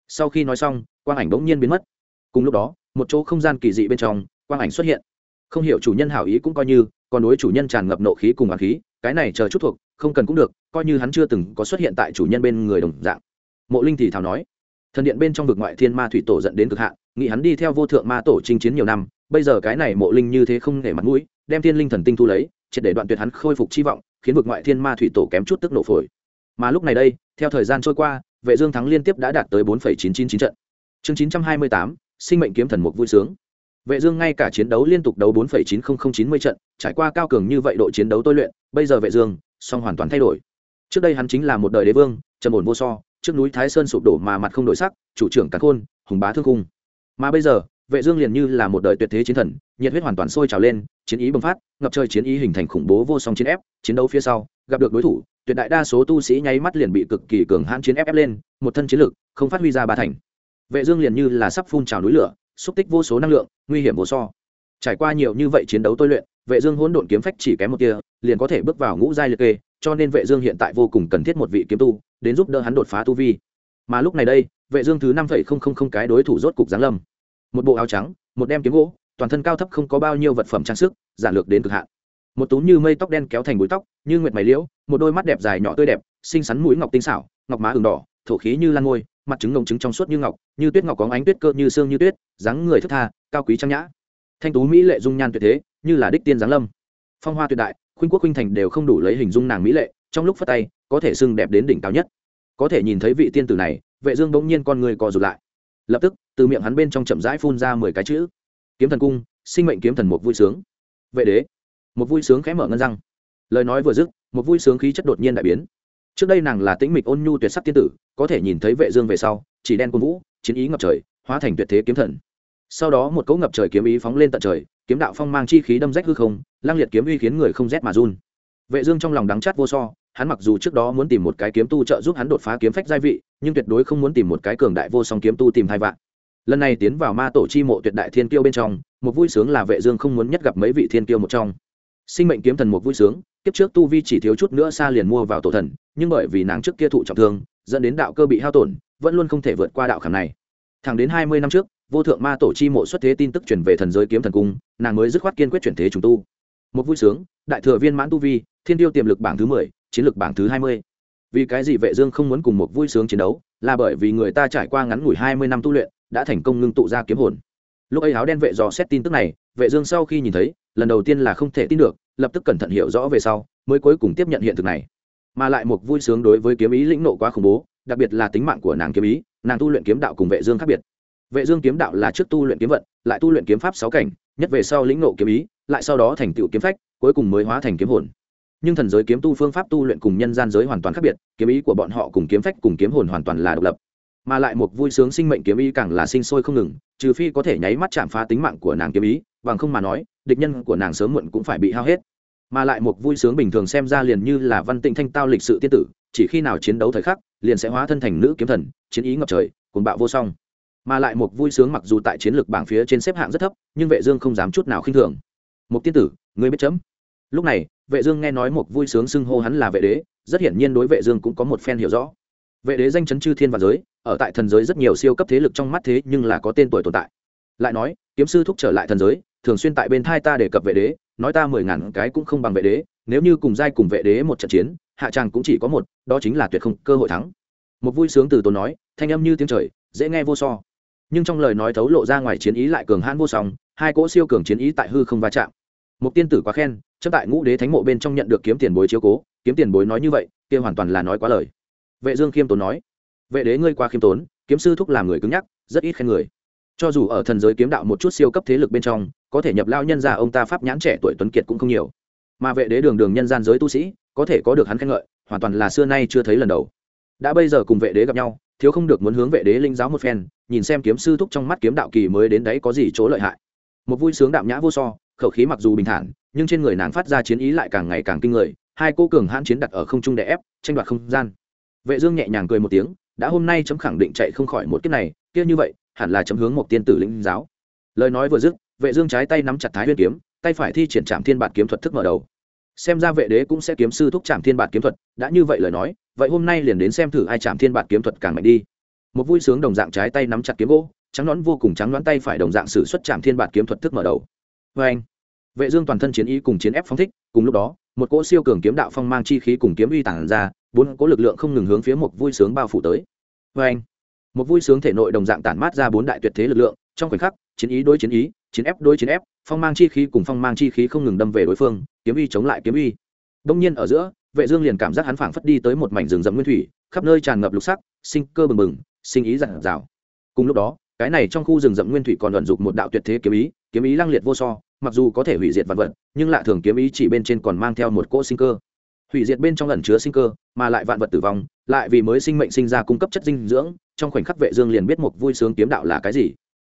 Sau khi nói xong, quang ảnh bỗng nhiên biến mất. Cùng lúc đó, một chỗ không gian kỳ dị bên trong, quang ảnh xuất hiện. Không hiểu chủ nhân hảo ý cũng coi như, còn đối chủ nhân tràn ngập nộ khí cùng hoàng khí, cái này chờ chút thuộc, không cần cũng được, coi như hắn chưa từng có xuất hiện tại chủ nhân bên người đồng dạng. Mộ linh thì thảo nói thần điện bên trong vực ngoại thiên ma thủy tổ dẫn đến cực hạn nghĩ hắn đi theo vô thượng ma tổ chinh chiến nhiều năm bây giờ cái này mộ linh như thế không để mặt mũi đem thiên linh thần tinh thu lấy triệt để đoạn tuyệt hắn khôi phục chi vọng khiến vực ngoại thiên ma thủy tổ kém chút tức nổ phổi. Mà lúc này đây theo thời gian trôi qua vệ dương thắng liên tiếp đã đạt tới 4,999 trận. Chương 928, sinh mệnh kiếm thần mục vui sướng. Vệ dương ngay cả chiến đấu liên tục đấu 4,90090 trận trải qua cao cường như vậy độ chiến đấu tôi luyện bây giờ vệ dương song hoàn toàn thay đổi. Trước đây hắn chính là một đời đế vương trầm ổn vô so trước núi thái sơn sụp đổ mà mặt không đổi sắc, chủ trưởng cắn khôn, hùng bá thương cung mà bây giờ, vệ dương liền như là một đời tuyệt thế chiến thần, nhiệt huyết hoàn toàn sôi trào lên, chiến ý bùng phát, ngập trời chiến ý hình thành khủng bố vô song chiến ép, chiến đấu phía sau, gặp được đối thủ, tuyệt đại đa số tu sĩ nháy mắt liền bị cực kỳ cường hãn chiến ép ép lên, một thân chiến lực, không phát huy ra ba thành. Vệ dương liền như là sắp phun trào núi lửa, xúc tích vô số năng lượng, nguy hiểm vô so. Trải qua nhiều như vậy chiến đấu tôi luyện, vệ dương hỗn độn kiếm phách chỉ kém một tia, liền có thể bước vào ngũ giai liệt kê, cho nên vệ dương hiện tại vô cùng cần thiết một vị kiếm tu đến giúp đỡ hắn đột phá tu vi. Mà lúc này đây, vệ dương thứ năm cái đối thủ rốt cục giáng lâm. Một bộ áo trắng, một đem kiếm gỗ, toàn thân cao thấp không có bao nhiêu vật phẩm trang sức, giản lược đến cực hạn. Một túm như mây tóc đen kéo thành búi tóc, như nguyệt mày liễu, một đôi mắt đẹp dài nhỏ tươi đẹp, xinh xắn mũi ngọc tinh xảo, ngọc má ửng đỏ, thổ khí như lan ngôi, mặt trứng ngông trứng trong suốt như ngọc, như tuyết ngọc có ánh tuyết cơ như xương như tuyết, dáng người thức tha, cao quý trang nhã. Thanh tú mỹ lệ dung nhan tuyệt thế, như là đích tiên giáng lâm. Phong hoa tuyệt đại, khuynh quốc khuynh thành đều không đủ lấy hình dung nàng mỹ lệ trong lúc phát tay, có thể xưng đẹp đến đỉnh cao nhất. Có thể nhìn thấy vị tiên tử này, vệ dương bỗng nhiên con người co rụt lại. Lập tức, từ miệng hắn bên trong chậm rãi phun ra mười cái chữ. Kiếm thần cung, sinh mệnh kiếm thần một vui sướng. Vệ đế, một vui sướng khẽ mở ngân răng. Lời nói vừa dứt, một vui sướng khí chất đột nhiên đại biến. Trước đây nàng là tĩnh mịch ôn nhu tuyệt sắc tiên tử, có thể nhìn thấy vệ dương về sau, chỉ đen quân vũ, chiến ý ngập trời, hóa thành tuyệt thế kiếm thần. Sau đó một cỗ ngập trời kiếm ý phóng lên tận trời, kiếm đạo phong mang chi khí đâm rách hư không, lang liệt kiếm uy khiến người không rét mà run vệ dương trong lòng đắng chát vô so, hắn mặc dù trước đó muốn tìm một cái kiếm tu trợ giúp hắn đột phá kiếm phách giai vị, nhưng tuyệt đối không muốn tìm một cái cường đại vô song kiếm tu tìm hai vạn. Lần này tiến vào ma tổ chi mộ tuyệt đại thiên kiêu bên trong, một vui sướng là vệ dương không muốn nhất gặp mấy vị thiên kiêu một trong. Sinh mệnh kiếm thần một vui sướng, kiếp trước tu vi chỉ thiếu chút nữa xa liền mua vào tổ thần, nhưng bởi vì nàng trước kia thụ trọng thương, dẫn đến đạo cơ bị hao tổn, vẫn luôn không thể vượt qua đạo khảm này. Thẳng đến hai mươi năm trước, vô thượng ma tổ chi mộ xuất thế tin tức truyền về thần giới kiếm thần cung, nàng mới dứt khoát kiên quyết chuyển thế trùng tu. Một vui sướng, đại thừa viên mãn tu vi thiên tiêu tiềm lực bảng thứ mười, chiến lược bảng thứ hai mươi. Vì cái gì vệ dương không muốn cùng một vui sướng chiến đấu, là bởi vì người ta trải qua ngắn ngủi hai mươi năm tu luyện, đã thành công ngưng tụ ra kiếm hồn. Lúc ấy áo đen vệ dò xét tin tức này, vệ dương sau khi nhìn thấy, lần đầu tiên là không thể tin được, lập tức cẩn thận hiểu rõ về sau, mới cuối cùng tiếp nhận hiện thực này. Mà lại một vui sướng đối với kiếm ý lĩnh nộ quá khủng bố, đặc biệt là tính mạng của nàng kiếm ý, nàng tu luyện kiếm đạo cùng vệ dương khác biệt. Vệ dương kiếm đạo là trước tu luyện kiếm vận, lại tu luyện kiếm pháp sáu cảnh, nhất về sau lĩnh nộ kiếm ý, lại sau đó thành tựu kiếm phách, cuối cùng mới hóa thành kiếm hồn nhưng thần giới kiếm tu phương pháp tu luyện cùng nhân gian giới hoàn toàn khác biệt, kiếm ý của bọn họ cùng kiếm phách cùng kiếm hồn hoàn toàn là độc lập. Mà lại một vui sướng sinh mệnh kiếm ý càng là sinh sôi không ngừng, trừ phi có thể nháy mắt chạm phá tính mạng của nàng kiếm ý, bằng không mà nói, địch nhân của nàng sớm muộn cũng phải bị hao hết. Mà lại một vui sướng bình thường xem ra liền như là văn tịnh thanh tao lịch sự tiên tử, chỉ khi nào chiến đấu thời khắc, liền sẽ hóa thân thành nữ kiếm thần, chiến ý ngập trời, cuồng bạo vô song. Mà lại một vui sướng mặc dù tại chiến lược bảng phía trên xếp hạng rất thấp, nhưng vệ dương không dám chút nào khinh thường. Một tiên tử, ngươi biết chấm? Lúc này, vệ dương nghe nói một vui sướng xưng hô hắn là vệ đế, rất hiển nhiên đối vệ dương cũng có một phen hiểu rõ. Vệ đế danh chấn chư thiên và giới, ở tại thần giới rất nhiều siêu cấp thế lực trong mắt thế nhưng là có tên tuổi tồn tại. Lại nói, kiếm sư thúc trở lại thần giới, thường xuyên tại bên thai ta đề cập vệ đế, nói ta mười ngàn cái cũng không bằng vệ đế, nếu như cùng giai cùng vệ đế một trận chiến, hạ tràng cũng chỉ có một, đó chính là tuyệt không cơ hội thắng. Một vui sướng từ tốn nói, thanh âm như tiếng trời, dễ nghe vô so. Nhưng trong lời nói thấu lộ ra ngoài chiến ý lại cường hãn vô song, hai cỗ siêu cường chiến ý tại hư không va chạm một tiên tử quá khen, chấm tại ngũ đế thánh mộ bên trong nhận được kiếm tiền bối chiếu cố, kiếm tiền bối nói như vậy, kia hoàn toàn là nói quá lời. Vệ dương khiêm tốn nói, vệ đế ngươi qua khiêm tốn, kiếm sư thúc làm người cứng nhắc, rất ít khen người. Cho dù ở thần giới kiếm đạo một chút siêu cấp thế lực bên trong, có thể nhập lao nhân ra ông ta pháp nhãn trẻ tuổi tuấn kiệt cũng không nhiều. Mà vệ đế đường đường nhân gian giới tu sĩ, có thể có được hắn khen ngợi, hoàn toàn là xưa nay chưa thấy lần đầu. Đã bây giờ cùng vệ đế gặp nhau, thiếu không được muốn hướng vệ đế linh giáo một phen, nhìn xem kiếm sư thúc trong mắt kiếm đạo kỳ mới đến đấy có gì chỗ lợi hại. Một vui sướng đạm nhã vô so khẩu khí mặc dù bình thản, nhưng trên người nàng phát ra chiến ý lại càng ngày càng kinh người, hai cô cường hãn chiến đặt ở không trung đè ép, tranh đoạt không gian. Vệ dương nhẹ nhàng cười một tiếng, đã hôm nay chấm khẳng định chạy không khỏi một kiếp này, kia như vậy, hẳn là chấm hướng một tiên tử lĩnh giáo. Lời nói vừa dứt, vệ dương trái tay nắm chặt thái nguyên kiếm, tay phải thi triển trạm thiên bản kiếm thuật thức mở đầu. Xem ra vệ đế cũng sẽ kiếm sư thúc trạm thiên bản kiếm thuật, đã như vậy lời nói, vậy hôm nay liền đến xem thử ai trạm thiên bản kiếm thuật càng mạnh đi. Một vui sướng đồng dạng trái tay nắm chặt kiếm gỗ, trắng nón vô cùng trắng nón tay phải đồng dạng sử xuất trạm thiên bản kiếm thuật thức mở đầu với anh, vệ dương toàn thân chiến ý cùng chiến ép phóng thích, cùng lúc đó, một cỗ siêu cường kiếm đạo phong mang chi khí cùng kiếm uy tản ra, bốn cỗ lực lượng không ngừng hướng phía một vui sướng bao phủ tới. Với anh, một vui sướng thể nội đồng dạng tản mát ra bốn đại tuyệt thế lực lượng, trong khoảnh khắc, chiến ý đối chiến ý, chiến ép đối chiến ép, phong mang chi khí cùng phong mang chi khí không ngừng đâm về đối phương, kiếm uy chống lại kiếm uy. Đông nhiên ở giữa, vệ dương liền cảm giác hắn phảng phất đi tới một mảnh rừng rậm nguyên thủy, khắp nơi tràn ngập lục sắc, sinh cơ bừng bừng, sinh ý dặn dào cùng lúc đó cái này trong khu rừng rậm nguyên thủy còn luận dục một đạo tuyệt thế kiếm ý kiếm ý lăng liệt vô so, mặc dù có thể hủy diệt vật vật, nhưng lạ thường kiếm ý chỉ bên trên còn mang theo một cỗ sinh cơ. Hủy diệt bên trong ẩn chứa sinh cơ, mà lại vạn vật tử vong, lại vì mới sinh mệnh sinh ra cung cấp chất dinh dưỡng, trong khoảnh khắc vệ dương liền biết một vui sướng kiếm đạo là cái gì.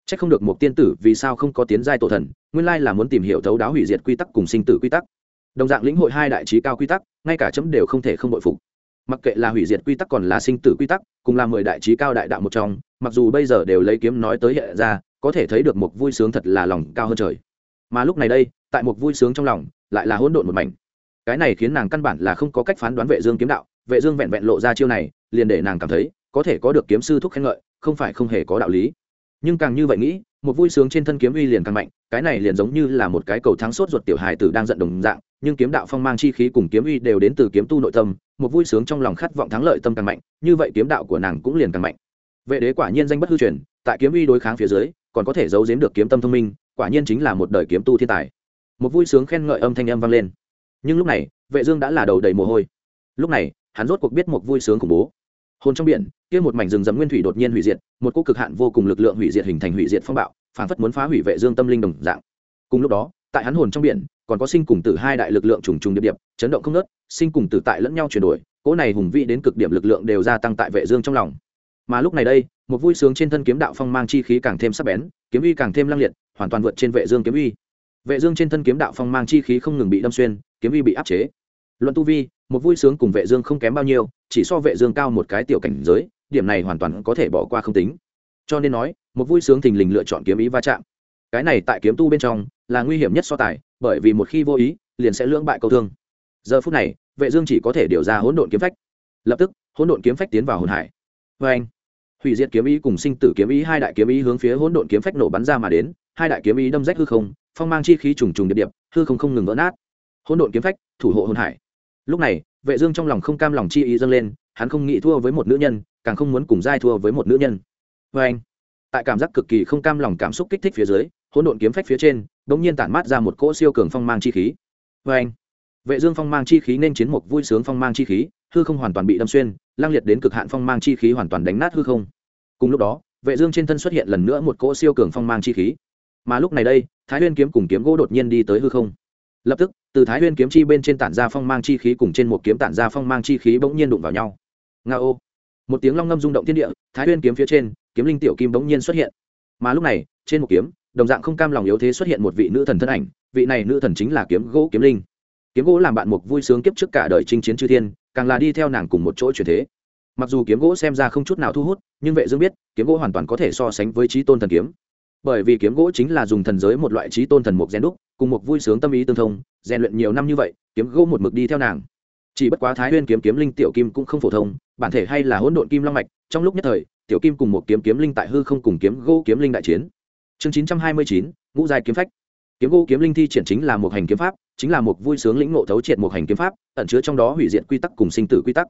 Chắc không được một tiên tử vì sao không có tiến giai tổ thần, nguyên lai là muốn tìm hiểu thấu đáo hủy diệt quy tắc cùng sinh tử quy tắc. Đồng dạng lĩnh hội hai đại trí cao quy tắc, ngay cả chấm đều không thể không bội phục. Mặc kệ là hủy diệt quy tắc còn là sinh tử quy tắc, cùng là mười đại trí cao đại đạo một trong mặc dù bây giờ đều lấy kiếm nói tới hiện ra, có thể thấy được một vui sướng thật là lòng cao hơn trời. Mà lúc này đây, tại một vui sướng trong lòng, lại là hỗn độn một mảnh. Cái này khiến nàng căn bản là không có cách phán đoán vệ dương kiếm đạo. Vệ dương vẹn vẹn lộ ra chiêu này, liền để nàng cảm thấy, có thể có được kiếm sư thúc khen ngợi, không phải không hề có đạo lý. Nhưng càng như vậy nghĩ, một vui sướng trên thân kiếm uy liền càng mạnh, cái này liền giống như là một cái cầu thắng sốt ruột tiểu hài tử đang giận đồng dạng, nhưng kiếm đạo phong mang chi khí cùng kiếm uy đều đến từ kiếm tu nội tâm, một vui sướng trong lòng khát vọng thắng lợi tâm càng mạnh, như vậy kiếm đạo của nàng cũng liền càng mạnh vệ đế quả nhiên danh bất hư truyền tại kiếm uy đối kháng phía dưới còn có thể giấu giếm được kiếm tâm thông minh quả nhiên chính là một đời kiếm tu thiên tài. Một vui sướng khen ngợi âm thanh âm vang lên. Nhưng lúc này vệ dương đã là đầu đầy mồ hôi. Lúc này hắn rốt cuộc biết một vui sướng khủng bố. Hồn trong biển kia một mảnh rừng rậm nguyên thủy đột nhiên hủy diệt một cỗ cực hạn vô cùng lực lượng hủy diệt hình thành hủy diệt phong bạo phản phất muốn phá hủy vệ dương tâm linh đồng dạng. Cùng lúc đó tại hắn hồn trong biển còn có sinh cùng tử hai đại lực lượng trùng trùng điệp điệp chấn động không nứt, sinh cùng tử tại lẫn nhau chuyển đổi cỗ này hùng vĩ đến cực điểm lực lượng đều gia tăng tại vệ dương trong lòng mà lúc này đây, một vui sướng trên thân kiếm đạo phong mang chi khí càng thêm sắc bén, kiếm uy càng thêm lăng liệt, hoàn toàn vượt trên vệ dương kiếm uy. Vệ dương trên thân kiếm đạo phong mang chi khí không ngừng bị đâm xuyên, kiếm uy bị áp chế. Luận tu vi, một vui sướng cùng vệ dương không kém bao nhiêu, chỉ so vệ dương cao một cái tiểu cảnh giới, điểm này hoàn toàn có thể bỏ qua không tính. Cho nên nói, một vui sướng thình lình lựa chọn kiếm ý va chạm. Cái này tại kiếm tu bên trong là nguy hiểm nhất so tài, bởi vì một khi vô ý, liền sẽ lưỡng bại câu thương. Giờ phút này, vệ dương chỉ có thể điều ra hỗn độn kiếm phách. Lập tức, hỗn độn kiếm phách tiến vào hồn hải. Với anh hủy diệt kiếm ý cùng sinh tử kiếm ý hai đại kiếm ý hướng phía hỗn độn kiếm phách nổ bắn ra mà đến, hai đại kiếm ý đâm rách hư không, phong mang chi khí trùng trùng điệp điệp, hư không không ngừng vỡ nát. Hỗn độn kiếm phách, thủ hộ hồn hải. Lúc này, vệ dương trong lòng không cam lòng chi ý dâng lên, hắn không nghĩ thua với một nữ nhân, càng không muốn cùng giai thua với một nữ nhân. Với anh, tại cảm giác cực kỳ không cam lòng cảm xúc kích thích phía dưới, hỗn độn kiếm phách phía trên, đống nhiên tản mát ra một cỗ siêu cường phong mang chi khí. Với anh, vệ dương phong mang chi khí nên chiến một vui sướng phong mang chi khí, hư không hoàn toàn bị đâm xuyên, lang liệt đến cực hạn phong mang chi khí hoàn toàn đánh nát hư không cùng lúc đó, vệ dương trên thân xuất hiện lần nữa một cỗ siêu cường phong mang chi khí. Mà lúc này đây, thái huyên kiếm cùng kiếm gỗ đột nhiên đi tới hư không. Lập tức, từ thái huyên kiếm chi bên trên tản ra phong mang chi khí cùng trên một kiếm tản ra phong mang chi khí bỗng nhiên đụng vào nhau. Nga ô. Một tiếng long ngâm rung động thiên địa, thái huyên kiếm phía trên, kiếm linh tiểu kim bỗng nhiên xuất hiện. Mà lúc này, trên một kiếm, đồng dạng không cam lòng yếu thế xuất hiện một vị nữ thần thân ảnh, vị này nữ thần chính là kiếm gỗ kiếm linh. Kiếm gỗ làm bạn mục vui sướng kiếp trước cả đời chinh chiến chư thiên, càng là đi theo nàng cùng một chỗ chuyển thế mặc dù kiếm gỗ xem ra không chút nào thu hút, nhưng vệ dương biết, kiếm gỗ hoàn toàn có thể so sánh với trí tôn thần kiếm. Bởi vì kiếm gỗ chính là dùng thần giới một loại trí tôn thần mục gen đúc, cùng một vui sướng tâm ý tương thông, rèn luyện nhiều năm như vậy, kiếm gỗ một mực đi theo nàng. Chỉ bất quá thái nguyên kiếm kiếm linh tiểu kim cũng không phổ thông, bản thể hay là hỗn độn kim long mạch, trong lúc nhất thời, tiểu kim cùng một kiếm kiếm linh tại hư không cùng kiếm gỗ kiếm linh đại chiến. Chương chín trăm hai mươi chín, ngũ giai kiếm phách. Kiếm gỗ kiếm linh thi triển chính là một hành kiếm pháp, chính là một vui sướng lĩnh ngộ thấu triệt một hành kiếm pháp, ẩn chứa trong đó hủy diệt quy tắc cùng sinh tử quy tắc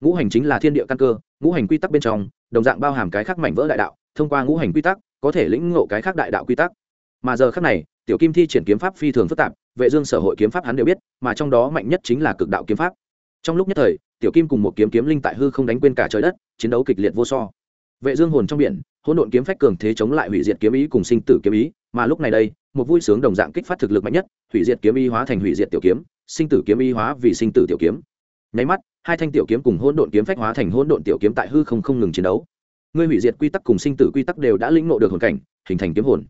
ngũ hành chính là thiên địa căn cơ, ngũ hành quy tắc bên trong, đồng dạng bao hàm cái khác mảnh vỡ đại đạo, thông qua ngũ hành quy tắc, có thể lĩnh ngộ cái khác đại đạo quy tắc. Mà giờ khác này, tiểu kim thi triển kiếm pháp phi thường phức tạp, vệ dương sở hội kiếm pháp hắn đều biết, mà trong đó mạnh nhất chính là cực đạo kiếm pháp. Trong lúc nhất thời, tiểu kim cùng một kiếm kiếm linh tại hư không đánh quên cả trời đất, chiến đấu kịch liệt vô so. Vệ dương hồn trong biển, hỗn độn kiếm phách cường thế chống lại hủy diệt kiếm ý cùng sinh tử kiếm ý, mà lúc này đây, một vui sướng đồng dạng kích phát thực lực mạnh nhất, hủy diệt kiếm ý hóa thành hủy diệt tiểu kiếm, sinh tử kiếm ý hóa vì sinh tử tiểu kiếm nháy mắt, hai thanh tiểu kiếm cùng hỗn độn kiếm phách hóa thành hỗn độn tiểu kiếm tại hư không không ngừng chiến đấu. Ngươi hủy diệt quy tắc cùng sinh tử quy tắc đều đã lĩnh ngộ được hồn cảnh, hình thành kiếm hồn.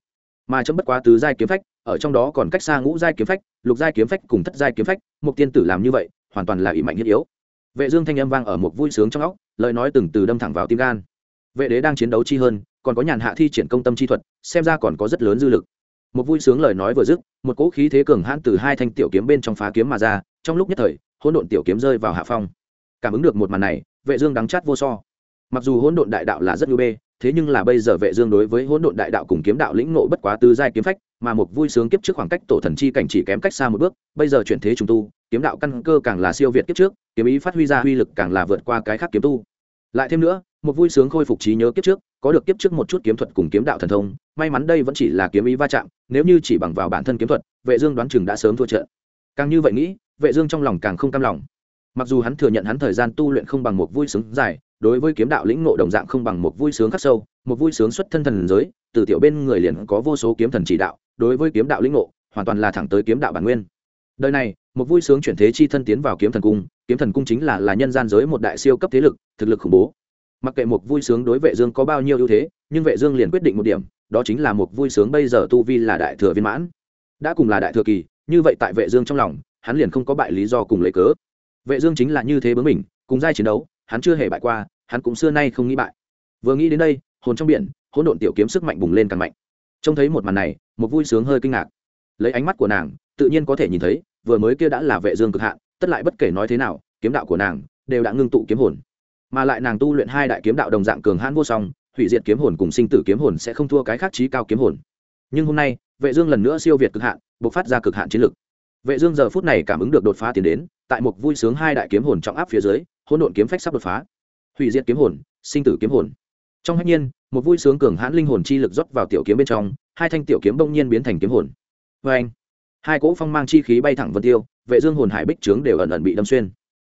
Mà chấm bất quá tứ giai kiếm phách, ở trong đó còn cách xa ngũ giai kiếm phách, lục giai kiếm phách cùng thất giai kiếm phách, mục tiên tử làm như vậy, hoàn toàn là ý mạnh thiết yếu. Vệ dương thanh âm vang ở một vui sướng trong óc, lời nói từng từ đâm thẳng vào tim gan. Vệ đế đang chiến đấu chi hơn, còn có nhàn hạ thi triển công tâm chi thuật, xem ra còn có rất lớn dư lực. Một vui sướng lời nói vừa dứt, một cỗ khí thế cường hãn từ hai thanh tiểu kiếm bên trong phá kiếm mà ra, trong lúc nhất thời hỗn độn tiểu kiếm rơi vào hạ phong. Cảm ứng được một màn này, vệ dương đắng chát vô so. Mặc dù hỗn độn đại đạo là rất ưu bê, thế nhưng là bây giờ vệ dương đối với hỗn độn đại đạo cùng kiếm đạo lĩnh ngộ bất quá tứ giai kiếm phách, mà một vui sướng kiếp trước khoảng cách tổ thần chi cảnh chỉ kém cách xa một bước, bây giờ chuyển thế trùng tu, kiếm đạo căn cơ càng là siêu việt kiếp trước, kiếm ý phát huy ra uy lực càng là vượt qua cái khác kiếm tu. Lại thêm nữa, một vui sướng khôi phục trí nhớ kiếp trước, có được kiếp trước một chút kiếm thuật cùng kiếm đạo thần thông, may mắn đây vẫn chỉ là kiếm ý va chạm, nếu như chỉ bằng vào bản thân kiếm thuật, vệ dương đoán chừng đã sớm thua trận. Càng như vậy nghĩ vệ dương trong lòng càng không cam lòng. Mặc dù hắn thừa nhận hắn thời gian tu luyện không bằng một vui sướng dài, đối với kiếm đạo lĩnh ngộ đồng dạng không bằng một vui sướng khắc sâu, một vui sướng xuất thân thần giới, từ tiểu bên người liền có vô số kiếm thần chỉ đạo, đối với kiếm đạo lĩnh ngộ, hoàn toàn là thẳng tới kiếm đạo bản nguyên. Đời này, một vui sướng chuyển thế chi thân tiến vào kiếm thần cung, kiếm thần cung chính là là nhân gian giới một đại siêu cấp thế lực, thực lực khủng bố. Mặc kệ một vui sướng đối vệ dương có bao nhiêu ưu thế, nhưng vệ dương liền quyết định một điểm, đó chính là một vui sướng bây giờ tu vi là đại thừa viên mãn. Đã cùng là đại thừa kỳ, như vậy tại vệ dương trong lòng hắn liền không có bại lý do cùng lấy cớ. Vệ dương chính là như thế bướng mình, cùng giai chiến đấu, hắn chưa hề bại qua, hắn cũng xưa nay không nghĩ bại. Vừa nghĩ đến đây, hồn trong biển, hỗn độn tiểu kiếm sức mạnh bùng lên càng mạnh. Trông thấy một màn này, một vui sướng hơi kinh ngạc. Lấy ánh mắt của nàng, tự nhiên có thể nhìn thấy, vừa mới kia đã là vệ dương cực hạn, tất lại bất kể nói thế nào, kiếm đạo của nàng đều đã ngưng tụ kiếm hồn. Mà lại nàng tu luyện hai đại kiếm đạo đồng dạng cường hãn vô song, hủy diệt kiếm hồn cùng sinh tử kiếm hồn sẽ không thua cái khác chí cao kiếm hồn. Nhưng hôm nay, vệ dương lần nữa siêu việt cực hạn, bộc phát ra cực hạn chiến lực vệ dương giờ phút này cảm ứng được đột phá tiến đến, tại một vui sướng hai đại kiếm hồn trọng áp phía dưới, hỗn độn kiếm phách sắp đột phá. Hủy diệt kiếm hồn, sinh tử kiếm hồn. Trong hạnh nhiên, một vui sướng cường hãn linh hồn chi lực rót vào tiểu kiếm bên trong, hai thanh tiểu kiếm bỗng nhiên biến thành kiếm hồn. Vê anh, hai cỗ phong mang chi khí bay thẳng vân tiêu, vệ dương hồn hải bích trướng đều ẩn ẩn bị đâm xuyên.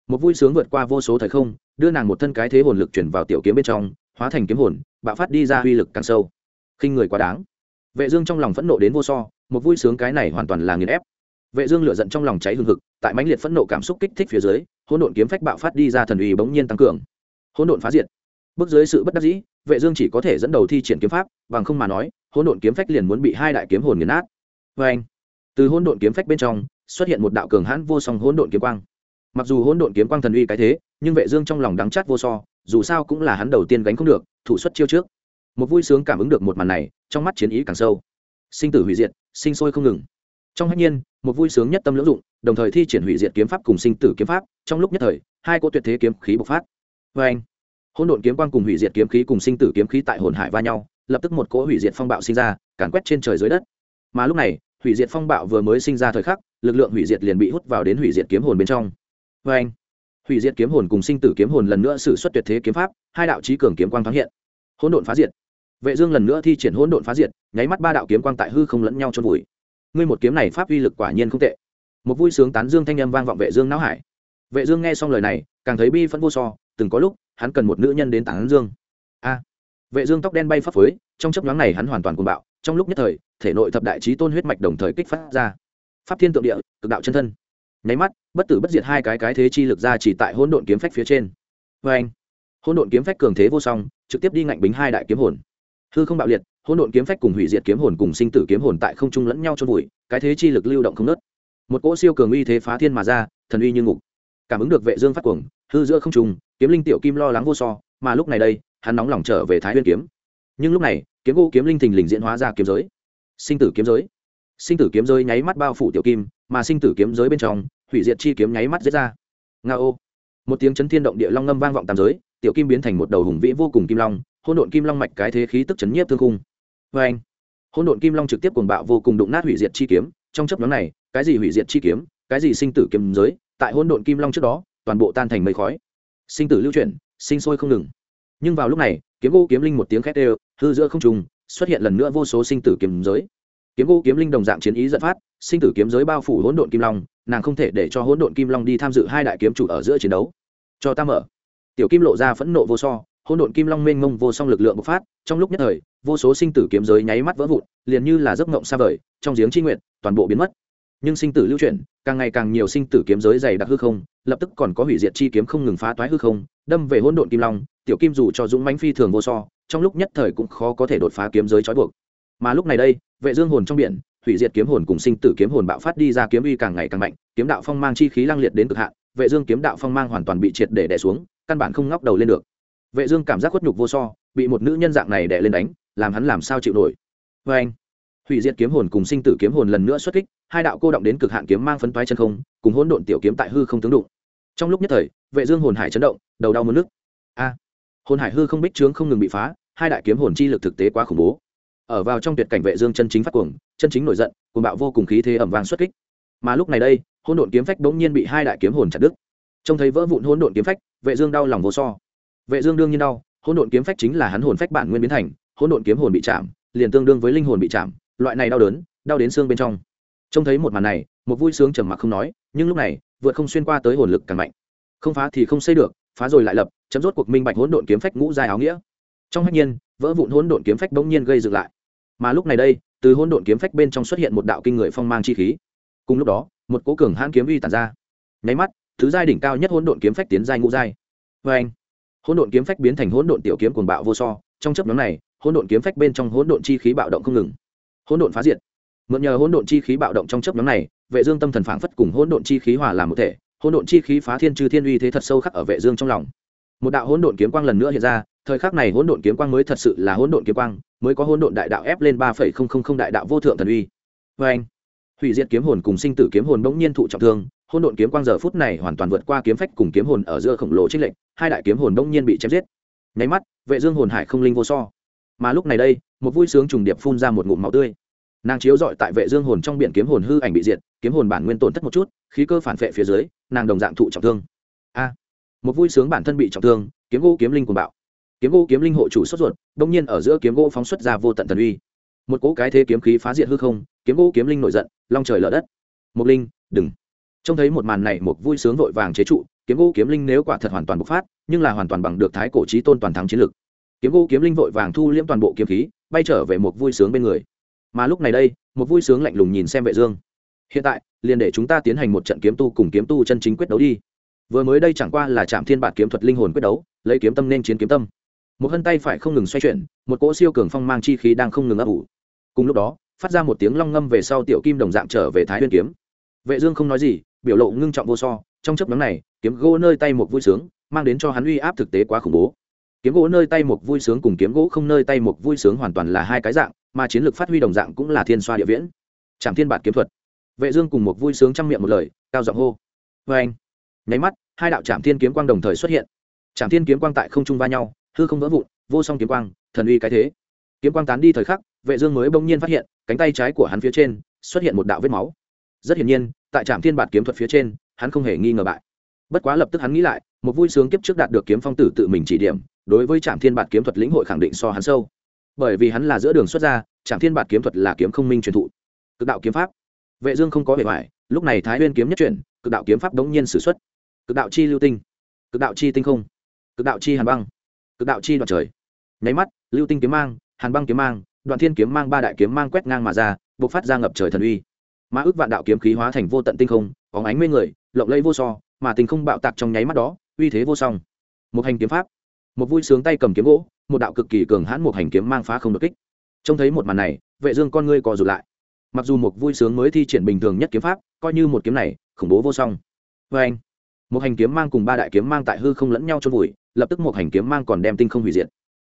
Một vui sướng vượt qua vô số thời không, đưa nàng một thân cái thế hồn lực chuyển vào tiểu kiếm bên trong, hóa thành kiếm hồn, bạo phát đi ra uy lực càng sâu. Khinh người quá đáng. Vệ dương trong lòng phẫn nộ đến vô so, một vui sướng cái này hoàn toàn là nghiền ép vệ dương lửa giận trong lòng cháy hừng hực, tại mãnh liệt phẫn nộ cảm xúc kích thích phía dưới, hỗn độn kiếm phách bạo phát đi ra thần uy bỗng nhiên tăng cường. Hỗn độn phá diệt. Bước dưới sự bất đắc dĩ, vệ dương chỉ có thể dẫn đầu thi triển kiếm pháp, bằng không mà nói, hỗn độn kiếm phách liền muốn bị hai đại kiếm hồn nghiền nát. Oeng. từ hỗn độn kiếm phách bên trong, xuất hiện một đạo cường hãn vô song hỗn độn kiếm quang. Mặc dù hỗn độn kiếm quang thần uy cái thế, nhưng vệ dương trong lòng đắng chát vô so, dù sao cũng là hắn đầu tiên gánh không được, thủ xuất chiêu trước. Một vui sướng cảm ứng được một màn này, trong mắt chiến ý càng sâu. Sinh tử hủy diệt, sinh sôi không ngừng. Trong hắc nhiên một vui sướng nhất tâm lưỡng dụng, đồng thời thi triển hủy diệt kiếm pháp cùng sinh tử kiếm pháp, trong lúc nhất thời, hai cỗ tuyệt thế kiếm khí bộc phát. Với anh hỗn độn kiếm quang cùng hủy diệt kiếm khí cùng sinh tử kiếm khí tại hồn hải va nhau, lập tức một cỗ hủy diệt phong bạo sinh ra, càn quét trên trời dưới đất. Mà lúc này, hủy diệt phong bạo vừa mới sinh ra thời khắc, lực lượng hủy diệt liền bị hút vào đến hủy diệt kiếm hồn bên trong. Với anh hủy diệt kiếm hồn cùng sinh tử kiếm hồn lần nữa sử xuất tuyệt thế kiếm pháp, hai đạo trí cường kiếm quang thoáng hiện. Hỗn độn phá diệt. Vệ dương lần nữa thi triển hỗn độn phá diệt, nháy mắt ba đạo kiếm quang tại hư không lẫn nhau trôn vùi ngươi một kiếm này pháp uy lực quả nhiên không tệ. Một vui sướng tán dương thanh âm vang vọng vệ dương não hải. Vệ dương nghe xong lời này, càng thấy bi phẫn vô so, từng có lúc, hắn cần một nữ nhân đến tán dương. A. Vệ dương tóc đen bay phấp phới, trong chớp nhoáng này hắn hoàn toàn cuồng bạo, trong lúc nhất thời, thể nội thập đại chí tôn huyết mạch đồng thời kích phát ra. Pháp thiên tượng địa, cực đạo chân thân. Nháy mắt, bất tử bất diệt hai cái cái thế chi lực ra chỉ tại hỗn độn kiếm phách phía trên. Với anh hỗn độn kiếm phách cường thế vô song, trực tiếp đi ngạnh bính hai đại kiếm hồn hư không bạo liệt, hỗn độn kiếm phách cùng hủy diệt kiếm hồn cùng sinh tử kiếm hồn tại không trung lẫn nhau trôn vùi, cái thế chi lực lưu động không nớt. Một cỗ siêu cường uy thế phá thiên mà ra, thần uy như ngục. Cảm ứng được vệ dương phát cuồng, hư giữa không trung, kiếm linh tiểu kim lo lắng vô so, mà lúc này đây, hắn nóng lòng trở về thái nguyên kiếm. Nhưng lúc này, kiếm gỗ kiếm linh thình lình diễn hóa ra kiếm giới. Sinh tử kiếm giới. Sinh tử kiếm giới nháy mắt bao phủ tiểu kim, mà sinh tử kiếm giới bên trong, hủy diệt chi kiếm nháy mắt giết ra. Nga ô một tiếng chấn thiên động địa long ngâm vang vọng tam giới, tiểu kim biến thành một đầu hùng vĩ vô cùng kim long hôn độn kim long mạch cái thế khí tức chấn nhiếp thương khung. Vê anh hôn độn kim long trực tiếp cuồng bạo vô cùng đụng nát hủy diệt chi kiếm. Trong chấp nhóm này, cái gì hủy diệt chi kiếm, cái gì sinh tử kiếm giới, tại hôn độn kim long trước đó, toàn bộ tan thành mây khói. Sinh tử lưu chuyển, sinh sôi không ngừng. Nhưng vào lúc này, kiếm gỗ kiếm linh một tiếng khét đều, hư giữa không trùng xuất hiện lần nữa vô số sinh tử kiếm giới. Kiếm gỗ kiếm linh đồng dạng chiến ý dẫn phát, sinh tử kiếm giới bao phủ hỗn độn kim long, nàng không thể để cho hỗn độn kim long đi tham dự hai đại kiếm chủ ở giữa chiến đấu. Cho ta mở. Tiểu kim lộ ra phẫn nộ vô so hỗn độn kim long mênh mông vô song lực lượng bộc phát, trong lúc nhất thời, vô số sinh tử kiếm giới nháy mắt vỡ vụn, liền như là giấc mộng xa vời, trong giếng chi nguyện, toàn bộ biến mất. Nhưng sinh tử lưu chuyển, càng ngày càng nhiều sinh tử kiếm giới dày đặc hư không, lập tức còn có hủy diệt chi kiếm không ngừng phá toái hư không, đâm về hỗn độn kim long, tiểu kim dù cho dũng mãnh phi thường vô so, trong lúc nhất thời cũng khó có thể đột phá kiếm giới trói buộc. Mà lúc này đây, vệ dương hồn trong biển, hủy diệt kiếm hồn cùng sinh tử kiếm hồn bạo phát đi ra kiếm uy càng ngày càng mạnh, kiếm đạo phong mang chi khí lăng liệt đến cực hạn, vệ dương kiếm đạo phong mang hoàn toàn bị triệt để đè xuống, căn bản không ngóc đầu lên được vệ dương cảm giác khuất nhục vô so, bị một nữ nhân dạng này đè lên đánh, làm hắn làm sao chịu nổi. Với anh, hủy diệt kiếm hồn cùng sinh tử kiếm hồn lần nữa xuất kích, hai đạo cô động đến cực hạn kiếm mang phấn toái chân không, cùng hỗn độn tiểu kiếm tại hư không tướng đụng. Trong lúc nhất thời, vệ dương hồn hải chấn động, đầu đau muốn nức a, hồn hải hư không bích trướng không ngừng bị phá, hai đại kiếm hồn chi lực thực tế quá khủng bố. Ở vào trong tuyệt cảnh vệ dương chân chính phát cuồng, chân chính nổi giận, cuồng bạo vô cùng khí thế ẩm vang xuất kích. Mà lúc này đây, hỗn độn kiếm phách đống nhiên bị hai đại kiếm hồn chặt đứt. Trông thấy vỡ vụn hỗn độn kiếm phách, vệ dương đau lòng vô so vệ dương đương nhiên đau, hỗn độn kiếm phách chính là hắn hồn phách bản nguyên biến thành, hỗn độn kiếm hồn bị chạm, liền tương đương với linh hồn bị chạm, loại này đau đớn, đau đến xương bên trong. Trông thấy một màn này, một vui sướng trầm mặc không nói, nhưng lúc này, vượt không xuyên qua tới hồn lực càng mạnh. Không phá thì không xây được, phá rồi lại lập, chấm dứt cuộc minh bạch hỗn độn kiếm phách ngũ dài áo nghĩa. Trong hách nhiên, vỡ vụn hỗn độn kiếm phách bỗng nhiên gây dựng lại. Mà lúc này đây, từ hỗn độn kiếm phách bên trong xuất hiện một đạo kinh người phong mang chi khí. Cùng lúc đó, một cố cường hãn kiếm uy tản ra. Nháy mắt, thứ giai đỉnh cao nhất hỗn độn kiếm phách tiến giai ngũ giai. Vê anh hỗn độn kiếm phách biến thành hỗn độn tiểu kiếm cuồng bạo vô so trong chấp nhóm này hỗn độn kiếm phách bên trong hỗn độn chi khí bạo động không ngừng hỗn độn phá diệt mượn nhờ hỗn độn chi khí bạo động trong chấp nhóm này vệ dương tâm thần phảng phất cùng hỗn độn chi khí hòa làm một thể hỗn độn chi khí phá thiên trừ thiên uy thế thật sâu khắc ở vệ dương trong lòng một đạo hỗn độn kiếm quang lần nữa hiện ra thời khắc này hỗn độn kiếm quang mới thật sự là hỗn độn kiếm quang mới có hỗn độn đại đạo ép lên ba phẩy không không không đại đạo vô thượng thần uy với anh hủy diệt kiếm hồn cùng sinh tử kiếm hồn bỗng nhiên thụ trọng thương hỗn độn kiếm quang giờ phút này hoàn toàn vượt qua kiếm phách cùng kiếm hồn ở giữa khổng lồ trích lệnh hai đại kiếm hồn đông nhiên bị chém giết. Nháy mắt, vệ dương hồn hải không linh vô so. Mà lúc này đây, một vui sướng trùng điệp phun ra một ngụm máu tươi. Nàng chiếu dọi tại vệ dương hồn trong biển kiếm hồn hư ảnh bị diệt, kiếm hồn bản nguyên tổn thất một chút, khí cơ phản vệ phía dưới, nàng đồng dạng thụ trọng thương. A! Một vui sướng bản thân bị trọng thương, kiếm gỗ kiếm linh cuồng bạo. Kiếm gỗ kiếm linh hộ chủ xuất ruột đông nhiên ở giữa kiếm gỗ phóng xuất ra vô tận thần uy. Một cỗ cái thế kiếm khí phá diệt hư không, kiếm gỗ kiếm linh nổi giận, long trời lở đất. Một linh, đừng. Trông thấy một màn này một vui sướng vội vàng chế trụ kiếm gỗ kiếm linh nếu quả thật hoàn toàn bộc phát, nhưng là hoàn toàn bằng được thái cổ trí tôn toàn thắng chiến lực. Kiếm gỗ kiếm linh vội vàng thu liễm toàn bộ kiếm khí, bay trở về một vui sướng bên người. Mà lúc này đây, một vui sướng lạnh lùng nhìn xem vệ dương. Hiện tại, liền để chúng ta tiến hành một trận kiếm tu cùng kiếm tu chân chính quyết đấu đi. Vừa mới đây chẳng qua là chạm thiên bạt kiếm thuật linh hồn quyết đấu, lấy kiếm tâm nên chiến kiếm tâm. Một hân tay phải không ngừng xoay chuyển, một cỗ siêu cường phong mang chi khí đang không ngừng ấp ủ. Cùng lúc đó, phát ra một tiếng long ngâm về sau tiểu kim đồng dạng trở về thái nguyên kiếm. Vệ dương không nói gì, biểu lộ ngưng trọng vô so, trong chớp nhoáng này kiếm gỗ nơi tay một vui sướng, mang đến cho hắn uy áp thực tế quá khủng bố. Kiếm gỗ nơi tay một vui sướng cùng kiếm gỗ không nơi tay một vui sướng hoàn toàn là hai cái dạng, mà chiến lược phát huy đồng dạng cũng là thiên xoa địa viễn. Trảm thiên bản kiếm thuật. Vệ dương cùng một vui sướng trăm miệng một lời, cao giọng hô. Với anh, nháy mắt, hai đạo trảm thiên kiếm quang đồng thời xuất hiện. Trảm thiên kiếm quang tại không trung va nhau, hư không vỡ vụn, vô song kiếm quang, thần uy cái thế. Kiếm quang tán đi thời khắc, vệ dương mới bỗng nhiên phát hiện, cánh tay trái của hắn phía trên xuất hiện một đạo vết máu. Rất hiển nhiên, tại trạm thiên bản kiếm thuật phía trên, hắn không hề nghi ngờ bại bất quá lập tức hắn nghĩ lại, một vui sướng kiếp trước đạt được kiếm phong tử tự mình chỉ điểm, đối với trạm thiên bản kiếm thuật lĩnh hội khẳng định so hắn sâu. Bởi vì hắn là giữa đường xuất ra trạm thiên bản kiếm thuật là kiếm không minh truyền thụ. Cực đạo kiếm pháp. Vệ dương không có vẻ vải lúc này thái nguyên kiếm nhất chuyển, cực đạo kiếm pháp đống nhiên sử xuất. Cực đạo chi lưu tinh. Cực đạo chi tinh không. Cực đạo chi hàn băng. Cực đạo chi đoạn trời. Nháy mắt, lưu tinh kiếm mang, hàn băng kiếm mang, đoạn thiên kiếm mang ba đại kiếm mang quét ngang mà ra, bộc phát ra ngập trời thần uy. Mà ước vạn đạo kiếm khí hóa thành vô tận tinh không óng ánh mê người, lộng lẫy vô so mà tình không bạo tạc trong nháy mắt đó, uy thế vô song. Một hành kiếm pháp, một vui sướng tay cầm kiếm gỗ, một đạo cực kỳ cường hãn một hành kiếm mang phá không đột kích. Trông thấy một màn này, vệ dương con ngươi co rụt lại. Mặc dù một vui sướng mới thi triển bình thường nhất kiếm pháp, coi như một kiếm này, khủng bố vô song. Với anh, một hành kiếm mang cùng ba đại kiếm mang tại hư không lẫn nhau trôn vùi, lập tức một hành kiếm mang còn đem tinh không hủy diệt.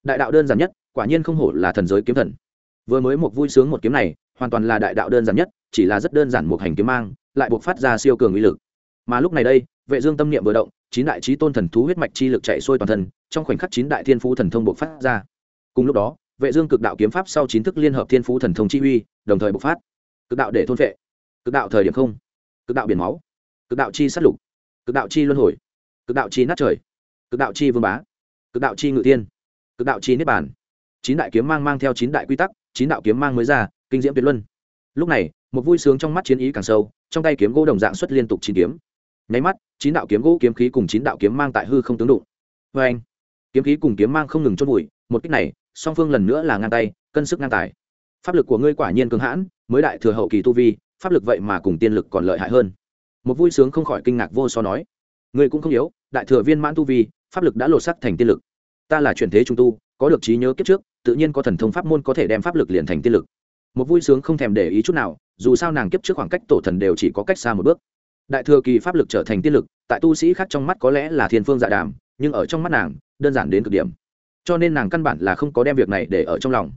Đại đạo đơn giản nhất, quả nhiên không hổ là thần giới kiếm thần. Vừa mới một vui sướng một kiếm này, hoàn toàn là đại đạo đơn giản nhất, chỉ là rất đơn giản một hành kiếm mang, lại buộc phát ra siêu cường uy lực. Mà lúc này đây vệ dương tâm niệm vừa động, chín đại chí tôn thần thú huyết mạch chi lực chạy xuôi toàn thân, trong khoảnh khắc chín đại thiên phú thần thông bộc phát ra. Cùng lúc đó, vệ dương cực đạo kiếm pháp sau chín thức liên hợp thiên phú thần thông chi uy, đồng thời bộc phát. Cực đạo để thôn vệ, cực đạo thời điểm không, cực đạo biển máu, cực đạo chi sát lục, cực đạo chi luân hồi, cực đạo chi nát trời, cực đạo chi vương bá, cực đạo chi ngự tiên cực đạo chi niết bàn. Chín đại kiếm mang mang theo chín đại quy tắc, chín đạo kiếm mang mới ra, kinh diễm tuyệt luân. Lúc này, một vui sướng trong mắt chiến ý càng sâu, trong tay kiếm gỗ đồng dạng xuất liên tục chín kiếm nháy mắt, chín đạo kiếm gỗ kiếm khí cùng chín đạo kiếm mang tại hư không tướng đụng. Vê anh, kiếm khí cùng kiếm mang không ngừng chốt bụi một cách này, song phương lần nữa là ngang tay, cân sức ngang tài. Pháp lực của ngươi quả nhiên cường hãn, mới đại thừa hậu kỳ tu vi, pháp lực vậy mà cùng tiên lực còn lợi hại hơn. Một vui sướng không khỏi kinh ngạc vô so nói, ngươi cũng không yếu, đại thừa viên mãn tu vi, pháp lực đã lột sắc thành tiên lực. Ta là chuyển thế trung tu, có được trí nhớ kiếp trước, tự nhiên có thần thông pháp môn có thể đem pháp lực liền thành tiên lực. Một vui sướng không thèm để ý chút nào, dù sao nàng kiếp trước khoảng cách tổ thần đều chỉ có cách xa một bước đại thừa kỳ pháp lực trở thành tiên lực, tại tu sĩ khác trong mắt có lẽ là thiên phương dạ đàm, nhưng ở trong mắt nàng, đơn giản đến cực điểm. Cho nên nàng căn bản là không có đem việc này để ở trong lòng.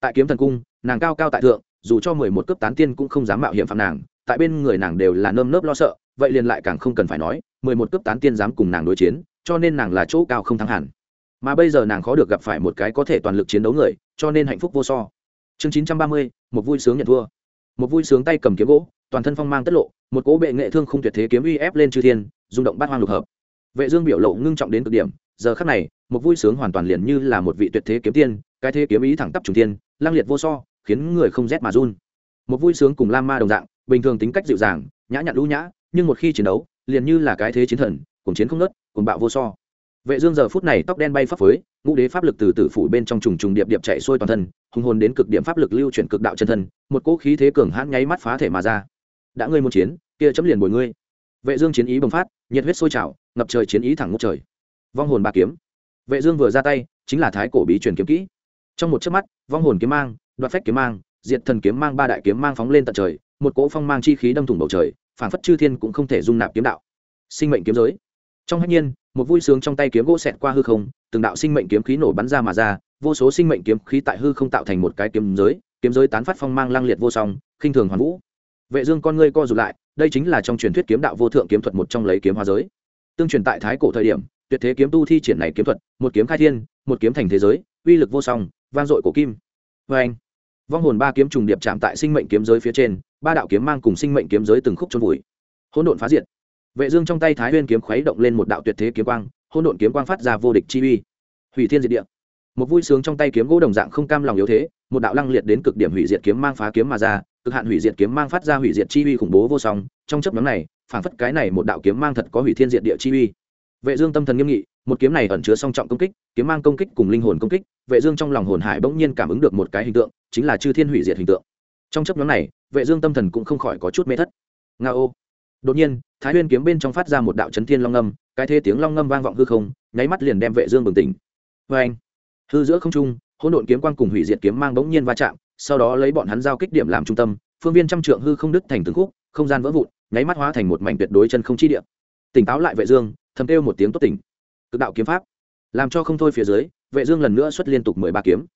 Tại kiếm thần cung, nàng cao cao tại thượng, dù cho mười một cấp tán tiên cũng không dám mạo hiểm phạm nàng, tại bên người nàng đều là nơm nớp lo sợ, vậy liền lại càng không cần phải nói, mười một cấp tán tiên dám cùng nàng đối chiến, cho nên nàng là chỗ cao không thắng hẳn. Mà bây giờ nàng khó được gặp phải một cái có thể toàn lực chiến đấu người, cho nên hạnh phúc vô so. Chương chín trăm ba mươi, một vui sướng nhận thua. Một vui sướng tay cầm kiếm gỗ toàn thân phong mang tất lộ một cố bệ nghệ thương không tuyệt thế kiếm uy ép lên chư thiên rung động bát hoang lục hợp. Vệ dương biểu lộ ngưng trọng đến cực điểm giờ khắc này một vui sướng hoàn toàn liền như là một vị tuyệt thế kiếm tiên cái thế kiếm ý thẳng tắp trùng thiên, lang liệt vô so khiến người không rét mà run. Một vui sướng cùng lam ma đồng dạng bình thường tính cách dịu dàng nhã nhặn lũ nhã nhưng một khi chiến đấu liền như là cái thế chiến thần cùng chiến không nứt, cùng bạo vô so. Vệ dương giờ phút này tóc đen bay phấp phới ngũ đế pháp lực từ tử phủ bên trong trùng trùng điệp điệp chạy xuôi toàn thân hùng hồn đến cực điểm pháp lực lưu chuyển cực đạo chân thân một cỗ khí thế cường hãn nháy mắt phá thể mà ra đã ngươi muốn chiến, kia chấm liền bồi ngươi. Vệ dương chiến ý bùng phát, nhiệt huyết sôi trào, ngập trời chiến ý thẳng ngút trời. Vong hồn ba kiếm. Vệ dương vừa ra tay, chính là thái cổ bí truyền kiếm kỹ. Trong một chớp mắt, vong hồn kiếm mang, đoạt phách kiếm mang, diệt thần kiếm mang ba đại kiếm mang phóng lên tận trời, một cỗ phong mang chi khí đâm thủng bầu trời phản phất chư thiên cũng không thể dung nạp kiếm đạo. Sinh mệnh kiếm giới. Trong hạnh nhiên, một vui sướng trong tay kiếm gỗ xẹt qua hư không, từng đạo sinh mệnh kiếm khí nổ bắn ra mà ra, vô số sinh mệnh kiếm khí tại hư không tạo thành một cái kiếm giới kiếm giới tán phát phong mang lăng liệt vô song, khinh thường hoàn vũ vệ dương con ngươi co rụt lại, đây chính là trong truyền thuyết kiếm đạo vô thượng kiếm thuật một trong lấy kiếm hóa giới. Tương truyền tại thái cổ thời điểm, tuyệt thế kiếm tu thi triển này kiếm thuật, một kiếm khai thiên, một kiếm thành thế giới, uy lực vô song, vang dội cổ kim. Với anh, vong hồn ba kiếm trùng điệp chạm tại sinh mệnh kiếm giới phía trên, ba đạo kiếm mang cùng sinh mệnh kiếm giới từng khúc trôn vùi. Hỗn độn phá diệt. Vệ dương trong tay thái nguyên kiếm khuấy động lên một đạo tuyệt thế kiếm quang, hỗn độn kiếm quang phát ra vô địch chi uy. Hủy thiên diệt địa. Một vui sướng trong tay kiếm gỗ đồng dạng không cam lòng yếu thế, một đạo lăng liệt đến cực điểm hủy diệt kiếm mang phá kiếm mà ra cực hạn hủy diệt kiếm mang phát ra hủy diệt chi uy khủng bố vô song, trong chớp nhoáng này, phảng phất cái này một đạo kiếm mang thật có hủy thiên diệt địa chi uy. Vệ dương tâm thần nghiêm nghị, một kiếm này ẩn chứa song trọng công kích, kiếm mang công kích cùng linh hồn công kích, vệ dương trong lòng hồn hải bỗng nhiên cảm ứng được một cái hình tượng, chính là chư thiên hủy diệt hình tượng. Trong chấp nhóm này, vệ dương tâm thần cũng không khỏi có chút mê thất. Ngao đột nhiên, thái nguyên kiếm bên trong phát ra một đạo chấn thiên long ngâm, cái thế tiếng long ngâm vang vọng hư không, nháy mắt liền đem vệ dương bừng tỉnh. Với anh hư giữa không trung, hỗn độn kiếm quang cùng hủy diệt kiếm mang bỗng nhiên va chạm sau đó lấy bọn hắn giao kích điểm làm trung tâm phương viên trăm trượng hư không đứt thành từng khúc không gian vỡ vụn nháy mắt hóa thành một mảnh tuyệt đối chân không chi địa tỉnh táo lại vệ dương thầm kêu một tiếng tốt tỉnh cực đạo kiếm pháp làm cho không thôi phía dưới vệ dương lần nữa xuất liên tục mười ba kiếm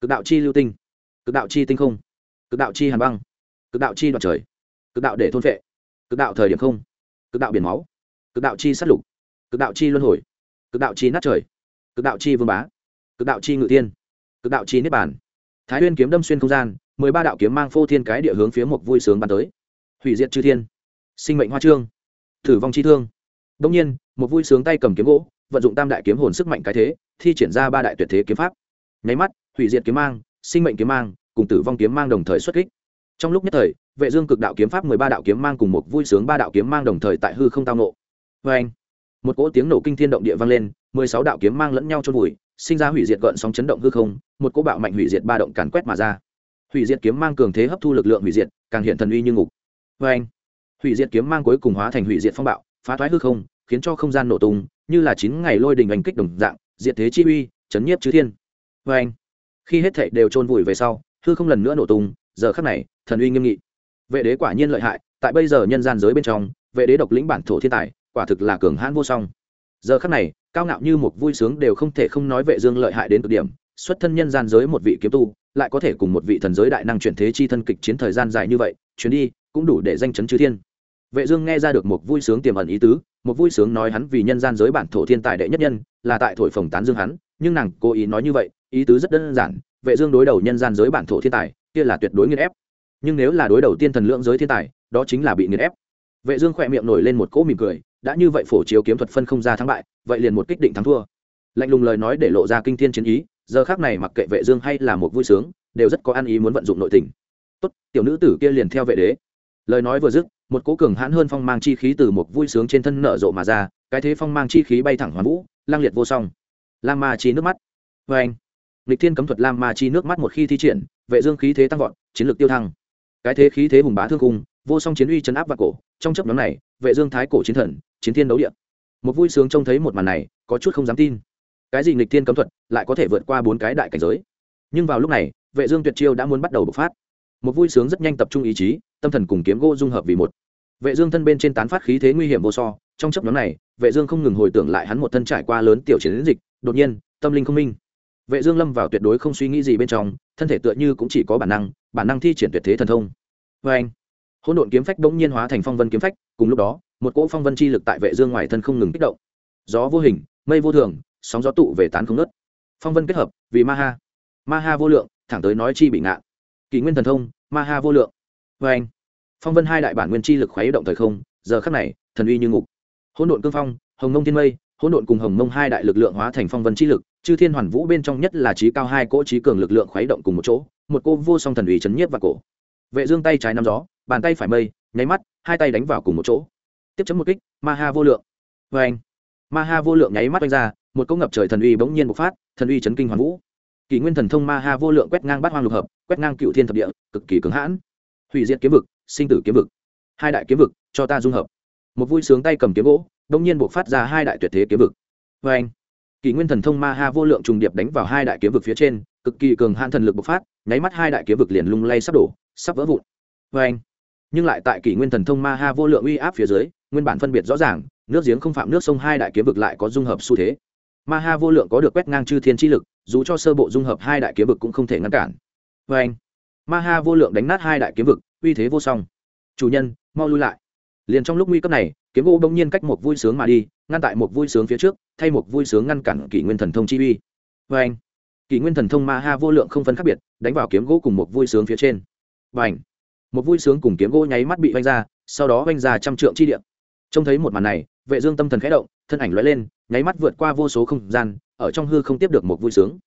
cực đạo chi lưu tinh cực đạo chi tinh không cực đạo chi hàn băng cực đạo chi đoạt trời cực đạo để thôn vệ cực đạo thời điểm không cực đạo biển máu cực đạo chi sát lục cực đạo chi luân hồi cực đạo chi nát trời cực đạo chi vương bá cực đạo chi ngự tiên cực đạo chi niết bàn thái nguyên kiếm đâm xuyên không gian, mười ba đạo kiếm mang phô thiên cái địa hướng phía một vui sướng bắn tới. Hủy diệt chư thiên. Sinh mệnh hoa trương. Thử vong chi thương. Đông nhiên, một vui sướng tay cầm kiếm gỗ, vận dụng tam đại kiếm hồn sức mạnh cái thế, thi triển ra ba đại tuyệt thế kiếm pháp. Nháy mắt, hủy diệt kiếm mang, sinh mệnh kiếm mang, cùng tử vong kiếm mang đồng thời xuất kích. Trong lúc nhất thời, vệ dương cực đạo kiếm pháp mười ba đạo kiếm mang cùng một vui sướng ba đạo kiếm mang đồng thời tại hư không tao nộ vê anh một cỗ tiếng nổ kinh thiên động địa vang lên, mười sáu đạo kiếm mang lẫn nhau trôn vùi sinh ra hủy diệt gợn sóng chấn động hư không, một cỗ bạo mạnh hủy diệt ba động càn quét mà ra. Hủy diệt kiếm mang cường thế hấp thu lực lượng hủy diệt, càng hiện thần uy như ngục. Vê anh hủy diệt kiếm mang cuối cùng hóa thành hủy diệt phong bạo, phá thoái hư không, khiến cho không gian nổ tung, như là chín ngày lôi đình hành kích đồng dạng, diệt thế chi uy, chấn nhiếp chư thiên. Vê anh khi hết thảy đều trôn vùi về sau, hư không lần nữa nổ tung, giờ khắc này, thần uy nghiêm nghị. Vệ đế quả nhiên lợi hại, tại bây giờ nhân gian giới bên trong, vệ đế độc lĩnh bản thổ thiên tài, quả thực là cường hãn vô song giờ khắc này, cao ngạo như một vui sướng đều không thể không nói vệ dương lợi hại đến cực điểm, xuất thân nhân gian giới một vị kiếm tu, lại có thể cùng một vị thần giới đại năng chuyển thế chi thân kịch chiến thời gian dài như vậy, chuyến đi cũng đủ để danh chấn chư thiên. Vệ dương nghe ra được một vui sướng tiềm ẩn ý tứ, một vui sướng nói hắn vì nhân gian giới bản thổ thiên tài đệ nhất nhân, là tại thổi phồng tán dương hắn, nhưng nàng cố ý nói như vậy, ý tứ rất đơn giản, vệ dương đối đầu nhân gian giới bản thổ thiên tài, kia là tuyệt đối nghiền ép. Nhưng nếu là đối đầu tiên thần lượng giới thiên tài, đó chính là bị nghiền ép. Vệ dương khoe miệng nổi lên một cỗ mỉm cười đã như vậy phổ chiếu kiếm thuật phân không ra thắng bại, vậy liền một kích định thắng thua. Lạnh lùng lời nói để lộ ra kinh thiên chiến ý, giờ khắc này mặc kệ vệ dương hay là một vui sướng, đều rất có ăn ý muốn vận dụng nội tình. Tốt, tiểu nữ tử kia liền theo vệ đế. Lời nói vừa dứt, một cỗ cường hãn hơn phong mang chi khí từ một vui sướng trên thân nở rộ mà ra, cái thế phong mang chi khí bay thẳng hoàn vũ, lang liệt vô song. Lam ma chi nước mắt. Vê anh lịch thiên cấm thuật lam ma chi nước mắt một khi thi triển, vệ dương khí thế tăng vọt, chiến lược tiêu thăng. Cái thế khí thế hùng bá thương cung, vô song chiến uy chấn áp và cổ, trong chấp nhóm này, vệ dương thái cổ chiến thần chiến thiên đấu địa. Một vui sướng trông thấy một màn này, có chút không dám tin. Cái gì nghịch thiên cấm thuật lại có thể vượt qua bốn cái đại cảnh giới? Nhưng vào lúc này, vệ dương tuyệt chiêu đã muốn bắt đầu bộc phát. Một vui sướng rất nhanh tập trung ý chí, tâm thần cùng kiếm gỗ dung hợp vì một. Vệ dương thân bên trên tán phát khí thế nguy hiểm vô so, trong chấp nhóm này, vệ dương không ngừng hồi tưởng lại hắn một thân trải qua lớn tiểu chiến dịch, đột nhiên, tâm linh không minh. Vệ dương lâm vào tuyệt đối không suy nghĩ gì bên trong, thân thể tựa như cũng chỉ có bản năng bản năng thi triển tuyệt thế thần thông. Với anh hỗn độn kiếm phách đống nhiên hóa thành phong vân kiếm phách, cùng lúc đó một cỗ phong vân chi lực tại vệ dương ngoài thân không ngừng kích động. Gió vô hình, mây vô thường, sóng gió tụ về tán không nứt phong vân kết hợp, vì ma ha. Ma ha vô lượng, thẳng tới nói chi bị ngạn kỷ nguyên thần thông, ma ha vô lượng. Với anh, phong vân hai đại bản nguyên chi lực khuấy động thời không, giờ khắc này, thần uy như ngục. Hỗn độn cương phong, hồng mông thiên mây, hỗn độn cùng hồng mông hai đại lực lượng hóa thành phong vân chi lực, chư thiên hoàn vũ bên trong nhất là trí cao hai cỗ trí cường lực lượng khuấy động cùng một chỗ, một cô vô song thần uy chấn nhiếp và cổ. Vệ dương tay trái nắm gió, bàn tay phải mây, nháy mắt, hai tay đánh vào cùng một chỗ tiếp chấm một kích, ma ha vô lượng. Với anh, ma ha vô lượng nháy mắt đánh ra, một cỗ ngập trời thần uy bỗng nhiên bộc phát, thần uy chấn kinh hoàn vũ. Kỷ nguyên thần thông ma ha vô lượng quét ngang bát hoang lục hợp, quét ngang cựu thiên thập địa, cực kỳ cứng hãn. Hủy diệt kiếm vực, sinh tử kiếm vực, hai đại kiếm vực, cho ta dung hợp. Một vui sướng tay cầm kiếm gỗ đông nhiên bộc phát ra hai đại tuyệt thế kiếm vực. Vê anh, kỷ nguyên thần thông ma ha vô lượng trùng điệp đánh vào hai đại kiếm vực phía trên, cực kỳ cường hạn thần lực bộc phát, nháy mắt hai đại kiếm vực liền lung lay sắp đổ, sắp vỡ vụn. Vê anh, nhưng lại tại kỷ nguyên thần thông ma ha vô lượng uy áp phía dưới nguyên bản phân biệt rõ ràng nước giếng không phạm nước sông hai đại kiếm vực lại có dung hợp xu thế. Ma ha vô lượng có được quét ngang chư thiên chi lực dù cho sơ bộ dung hợp hai đại kiếm vực cũng không thể ngăn cản. Vê anh ma ha vô lượng đánh nát hai đại kiếm vực uy thế vô song. Chủ nhân mau lui lại. Liền trong lúc nguy cấp này kiếm gỗ bỗng nhiên cách một vui sướng mà đi ngăn tại một vui sướng phía trước thay một vui sướng ngăn cản kỷ nguyên thần thông chi uy. Vê anh kỷ nguyên thần thông ma ha vô lượng không phân khác biệt đánh vào kiếm gỗ cùng một vui sướng phía trên. Vành, một vui sướng cùng kiếm gỗ nháy mắt bị vanh ra sau đó vanh ra trăm trượng chi điện trông thấy một màn này, vệ dương tâm thần khẽ động, thân ảnh lóe lên, nháy mắt vượt qua vô số không gian, ở trong hư không tiếp được một vui sướng.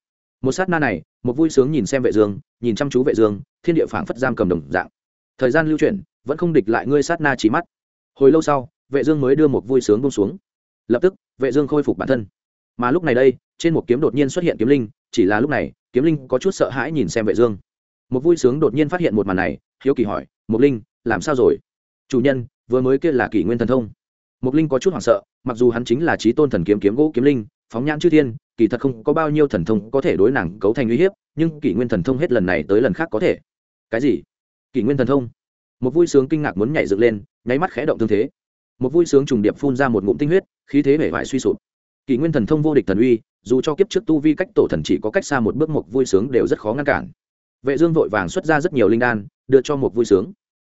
Một sát na này, một vui sướng nhìn xem vệ dương, nhìn chăm chú vệ dương, thiên địa phảng phất giam cầm đồng dạng. Thời gian lưu chuyển, vẫn không địch lại ngươi sát na chỉ mắt. Hồi lâu sau, vệ dương mới đưa một vui sướng buông xuống. Lập tức, vệ dương khôi phục bản thân. Mà lúc này đây, trên một kiếm đột nhiên xuất hiện kiếm linh, chỉ là lúc này, kiếm linh có chút sợ hãi nhìn xem vệ dương. Một vui sướng đột nhiên phát hiện một màn này, hiếu kỳ hỏi một linh, làm sao rồi? Chủ nhân, vừa mới kia là kỷ nguyên thần thông. Mục linh có chút hoảng sợ, mặc dù hắn chính là trí tôn thần kiếm kiếm gỗ kiếm linh, phóng nhãn chư thiên, kỳ thật không có bao nhiêu thần thông có thể đối nàng cấu thành uy hiếp, nhưng kỷ nguyên thần thông hết lần này tới lần khác có thể. Cái gì? Kỷ nguyên thần thông? Một vui sướng kinh ngạc muốn nhảy dựng lên, nháy mắt khẽ động thương thế. Một vui sướng trùng điệp phun ra một ngụm tinh huyết, khí thế vẻ vải suy sụp. Kỷ nguyên thần thông vô địch thần uy, dù cho kiếp trước tu vi cách tổ thần chỉ có cách xa một bước một vui sướng đều rất khó ngăn cản. Vệ dương vội vàng xuất ra rất nhiều linh đan, đưa cho một vui sướng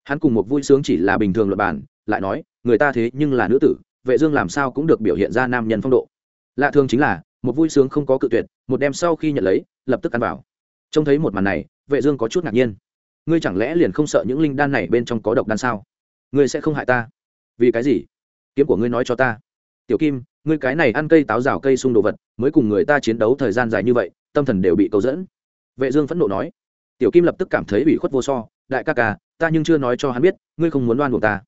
hắn cùng một vui sướng chỉ là bình thường luật bản lại nói, người ta thế nhưng là nữ tử, vệ dương làm sao cũng được biểu hiện ra nam nhân phong độ. Lạ thường chính là, một vui sướng không có cự tuyệt, một đêm sau khi nhận lấy, lập tức ăn vào. Trông thấy một màn này, vệ dương có chút ngạc nhiên. Ngươi chẳng lẽ liền không sợ những linh đan này bên trong có độc đan sao? Ngươi sẽ không hại ta. Vì cái gì? Kiếm của ngươi nói cho ta. Tiểu kim, ngươi cái này ăn cây táo rào cây sung đồ vật, mới cùng người ta chiến đấu thời gian dài như vậy, tâm thần đều bị cầu dẫn. Vệ dương phẫn nộ nói. Tiểu kim lập tức cảm thấy ủy khuất vô so. Đại ca ca ta nhưng chưa nói cho hắn biết, ngươi không muốn đoan buộc ta.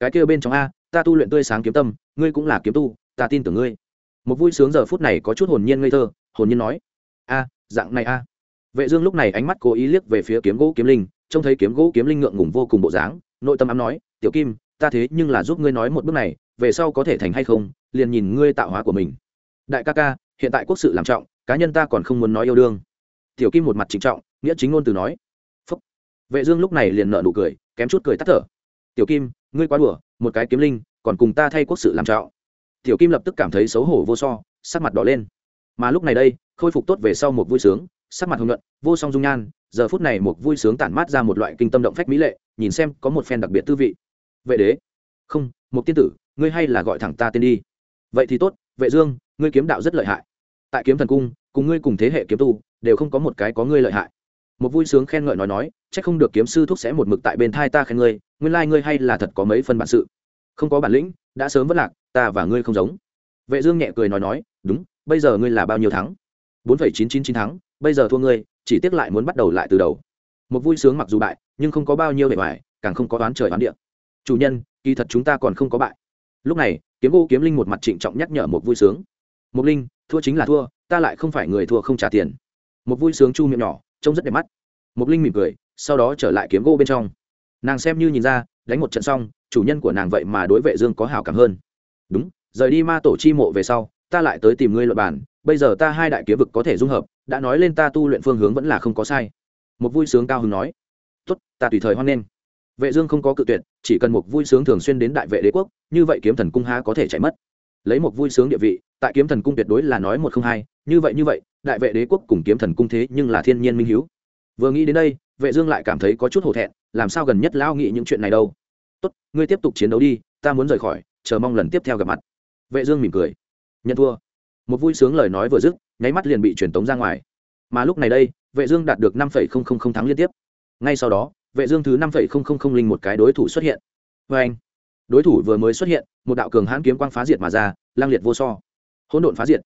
Cái kia bên trong a, ta tu luyện tươi sáng kiếm tâm, ngươi cũng là kiếm tu, ta tin tưởng ngươi. Một vui sướng giờ phút này có chút hồn nhiên ngây thơ, hồn nhiên nói, a, dạng này a. Vệ dương lúc này ánh mắt cố ý liếc về phía kiếm gỗ kiếm linh, trông thấy kiếm gỗ kiếm linh ngượng ngùng vô cùng bộ dáng, nội tâm ám nói, tiểu kim, ta thế nhưng là giúp ngươi nói một bước này, về sau có thể thành hay không, liền nhìn ngươi tạo hóa của mình. Đại ca ca, hiện tại quốc sự làm trọng, cá nhân ta còn không muốn nói yêu đương. Tiểu kim một mặt trịnh trọng, nghĩa chính ngôn từ nói vệ dương lúc này liền nở nụ cười, kém chút cười tắt thở. Tiểu kim, ngươi quá đùa, một cái kiếm linh, còn cùng ta thay quốc sự làm trạo. tiểu kim lập tức cảm thấy xấu hổ vô so, sắc mặt đỏ lên. Mà lúc này đây, khôi phục tốt về sau một vui sướng, sắc mặt hồng nhuận, vô song dung nhan, giờ phút này một vui sướng tản mát ra một loại kinh tâm động phách mỹ lệ, nhìn xem có một phen đặc biệt tư vị. Vệ đế. Không một tiên tử, ngươi hay là gọi thẳng ta tên đi. Vậy thì tốt, vệ dương, ngươi kiếm đạo rất lợi hại. Tại kiếm thần cung, cùng ngươi cùng thế hệ kiếm tu, đều không có một cái có ngươi lợi hại một vui sướng khen ngợi nói nói, chắc không được kiếm sư thúc sẽ một mực tại bên thai ta khen ngươi, nguyên lai ngươi hay là thật có mấy phần bản sự. Không có bản lĩnh, đã sớm vất lạc, ta và ngươi không giống. Vệ dương nhẹ cười nói nói, đúng, bây giờ ngươi là bao nhiêu thắng? Bốn phẩy chín chín chín thắng, bây giờ thua ngươi, chỉ tiếc lại muốn bắt đầu lại từ đầu. Một vui sướng mặc dù bại, nhưng không có bao nhiêu bề ngoài, càng không có đoán trời đoán địa. Chủ nhân, kỳ thật chúng ta còn không có bại. Lúc này, kiếm gỗ kiếm linh một mặt trịnh trọng nhắc nhở một vui sướng. Một linh, thua chính là thua, ta lại không phải người thua không trả tiền. Một vui sướng chu miệng nhỏ trông rất đẹp mắt. Mục linh mỉm cười, sau đó trở lại kiếm gỗ bên trong. Nàng xem như nhìn ra, đánh một trận xong, chủ nhân của nàng vậy mà đối vệ dương có hảo cảm hơn. Đúng, rời đi ma tổ chi mộ về sau, ta lại tới tìm ngươi luận bàn, bây giờ ta hai đại kiếm vực có thể dung hợp, đã nói lên ta tu luyện phương hướng vẫn là không có sai. Một vui sướng cao hứng nói. Tốt, ta tùy thời hoan nghênh. Vệ dương không có cự tuyệt, chỉ cần một vui sướng thường xuyên đến đại vệ đế quốc, như vậy kiếm thần cung há có thể chạy mất. Lấy một vui sướng địa vị, tại kiếm thần cung tuyệt đối là nói một không hai như vậy như vậy, đại vệ đế quốc cùng kiếm thần cung thế nhưng là thiên nhiên minh hiếu. Vừa nghĩ đến đây, vệ dương lại cảm thấy có chút hổ thẹn, làm sao gần nhất lao nghĩ những chuyện này đâu? Tốt, ngươi tiếp tục chiến đấu đi, ta muốn rời khỏi, chờ mong lần tiếp theo gặp mặt. Vệ dương mỉm cười. Nhận thua. Một vui sướng lời nói vừa dứt, nháy mắt liền bị truyền tống ra ngoài. Mà lúc này đây, vệ dương đạt được năm thắng liên tiếp. Ngay sau đó, vệ dương thứ năm linh một cái đối thủ xuất hiện. Với anh, đối thủ vừa mới xuất hiện, một đạo cường hãn kiếm quang phá diệt mà ra, lang liệt vô so. Hỗn độn phá diệt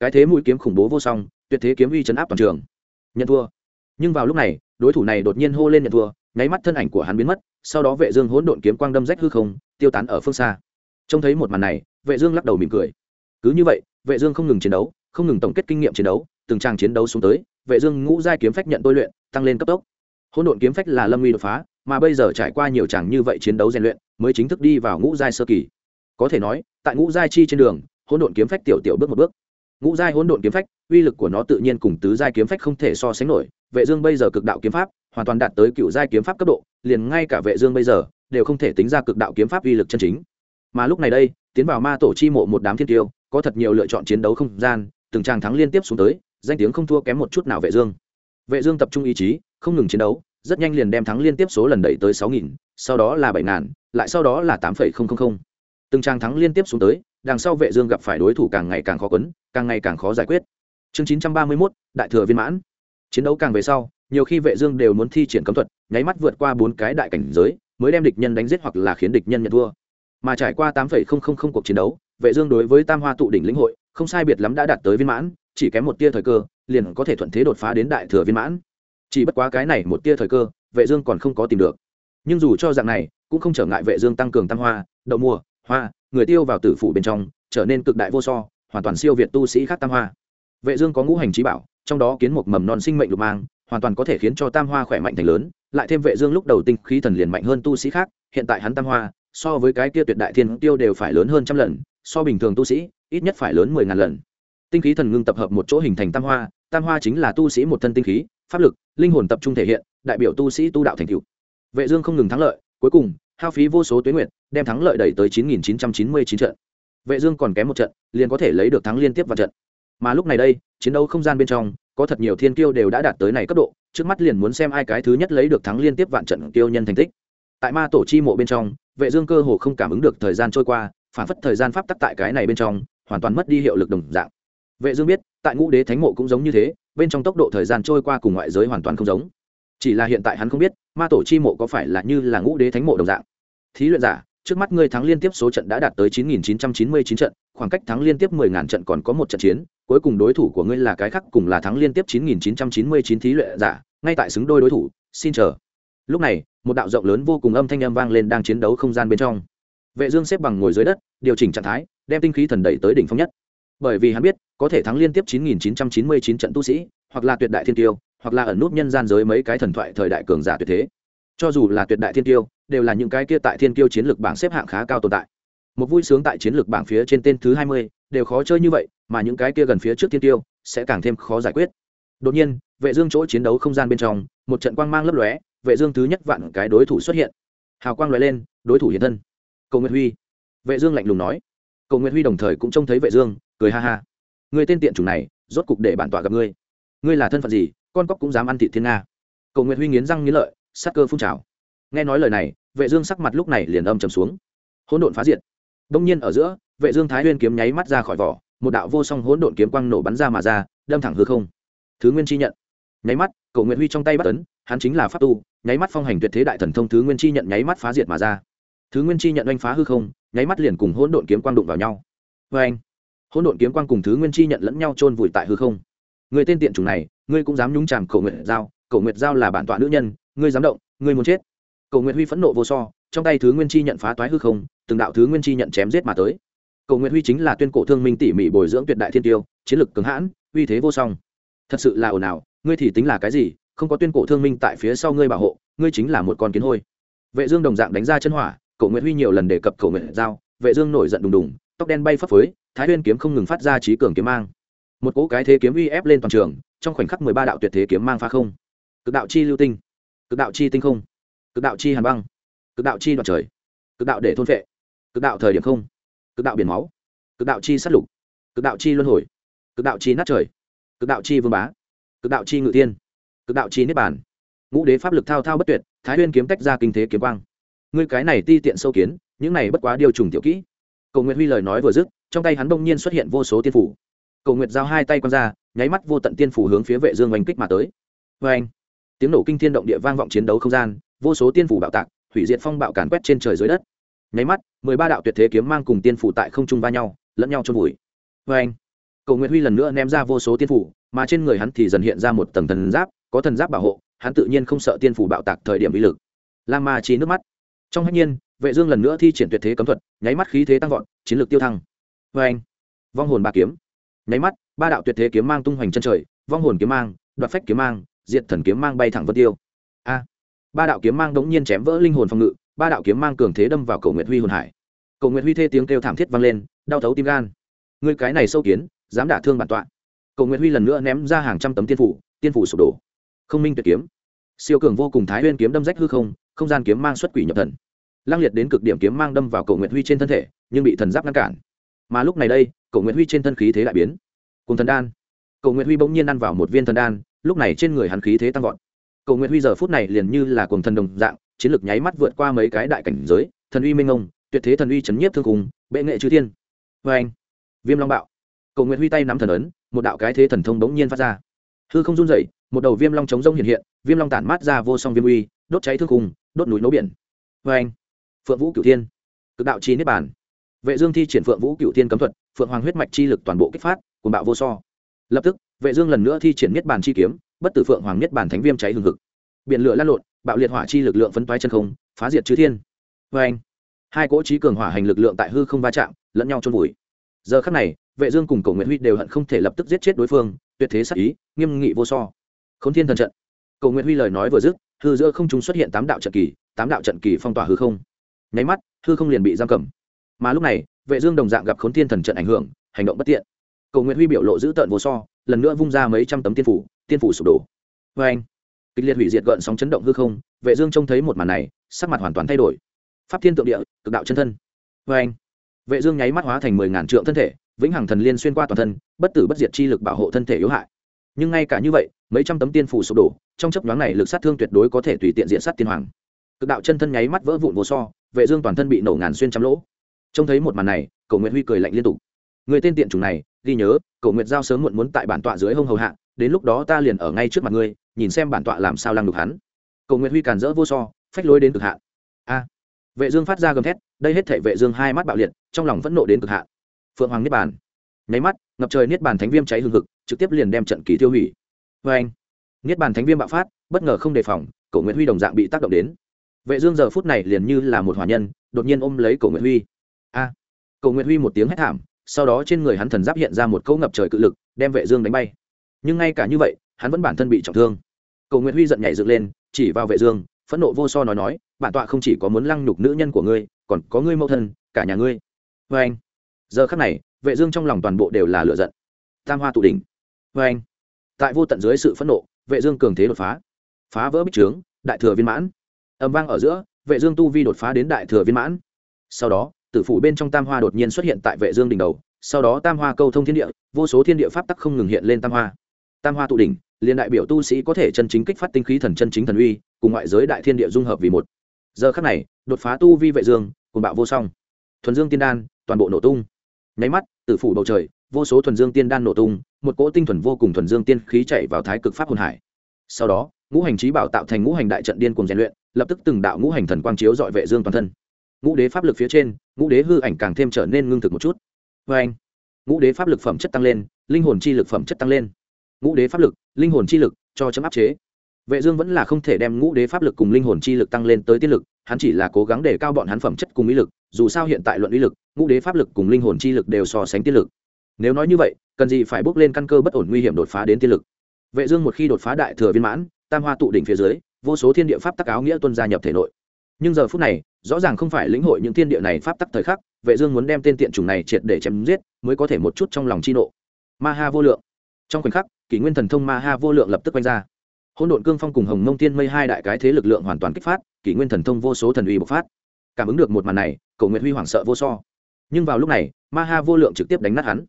cái thế mũi kiếm khủng bố vô song, tuyệt thế kiếm uy chấn áp toàn trường. Nhận thua. Nhưng vào lúc này, đối thủ này đột nhiên hô lên nhận thua, nháy mắt thân ảnh của hắn biến mất, sau đó vệ dương hỗn độn kiếm quang đâm rách hư không, tiêu tán ở phương xa. Trông thấy một màn này, vệ dương lắc đầu mỉm cười. Cứ như vậy, vệ dương không ngừng chiến đấu, không ngừng tổng kết kinh nghiệm chiến đấu, từng trang chiến đấu xuống tới, vệ dương ngũ giai kiếm phách nhận tôi luyện, tăng lên cấp tốc. Hỗn độn kiếm phách là lâm uy đột phá, mà bây giờ trải qua nhiều tràng như vậy chiến đấu rèn luyện, mới chính thức đi vào ngũ giai sơ kỳ. Có thể nói, tại ngũ giai chi trên đường, hỗn độn kiếm phách tiểu tiểu bước một bước ngũ giai hỗn độn kiếm phách uy lực của nó tự nhiên cùng tứ giai kiếm phách không thể so sánh nổi. Vệ dương bây giờ cực đạo kiếm pháp hoàn toàn đạt tới cựu giai kiếm pháp cấp độ liền ngay cả vệ dương bây giờ đều không thể tính ra cực đạo kiếm pháp uy lực chân chính. Mà lúc này đây tiến vào ma tổ chi mộ một đám thiên tiêu có thật nhiều lựa chọn chiến đấu không gian từng tràng thắng liên tiếp xuống tới danh tiếng không thua kém một chút nào vệ dương. Vệ dương tập trung ý chí không ngừng chiến đấu rất nhanh liền đem thắng liên tiếp số lần đẩy tới 6.000, sau đó là 7.000, lại sau đó là 8.000 từng trang thắng liên tiếp xuống tới đằng sau vệ dương gặp phải đối thủ càng ngày càng khó quấn càng ngày càng khó giải quyết. Chương chín trăm ba mươi 931, đại thừa viên mãn. Chiến đấu càng về sau nhiều khi vệ dương đều muốn thi triển cấm thuật nháy mắt vượt qua bốn cái đại cảnh giới mới đem địch nhân đánh giết hoặc là khiến địch nhân nhận thua. Mà trải qua tám phẩy không không không cuộc chiến đấu vệ dương đối với tam hoa tụ đỉnh lĩnh hội không sai biệt lắm đã đạt tới viên mãn chỉ kém một tia thời cơ liền có thể thuận thế đột phá đến đại thừa viên mãn. Chỉ bất quá cái này một tia thời cơ vệ dương còn không có tìm được. Nhưng dù cho dạng này cũng không trở ngại vệ dương tăng cường tam hoa đậu mùa hoa, người tiêu vào tử phủ bên trong, trở nên cực đại vô so, hoàn toàn siêu việt tu sĩ khác tam hoa vệ dương có ngũ hành trí bảo, trong đó kiến một mầm non sinh mệnh lục mang, hoàn toàn có thể khiến cho tam hoa khỏe mạnh thành lớn, lại thêm vệ dương lúc đầu tinh khí thần liền mạnh hơn tu sĩ khác, hiện tại hắn tam hoa, so với cái kia tuyệt đại thiên tiêu đều phải lớn hơn trăm lần, so bình thường tu sĩ, ít nhất phải lớn mười ngàn lần tinh khí thần ngưng tập hợp một chỗ hình thành tam hoa tam hoa chính là tu sĩ một thân tinh khí, pháp lực, linh hồn tập trung thể hiện, đại biểu tu sĩ tu đạo thành tựu. vệ dương không ngừng thắng lợi, cuối cùng hao phí vô số tuyến nguyện đem thắng lợi đẩy tới 9.999 trận. Vệ dương còn kém một trận, liền có thể lấy được thắng liên tiếp vào trận. Mà lúc này đây, chiến đấu không gian bên trong, có thật nhiều thiên kiêu đều đã đạt tới này cấp độ, trước mắt liền muốn xem ai cái thứ nhất lấy được thắng liên tiếp vạn trận kiêu nhân thành tích. Tại ma tổ chi mộ bên trong, vệ dương cơ hồ không cảm ứng được thời gian trôi qua, phản phất thời gian pháp tắc tại cái này bên trong, hoàn toàn mất đi hiệu lực đồng dạng. Vệ dương biết, tại ngũ đế thánh mộ cũng giống như thế, bên trong tốc độ thời gian trôi qua cùng ngoại giới hoàn toàn không giống. Chỉ là hiện tại hắn không biết, ma tổ chi mộ có phải là như là ngũ đế thánh mộ đồng dạng thí luyện giả, trước mắt ngươi thắng liên tiếp số trận đã đạt tới 9.999 trận, khoảng cách thắng liên tiếp 10.000 trận còn có một trận chiến, cuối cùng đối thủ của ngươi là cái khác cùng là thắng liên tiếp 9.999 thí luyện giả, ngay tại xứng đôi đối thủ, xin chờ. Lúc này, một đạo rộng lớn vô cùng âm thanh âm vang lên đang chiến đấu không gian bên trong. Vệ dương xếp bằng ngồi dưới đất, điều chỉnh trạng thái, đem tinh khí thần đẩy tới đỉnh phong nhất. Bởi vì hắn biết, có thể thắng liên tiếp 9999 trận tu sĩ, hoặc là tuyệt đại thiên tiêu, hoặc là ẩn nút nhân gian giới mấy cái thần thoại thời đại cường giả tuyệt thế cho dù là tuyệt đại thiên tiêu đều là những cái kia tại thiên tiêu chiến lược bảng xếp hạng khá cao tồn tại. Một vui sướng tại chiến lược bảng phía trên tên thứ hai mươi, đều khó chơi như vậy, mà những cái kia gần phía trước thiên tiêu sẽ càng thêm khó giải quyết. Đột nhiên, vệ dương chỗ chiến đấu không gian bên trong, một trận quang mang lấp lóe, vệ dương thứ nhất vạn cái đối thủ xuất hiện. Hào quang lóe lên, đối thủ hiện thân. Cầu nguyệt huy. Vệ dương lạnh lùng nói. Cầu nguyệt huy đồng thời cũng trông thấy vệ dương, cười ha ha. Người tên tiện chủ này, rốt cục để bản tọa gặp ngươi. Ngươi là thân phận gì, con cóc cũng dám ăn thịt thiên nga. Cầu nguyệt huy nghiến răng nghiến lợi sát cơ phun trào. Nghe nói lời này, vệ dương sắc mặt lúc này liền âm trầm xuống. Hỗn độn phá diệt. Đông nhiên ở giữa, vệ dương thái nguyên kiếm nháy mắt ra khỏi vỏ, một đạo vô song hỗn độn kiếm quang nổ bắn ra mà ra, đâm thẳng hư không. Thứ nguyên chi nhận. Nháy mắt, Cổ nguyệt huy trong tay bắt ấn, hắn chính là pháp tu, nháy mắt phong hành tuyệt thế đại thần thông thứ nguyên chi nhận nháy mắt phá diệt mà ra. Thứ nguyên chi nhận oanh phá hư không, nháy mắt liền cùng hỗn độn kiếm quang đụng vào nhau. Vê anh hỗn độn kiếm quang cùng thứ nguyên chi nhận lẫn nhau chôn vùi tại hư không. Người tên tiện chủng này, ngươi cũng dám nhúng chàm Cổ nguyệt giao. Cổ nguyệt giao là bản tọa nữ nhân ngươi dám động, ngươi muốn chết. Cầu nguyệt huy phẫn nộ vô so, trong tay thứ nguyên chi nhận phá toái hư không, từng đạo thứ nguyên chi nhận chém giết mà tới. Cầu nguyệt huy chính là tuyên cổ thương minh tỉ mỉ bồi dưỡng tuyệt đại thiên tiêu, chiến lực cường hãn, uy thế vô song. Thật sự là ồn ào, ngươi thì tính là cái gì, không có tuyên cổ thương minh tại phía sau ngươi bảo hộ, ngươi chính là một con kiến hôi. Vệ dương đồng dạng đánh ra chân hỏa, cầu nguyệt huy nhiều lần đề cập cầu nguyệt giao, vệ dương nổi giận đùng đùng, tóc đen bay phấp phới, thái nguyên kiếm không ngừng phát ra trí cường kiếm mang. Một cỗ cái thế kiếm uy ép lên toàn trường, trong khoảnh khắc mười ba đạo tuyệt thế kiếm mang phá không. Cực đạo chi lưu tinh cực đạo chi tinh không cực đạo chi hàn băng cực đạo chi đoạt trời cực đạo để thôn vệ cực đạo thời điểm không cực đạo biển máu cực đạo chi sát lục cực đạo chi luân hồi cực đạo chi nát trời cực đạo chi vương bá cực đạo chi ngự tiên cực đạo chi niết bàn ngũ đế pháp lực thao thao bất tuyệt thái huyên kiếm tách ra kinh thế kiếm quang ngươi cái này ti tiện sâu kiến những này bất quá điều trùng tiểu kỹ cầu nguyện huy lời nói vừa dứt trong tay hắn đông nhiên xuất hiện vô số tiên phủ cầu nguyện giao hai tay quăng ra nháy mắt vô tận tiên phủ hướng phía vệ dương oanh kích mà tới vê anh tiếng nổ kinh thiên động địa vang vọng chiến đấu không gian, vô số tiên phủ bạo tạc, hủy diệt phong bạo càn quét trên trời dưới đất. Nháy mắt, mười ba đạo tuyệt thế kiếm mang cùng tiên phủ tại không trung va nhau, lẫn nhau trôn vùi. Vê anh, cầu nguyện huy lần nữa ném ra vô số tiên phủ, mà trên người hắn thì dần hiện ra một tầng thần giáp, có thần giáp bảo hộ, hắn tự nhiên không sợ tiên phủ bạo tạc thời điểm uy lực. La ma chi nước mắt. Trong hạnh nhiên, vệ dương lần nữa thi triển tuyệt thế cấm thuật, nháy mắt khí thế tăng vọt, chiến lược tiêu thăng. Vê anh, vong hồn ba kiếm. Nháy mắt, ba đạo tuyệt thế kiếm mang tung hoành chân trời, vong hồn kiếm mang, đoạt phách kiếm mang diệt thần kiếm mang bay thẳng vân tiêu. A. Ba đạo kiếm mang đống nhiên chém vỡ linh hồn phòng ngự, ba đạo kiếm mang cường thế đâm vào cầu nguyệt huy hồn hải. Cầu nguyệt huy thê tiếng kêu thảm thiết vang lên, đau thấu tim gan. Người cái này sâu kiến, dám đả thương bản tọa. Cầu nguyệt huy lần nữa ném ra hàng trăm tấm tiên phủ tiên phủ sụp đổ. Không minh tuyệt kiếm. Siêu cường vô cùng thái nguyên kiếm đâm rách hư không không gian kiếm mang xuất quỷ nhập thần. Lăng liệt đến cực điểm kiếm mang đâm vào cầu nguyệt huy trên thân thể, nhưng bị thần giáp ngăn cản. Mà lúc này đây cầu nguyệt huy trên thân khí thế đại biến. Cùng thần đan. Cầu nguyệt huy bỗng nhiên ăn vào một viên thần đan lúc này trên người hắn khí thế tăng vọt. Cầu nguyệt huy giờ phút này liền như là cuồng thần đồng dạng, chiến lược nháy mắt vượt qua mấy cái đại cảnh giới, thần uy minh ông, tuyệt thế thần uy chấn nhiếp thương cùng bệ nghệ chư thiên. Vê anh, viêm long bạo. Cầu nguyệt huy tay nắm thần ấn, một đạo cái thế thần thông bỗng nhiên phát ra. Hư không run dậy một đầu viêm long chống rông hiện hiện, viêm long tản mát ra vô song viêm uy, đốt cháy thương cùng đốt núi nấu biển. Vê anh, phượng vũ cửu thiên. Cực đạo chi niết bàn. Vệ dương thi triển phượng vũ cửu thiên cấm thuật, phượng hoàng huyết mạch chi lực toàn bộ kích phát, cuồng bạo vô so. Lập tức vệ dương lần nữa thi triển niết bàn chi kiếm, bất tử phượng hoàng niết bàn thánh viêm cháy hừng hực. Biển lửa lan lộn, bạo liệt hỏa chi lực lượng phấn toái chân không, phá diệt chư thiên. Vê anh, hai cỗ trí cường hỏa hành lực lượng tại hư không va chạm, lẫn nhau trôn vùi. Giờ khắc này, vệ dương cùng cổ nguyệt huy đều hận không thể lập tức giết chết đối phương, tuyệt thế sát ý, nghiêm nghị vô so. Khốn thiên thần trận. Cổ nguyệt huy lời nói vừa dứt, hư giữa không trung xuất hiện tám đạo trận kỳ, tám đạo trận kỳ phong tỏa hư không. Nháy mắt, hư không liền bị giam cầm. Mà lúc này, vệ dương đồng dạng gặp khốn thiên thần trận ảnh hưởng, hành động bất tiện. Cổ Nguyệt huy biểu lộ giữ tợn vô so lần nữa vung ra mấy trăm tấm tiên phủ tiên phủ sụp đổ. Vê anh, kịch liệt hủy diệt gợn sóng chấn động hư không, vệ dương trông thấy một màn này, sắc mặt hoàn toàn thay đổi. Pháp thiên tượng địa, cực đạo chân thân. Vê anh, vệ dương nháy mắt hóa thành mười ngàn trượng thân thể, vĩnh hằng thần liên xuyên qua toàn thân, bất tử bất diệt chi lực bảo hộ thân thể yếu hại. Nhưng ngay cả như vậy, mấy trăm tấm tiên phủ sụp đổ, trong chấp nhoáng này lực sát thương tuyệt đối có thể tùy tiện diện sát tiên hoàng. Cực đạo chân thân nháy mắt vỡ vụn vô so, vệ dương toàn thân bị nổ ngàn xuyên trăm lỗ. Trông thấy một màn này cầu nguyện huy cười lạnh liên tục người tên tiện chủng này, ghi nhớ, cậu nguyện giao sớm muộn muốn tại bản tọa dưới hông hầu hạ, đến lúc đó ta liền ở ngay trước mặt ngươi, nhìn xem bản tọa làm sao lăng đục hắn. Cậu Nguyệt huy càn rỡ vô so, phách lối đến cực hạn. A. Vệ dương phát ra gầm thét, đây hết thể vệ dương hai mắt bạo liệt, trong lòng vẫn nộ đến cực hạn. Phượng hoàng niết bàn. Nháy mắt, ngập trời niết bàn thánh viêm cháy hừng hực, trực tiếp liền đem trận kỳ tiêu hủy. Với anh, niết bàn thánh viêm bạo phát, bất ngờ không đề phòng, Cậu Nguyệt huy đồng dạng bị tác động đến. Vệ dương giờ phút này liền như là một hỏa nhân, đột nhiên ôm lấy Cậu nguyệt huy. A. Cậu Nguyệt huy một tiếng hét thảm sau đó trên người hắn thần giáp hiện ra một câu ngập trời cự lực, đem vệ dương đánh bay. Nhưng ngay cả như vậy, hắn vẫn bản thân bị trọng thương. Cầu nguyện huy giận nhảy dựng lên, chỉ vào vệ dương, phẫn nộ vô so nói nói, bản tọa không chỉ có muốn lăng nhục nữ nhân của ngươi, còn có ngươi mẫu thân, cả nhà ngươi. Với anh. Giờ khắc này, vệ dương trong lòng toàn bộ đều là lửa giận. Tam hoa tụ đỉnh. Với anh. Tại vô tận dưới sự phẫn nộ, vệ dương cường thế đột phá. Phá vỡ bích trướng, đại thừa viên mãn. Âm vang ở giữa, vệ dương tu vi đột phá đến đại thừa viên mãn. Sau đó tử phủ bên trong tam hoa đột nhiên xuất hiện tại vệ dương đỉnh đầu, sau đó tam hoa câu thông thiên địa, vô số thiên địa pháp tắc không ngừng hiện lên tam hoa. Tam hoa tụ đỉnh, liền đại biểu tu sĩ có thể chân chính kích phát tinh khí thần, chân chính thần uy, cùng ngoại giới đại thiên địa dung hợp vì một. Giờ khắc này, đột phá tu vi vệ dương, cùng bạo vô song. Thuần dương tiên đan, toàn bộ nổ tung. Nháy mắt, tử phủ bầu trời, vô số thuần dương tiên đan nổ tung, một cỗ tinh thuần vô cùng thuần dương tiên khí chạy vào thái cực pháp hồn hải. Sau đó, ngũ hành trí bảo tạo thành ngũ hành đại trận điên cùng rèn luyện, lập tức từng đạo ngũ hành thần quang chiếu dọi vệ dương toàn thân ngũ đế pháp lực phía trên, ngũ đế hư ảnh càng thêm trở nên ngưng thực một chút. Vê anh, ngũ đế pháp lực phẩm chất tăng lên, linh hồn chi lực phẩm chất tăng lên. Ngũ đế pháp lực, linh hồn chi lực, cho chấm áp chế. Vệ dương vẫn là không thể đem ngũ đế pháp lực cùng linh hồn chi lực tăng lên tới tiên lực, hắn chỉ là cố gắng để cao bọn hắn phẩm chất cùng ý lực, dù sao hiện tại luận ý lực, ngũ đế pháp lực cùng linh hồn chi lực đều so sánh tiên lực. Nếu nói như vậy, cần gì phải bước lên căn cơ bất ổn nguy hiểm đột phá đến tiên lực? Vệ dương một khi đột phá đại thừa viên mãn, tam hoa tụ đỉnh phía dưới, vô số thiên địa pháp tắc áo nghĩa tuân gia nhập thể nội. Nhưng giờ phút này rõ ràng không phải lĩnh hội những thiên địa này pháp tắc thời khắc vệ dương muốn đem tên tiện chủng này triệt để chém giết mới có thể một chút trong lòng chi nộ. Ma ha vô lượng. Trong khoảnh khắc kỷ nguyên thần thông ma ha vô lượng lập tức quanh ra. Hỗn độn cương phong cùng hồng mông thiên mây hai đại cái thế lực lượng hoàn toàn kích phát kỷ nguyên thần thông vô số thần uy bộc phát. Cảm ứng được một màn này cầu nguyện huy hoảng sợ vô so. Nhưng vào lúc này ma ha vô lượng trực tiếp đánh nát hắn.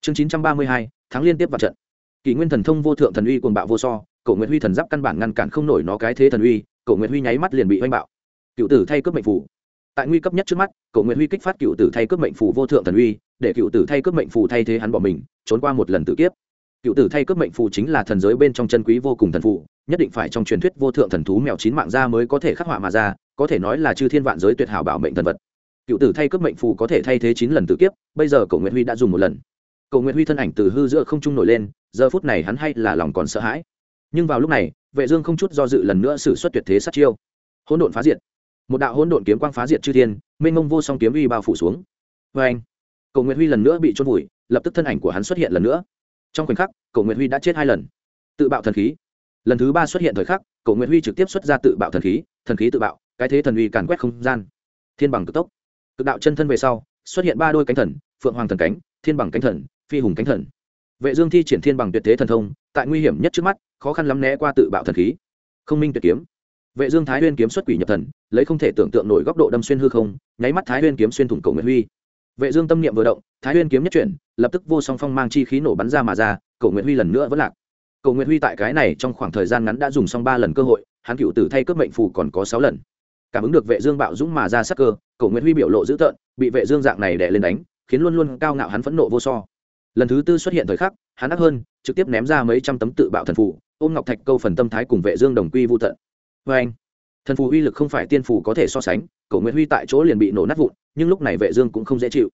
Chương 932, tháng liên tiếp vào trận. Kỷ nguyên thần thông vô thượng thần uy cuồng bạo vô so cầu nguyện huy thần giáp căn bản ngăn cản không nổi nó cái thế thần uy cầu nguyện huy nháy mắt liền bị oanh bạo cựu tử thay cướp mệnh phủ. Tại nguy cấp nhất trước mắt cậu nguyễn huy kích phát cựu tử thay cướp mệnh phủ vô thượng thần uy, để cựu tử thay cướp mệnh phủ thay thế hắn bỏ mình, trốn qua một lần tự kiếp. Cựu tử thay cướp mệnh phù chính là thần giới bên trong chân quý vô cùng thần phù nhất định phải trong truyền thuyết vô thượng thần thú mèo chín mạng ra mới có thể khắc họa mà ra, có thể nói là chư thiên vạn giới tuyệt hảo bảo mệnh thần vật. Cựu tử thay cướp mệnh phù có thể thay thế chín lần tự kiếp, bây giờ cầu nguyễn huy đã dùng một lần. Cầu nguyễn huy thân ảnh từ hư giữa không trung nổi lên, giờ phút này hắn hay là lòng còn sợ hãi. Nhưng vào lúc này, vệ dương không chút do dự lần nữa sử xuất tuyệt thế sát chiêu. Hỗn độn phá diệt một đạo hỗn độn kiếm quang phá diệt chư thiên, mênh mông vô song kiếm uy bao phủ xuống. Vê anh, cầu nguyện huy lần nữa bị trôn vùi, lập tức thân ảnh của hắn xuất hiện lần nữa. Trong khoảnh khắc, cầu nguyện huy đã chết hai lần. Tự bạo thần khí. Lần thứ ba xuất hiện thời khắc, cầu nguyện huy trực tiếp xuất ra tự bạo thần khí thần khí tự bạo, cái thế thần uy càn quét không gian. Thiên bằng cực tốc. Cực đạo chân thân về sau, xuất hiện ba đôi cánh thần, phượng hoàng thần cánh, thiên bằng cánh thần, phi hùng cánh thần. Vệ dương thi triển thiên bằng tuyệt thế thần thông, tại nguy hiểm nhất trước mắt, khó khăn lắm né qua tự bạo thần khí. Không minh tuyệt kiếm vệ dương thái nguyên kiếm xuất quỷ nhập thần, lấy không thể tưởng tượng nổi góc độ đâm xuyên hư không, nháy mắt thái nguyên kiếm xuyên thủng Cổ Nguyệt huy. Vệ dương tâm niệm vừa động, thái nguyên kiếm nhất chuyển, lập tức vô song phong mang chi khí nổ bắn ra mà ra, Cổ Nguyệt huy lần nữa vẫn lạc. Cổ Nguyệt huy tại cái này trong khoảng thời gian ngắn đã dùng xong ba lần cơ hội, hắn cựu tử thay cướp mệnh phù còn có sáu lần. Cảm ứng được vệ dương bạo dũng mà ra sắc cơ, Cổ Nguyệt huy biểu lộ dữ tợn, bị vệ dương dạng này đè lên đánh, khiến luôn luôn cao ngạo hắn phẫn nộ vô so. Lần thứ tư xuất hiện thời khắc, hắn đắc hơn, trực tiếp ném ra mấy trăm tấm tự bạo thần phù, ôm ngọc thạch câu phần tâm thái cùng vệ dương đồng quy vu tận vê anh, thần phù uy lực không phải tiên phù có thể so sánh, cổ nguyễn huy tại chỗ liền bị nổ nát vụn, nhưng lúc này vệ dương cũng không dễ chịu.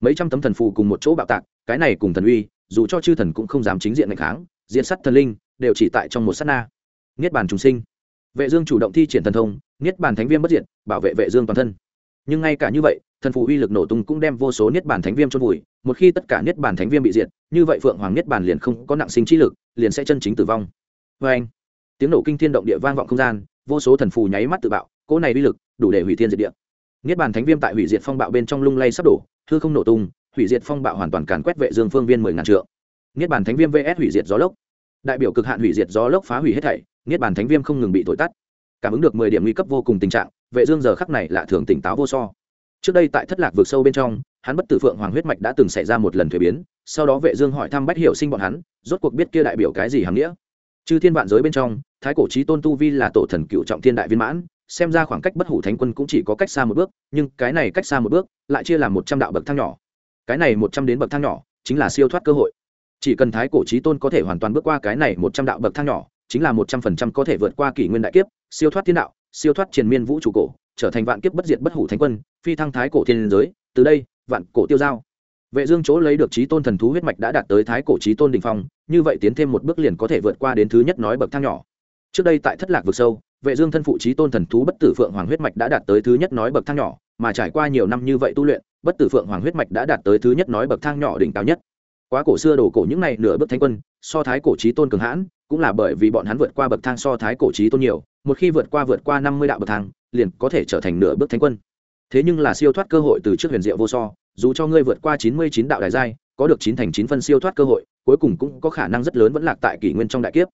Mấy trăm tấm thần phù cùng một chỗ bạo tạc, cái này cùng thần uy, dù cho chư thần cũng không dám chính diện ngày kháng diện sắt thần linh, đều chỉ tại trong một sát na. Niết bàn trùng sinh. Vệ dương chủ động thi triển thần thông, niết bàn thánh viêm bất diệt, bảo vệ vệ dương toàn thân. Nhưng ngay cả như vậy, thần phù uy lực nổ tung cũng đem vô số niết bàn thánh viêm chôn vùi, một khi tất cả niết bàn thánh viêm bị diệt, như vậy phượng hoàng niết bàn liền không có nặng sinh trí lực, liền sẽ chân chính tử vong. Vê anh, tiếng nổ kinh thiên động địa vang vọng không gian vô số thần phù nháy mắt tự bạo, cỗ này uy lực đủ để hủy thiên diệt địa. Niết bàn thánh viêm tại hủy diệt phong bạo bên trong lung lay sắp đổ, hư không nổ tung, hủy diệt phong bạo hoàn toàn càn quét vệ dương phương viên mười ngàn trượng. Niết bàn thánh viêm vs hủy diệt gió lốc. Đại biểu cực hạn hủy diệt gió lốc phá hủy hết thảy, niết bàn thánh viêm không ngừng bị thổi tắt. Cảm ứng được mười điểm nguy cấp vô cùng tình trạng, vệ dương giờ khắc này lạ thường tỉnh táo vô so. Trước đây tại thất lạc vượt sâu bên trong, hắn bất tử phượng hoàng huyết mạch đã từng xảy ra một lần thuế biến, sau đó vệ dương hỏi thăm bách hiểu sinh bọn hắn, rốt cuộc biết kia đại biểu cái gì hàm nghĩa chư thiên vạn giới bên trong, thái cổ chí tôn tu vi là tổ thần cựu trọng thiên đại viên mãn, xem ra khoảng cách bất hủ thánh quân cũng chỉ có cách xa một bước, nhưng cái này cách xa một bước lại chia làm một trăm đạo bậc thang nhỏ. Cái này một trăm đến bậc thang nhỏ chính là siêu thoát cơ hội. Chỉ cần thái cổ chí tôn có thể hoàn toàn bước qua cái này một trăm đạo bậc thang nhỏ, chính là một trăm phần trăm có thể vượt qua kỷ nguyên đại kiếp, siêu thoát thiên đạo, siêu thoát triền miên vũ trụ cổ, trở thành vạn kiếp bất diệt bất hủ thánh quân, phi thăng thái cổ thiên giới, từ đây, vạn cổ tiêu giao vệ dương chỗ lấy được trí tôn thần thú huyết mạch đã đạt tới thái cổ trí tôn đỉnh phong, như vậy tiến thêm một bước liền có thể vượt qua đến thứ nhất nói bậc thang nhỏ. Trước đây tại thất lạc vực sâu, vệ dương thân phụ trí tôn thần thú bất tử phượng hoàng huyết mạch đã đạt tới thứ nhất nói bậc thang nhỏ, mà trải qua nhiều năm như vậy tu luyện, bất tử phượng hoàng huyết mạch đã đạt tới thứ nhất nói bậc thang nhỏ đỉnh cao nhất. Quá cổ xưa đổ cổ những này nửa bước thánh quân, so thái cổ trí tôn cường hãn, cũng là bởi vì bọn hắn vượt qua bậc thang so thái cổ trí tôn nhiều, một khi vượt qua vượt qua năm mươi đạo bậc thang, liền có thể trở thành nửa bước thánh quân. Thế nhưng là siêu thoát cơ hội từ trước huyền diệu vô so dù cho ngươi vượt qua chín mươi chín đạo đại giai, có được chín thành chín phân siêu thoát cơ hội, cuối cùng cũng có khả năng rất lớn vẫn lạc tại kỷ nguyên trong đại kiếp.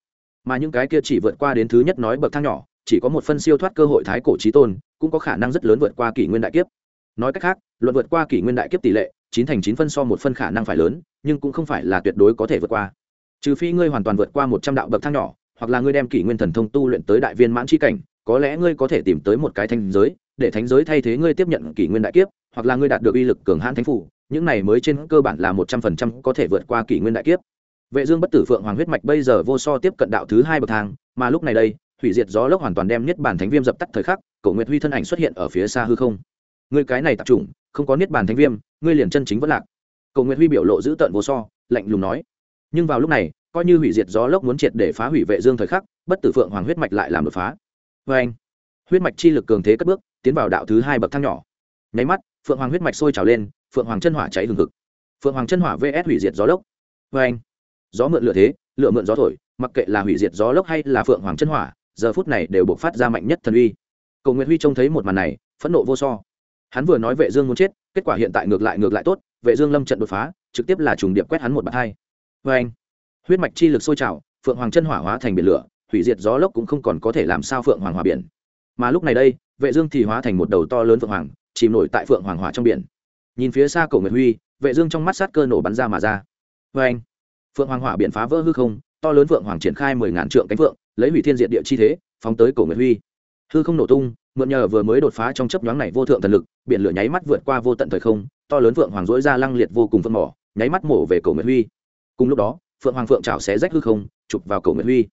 Mà những cái kia chỉ vượt qua đến thứ nhất nói bậc thang nhỏ, chỉ có một phân siêu thoát cơ hội thái cổ trí tôn, cũng có khả năng rất lớn vượt qua kỷ nguyên đại kiếp. Nói cách khác, luận vượt qua kỷ nguyên đại kiếp tỷ lệ, chín thành chín phân so một phân khả năng phải lớn, nhưng cũng không phải là tuyệt đối có thể vượt qua. Trừ phi ngươi hoàn toàn vượt qua một trăm đạo bậc thang nhỏ, hoặc là ngươi đem kỷ nguyên thần thông tu luyện tới đại viên mãn c cảnh, có lẽ ngươi có thể tìm tới một cái thanh giới, để thánh giới thay thế ngươi tiếp nhận kỷ nguyên đại kiếp hoặc là ngươi đạt được uy lực cường hãn thánh phủ, những này mới trên cơ bản là một trăm phần trăm có thể vượt qua kỷ nguyên đại kiếp. Vệ dương bất tử phượng hoàng huyết mạch bây giờ vô so tiếp cận đạo thứ hai bậc thang, mà lúc này đây, hủy diệt gió lốc hoàn toàn đem niết bàn thánh viêm dập tắt thời khắc, cổ nguyệt huy thân ảnh xuất hiện ở phía xa hư không. Ngươi cái này tập trung không có niết bàn thánh viêm, ngươi liền chân chính vẫn lạc. Cổ nguyệt huy biểu lộ giữ tợn vô so, lạnh lùng nói. Nhưng vào lúc này, coi như hủy diệt gió lốc muốn triệt để phá hủy vệ dương thời khắc, bất tử phượng hoàng huyết mạch lại làm đột phá. Với anh huyết mạch chi lực cường thế cất bước, tiến vào đạo thứ hai bậc thang nhỏ. Nháy mắt phượng hoàng huyết mạch sôi trào lên, phượng hoàng chân hỏa cháy hừng hực. Phượng hoàng chân hỏa vs hủy diệt gió lốc. Vê anh, gió mượn lửa thế, lửa mượn gió thổi, mặc kệ là hủy diệt gió lốc hay là phượng hoàng chân hỏa, giờ phút này đều bộc phát ra mạnh nhất thần uy. Cầu nguyện huy trông thấy một màn này, phẫn nộ vô so. Hắn vừa nói vệ dương muốn chết, kết quả hiện tại ngược lại ngược lại tốt, vệ dương lâm trận đột phá, trực tiếp là trùng điệp quét hắn một bạt hai. Vê anh, huyết mạch chi lực sôi trào, phượng hoàng chân hỏa hóa thành biển lửa, hủy diệt gió lốc cũng không còn có thể làm sao phượng hoàng hòa biển. Mà lúc này đây, vệ dương thì hóa thành một đầu to lớn phượng hoàng chìm nổi tại phượng hoàng hỏa trong biển. Nhìn phía xa cổ nguyệt huy, vệ dương trong mắt sát cơ nổ bắn ra mà ra. Với anh, phượng hoàng hỏa biển phá vỡ hư không, to lớn phượng hoàng triển khai mười ngàn trượng cánh phượng, lấy hủy thiên diệt địa chi thế, phóng tới cổ nguyệt huy. Hư không nổ tung, mượn nhờ vừa mới đột phá trong chấp nhoáng này vô thượng thần lực, biển lửa nháy mắt vượt qua vô tận thời không, to lớn phượng hoàng dỗi ra lăng liệt vô cùng phân mỏ nháy mắt mổ về cổ nguyệt huy. Cùng lúc đó, phượng hoàng phượng chảo xé rách hư không, chụp vào cổ nguyệt huy.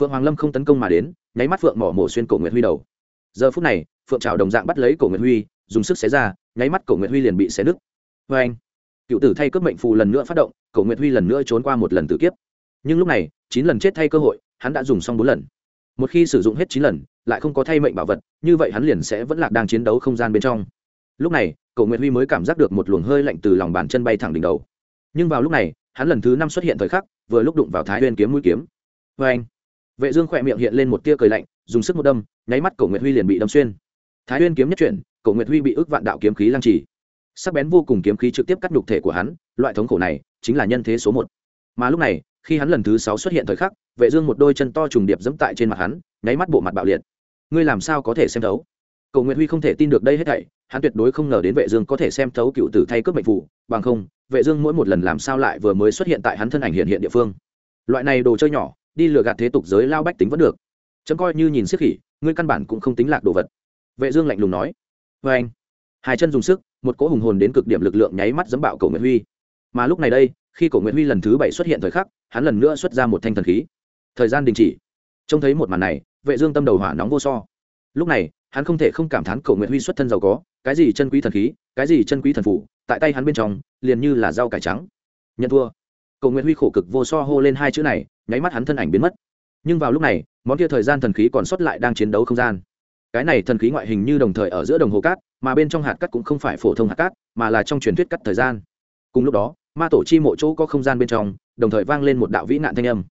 Phượng hoàng lâm không tấn công mà đến, nháy mắt phượng mỏ mổ xuyên cổ nguyệt huy đầu. Giờ phút này, phượng trào đồng dạng bắt lấy cổ nguyệt huy dùng sức xé ra, nháy mắt cổ nguyệt huy liền bị xé nứt. Vê anh, cựu tử thay cướp mệnh phù lần nữa phát động, cổ nguyệt huy lần nữa trốn qua một lần tử kiếp. Nhưng lúc này, chín lần chết thay cơ hội, hắn đã dùng xong bốn lần. Một khi sử dụng hết chín lần, lại không có thay mệnh bảo vật, như vậy hắn liền sẽ vẫn lạc đang chiến đấu không gian bên trong. Lúc này, cổ nguyệt huy mới cảm giác được một luồng hơi lạnh từ lòng bàn chân bay thẳng đỉnh đầu. Nhưng vào lúc này, hắn lần thứ năm xuất hiện thời khắc, vừa lúc đụng vào thái huyên kiếm mũi kiếm. Vê anh, vệ dương khỏe miệng hiện lên một tia cười lạnh, dùng sức một đâm, nháy mắt cổ nguyệt huy liền bị đâm xuyên. Thái huyên kiếm nhất chuyển cổ nguyệt huy bị ức vạn đạo kiếm khí lăng trì. Sắc bén vô cùng kiếm khí trực tiếp cắt nhục thể của hắn, loại thống khổ này chính là nhân thế số một. Mà lúc này, khi hắn lần thứ sáu xuất hiện thời khắc, vệ dương một đôi chân to trùng điệp dẫm tại trên mặt hắn, nháy mắt bộ mặt bạo liệt. Ngươi làm sao có thể xem thấu? Cầu Nguyệt huy không thể tin được đây hết thảy, hắn tuyệt đối không ngờ đến vệ dương có thể xem thấu cựu tử thay cướp mệnh phụ bằng không, vệ dương mỗi một lần làm sao lại vừa mới xuất hiện tại hắn thân ảnh hiện hiện địa phương. Loại này đồ chơi nhỏ, đi lừa gạt thế tục giới lao bách tính vẫn được. Chấm coi như nhìn xiết khỉ, ngươi căn bản cũng không tính lạc đồ vật. Vệ dương lạnh lùng nói vê anh. Hai chân dùng sức, một cỗ hùng hồn đến cực điểm lực lượng nháy mắt dẫm bạo cổ nguyễn huy. Mà lúc này đây, khi cổ nguyễn huy lần thứ bảy xuất hiện thời khắc, hắn lần nữa xuất ra một thanh thần khí. Thời gian đình chỉ. Trông thấy một màn này, vệ dương tâm đầu hỏa nóng vô so. Lúc này, hắn không thể không cảm thán cổ nguyễn huy xuất thân giàu có, cái gì chân quý thần khí, cái gì chân quý thần phủ tại tay hắn bên trong, liền như là rau cải trắng. Nhận thua. Cổ nguyễn huy khổ cực vô so hô lên hai chữ này, nháy mắt hắn thân ảnh biến mất. Nhưng vào lúc này, món kia thời gian thần khí còn sót lại đang chiến đấu không gian cái này thần khí ngoại hình như đồng thời ở giữa đồng hồ cát, mà bên trong hạt cát cũng không phải phổ thông hạt cát, mà là trong truyền thuyết cắt thời gian. Cùng lúc đó, ma tổ chi mộ chỗ có không gian bên trong, đồng thời vang lên một đạo vĩ nạn thanh âm.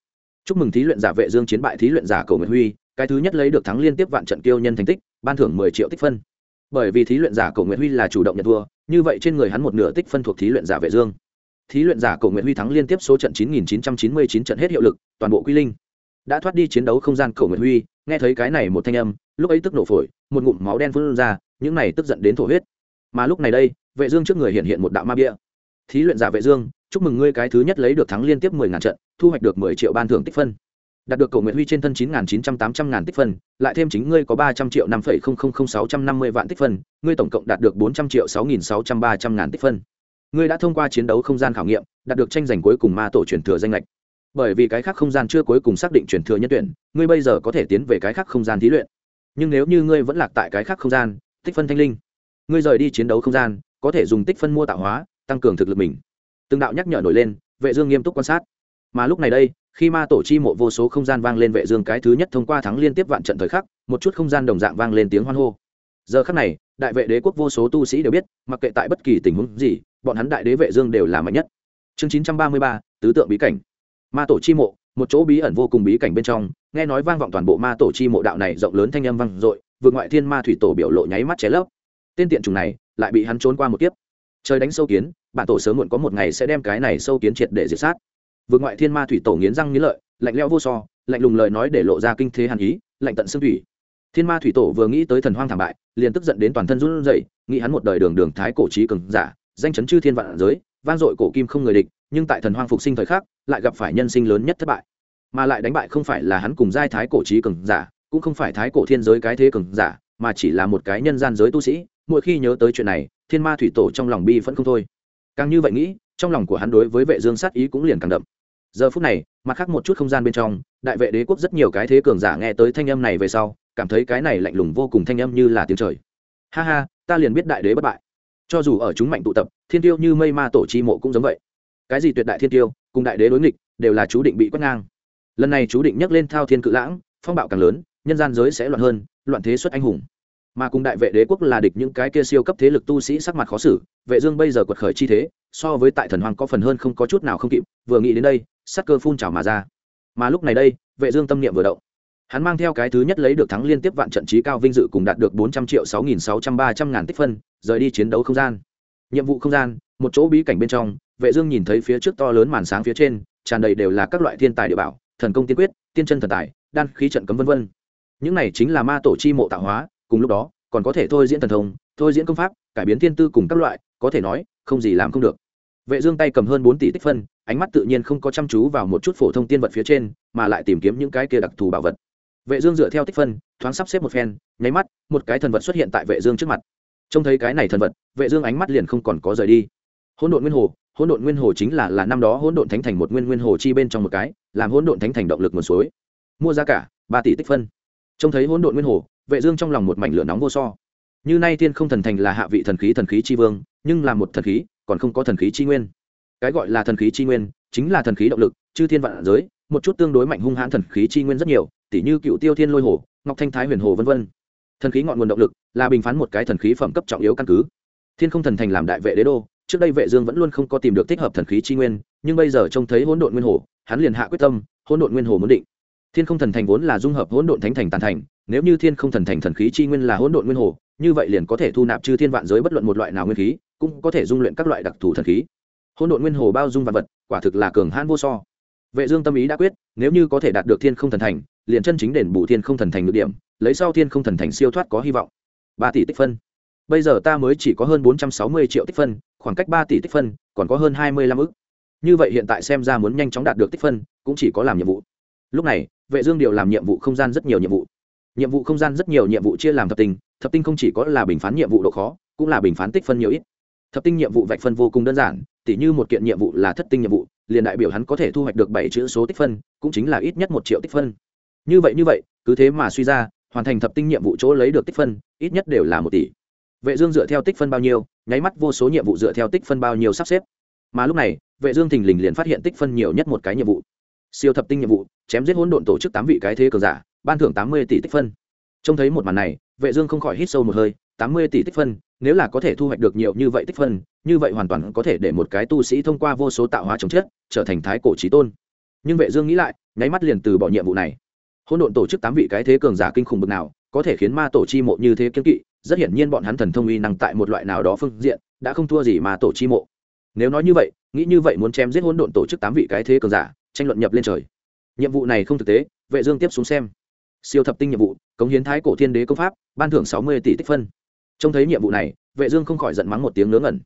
Chúc mừng thí luyện giả vệ dương chiến bại thí luyện giả cầu nguyệt huy, cái thứ nhất lấy được thắng liên tiếp vạn trận kiêu nhân thành tích, ban thưởng 10 triệu tích phân. Bởi vì thí luyện giả cầu nguyệt huy là chủ động nhận thua, như vậy trên người hắn một nửa tích phân thuộc thí luyện giả vệ dương. Thí luyện giả cầu nguyệt huy thắng liên tiếp số trận 9999 trận hết hiệu lực, toàn bộ quy linh đã thoát đi chiến đấu không gian cầu nguyệt huy, nghe thấy cái này một thanh âm, lúc ấy tức nổ phổi, một ngụm máu đen phun ra, những này tức giận đến thổ huyết. Mà lúc này đây, vệ dương trước người hiện hiện một đạo ma bia. Thí luyện giả vệ dương, chúc mừng ngươi cái thứ nhất lấy được thắng liên tiếp mười ngàn trận, thu hoạch được mười triệu ban thưởng tích phân. Đạt được cầu nguyện huy trên thân chín ngàn chín trăm tám trăm ngàn tích phân, lại thêm chính ngươi có ba trăm triệu năm phẩy không không không sáu trăm năm mươi vạn tích phân, ngươi tổng cộng đạt được bốn trăm triệu sáu nghìn sáu trăm ba trăm ngàn tích phân. Ngươi đã thông qua chiến đấu không gian khảo nghiệm, đạt được tranh giành cuối cùng ma tổ truyền thừa danh lệch bởi vì cái khác không gian chưa cuối cùng xác định chuyển thừa nhân tuyển, ngươi bây giờ có thể tiến về cái khác không gian thí luyện. Nhưng nếu như ngươi vẫn lạc tại cái khác không gian, tích phân thanh linh, ngươi rời đi chiến đấu không gian, có thể dùng tích phân mua tạo hóa, tăng cường thực lực mình. Từng đạo nhắc nhở nổi lên, vệ dương nghiêm túc quan sát. Mà lúc này đây, khi ma tổ chi mộ vô số không gian vang lên vệ dương cái thứ nhất thông qua thắng liên tiếp vạn trận thời khắc, một chút không gian đồng dạng vang lên tiếng hoan hô. Giờ khắc này, đại vệ đế quốc vô số tu sĩ đều biết, mặc kệ tại bất kỳ tình huống gì, bọn hắn đại đế vệ dương đều là mạnh nhất. Chương chín trăm ba mươi ba, tứ tượng bí cảnh ma tổ chi mộ, một chỗ bí ẩn vô cùng bí cảnh bên trong, nghe nói vang vọng toàn bộ ma tổ chi mộ đạo này rộng lớn thanh âm vang dội, vượt ngoại thiên ma thủy tổ biểu lộ nháy mắt ché lấp. Tên tiện trùng này lại bị hắn trốn qua một kiếp. Trời đánh sâu kiến, bản tổ sớm muộn có một ngày sẽ đem cái này sâu kiến triệt để diệt sát. Vượt ngoại thiên ma thủy tổ nghiến răng nghiến lợi, lạnh lẽo vô so, lạnh lùng lời nói để lộ ra kinh thế hàn ý, lạnh tận xương thủy. Thiên ma thủy tổ vừa nghĩ tới thần hoang thảm bại, liền tức giận đến toàn thân run rẩy, nghĩ hắn một đời đường đường thái cổ trí cường giả, danh chấn chư thiên vạn giới, vang dội cổ kim không người địch nhưng tại thần hoang phục sinh thời khắc, lại gặp phải nhân sinh lớn nhất thất bại. Mà lại đánh bại không phải là hắn cùng giai thái cổ trí cường giả, cũng không phải thái cổ thiên giới cái thế cường giả, mà chỉ là một cái nhân gian giới tu sĩ, mỗi khi nhớ tới chuyện này, thiên ma thủy tổ trong lòng bi vẫn không thôi. Càng như vậy nghĩ, trong lòng của hắn đối với vệ dương sát ý cũng liền càng đậm. Giờ phút này, mặt khác một chút không gian bên trong, đại vệ đế quốc rất nhiều cái thế cường giả nghe tới thanh âm này về sau, cảm thấy cái này lạnh lùng vô cùng thanh âm như là tiếng trời. Ha ha, ta liền biết đại đế bất bại. Cho dù ở chúng mạnh tụ tập, thiên tiêu như mây ma tổ chi mộ cũng giống vậy cái gì tuyệt đại thiên tiêu cùng đại đế đối nghịch, đều là chú định bị quét ngang. Lần này chú định nhắc lên thao thiên cự lãng, phong bạo càng lớn, nhân gian giới sẽ loạn hơn, loạn thế xuất anh hùng. Mà cùng đại vệ đế quốc là địch những cái kia siêu cấp thế lực tu sĩ sắc mặt khó xử, vệ dương bây giờ quật khởi chi thế, so với tại thần hoàng có phần hơn không có chút nào không kịp, vừa nghĩ đến đây, sắc cơ phun trào mà ra. Mà lúc này đây, vệ dương tâm niệm vừa động. Hắn mang theo cái thứ nhất lấy được thắng liên tiếp vạn trận trí cao vinh dự cùng đạt được 400 triệu 6.600 ngàn tích phân, rời đi chiến đấu không gian. Nhiệm vụ không gian, một chỗ bí cảnh bên trong vệ dương nhìn thấy phía trước to lớn màn sáng phía trên, tràn đầy đều là các loại thiên tài địa bảo, thần công tiên quyết, tiên chân thần tài, đan khí trận cấm vân vân. Những này chính là ma tổ chi mộ tạo hóa, cùng lúc đó, còn có thể thôi diễn thần thông, thôi diễn công pháp, cải biến thiên tư cùng các loại, có thể nói, không gì làm không được. Vệ dương tay cầm hơn bốn tỷ tích phân, ánh mắt tự nhiên không có chăm chú vào một chút phổ thông tiên vật phía trên, mà lại tìm kiếm những cái kia đặc thù bảo vật. Vệ dương dựa theo tích phân, thoáng sắp xếp một phen, nháy mắt, một cái thần vật xuất hiện tại vệ dương trước mặt. Trông thấy cái này thần vật, vệ dương ánh mắt liền không còn có rời đi. Hỗn độn nguyên hồ hỗn độn nguyên hồ chính là là năm đó hỗn độn thánh thành một nguyên nguyên hồ chi bên trong một cái, làm hỗn độn thánh thành động lực nguồn suối. Mua giá cả, ba tỷ tích phân. Trông thấy hỗn độn nguyên hồ, vệ dương trong lòng một mảnh lửa nóng vô so. Như nay tiên không thần thành là hạ vị thần khí thần khí chi vương, nhưng là một thần khí, còn không có thần khí chi nguyên. Cái gọi là thần khí chi nguyên, chính là thần khí động lực, chư thiên vạn giới, một chút tương đối mạnh hung hãn thần khí chi nguyên rất nhiều tỷ như cựu tiêu thiên lôi hồ, ngọc thanh thái huyền hồ vân vân. Thần khí ngọn nguồn động lực là bình phán một cái thần khí phẩm cấp trọng yếu căn cứ. Thiên không thần thành làm đại vệ đế đô trước đây vệ dương vẫn luôn không có tìm được thích hợp thần khí chi nguyên, nhưng bây giờ trông thấy hỗn độn nguyên hồ, hắn liền hạ quyết tâm, hỗn độn nguyên hồ muốn định. Thiên không thần thành vốn là dung hợp hỗn độn thánh thành tàn thành, nếu như thiên không thần thành thần khí chi nguyên là hỗn độn nguyên hồ, như vậy liền có thể thu nạp chư thiên vạn giới bất luận một loại nào nguyên khí, cũng có thể dung luyện các loại đặc thù thần khí. Hỗn độn nguyên hồ bao dung vạn vật, quả thực là cường hãn vô so. Vệ dương tâm ý đã quyết, nếu như có thể đạt được thiên không thần thành, liền chân chính đền bù thiên không thần thành được điểm, lấy sau thiên không thần thành siêu thoát có hy vọng. Ba tỷ tích phân bây giờ ta mới chỉ có hơn bốn trăm sáu mươi triệu tích phân, khoảng cách ba tỷ tích phân, còn có hơn hai mươi lăm ức. Như vậy hiện tại xem ra muốn nhanh chóng đạt được tích phân, cũng chỉ có làm nhiệm vụ. Lúc này, vệ dương điều làm nhiệm vụ không gian rất nhiều nhiệm vụ. Nhiệm vụ không gian rất nhiều nhiệm vụ chia làm thập tinh thập tinh không chỉ có là bình phán nhiệm vụ độ khó, cũng là bình phán tích phân nhiều ít. Thập tinh nhiệm vụ vạch phân vô cùng đơn giản, tỉ như một kiện nhiệm vụ là thất tinh nhiệm vụ, liền đại biểu hắn có thể thu hoạch được bảy chữ số tích phân, cũng chính là ít nhất một triệu tích phân. Như vậy như vậy, cứ thế mà suy ra, hoàn thành thập tinh nhiệm vụ chỗ lấy được tích phân, ít nhất đều là một tỷ vệ dương dựa theo tích phân bao nhiêu, nháy mắt vô số nhiệm vụ dựa theo tích phân bao nhiêu sắp xếp. Mà lúc này, vệ dương thình lình liền phát hiện tích phân nhiều nhất một cái nhiệm vụ. Siêu thập tinh nhiệm vụ, chém giết hỗn độn tổ chức tám vị cái thế cường giả, ban thưởng tám mươi tỷ tích phân. Trông thấy một màn này, vệ dương không khỏi hít sâu một hơi, tám mươi tỷ tích phân, nếu là có thể thu hoạch được nhiều như vậy tích phân, như vậy hoàn toàn có thể để một cái tu sĩ thông qua vô số tạo hóa chống chết, trở thành thái cổ chí tôn. Nhưng vệ dương nghĩ lại, nháy mắt liền từ bỏ nhiệm vụ này. Hỗn độn tổ chức tám vị cái thế cường giả kinh khủng bực nào, có thể khiến ma tổ chi mộ như thế kiên kỵ rất hiển nhiên bọn hắn thần thông uy năng tại một loại nào đó phương diện, đã không thua gì mà tổ chi mộ. Nếu nói như vậy, nghĩ như vậy muốn chém giết hỗn độn tổ chức tám vị cái thế cường giả, tranh luận nhập lên trời. Nhiệm vụ này không thực tế, vệ dương tiếp xuống xem. Siêu thập tinh nhiệm vụ, cống hiến thái cổ thiên đế công pháp, ban thưởng sáu mươi tỷ tích phân. Trông thấy nhiệm vụ này, vệ dương không khỏi giận mắng một tiếng ngớ ngẩn.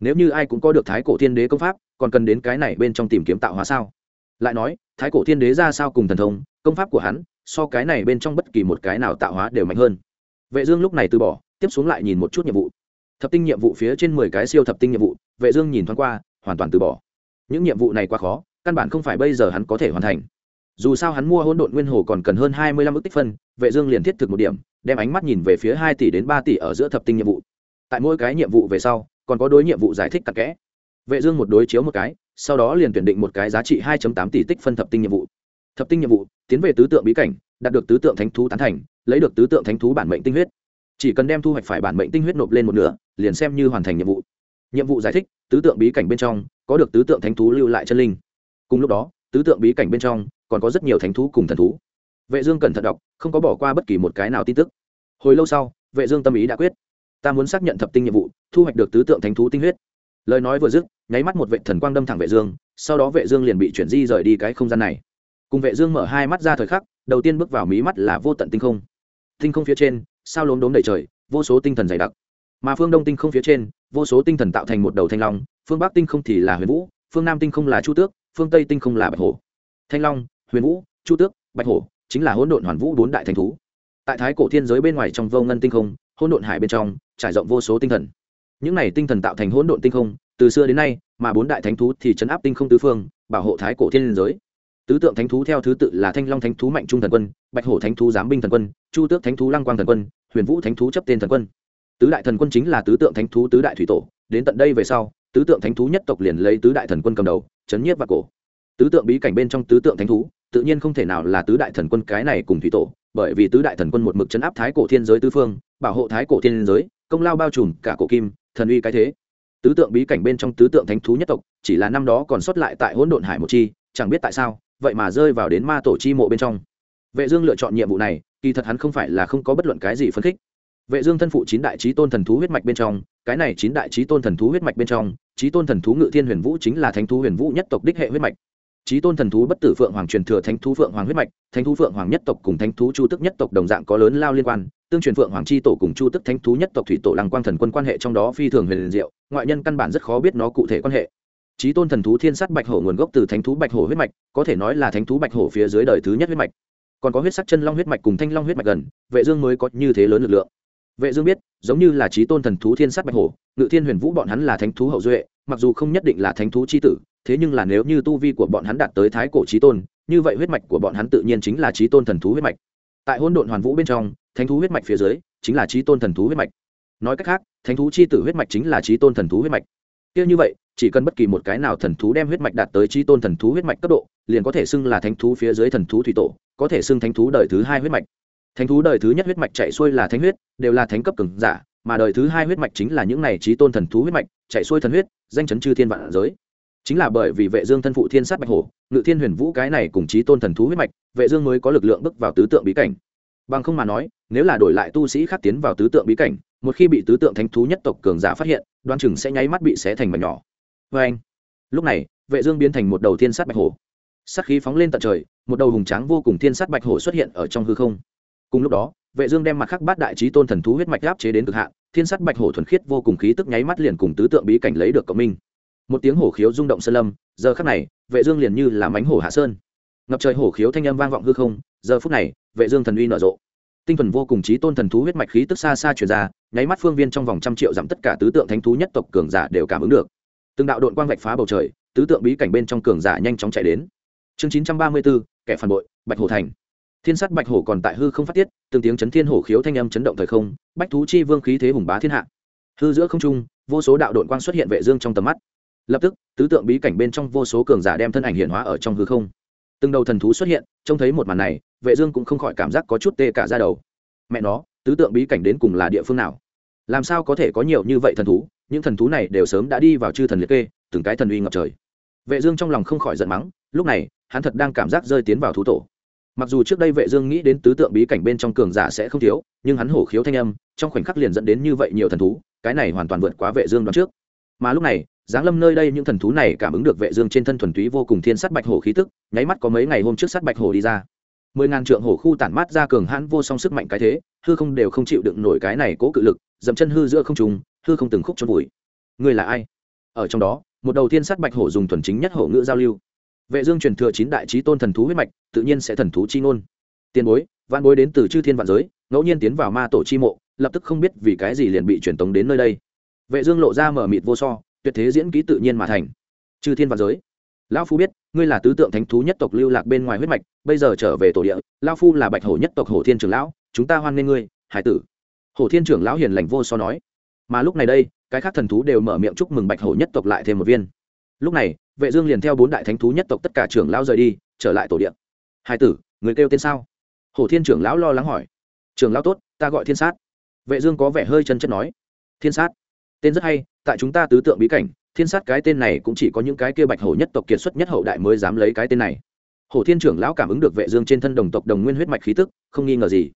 Nếu như ai cũng có được thái cổ thiên đế công pháp, còn cần đến cái này bên trong tìm kiếm tạo hóa sao? Lại nói, thái cổ thiên đế ra sao cùng thần thông, công pháp của hắn, so cái này bên trong bất kỳ một cái nào tạo hóa đều mạnh hơn vệ dương lúc này từ bỏ, tiếp xuống lại nhìn một chút nhiệm vụ. Thập tinh nhiệm vụ phía trên mười cái siêu thập tinh nhiệm vụ, vệ dương nhìn thoáng qua, hoàn toàn từ bỏ. Những nhiệm vụ này quá khó, căn bản không phải bây giờ hắn có thể hoàn thành. Dù sao hắn mua hỗn độn nguyên hồ còn cần hơn hai mươi lăm ức tích phân, vệ dương liền thiết thực một điểm, đem ánh mắt nhìn về phía hai tỷ đến ba tỷ ở giữa thập tinh nhiệm vụ. Tại mỗi cái nhiệm vụ về sau, còn có đối nhiệm vụ giải thích cặn kẽ. Vệ dương một đối chiếu một cái, sau đó liền tuyển định một cái giá trị 2.8 tỷ tích phân thập tinh nhiệm vụ. Thập tinh nhiệm vụ, tiến về tứ tượng bí cảnh, đạt được tứ tượng thánh thú tán thành lấy được tứ tượng thánh thú bản mệnh tinh huyết. Chỉ cần đem thu hoạch phải bản mệnh tinh huyết nộp lên một nửa, liền xem như hoàn thành nhiệm vụ. Nhiệm vụ giải thích, tứ tượng bí cảnh bên trong có được tứ tượng thánh thú lưu lại chân linh. Cùng lúc đó, tứ tượng bí cảnh bên trong còn có rất nhiều thánh thú cùng thần thú. Vệ dương cẩn thận đọc, không có bỏ qua bất kỳ một cái nào tin tức. Hồi lâu sau, vệ dương tâm ý đã quyết. Ta muốn xác nhận thập tinh nhiệm vụ, thu hoạch được tứ tượng thánh thú tinh huyết. Lời nói vừa dứt, nháy mắt một vệ thần quang đâm thẳng vệ dương, sau đó vệ dương liền bị chuyển di rời đi cái không gian này. Cùng vệ dương mở hai mắt ra thời khắc, đầu tiên bước vào mí mắt là vô tận tinh không tinh không phía trên, sao lốm đốm đầy trời, vô số tinh thần dày đặc. Mà phương đông tinh không phía trên, vô số tinh thần tạo thành một đầu thanh long, phương bắc tinh không thì là huyền vũ, phương nam tinh không là chu tước, phương tây tinh không là bạch hổ. Thanh long, huyền vũ, chu tước, bạch hổ chính là hỗn độn hoàn vũ bốn đại thành thú. Tại thái cổ thiên giới bên ngoài trong vô ngân tinh không, hỗn độn hải bên trong, trải rộng vô số tinh thần. Những này tinh thần tạo thành hỗn độn tinh không, từ xưa đến nay, mà bốn đại thánh thú thì chấn áp tinh không tứ phương, bảo hộ thái cổ thiên giới tứ tượng thánh thú theo thứ tự là thanh long thánh thú, mạnh trung thần quân, bạch hổ thánh thú, giám binh thần quân, chu tước thánh thú, lăng quang thần quân, huyền vũ thánh thú chấp tên thần quân. Tứ đại thần quân chính là tứ tượng thánh thú, tứ đại thủy tổ. Đến tận đây về sau, tứ tượng thánh thú nhất tộc liền lấy tứ đại thần quân cầm đầu, chấn nhiếp và cổ. Tứ tượng bí cảnh bên trong tứ tượng thánh thú, tự nhiên không thể nào là tứ đại thần quân cái này cùng thủy tổ, bởi vì tứ đại thần quân một mực chấn áp thái cổ thiên giới tứ phương, bảo hộ thái cổ thiên giới, công lao bao trùm cả cổ kim, thần uy cái thế. Tứ tượng bí cảnh bên trong tứ tượng thánh thú nhất tộc, chỉ là năm đó còn sót lại tại hỗn độn hải một chi, chẳng biết tại sao vậy mà rơi vào đến ma tổ chi mộ bên trong. Vệ dương lựa chọn nhiệm vụ này, kỳ thật hắn không phải là không có bất luận cái gì phấn khích. Vệ dương thân phụ chín đại chí tôn thần thú huyết mạch bên trong, cái này chín đại chí tôn thần thú huyết mạch bên trong, chí tôn thần thú ngự thiên huyền vũ chính là thánh thú huyền vũ nhất tộc đích hệ huyết mạch. Chí tôn thần thú bất tử phượng hoàng truyền thừa thánh thú phượng hoàng huyết mạch, thánh thú phượng hoàng nhất tộc cùng thánh thú chu tức nhất tộc đồng dạng có lớn lao liên quan, tương truyền phượng hoàng chi tổ cùng chu tức thánh thú nhất tộc thủy tổ lăng quang thần quân quan hệ trong đó phi thường huyền diệu, ngoại nhân căn bản rất khó biết nó cụ thể quan hệ chí tôn thần thú thiên sát bạch hổ nguồn gốc từ thánh thú bạch hổ huyết mạch, có thể nói là thánh thú bạch hổ phía dưới đời thứ nhất huyết mạch. Còn có huyết sắc chân long huyết mạch cùng thanh long huyết mạch gần, vệ dương mới có như thế lớn lực lượng. Vệ dương biết, giống như là chí tôn thần thú thiên sát bạch hổ, ngự thiên huyền vũ bọn hắn là thánh thú hậu duệ, mặc dù không nhất định là thánh thú chi tử, thế nhưng là nếu như tu vi của bọn hắn đạt tới thái cổ chí tôn, như vậy huyết mạch của bọn hắn tự nhiên chính là chí tôn thần thú huyết mạch. Tại hỗn độn hoàn vũ bên trong, thánh thú huyết mạch phía dưới, chính là chí tôn thần thú huyết mạch. Nói cách khác, thánh thú chi tử huyết mạch chính là chí tôn thần thú huyết mạch. Kia như vậy chỉ cần bất kỳ một cái nào thần thú đem huyết mạch đạt tới chi tôn thần thú huyết mạch cấp độ, liền có thể xưng là thánh thú phía dưới thần thú thủy tổ, có thể xưng thánh thú đời thứ hai huyết mạch. Thánh thú đời thứ nhất huyết mạch chạy xuôi là thánh huyết, đều là thánh cấp cường giả, mà đời thứ hai huyết mạch chính là những này chi tôn thần thú huyết mạch, chạy xuôi thần huyết, danh chấn chư thiên vạn giới. Chính là bởi vì vệ dương thân phụ thiên sát bạch hổ, ngự thiên huyền vũ cái này cùng chí tôn thần thú huyết mạch, vệ dương mới có lực lượng bước vào tứ tượng bí cảnh. Bằng không mà nói, nếu là đổi lại tu sĩ khác tiến vào tứ tượng bí cảnh, một khi bị tứ tượng thánh thú nhất tộc cường giả phát hiện đoan chừng sẽ nháy mắt bị xé thành mảnh nhỏ với anh. Lúc này, vệ dương biến thành một đầu thiên sát bạch hổ. Sát khí phóng lên tận trời, một đầu hùng tráng vô cùng thiên sát bạch hổ xuất hiện ở trong hư không. Cùng lúc đó, vệ dương đem mặt khắc bát đại chí tôn thần thú huyết mạch áp chế đến cực hạn, thiên sát bạch hổ thuần khiết vô cùng khí tức nháy mắt liền cùng tứ tượng bí cảnh lấy được cộng minh. Một tiếng hổ khiếu rung động sơn lâm, giờ khắc này, vệ dương liền như là mánh hổ hạ sơn. Ngập trời hổ khiếu thanh âm vang vọng hư không, giờ phút này, vệ dương thần uy nở rộ. Tinh thần vô cùng chí tôn thần thú huyết mạch khí tức xa xa truyền ra, nháy mắt phương viên trong vòng trăm triệu giảm tất cả tứ tượng thánh thú nhất tộc cường giả đều cảm ứng được từng đạo đội quang vạch phá bầu trời tứ tượng bí cảnh bên trong cường giả nhanh chóng chạy đến. Chương 934, kẻ phản bội bạch hồ thành. Thiên sát bạch hổ còn tại hư không phát tiết từng tiếng chấn thiên hổ khiếu thanh âm chấn động thời không bách thú chi vương khí thế hùng bá thiên hạ. Hư giữa không trung vô số đạo đội quang xuất hiện vệ dương trong tầm mắt. Lập tức tứ tượng bí cảnh bên trong vô số cường giả đem thân ảnh hiện hóa ở trong hư không. Từng đầu thần thú xuất hiện trông thấy một màn này vệ dương cũng không khỏi cảm giác có chút tê cả da đầu. Mẹ nó tứ tượng bí cảnh đến cùng là địa phương nào? Làm sao có thể có nhiều như vậy thần thú? Những thần thú này đều sớm đã đi vào chư thần liệt kê, từng cái thần uy ngập trời. Vệ dương trong lòng không khỏi giận mắng, lúc này, hắn thật đang cảm giác rơi tiến vào thú tổ. Mặc dù trước đây vệ dương nghĩ đến tứ tượng bí cảnh bên trong cường giả sẽ không thiếu, nhưng hắn hổ khiếu thanh âm, trong khoảnh khắc liền dẫn đến như vậy nhiều thần thú, cái này hoàn toàn vượt quá vệ dương đoán trước. Mà lúc này, giáng lâm nơi đây những thần thú này cảm ứng được vệ dương trên thân thuần túy vô cùng thiên sát bạch hổ khí tức, nháy mắt có mấy ngày hôm trước sát bạch hổ đi ra. Mười ngàn trượng hổ khu tản mát ra cường hãn vô song sức mạnh cái thế, hư không đều không chịu đựng nổi cái này cố cự lực, dậm chân hư giữa không trung hư không từng khúc chôn vùi. Ngươi là ai? Ở trong đó, một đầu tiên sát bạch hổ dùng thuần chính nhất hổ ngữ giao lưu. Vệ dương truyền thừa chín đại chí tôn thần thú huyết mạch, tự nhiên sẽ thần thú chi ngôn. Tiền bối, vạn bối đến từ chư thiên vạn giới, ngẫu nhiên tiến vào ma tổ chi mộ, lập tức không biết vì cái gì liền bị truyền tống đến nơi đây. Vệ dương lộ ra mở mịt vô so, tuyệt thế diễn kỹ tự nhiên mà thành. Chư thiên vạn giới. Lão phu biết, ngươi là tứ tượng thánh thú nhất tộc lưu lạc bên ngoài huyết mạch, bây giờ trở về tổ địa, lão phu là bạch hổ nhất tộc hổ thiên trưởng lão, chúng ta hoan nghênh ngươi, hải tử. Hổ thiên trưởng lão hiền lành vô so nói mà lúc này đây, cái khác thần thú đều mở miệng chúc mừng bạch hổ nhất tộc lại thêm một viên. Lúc này, vệ dương liền theo bốn đại thánh thú nhất tộc tất cả trưởng lão rời đi, trở lại tổ địa. Hai tử, người kêu tên sao? Hổ thiên trưởng lão lo lắng hỏi. Trưởng lão tốt, ta gọi thiên sát. Vệ dương có vẻ hơi chân chất nói. Thiên sát, tên rất hay, tại chúng ta tứ tượng bí cảnh, thiên sát cái tên này cũng chỉ có những cái kia bạch hổ nhất tộc kiệt xuất nhất hậu đại mới dám lấy cái tên này. Hổ thiên trưởng lão cảm ứng được vệ dương trên thân đồng tộc đồng nguyên huyết mạch khí tức, không nghi ngờ gì.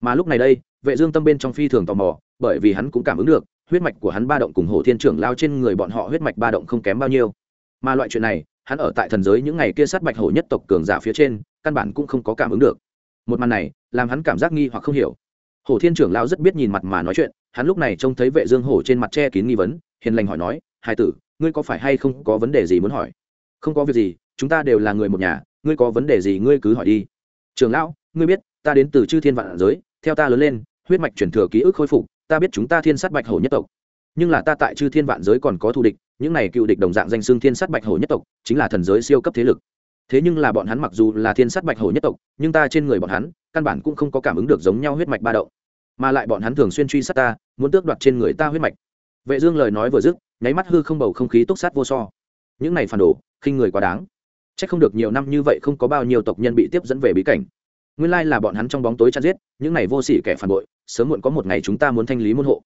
Mà lúc này đây, vệ dương tâm bên trong phi thường tò mò, bởi vì hắn cũng cảm ứng được huyết mạch của hắn ba động cùng hổ thiên trưởng lao trên người bọn họ huyết mạch ba động không kém bao nhiêu. Mà loại chuyện này, hắn ở tại thần giới những ngày kia sát bạch hổ nhất tộc cường giả phía trên, căn bản cũng không có cảm ứng được. Một màn này, làm hắn cảm giác nghi hoặc không hiểu. Hổ thiên trưởng lao rất biết nhìn mặt mà nói chuyện, hắn lúc này trông thấy vệ dương hổ trên mặt che kín nghi vấn, hiền lành hỏi nói hai tử, ngươi có phải hay không có vấn đề gì muốn hỏi? Không có việc gì, chúng ta đều là người một nhà, ngươi có vấn đề gì ngươi cứ hỏi đi. Trưởng lão, ngươi biết, ta đến từ chư thiên vạn giới, theo ta lớn lên, huyết mạch truyền thừa ký ức khôi phục ta biết chúng ta thiên sát bạch hổ nhất tộc. Nhưng là ta tại chư thiên vạn giới còn có thù địch những này cựu địch đồng dạng danh xương thiên sát bạch hổ nhất tộc chính là thần giới siêu cấp thế lực. Thế nhưng là bọn hắn mặc dù là thiên sát bạch hổ nhất tộc nhưng ta trên người bọn hắn căn bản cũng không có cảm ứng được giống nhau huyết mạch ba đậu, mà lại bọn hắn thường xuyên truy sát ta muốn tước đoạt trên người ta huyết mạch. Vệ dương lời nói vừa dứt nháy mắt hư không bầu không khí túc sát vô so. Những này phản đồ khinh người quá đáng. Chắc không được nhiều năm như vậy không có bao nhiêu tộc nhân bị tiếp dẫn về bí cảnh nguyên lai là bọn hắn trong bóng tối chặt giết, những này vô sỉ kẻ phản bội, sớm muộn có một ngày chúng ta muốn thanh lý môn hộ.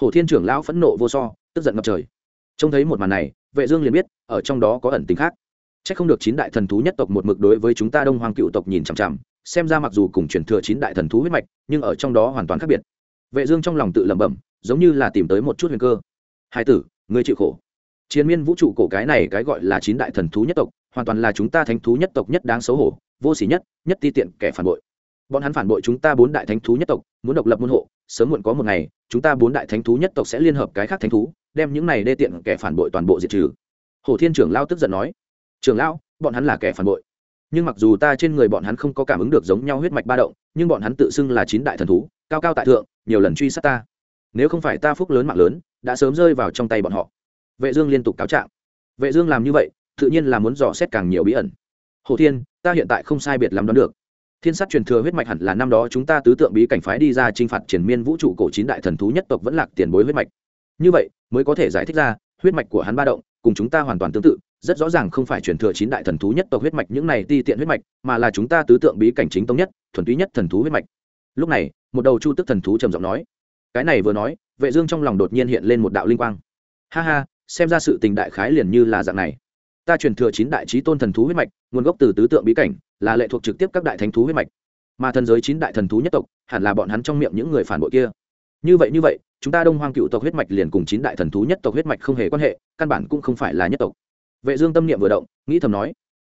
Hổ thiên trưởng lão phẫn nộ vô so, tức giận ngập trời. Trông thấy một màn này, vệ dương liền biết, ở trong đó có ẩn tình khác. Chắc không được chín đại thần thú nhất tộc một mực đối với chúng ta đông hoàng cựu tộc nhìn chằm chằm, xem ra mặc dù cùng truyền thừa chín đại thần thú huyết mạch, nhưng ở trong đó hoàn toàn khác biệt. Vệ dương trong lòng tự lẩm bẩm, giống như là tìm tới một chút huyền cơ. Hai tử, ngươi chịu khổ. Chiến miên vũ trụ cổ cái này cái gọi là chín đại thần thú nhất tộc hoàn toàn là chúng ta thánh thú nhất tộc nhất đáng xấu hổ, vô sỉ nhất nhất ti tiện kẻ phản bội. Bọn hắn phản bội chúng ta bốn đại thánh thú nhất tộc, muốn độc lập môn hộ, sớm muộn có một ngày, chúng ta bốn đại thánh thú nhất tộc sẽ liên hợp cái khác thánh thú, đem những này đê tiện kẻ phản bội toàn bộ diệt trừ. Hồ thiên trưởng lao tức giận nói, trưởng lão, bọn hắn là kẻ phản bội. Nhưng mặc dù ta trên người bọn hắn không có cảm ứng được giống nhau huyết mạch ba động, nhưng bọn hắn tự xưng là chín đại thần thú, cao cao tại thượng, nhiều lần truy sát ta. Nếu không phải ta phúc lớn mạng lớn, đã sớm rơi vào trong tay bọn họ. Vệ dương liên tục cáo trạng. Vệ dương làm như vậy tự nhiên là muốn dò xét càng nhiều bí ẩn. Hồ thiên, ta hiện tại không sai biệt lắm đoán được. Thiên sát truyền thừa huyết mạch hẳn là năm đó chúng ta tứ tượng bí cảnh phái đi ra chinh phạt triển miên vũ trụ cổ chín đại thần thú nhất tộc vẫn lạc tiền bối huyết mạch. Như vậy, mới có thể giải thích ra, huyết mạch của hắn ba động, cùng chúng ta hoàn toàn tương tự, rất rõ ràng không phải truyền thừa chín đại thần thú nhất tộc huyết mạch những này ti tiện huyết mạch, mà là chúng ta tứ tượng bí cảnh chính tông nhất, thuần túy nhất thần thú huyết mạch. Lúc này, một đầu chu tức thần thú trầm giọng nói. Cái này vừa nói, vệ dương trong lòng đột nhiên hiện lên một đạo linh quang. Ha ha, xem ra sự tình đại khái liền như là dạng này ta truyền thừa chín đại trí tôn thần thú huyết mạch, nguồn gốc từ tứ tượng bí cảnh, là lệ thuộc trực tiếp các đại thánh thú huyết mạch. Mà thần giới chín đại thần thú nhất tộc, hẳn là bọn hắn trong miệng những người phản bội kia. Như vậy như vậy, chúng ta đông hoang cựu tộc huyết mạch liền cùng chín đại thần thú nhất tộc huyết mạch không hề quan hệ, căn bản cũng không phải là nhất tộc. Vệ dương tâm niệm vừa động, nghĩ thầm nói,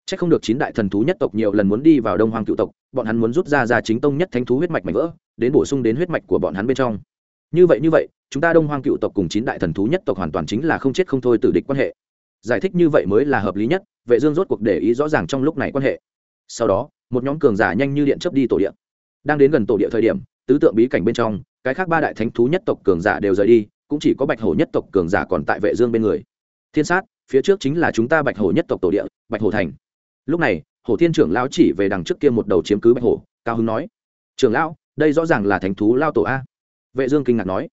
chắc không được chín đại thần thú nhất tộc nhiều lần muốn đi vào đông hoang cựu tộc, bọn hắn muốn rút ra ra chính tông nhất thánh thú huyết mạch mạnh vỡ, đến bổ sung đến huyết mạch của bọn hắn bên trong. Như vậy như vậy, chúng ta đông hoang cựu tộc cùng chín đại thần thú nhất tộc hoàn toàn chính là không chết không thôi tử địch quan hệ giải thích như vậy mới là hợp lý nhất, vệ dương rốt cuộc để ý rõ ràng trong lúc này quan hệ. Sau đó, một nhóm cường giả nhanh như điện chớp đi tổ địa. Đang đến gần tổ địa thời điểm, tứ tượng bí cảnh bên trong, cái khác ba đại thánh thú nhất tộc cường giả đều rời đi, cũng chỉ có bạch hổ nhất tộc cường giả còn tại vệ dương bên người. Thiên sát, phía trước chính là chúng ta bạch hổ nhất tộc tổ địa, bạch hổ thành. Lúc này, hổ thiên trưởng lão chỉ về đằng trước kia một đầu chiếm cứ bạch hổ, cao hứng nói, trưởng lão, đây rõ ràng là thánh thú lao tổ a. Vệ dương kinh ngạc nói,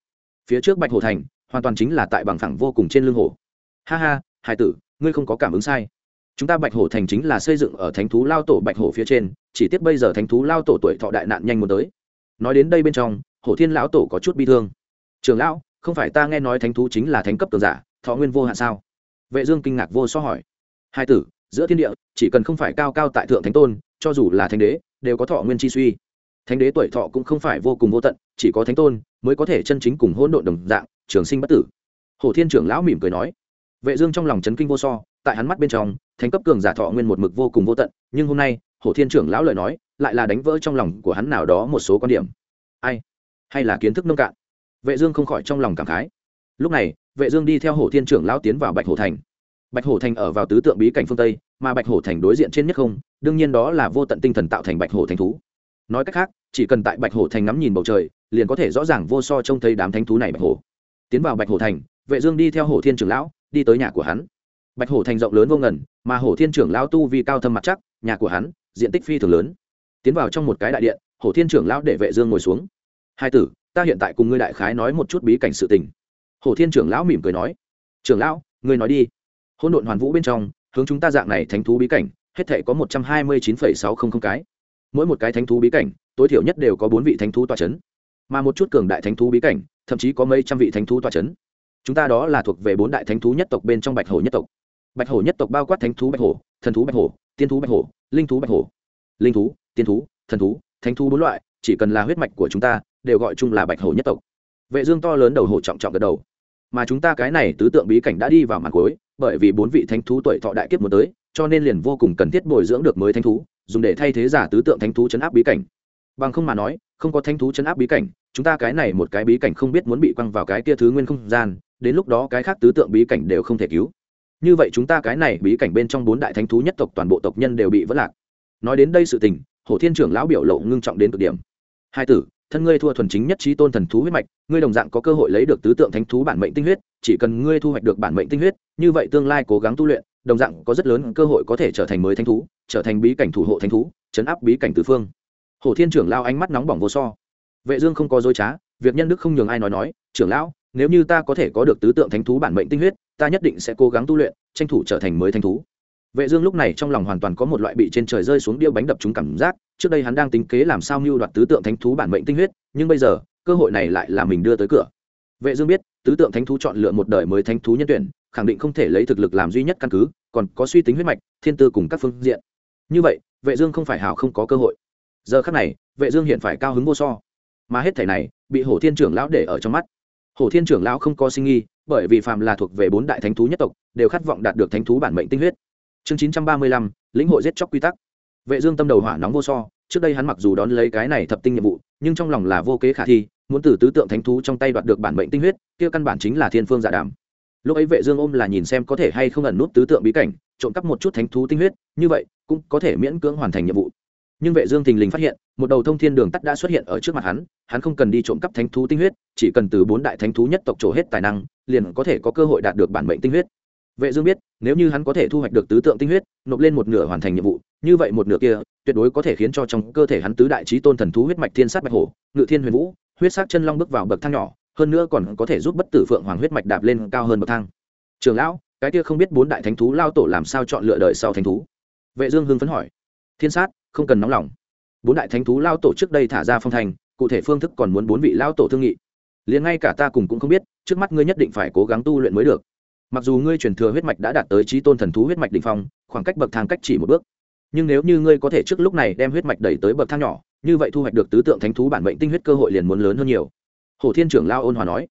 phía trước bạch hổ thành hoàn toàn chính là tại bằng phẳng vô cùng trên lưng hổ. Ha ha hai tử, ngươi không có cảm ứng sai. Chúng ta bạch hổ thành chính là xây dựng ở thánh thú lao tổ bạch hổ phía trên, chỉ tiếc bây giờ thánh thú lao tổ tuổi thọ đại nạn nhanh muốn tới. Nói đến đây bên trong, hổ thiên lão tổ có chút bi thương. Trường lão, không phải ta nghe nói thánh thú chính là thánh cấp tường giả, thọ nguyên vô hạn sao? Vệ dương kinh ngạc vô so hỏi. Hai tử, giữa thiên địa, chỉ cần không phải cao cao tại thượng thánh tôn, cho dù là thánh đế, đều có thọ nguyên chi suy. Thánh đế tuổi thọ cũng không phải vô cùng vô tận, chỉ có thánh tôn mới có thể chân chính cùng hỗn độn đồng dạng, trường sinh bất tử. Hổ thiên trưởng lão mỉm cười nói vệ dương trong lòng chấn kinh vô so, tại hắn mắt bên trong, thánh cấp cường giả thọ nguyên một mực vô cùng vô tận, nhưng hôm nay, hổ thiên trưởng lão lời nói, lại là đánh vỡ trong lòng của hắn nào đó một số quan điểm. Ai? Hay là kiến thức nông cạn? Vệ dương không khỏi trong lòng cảm khái. Lúc này, vệ dương đi theo hổ thiên trưởng lão tiến vào bạch hổ thành. Bạch hổ thành ở vào tứ tượng bí cảnh phương tây, mà bạch hổ thành đối diện trên nhất không, đương nhiên đó là vô tận tinh thần tạo thành bạch hổ thành thú. Nói cách khác, chỉ cần tại bạch hổ thành ngắm nhìn bầu trời, liền có thể rõ ràng vô so trông thấy đám thánh thú này bạch hổ. Tiến vào bạch hổ thành, vệ dương đi theo hổ thiên trưởng lão đi tới nhà của hắn. Bạch hổ thành rộng lớn vô ngần, mà hổ thiên trưởng lão tu vi cao thâm mặt chắc, nhà của hắn, diện tích phi thường lớn. Tiến vào trong một cái đại điện, hổ thiên trưởng lão để vệ dương ngồi xuống. Hai tử, ta hiện tại cùng ngươi đại khái nói một chút bí cảnh sự tình. Hổ thiên trưởng lão mỉm cười nói. Trưởng lão, ngươi nói đi. Hỗn độn hoàn vũ bên trong, hướng chúng ta dạng này thánh thú bí cảnh, hết thảy có một trăm hai mươi chín phẩy sáu không không cái. Mỗi một cái thánh thú bí cảnh, tối thiểu nhất đều có bốn vị thánh thú tọa chấn. Mà một chút cường đại thánh thú bí cảnh, thậm chí có mấy trăm vị thánh thú tọa chấn chúng ta đó là thuộc về bốn đại thánh thú nhất tộc bên trong bạch hổ nhất tộc. Bạch hổ nhất tộc bao quát thánh thú bạch hổ, thần thú bạch hổ, tiên thú bạch hổ, linh thú bạch hổ. Linh thú, tiên thú, thần thú, thánh thú bốn loại, chỉ cần là huyết mạch của chúng ta, đều gọi chung là bạch hổ nhất tộc. Vệ dương to lớn đầu hổ trọng trọng gật đầu. Mà chúng ta cái này tứ tượng bí cảnh đã đi vào màn cuối, bởi vì bốn vị thánh thú tuổi thọ đại kiếp muốn tới, cho nên liền vô cùng cần thiết bồi dưỡng được mới thánh thú, dùng để thay thế giả tứ tượng thánh thú chấn áp bí cảnh. Bằng không mà nói, không có thánh thú chấn áp bí cảnh, chúng ta cái này một cái bí cảnh không biết muốn bị quăng vào cái kia thứ nguyên không gian đến lúc đó cái khác tứ tượng bí cảnh đều không thể cứu. Như vậy chúng ta cái này bí cảnh bên trong bốn đại thánh thú nhất tộc toàn bộ tộc nhân đều bị vất lạc. Nói đến đây sự tình, hổ thiên trưởng lão biểu lộ ngưng trọng đến cực điểm. Hai tử, thân ngươi thua thuần chính nhất trí tôn thần thú huyết mạch, ngươi đồng dạng có cơ hội lấy được tứ tượng thánh thú bản mệnh tinh huyết, chỉ cần ngươi thu hoạch được bản mệnh tinh huyết, như vậy tương lai cố gắng tu luyện, đồng dạng có rất lớn cơ hội có thể trở thành mới thánh thú, trở thành bí cảnh thủ hộ thánh thú, chấn áp bí cảnh tứ phương. Hổ thiên trưởng lao ánh mắt nóng bỏng vô so. Vệ dương không có dối trá, việc nhân đức không nhường ai nói nói, trưởng lão nếu như ta có thể có được tứ tượng thánh thú bản mệnh tinh huyết, ta nhất định sẽ cố gắng tu luyện, tranh thủ trở thành mới thánh thú. Vệ dương lúc này trong lòng hoàn toàn có một loại bị trên trời rơi xuống điêu bánh đập trúng cảm giác, trước đây hắn đang tính kế làm sao mưu đoạt tứ tượng thánh thú bản mệnh tinh huyết, nhưng bây giờ, cơ hội này lại là mình đưa tới cửa. Vệ dương biết, tứ tượng thánh thú chọn lựa một đời mới thánh thú nhân tuyển, khẳng định không thể lấy thực lực làm duy nhất căn cứ, còn có suy tính huyết mạch, thiên tư cùng các phương diện. Như vậy, vệ dương không phải hảo không có cơ hội. Giờ khắc này, vệ dương hiện phải cao hứng vô so. Mà hết thảy này, bị hổ thiên trưởng lão để ở trong mắt hổ thiên trưởng lão không có sinh nghi bởi vì phàm là thuộc về bốn đại thánh thú nhất tộc đều khát vọng đạt được thánh thú bản mệnh tinh huyết. Chương 935, lĩnh hội giết chóc quy tắc. Vệ dương tâm đầu hỏa nóng vô so trước đây hắn mặc dù đón lấy cái này thập tinh nhiệm vụ nhưng trong lòng là vô kế khả thi muốn từ tứ tượng thánh thú trong tay đoạt được bản mệnh tinh huyết kia căn bản chính là thiên phương dạ giả đảm. lúc ấy vệ dương ôm là nhìn xem có thể hay không ẩn nút tứ tượng bí cảnh trộm cắp một chút thánh thú tinh huyết như vậy cũng có thể miễn cưỡng hoàn thành nhiệm vụ nhưng vệ dương thình lình phát hiện, một đầu thông thiên đường tắt đã xuất hiện ở trước mặt hắn hắn không cần đi trộm cắp thánh thú tinh huyết, chỉ cần từ bốn đại thánh thú nhất tộc trổ hết tài năng, liền có thể có cơ hội đạt được bản mệnh tinh huyết. Vệ dương biết, nếu như hắn có thể thu hoạch được tứ tượng tinh huyết, nộp lên một nửa hoàn thành nhiệm vụ, như vậy một nửa kia, tuyệt đối có thể khiến cho trong cơ thể hắn tứ đại chí tôn thần thú huyết mạch thiên sát bạch hổ, ngự thiên huyền vũ, huyết sắc chân long bước vào bậc thang nhỏ, hơn nữa còn có thể giúp bất tử phượng hoàng huyết mạch đạp lên cao hơn bậc thang. Trường lão, cái kia không biết bốn đại thánh thú lao tổ làm sao chọn lựa đời sau thánh thú? Vệ dương hưng phấn hỏi. Thiên sát không cần nóng lòng. Bốn đại thánh thú lao tổ trước đây thả ra phong thành, cụ thể phương thức còn muốn bốn vị lao tổ thương nghị. Liền ngay cả ta cùng cũng không biết, trước mắt ngươi nhất định phải cố gắng tu luyện mới được. Mặc dù ngươi truyền thừa huyết mạch đã đạt tới trí tôn thần thú huyết mạch đ ỉ n h phong, khoảng cách bậc thang cách chỉ một bước. Nhưng nếu như ngươi có thể trước lúc này đem huyết mạch đẩy tới bậc thang nhỏ, như vậy thu hoạch được tứ tượng thánh thú bản mệnh tinh huyết cơ hội liền muốn lớn hơn nhiều. Hồ thiên trưởng lao ôn hòa nói.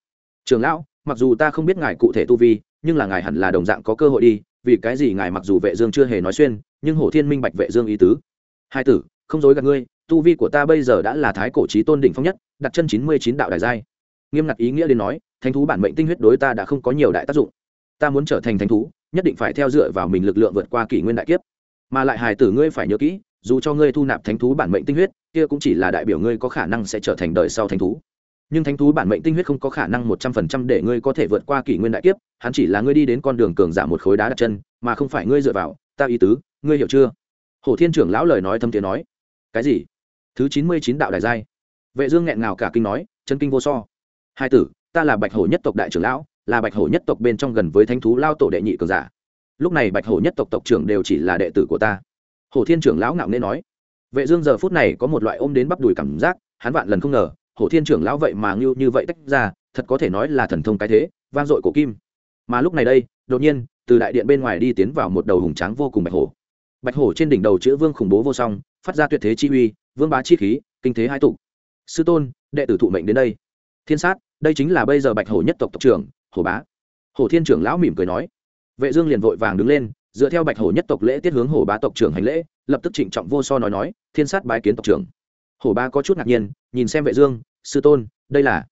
Trưởng lão, mặc dù ta không biết ngài cụ thể tu vi, nhưng là ngài hẳn là đồng dạng có cơ hội đi, vì cái gì ngài mặc dù vệ dương chưa hề nói xuyên, nhưng hồ thiên minh bạch vệ dương ý tứ hai tử, không dối gạt ngươi, tu vi của ta bây giờ đã là thái cổ trí tôn đỉnh phong nhất, đặt chân chín mươi chín đạo đại giai. Nghiêm ngặt ý nghĩa đến nói, thánh thú bản mệnh tinh huyết đối ta đã không có nhiều đại tác dụng. Ta muốn trở thành thánh thú, nhất định phải theo dựa vào mình lực lượng vượt qua kỷ nguyên đại kiếp. Mà lại hài tử ngươi phải nhớ kỹ, dù cho ngươi thu nạp thánh thú bản mệnh tinh huyết, kia cũng chỉ là đại biểu ngươi có khả năng sẽ trở thành đời sau thánh thú. Nhưng thánh thú bản mệnh tinh huyết không có khả năng một trăm phần trăm để ngươi có thể vượt qua kỷ nguyên đại kiếp, hắn chỉ là ngươi đi đến con đường cường giả một khối đá đặt chân, mà không phải ngươi dựa vào. Ta ý tứ, ngươi hiểu chưa? Hổ thiên trưởng lão lời nói thâm tiếng nói, cái gì? Thứ chín mươi chín đạo đại giai? Vệ dương nghẹn ngào cả kinh nói, chân kinh vô so. Hai tử, ta là bạch hổ nhất tộc đại trưởng lão, là bạch hổ nhất tộc bên trong gần với thánh thú lao tổ đệ nhị cường giả. Lúc này bạch hổ nhất tộc tộc trưởng đều chỉ là đệ tử của ta. Hổ thiên trưởng lão ngạo nghễ nói. Vệ dương giờ phút này có một loại ôm đến bắp đùi cảm giác, hắn vạn lần không ngờ hổ thiên trưởng lão vậy mà ngưu như vậy tách ra, thật có thể nói là thần thông cái thế, vang dội cổ kim. Mà lúc này đây, đột nhiên, từ đại điện bên ngoài đi tiến vào một đầu hùng tráng vô cùng bạch hổ bạch hổ trên đỉnh đầu chữ vương khủng bố vô song, phát ra tuyệt thế chi uy, vương bá chi khí, kinh thế hai tụ. Sư tôn, đệ tử thụ mệnh đến đây. Thiên sát, đây chính là bây giờ bạch hổ nhất tộc tộc trưởng, hổ bá. Hổ thiên trưởng lão mỉm cười nói. Vệ dương liền vội vàng đứng lên, dựa theo bạch hổ nhất tộc lễ tiết hướng hổ bá tộc trưởng hành lễ, lập tức trịnh trọng vô so nói nói, thiên sát bái kiến tộc trưởng. Hổ bá có chút ngạc nhiên, nhìn xem vệ dương, sư tôn, đây là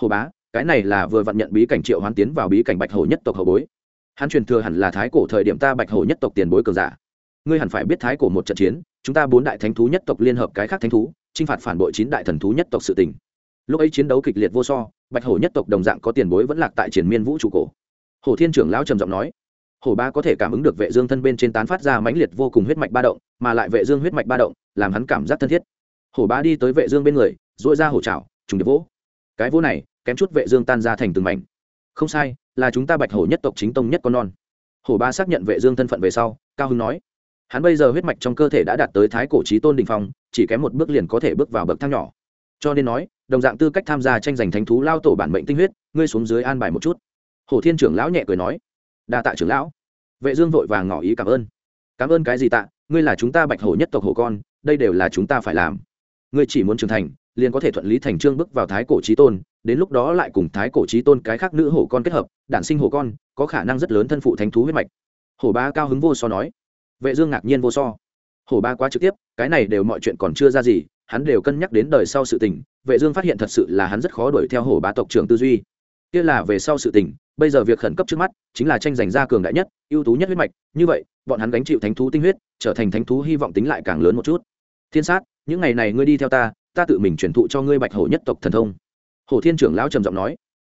hổ bá, cái này là vừa vận nhận bí cảnh triệu hoán tiến vào bí cảnh bạch hổ nhất tộc hậu bối. Hắn truyền thừa hẳn là thái cổ thời điểm ta bạch hổ nhất tộc tiền bối cường giả ngươi hẳn phải biết thái cổ một trận chiến, chúng ta bốn đại thánh thú nhất tộc liên hợp cái khác thánh thú, chinh phạt phản bội chín đại thần thú nhất tộc sự tình. Lúc ấy chiến đấu kịch liệt vô so, bạch hổ nhất tộc đồng dạng có tiền bối vẫn lạc tại triển miên vũ trụ cổ. Hổ thiên trưởng lão trầm giọng nói, hổ ba có thể cảm ứng được vệ dương thân bên trên tán phát ra mãnh liệt vô cùng huyết mạch ba động, mà lại vệ dương huyết mạch ba động làm hắn cảm giác thân thiết. Hổ ba đi tới vệ dương bên người, duỗi ra hổ chảo, trùng điệp vỗ. Cái vỗ này, kém chút vệ dương tan ra thành từng mảnh. Không sai, là chúng ta bạch hổ nhất tộc chính tông nhất con non. Hổ ba xác nhận vệ dương thân phận về sau, cao hưng nói hắn bây giờ huyết mạch trong cơ thể đã đạt tới thái cổ chí tôn đỉnh phong, chỉ kém một bước liền có thể bước vào bậc thang nhỏ. Cho nên nói, đồng dạng tư cách tham gia tranh giành thánh thú lao tổ bản mệnh tinh huyết, ngươi xuống dưới an bài một chút. Hồ thiên trưởng lão nhẹ cười nói. Đa tạ trưởng lão. Vệ dương vội vàng ngỏ ý cảm ơn. Cảm ơn cái gì tạ? Ngươi là chúng ta bạch hổ nhất tộc hổ con, đây đều là chúng ta phải làm. Ngươi chỉ muốn trưởng thành, liền có thể thuận lý thành trương bước vào thái cổ trí tôn, đến lúc đó lại cùng thái cổ trí tôn cái khác nữ hổ con kết hợp, đản sinh hổ con, có khả năng rất lớn thân phụ thánh thú huyết mạch. Hổ ba cao hứng vô so nói vệ dương ngạc nhiên vô so. Hổ ba quá trực tiếp, cái này đều mọi chuyện còn chưa ra gì, hắn đều cân nhắc đến đời sau sự tình, vệ dương phát hiện thật sự là hắn rất khó đuổi theo hổ Ba tộc trưởng tư duy. Kia là về sau sự tình, bây giờ việc khẩn cấp trước mắt, chính là tranh giành ra cường đại nhất, ưu tú nhất huyết mạch, như vậy, bọn hắn gánh chịu thánh thú tinh huyết, trở thành thánh thú hy vọng tính lại càng lớn một chút. Thiên sát, những ngày này ngươi đi theo ta ta tự mình truyền thụ cho ngươi bạch hổ nhất tộc thần thông. Hổ thiên trưởng lão trầm giọng nói.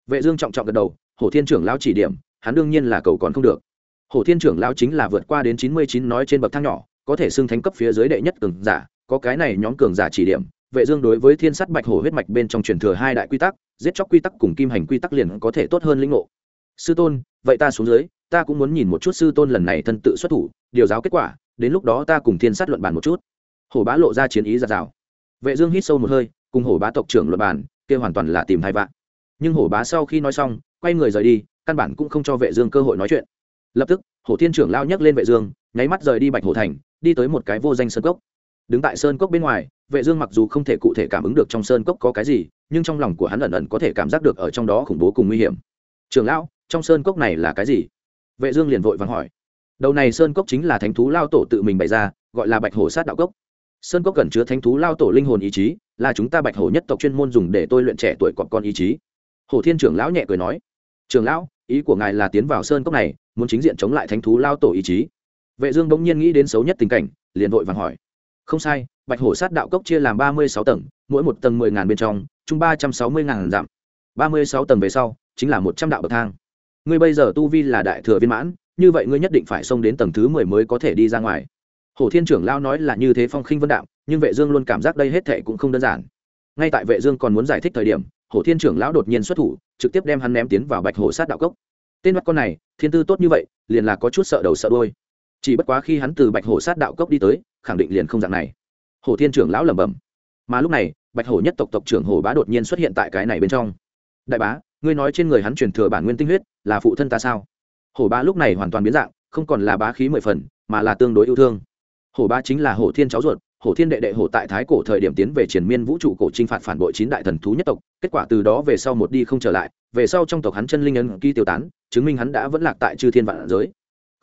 Vệ dương trọng trọng gật đầu, hổ thiên trưởng lão chỉ điểm, hắn đương nhiên là cầu còn không được hổ thiên trưởng lão chính là vượt qua đến chín mươi chín nói trên bậc thang nhỏ, có thể xưng thánh cấp phía dưới đệ nhất cường giả, có cái này nhóm cường giả chỉ điểm, vệ dương đối với thiên sắt bạch hổ huyết mạch bên trong truyền thừa hai đại quy tắc, giết chóc quy tắc cùng kim hành quy tắc liền có thể tốt hơn linh ngộ. Sư tôn, vậy ta xuống dưới, ta cũng muốn nhìn một chút sư tôn lần này thân tự xuất thủ, điều giáo kết quả, đến lúc đó ta cùng thiên sắt luận bàn một chút. Hổ bá lộ ra chiến ý giạt rào. Vệ dương hít sâu một hơi, cùng hổ bá tộc trưởng luận bàn, kia hoàn toàn là tìm hai vạn. Nhưng hổ bá sau khi nói xong, quay người rời đi, căn bản cũng không cho vệ dương cơ hội nói chuyện lập tức, hổ thiên trưởng lao nhấc lên vệ dương, nháy mắt rời đi bạch hổ thành, đi tới một cái vô danh sơn cốc. Đứng tại sơn cốc bên ngoài, vệ dương mặc dù không thể cụ thể cảm ứng được trong sơn cốc có cái gì, nhưng trong lòng của hắn ẩn ẩn có thể cảm giác được ở trong đó khủng bố cùng nguy hiểm. Trưởng lão, trong sơn cốc này là cái gì? Vệ dương liền vội vàng hỏi. Đầu này sơn cốc chính là thánh thú lao tổ tự mình bày ra, gọi là bạch hổ sát đạo cốc. Sơn cốc cần chứa thánh thú lao tổ linh hồn ý chí, là chúng ta bạch hổ nhất tộc chuyên môn dùng để tôi luyện trẻ tuổi còn con ý chí. Hổ thiên trưởng lão nhẹ cười nói. Trưởng lão ý của ngài là tiến vào sơn cốc này, muốn chính diện chống lại thánh thú lao tổ ý chí. Vệ dương bỗng nhiên nghĩ đến xấu nhất tình cảnh, liền vội vàng hỏi. Không sai, bạch hổ sát đạo cốc chia làm ba mươi sáu tầng, mỗi một tầng mười ngàn bên trong, chung ba trăm sáu mươi ngàn giảm ba mươi sáu tầng về sau, chính là một trăm đạo bậc thang. Ngươi bây giờ tu vi là đại thừa viên mãn, như vậy ngươi nhất định phải xông đến tầng thứ mười mới có thể đi ra ngoài. Hổ thiên trưởng lao nói là như thế phong khinh vân đạo, nhưng vệ dương luôn cảm giác đây hết thề cũng không đơn giản. Ngay tại vệ dương còn muốn giải thích thời điểm hổ thiên trưởng lão đột nhiên xuất thủ, trực tiếp đem hắn ném tiến vào bạch hổ sát đạo cốc. Tên mắt con này, thiên tư tốt như vậy, liền là có chút sợ đầu sợ đuôi. Chỉ bất quá khi hắn từ bạch hổ sát đạo cốc đi tới, khẳng định liền không dạng này. Hổ thiên trưởng lão lẩm bẩm. Mà lúc này, bạch hổ nhất tộc tộc trưởng hổ bá đột nhiên xuất hiện tại cái này bên trong. Đại bá, ngươi nói trên người hắn truyền thừa bản nguyên tinh huyết, là phụ thân ta sao? Hổ bá lúc này hoàn toàn biến dạng, không còn là bá khí mười phần, mà là tương đối yêu thương. Hổ bá chính là hổ thiên cháu ruột hổ thiên đệ đệ hổ tại thái cổ thời điểm tiến về triền miên vũ trụ cổ t r i n h phạt phản bội chín đại thần thú nhất tộc, kết quả từ đó về sau một đi không trở lại, về sau trong tộc hắn chân linh ấn ký tiêu tán, chứng minh hắn đã vẫn lạc tại chư thiên vạn giới.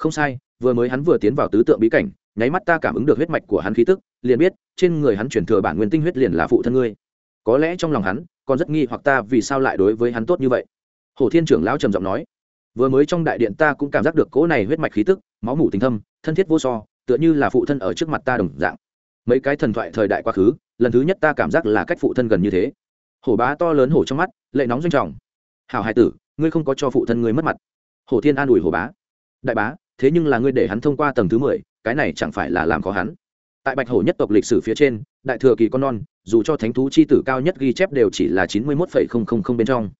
Không sai, vừa mới hắn vừa tiến vào tứ tượng bí cảnh, nháy mắt ta cảm ứng được huyết mạch của hắn khí tức, liền biết, trên người hắn chuyển thừa bản nguyên tinh huyết liền là phụ thân ngươi. Có lẽ trong lòng hắn, còn rất nghi hoặc ta vì sao lại đối với hắn tốt như vậy. Hổ thiên trưởng lão trầm giọng nói, vừa mới trong đại điện ta cũng cảm giác được cỗ này huyết mạch khí tức, máu mủ tình thâm, thân thiết vô so, tựa như là phụ thân ở trước mặt ta đồng dạng mấy cái thần thoại thời đại quá khứ, lần thứ nhất ta cảm giác là cách phụ thân gần như thế. Hổ bá to lớn hổ trong mắt, lệ nóng doanh trọng. Hảo hai tử, ngươi không có cho phụ thân ngươi mất mặt. Hổ thiên an ủi hổ bá. Đại bá, thế nhưng là ngươi để hắn thông qua tầng thứ mười, cái này chẳng phải là làm khó hắn. Tại bạch hổ nhất tộc lịch sử phía trên, đại thừa kỳ con non, dù cho thánh thú c h i tử cao nhất ghi chép đều chỉ là chín mươi một bên trong.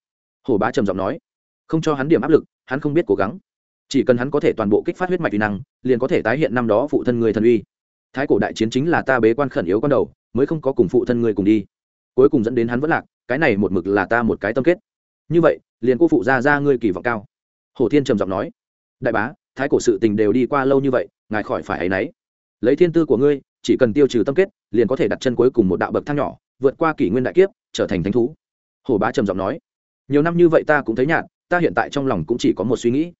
Hổ bá trầm giọng nói, không cho hắn điểm áp lực, hắn không biết cố gắng. Chỉ cần hắn có thể toàn bộ kích phát huyết mạch uy năng, liền có thể tái hiện năm đó phụ thân người thần uy thái cổ đại chiến chính là ta bế quan khẩn yếu con đầu, mới không có cùng phụ thân ngươi cùng đi. Cuối cùng dẫn đến hắn vẫn lạc, cái này một mực là ta một cái tâm kết. Như vậy, liền cô phụ ra ra ngươi kỳ vọng cao. Hồ thiên trầm giọng nói. Đại bá, thái cổ sự tình đều đi qua lâu như vậy, ngài khỏi phải ấy nấy. lấy thiên tư của ngươi, chỉ cần tiêu trừ tâm kết, liền có thể đặt chân cuối cùng một đạo bậc thang nhỏ, vượt qua kỷ nguyên đại kiếp, trở thành thánh thú. Hồ bá trầm giọng nói. Nhiều năm như vậy ta cũng thấy nhạt, ta hiện tại trong lòng cũng chỉ có một suy nghĩ.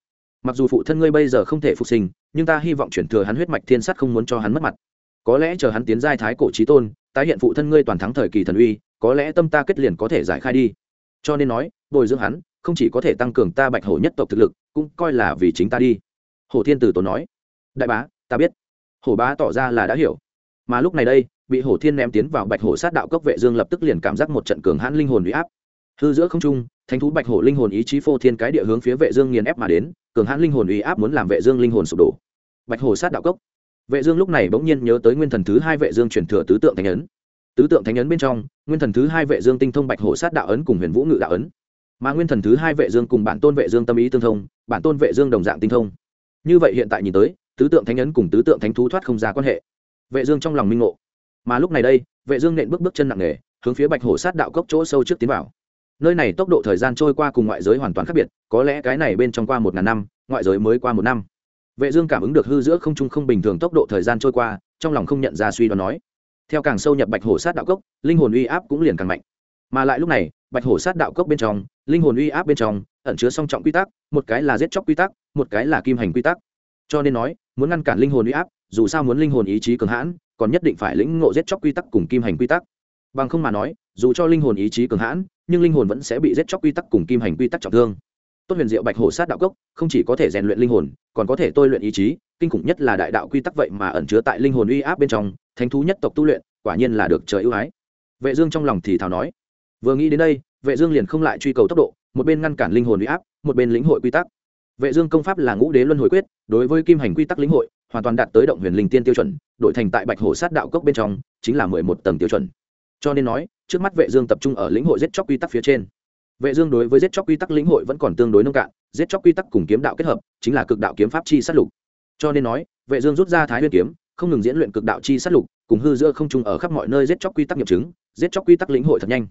Mặc dù phụ thân ngươi bây giờ không thể phục sinh, nhưng ta hy vọng chuyển thừa hắn huyết mạch thiên sắt không muốn cho hắn mất mặt có lẽ chờ hắn tiến giai thái cổ trí tôn, tái hiện phụ thân ngươi toàn thắng thời kỳ thần uy, có lẽ tâm ta kết liền có thể giải khai đi. Cho nên nói, bồi dưỡng hắn, không chỉ có thể tăng cường ta bạch hổ nhất tộc thực lực, cũng coi là vì chính ta đi. Hổ thiên tử tổ nói. Đại bá, ta biết. Hổ bá tỏ ra là đã hiểu. Mà lúc này đây, bị hổ thiên ném tiến vào bạch hổ sát đạo cốc vệ dương lập tức liền cảm giác một trận cường hãn linh hồn uy áp. Hư giữa không trung, thánh thú bạch hổ linh hồn ý chí phô thiên cái địa hướng phía vệ dương nghiền ép mà đến, cường hãn linh hồn uy áp muốn làm vệ dương linh hồn sụp đổ. Bạch hổ sát đạo cốc vệ dương lúc này bỗng nhiên nhớ tới nguyên thần thứ hai vệ dương truyền thừa tứ tượng thánh ấn. Tứ tượng thánh ấn bên trong, nguyên thần thứ hai vệ dương tinh thông bạch hổ sát đạo ấn cùng huyền vũ ngự đạo ấn. Mà nguyên thần thứ hai vệ dương cùng bản tôn vệ dương tâm ý tương thông, bản tôn vệ dương đồng dạng tinh thông. Như vậy hiện tại nhìn tới, tứ tượng thánh ấn cùng tứ tượng thánh thú thoát không ra quan hệ. Vệ dương trong lòng minh ngộ. Mà lúc này đây, vệ dương nện bước bước chân nặng nề, hướng phía bạch hổ sát đạo cốc chỗ sâu trước tiến vào. Nơi này tốc độ thời gian trôi qua cùng ngoại giới hoàn toàn khác biệt, có lẽ cái này bên trong qua một ngàn năm, ngoại giới mới qua một năm vệ dương cảm ứng được hư giữa không trung không bình thường tốc độ thời gian trôi qua, trong lòng không nhận ra suy đoán nói. Theo càng sâu nhập bạch hổ sát đạo cốc, linh hồn uy áp cũng liền càng mạnh. Mà lại lúc này, bạch hổ sát đạo cốc bên trong, linh hồn uy áp bên trong, ẩn chứa song trọng quy tắc, một cái là giết chóc quy tắc, một cái là kim hành quy tắc. Cho nên nói, muốn ngăn cản linh hồn uy áp, dù sao muốn linh hồn ý chí cường hãn, còn nhất định phải lĩnh ngộ giết chóc quy tắc cùng kim hành quy tắc. Bằng không mà nói, dù cho linh hồn ý chí cường hãn, nhưng linh hồn vẫn sẽ bị giết chóc quy tắc cùng kim hành quy tắc trọng thương tốt huyền diệu bạch hổ sát đạo cốc, không chỉ có thể rèn luyện linh hồn, còn có thể tôi luyện ý chí, kinh khủng nhất là đại đạo quy tắc vậy mà ẩn chứa tại linh hồn uy áp bên trong, thánh thú nhất tộc tu luyện, quả nhiên là được trời ưu ái. Vệ dương trong lòng thì thào nói, vừa nghĩ đến đây, vệ dương liền không lại truy cầu tốc độ, một bên ngăn cản linh hồn uy áp, một bên lĩnh hội quy tắc. Vệ dương công pháp là ngũ đế luân hồi quyết, đối với kim hành quy tắc lĩnh hội, hoàn toàn đạt tới động huyền linh tiên tiêu chuẩn, đổi thành tại bạch hổ sát đạo cốc bên trong, chính là mười một tầng tiêu chuẩn. Cho nên nói, trước mắt vệ dương tập trung ở lĩnh hội giết chóc quy tắc phía trên vệ dương đối với giết chóc quy tắc lĩnh hội vẫn còn tương đối nông cạn giết chóc quy tắc cùng kiếm đạo kết hợp chính là cực đạo kiếm pháp chi sát lục. Cho nên nói vệ dương rút ra thái nguyên kiếm không ngừng diễn luyện cực đạo chi sát lục cùng hư giữa không trung ở khắp mọi nơi giết chóc quy tắc nghiệm chứng giết chóc quy tắc lĩnh hội thật nhanh.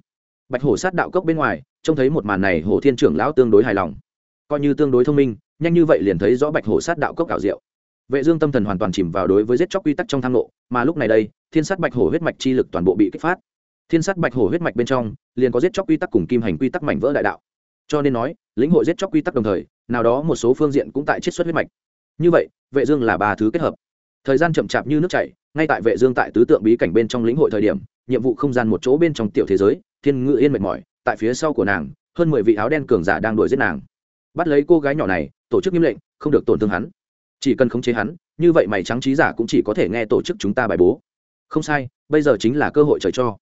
Bạch hổ sát đạo cốc bên ngoài trông thấy một màn này hổ thiên trưởng lão tương đối hài lòng. Coi như tương đối thông minh nhanh như vậy liền thấy rõ bạch hổ sát đạo cốc cảo diệu. Vệ dương tâm thần hoàn toàn chìm vào đối với giết chóc quy tắc trong thang ngộ, mà lúc này đây thiên sát bạch hổ huyết mạch chi lực toàn bộ bị kích phát thiên sát bạch hổ huyết mạch bên trong, liền có giết chóc quy tắc cùng kim hành quy tắc mảnh vỡ đại đạo. Cho nên nói, lĩnh hội giết chóc quy tắc đồng thời, nào đó một số phương diện cũng tại chiết xuất huyết mạch. Như vậy, vệ dương là ba thứ kết hợp. Thời gian chậm chạp như nước chảy, ngay tại vệ dương tại tứ tượng bí cảnh bên trong lĩnh hội thời điểm, nhiệm vụ không gian một chỗ bên trong tiểu thế giới, thiên ngự yên mệt mỏi, tại phía sau của nàng, hơn mười vị áo đen cường giả đang đuổi giết nàng. Bắt lấy cô gái nhỏ này, tổ chức nghiêm lệnh, không được tổn thương hắn. Chỉ cần khống chế hắn, như vậy mày trắng trí giả cũng chỉ có thể nghe tổ chức chúng ta bài bố. Không sai, bây giờ chính là cơ hội trời cho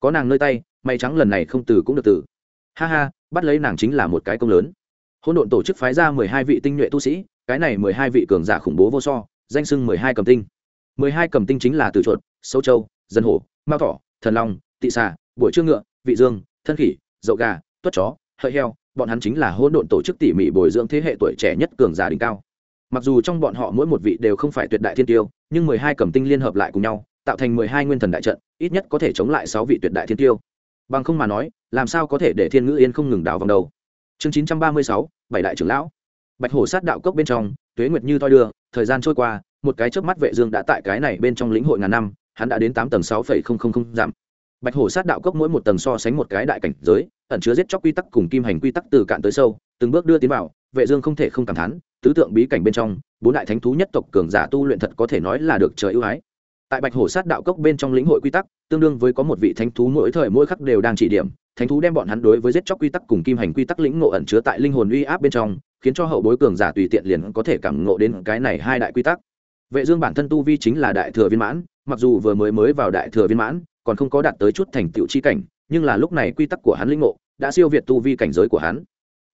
có nàng nơi tay mày trắng lần này không từ cũng được từ. Ha ha, bắt lấy nàng chính là một cái công lớn. Hôn độn tổ chức phái ra mười hai vị tinh nhuệ tu sĩ, cái này mười hai vị cường giả khủng bố vô so, danh sưng mười hai cầm tinh. mười hai cầm tinh chính là từ chuột, sâu châu, dân hổ, mao thỏ, thần long, tị xà buổi trương ngựa, vị dương, thân khỉ, dậu gà, tuất chó, hợi heo, bọn hắn chính là hôn độn tổ chức tỉ mỉ bồi dưỡng thế hệ tuổi trẻ nhất cường giả đỉnh cao. Mặc dù trong bọn họ mỗi một vị đều không phải tuyệt đại thiên tiêu, nhưng mười hai cầm tinh liên hợp lại cùng nhau tạo thành mười hai nguyên thần đại trận, ít nhất có thể chống lại sáu vị tuyệt đại thiên tiêu. Bằng không mà nói, làm sao có thể để thiên ngữ yên không ngừng đào vòng đầu? Chương chín trăm ba mươi sáu, bảy đại trưởng lão. Bạch hổ sát đạo cốc bên trong, tuế nguyệt như thoi đưa, thời gian trôi qua, một cái chớp mắt vệ dương đã tại cái này bên trong lĩnh hội ngàn năm, hắn đã đến tám tầng sáu phẩy không không không giảm. Bạch hổ sát đạo cốc mỗi một tầng so sánh một cái đại cảnh giới, ẩn chứa giết chóc quy tắc cùng kim hành quy tắc từ cạn tới sâu, từng bước đưa tiến vào, vệ dương không thể không cảm thán, tứ tượng bí cảnh bên trong, bốn đại thánh thú nhất tộc cường giả tu luyện thật có thể nói là được trời ưu ái tại bạch hổ sát đạo cốc bên trong lĩnh hội quy tắc, tương đương với có một vị thánh thú mỗi thời mỗi khắc đều đang chỉ điểm. Thánh thú đem bọn hắn đối với giết chóc quy tắc cùng kim hành quy tắc lĩnh ngộ ẩn chứa tại linh hồn uy áp bên trong, khiến cho hậu bối cường giả tùy tiện liền có thể cảm ngộ đến cái này hai đại quy tắc. Vệ dương bản thân tu vi chính là đại thừa viên mãn, mặc dù vừa mới mới vào đại thừa viên mãn, còn không có đạt tới chút thành tựu chi cảnh, nhưng là lúc này quy tắc của hắn linh ngộ, đã siêu việt tu vi cảnh giới của hắn.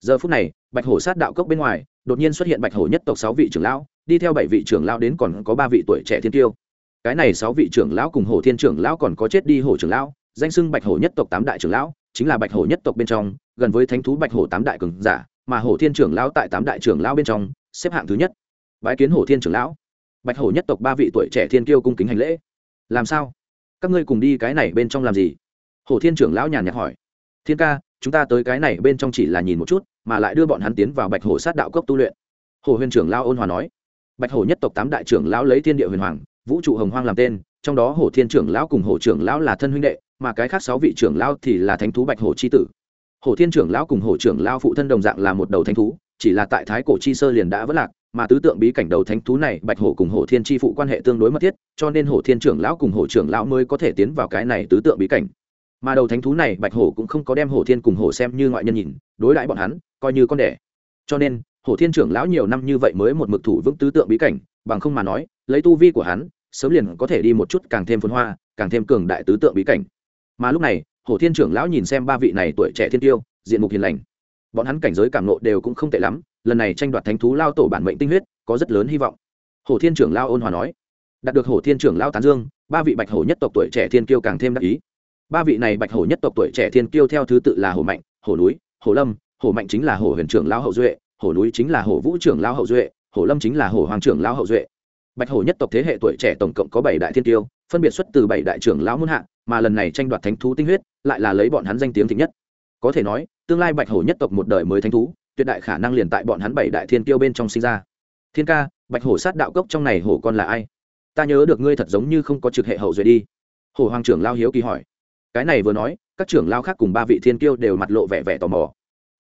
Giờ phút này, bạch hổ sát đạo cốc bên ngoài, đột nhiên xuất hiện bạch hổ nhất tộc sáu vị trưởng lão, đi theo bảy vị trưởng lão đến còn có ba vị tuổi trẻ thiên tiêu cái này sáu vị trưởng lão cùng hổ thiên trưởng lão còn có chết đi hổ trưởng lão, danh sưng bạch hổ nhất tộc tám đại trưởng lão, chính là bạch hổ nhất tộc bên trong, gần với thánh thú bạch hổ tám đại cường giả, mà hổ thiên trưởng lão tại tám đại trưởng lão bên trong, xếp hạng thứ nhất. Bái kiến hổ thiên trưởng lão. Bạch hổ nhất tộc ba vị tuổi trẻ thiên kiêu cung kính hành lễ. Làm sao? Các ngươi cùng đi cái này bên trong làm gì? Hổ thiên trưởng lão nhàn nhạt hỏi. Thiên ca, chúng ta tới cái này bên trong chỉ là nhìn một chút, mà lại đưa bọn hắn tiến vào bạch hổ sát đạo cốc tu luyện. Hồ huyền trưởng lão ôn hòa nói. Bạch hổ nhất tộc tám đại trưởng lão lấy thiên địa huyền hoàng vũ trụ hồng hoang làm tên, trong đó hổ thiên trưởng lão cùng hổ trưởng lão là thân huynh đệ, mà cái khác sáu vị trưởng lão thì là thánh thú bạch hổ c h i tử. Hổ thiên trưởng lão cùng hổ trưởng lão phụ thân đồng dạng là một đầu thánh thú, chỉ là tại thái cổ chi sơ liền đã vất lạc, mà tứ tượng bí cảnh đầu thánh thú này bạch hổ cùng hổ thiên chi phụ quan hệ tương đối mật thiết, cho nên hổ thiên trưởng lão cùng hổ trưởng lão mới có thể tiến vào cái này tứ tượng bí cảnh. Mà đầu thánh thú này bạch hổ cũng không có đem hổ thiên cùng hổ xem như ngoại nhân nhìn, đối đãi bọn hắn, coi như con đẻ. Cho nên, hổ thiên trưởng lão nhiều năm như vậy mới một mực thủ vững tứ tượng bí cảnh bằng không mà nói, lấy tu vi của hắn, sớm liền có thể đi một chút càng thêm phồn hoa, càng thêm cường đại tứ tượng bí cảnh. Mà lúc này, hổ thiên trưởng lão nhìn xem ba vị này tuổi trẻ thiên tiêu, diện mục hiền lành. Bọn hắn cảnh giới cảm nộ đều cũng không tệ lắm, lần này tranh đoạt thánh thú lao tổ bản mệnh tinh huyết, có rất lớn hy vọng. Hổ thiên trưởng lao ôn hòa nói. Đạt được hổ thiên trưởng lao tán dương, ba vị bạch hổ nhất tộc tuổi trẻ thiên kiêu càng thêm đắc ý. Ba vị này bạch hổ nhất tộc tuổi trẻ thiên kiêu theo thứ tự là hổ mạnh, hổ núi, hổ lâm, hổ mạnh chính là hổ huyền trưởng lao hậu duệ, hổ núi chính là hổ vũ trưởng lao hậu duệ hổ lâm chính là hổ hoàng trưởng lão hậu duệ. Bạch hổ nhất tộc thế hệ tuổi trẻ tổng cộng có bảy đại thiên tiêu, phân biệt xuất từ bảy đại trưởng lão muôn hạ, mà lần này tranh đoạt thánh thú tinh huyết, lại là lấy bọn hắn danh tiếng thịnh nhất. Có thể nói, tương lai bạch hổ nhất tộc một đời mới thánh thú, tuyệt đại khả năng liền tại bọn hắn bảy đại thiên tiêu bên trong sinh ra. Thiên ca, bạch hổ sát đạo cốc trong này hổ con là ai? Ta nhớ được ngươi thật giống như không có trực hệ hậu duệ đi. Hổ hoàng trưởng lao hiếu kỳ hỏi. Cái này vừa nói, các trưởng lao khác cùng ba vị thiên tiêu đều mặt lộ vẻ vẻ tò mò.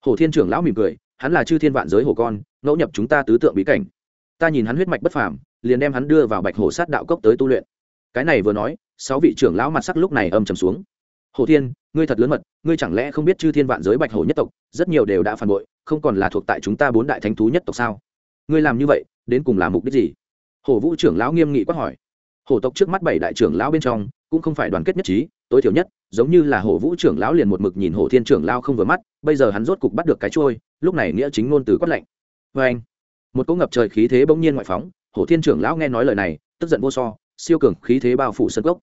Hổ thiên trưởng lão mỉm cười hắn là chư thiên vạn giới hổ con, ngẫu nhập chúng ta tứ tượng bí cảnh. Ta nhìn hắn huyết mạch bất phàm, liền đem hắn đưa vào bạch hổ sát đạo cốc tới tu luyện. Cái này vừa nói, sáu vị trưởng lão mặt sắc lúc này âm trầm xuống. Hồ thiên, ngươi thật lớn mật, ngươi chẳng lẽ không biết chư thiên vạn giới bạch hổ nhất tộc, rất nhiều đều đã phản bội, không còn là thuộc tại chúng ta bốn đại thánh thú nhất tộc sao? Ngươi làm như vậy, đến cùng là mục đích gì? Hồ vũ trưởng lão nghiêm nghị quát hỏi. Hổ tộc trước mắt bảy đại trưởng lão bên trong, cũng không phải đoàn kết nhất trí tối thiểu nhất, giống như là hổ vũ trưởng lão liền một mực nhìn hổ thiên trưởng lao không vừa mắt, bây giờ hắn rốt cục bắt được cái trôi lúc này nghĩa chính ngôn từ quát lạnh. Vê anh, một cỗ ngập trời khí thế bỗng nhiên ngoại phóng, hổ thiên trưởng lão nghe nói lời này, tức giận vô so, siêu cường khí thế bao phủ sân gốc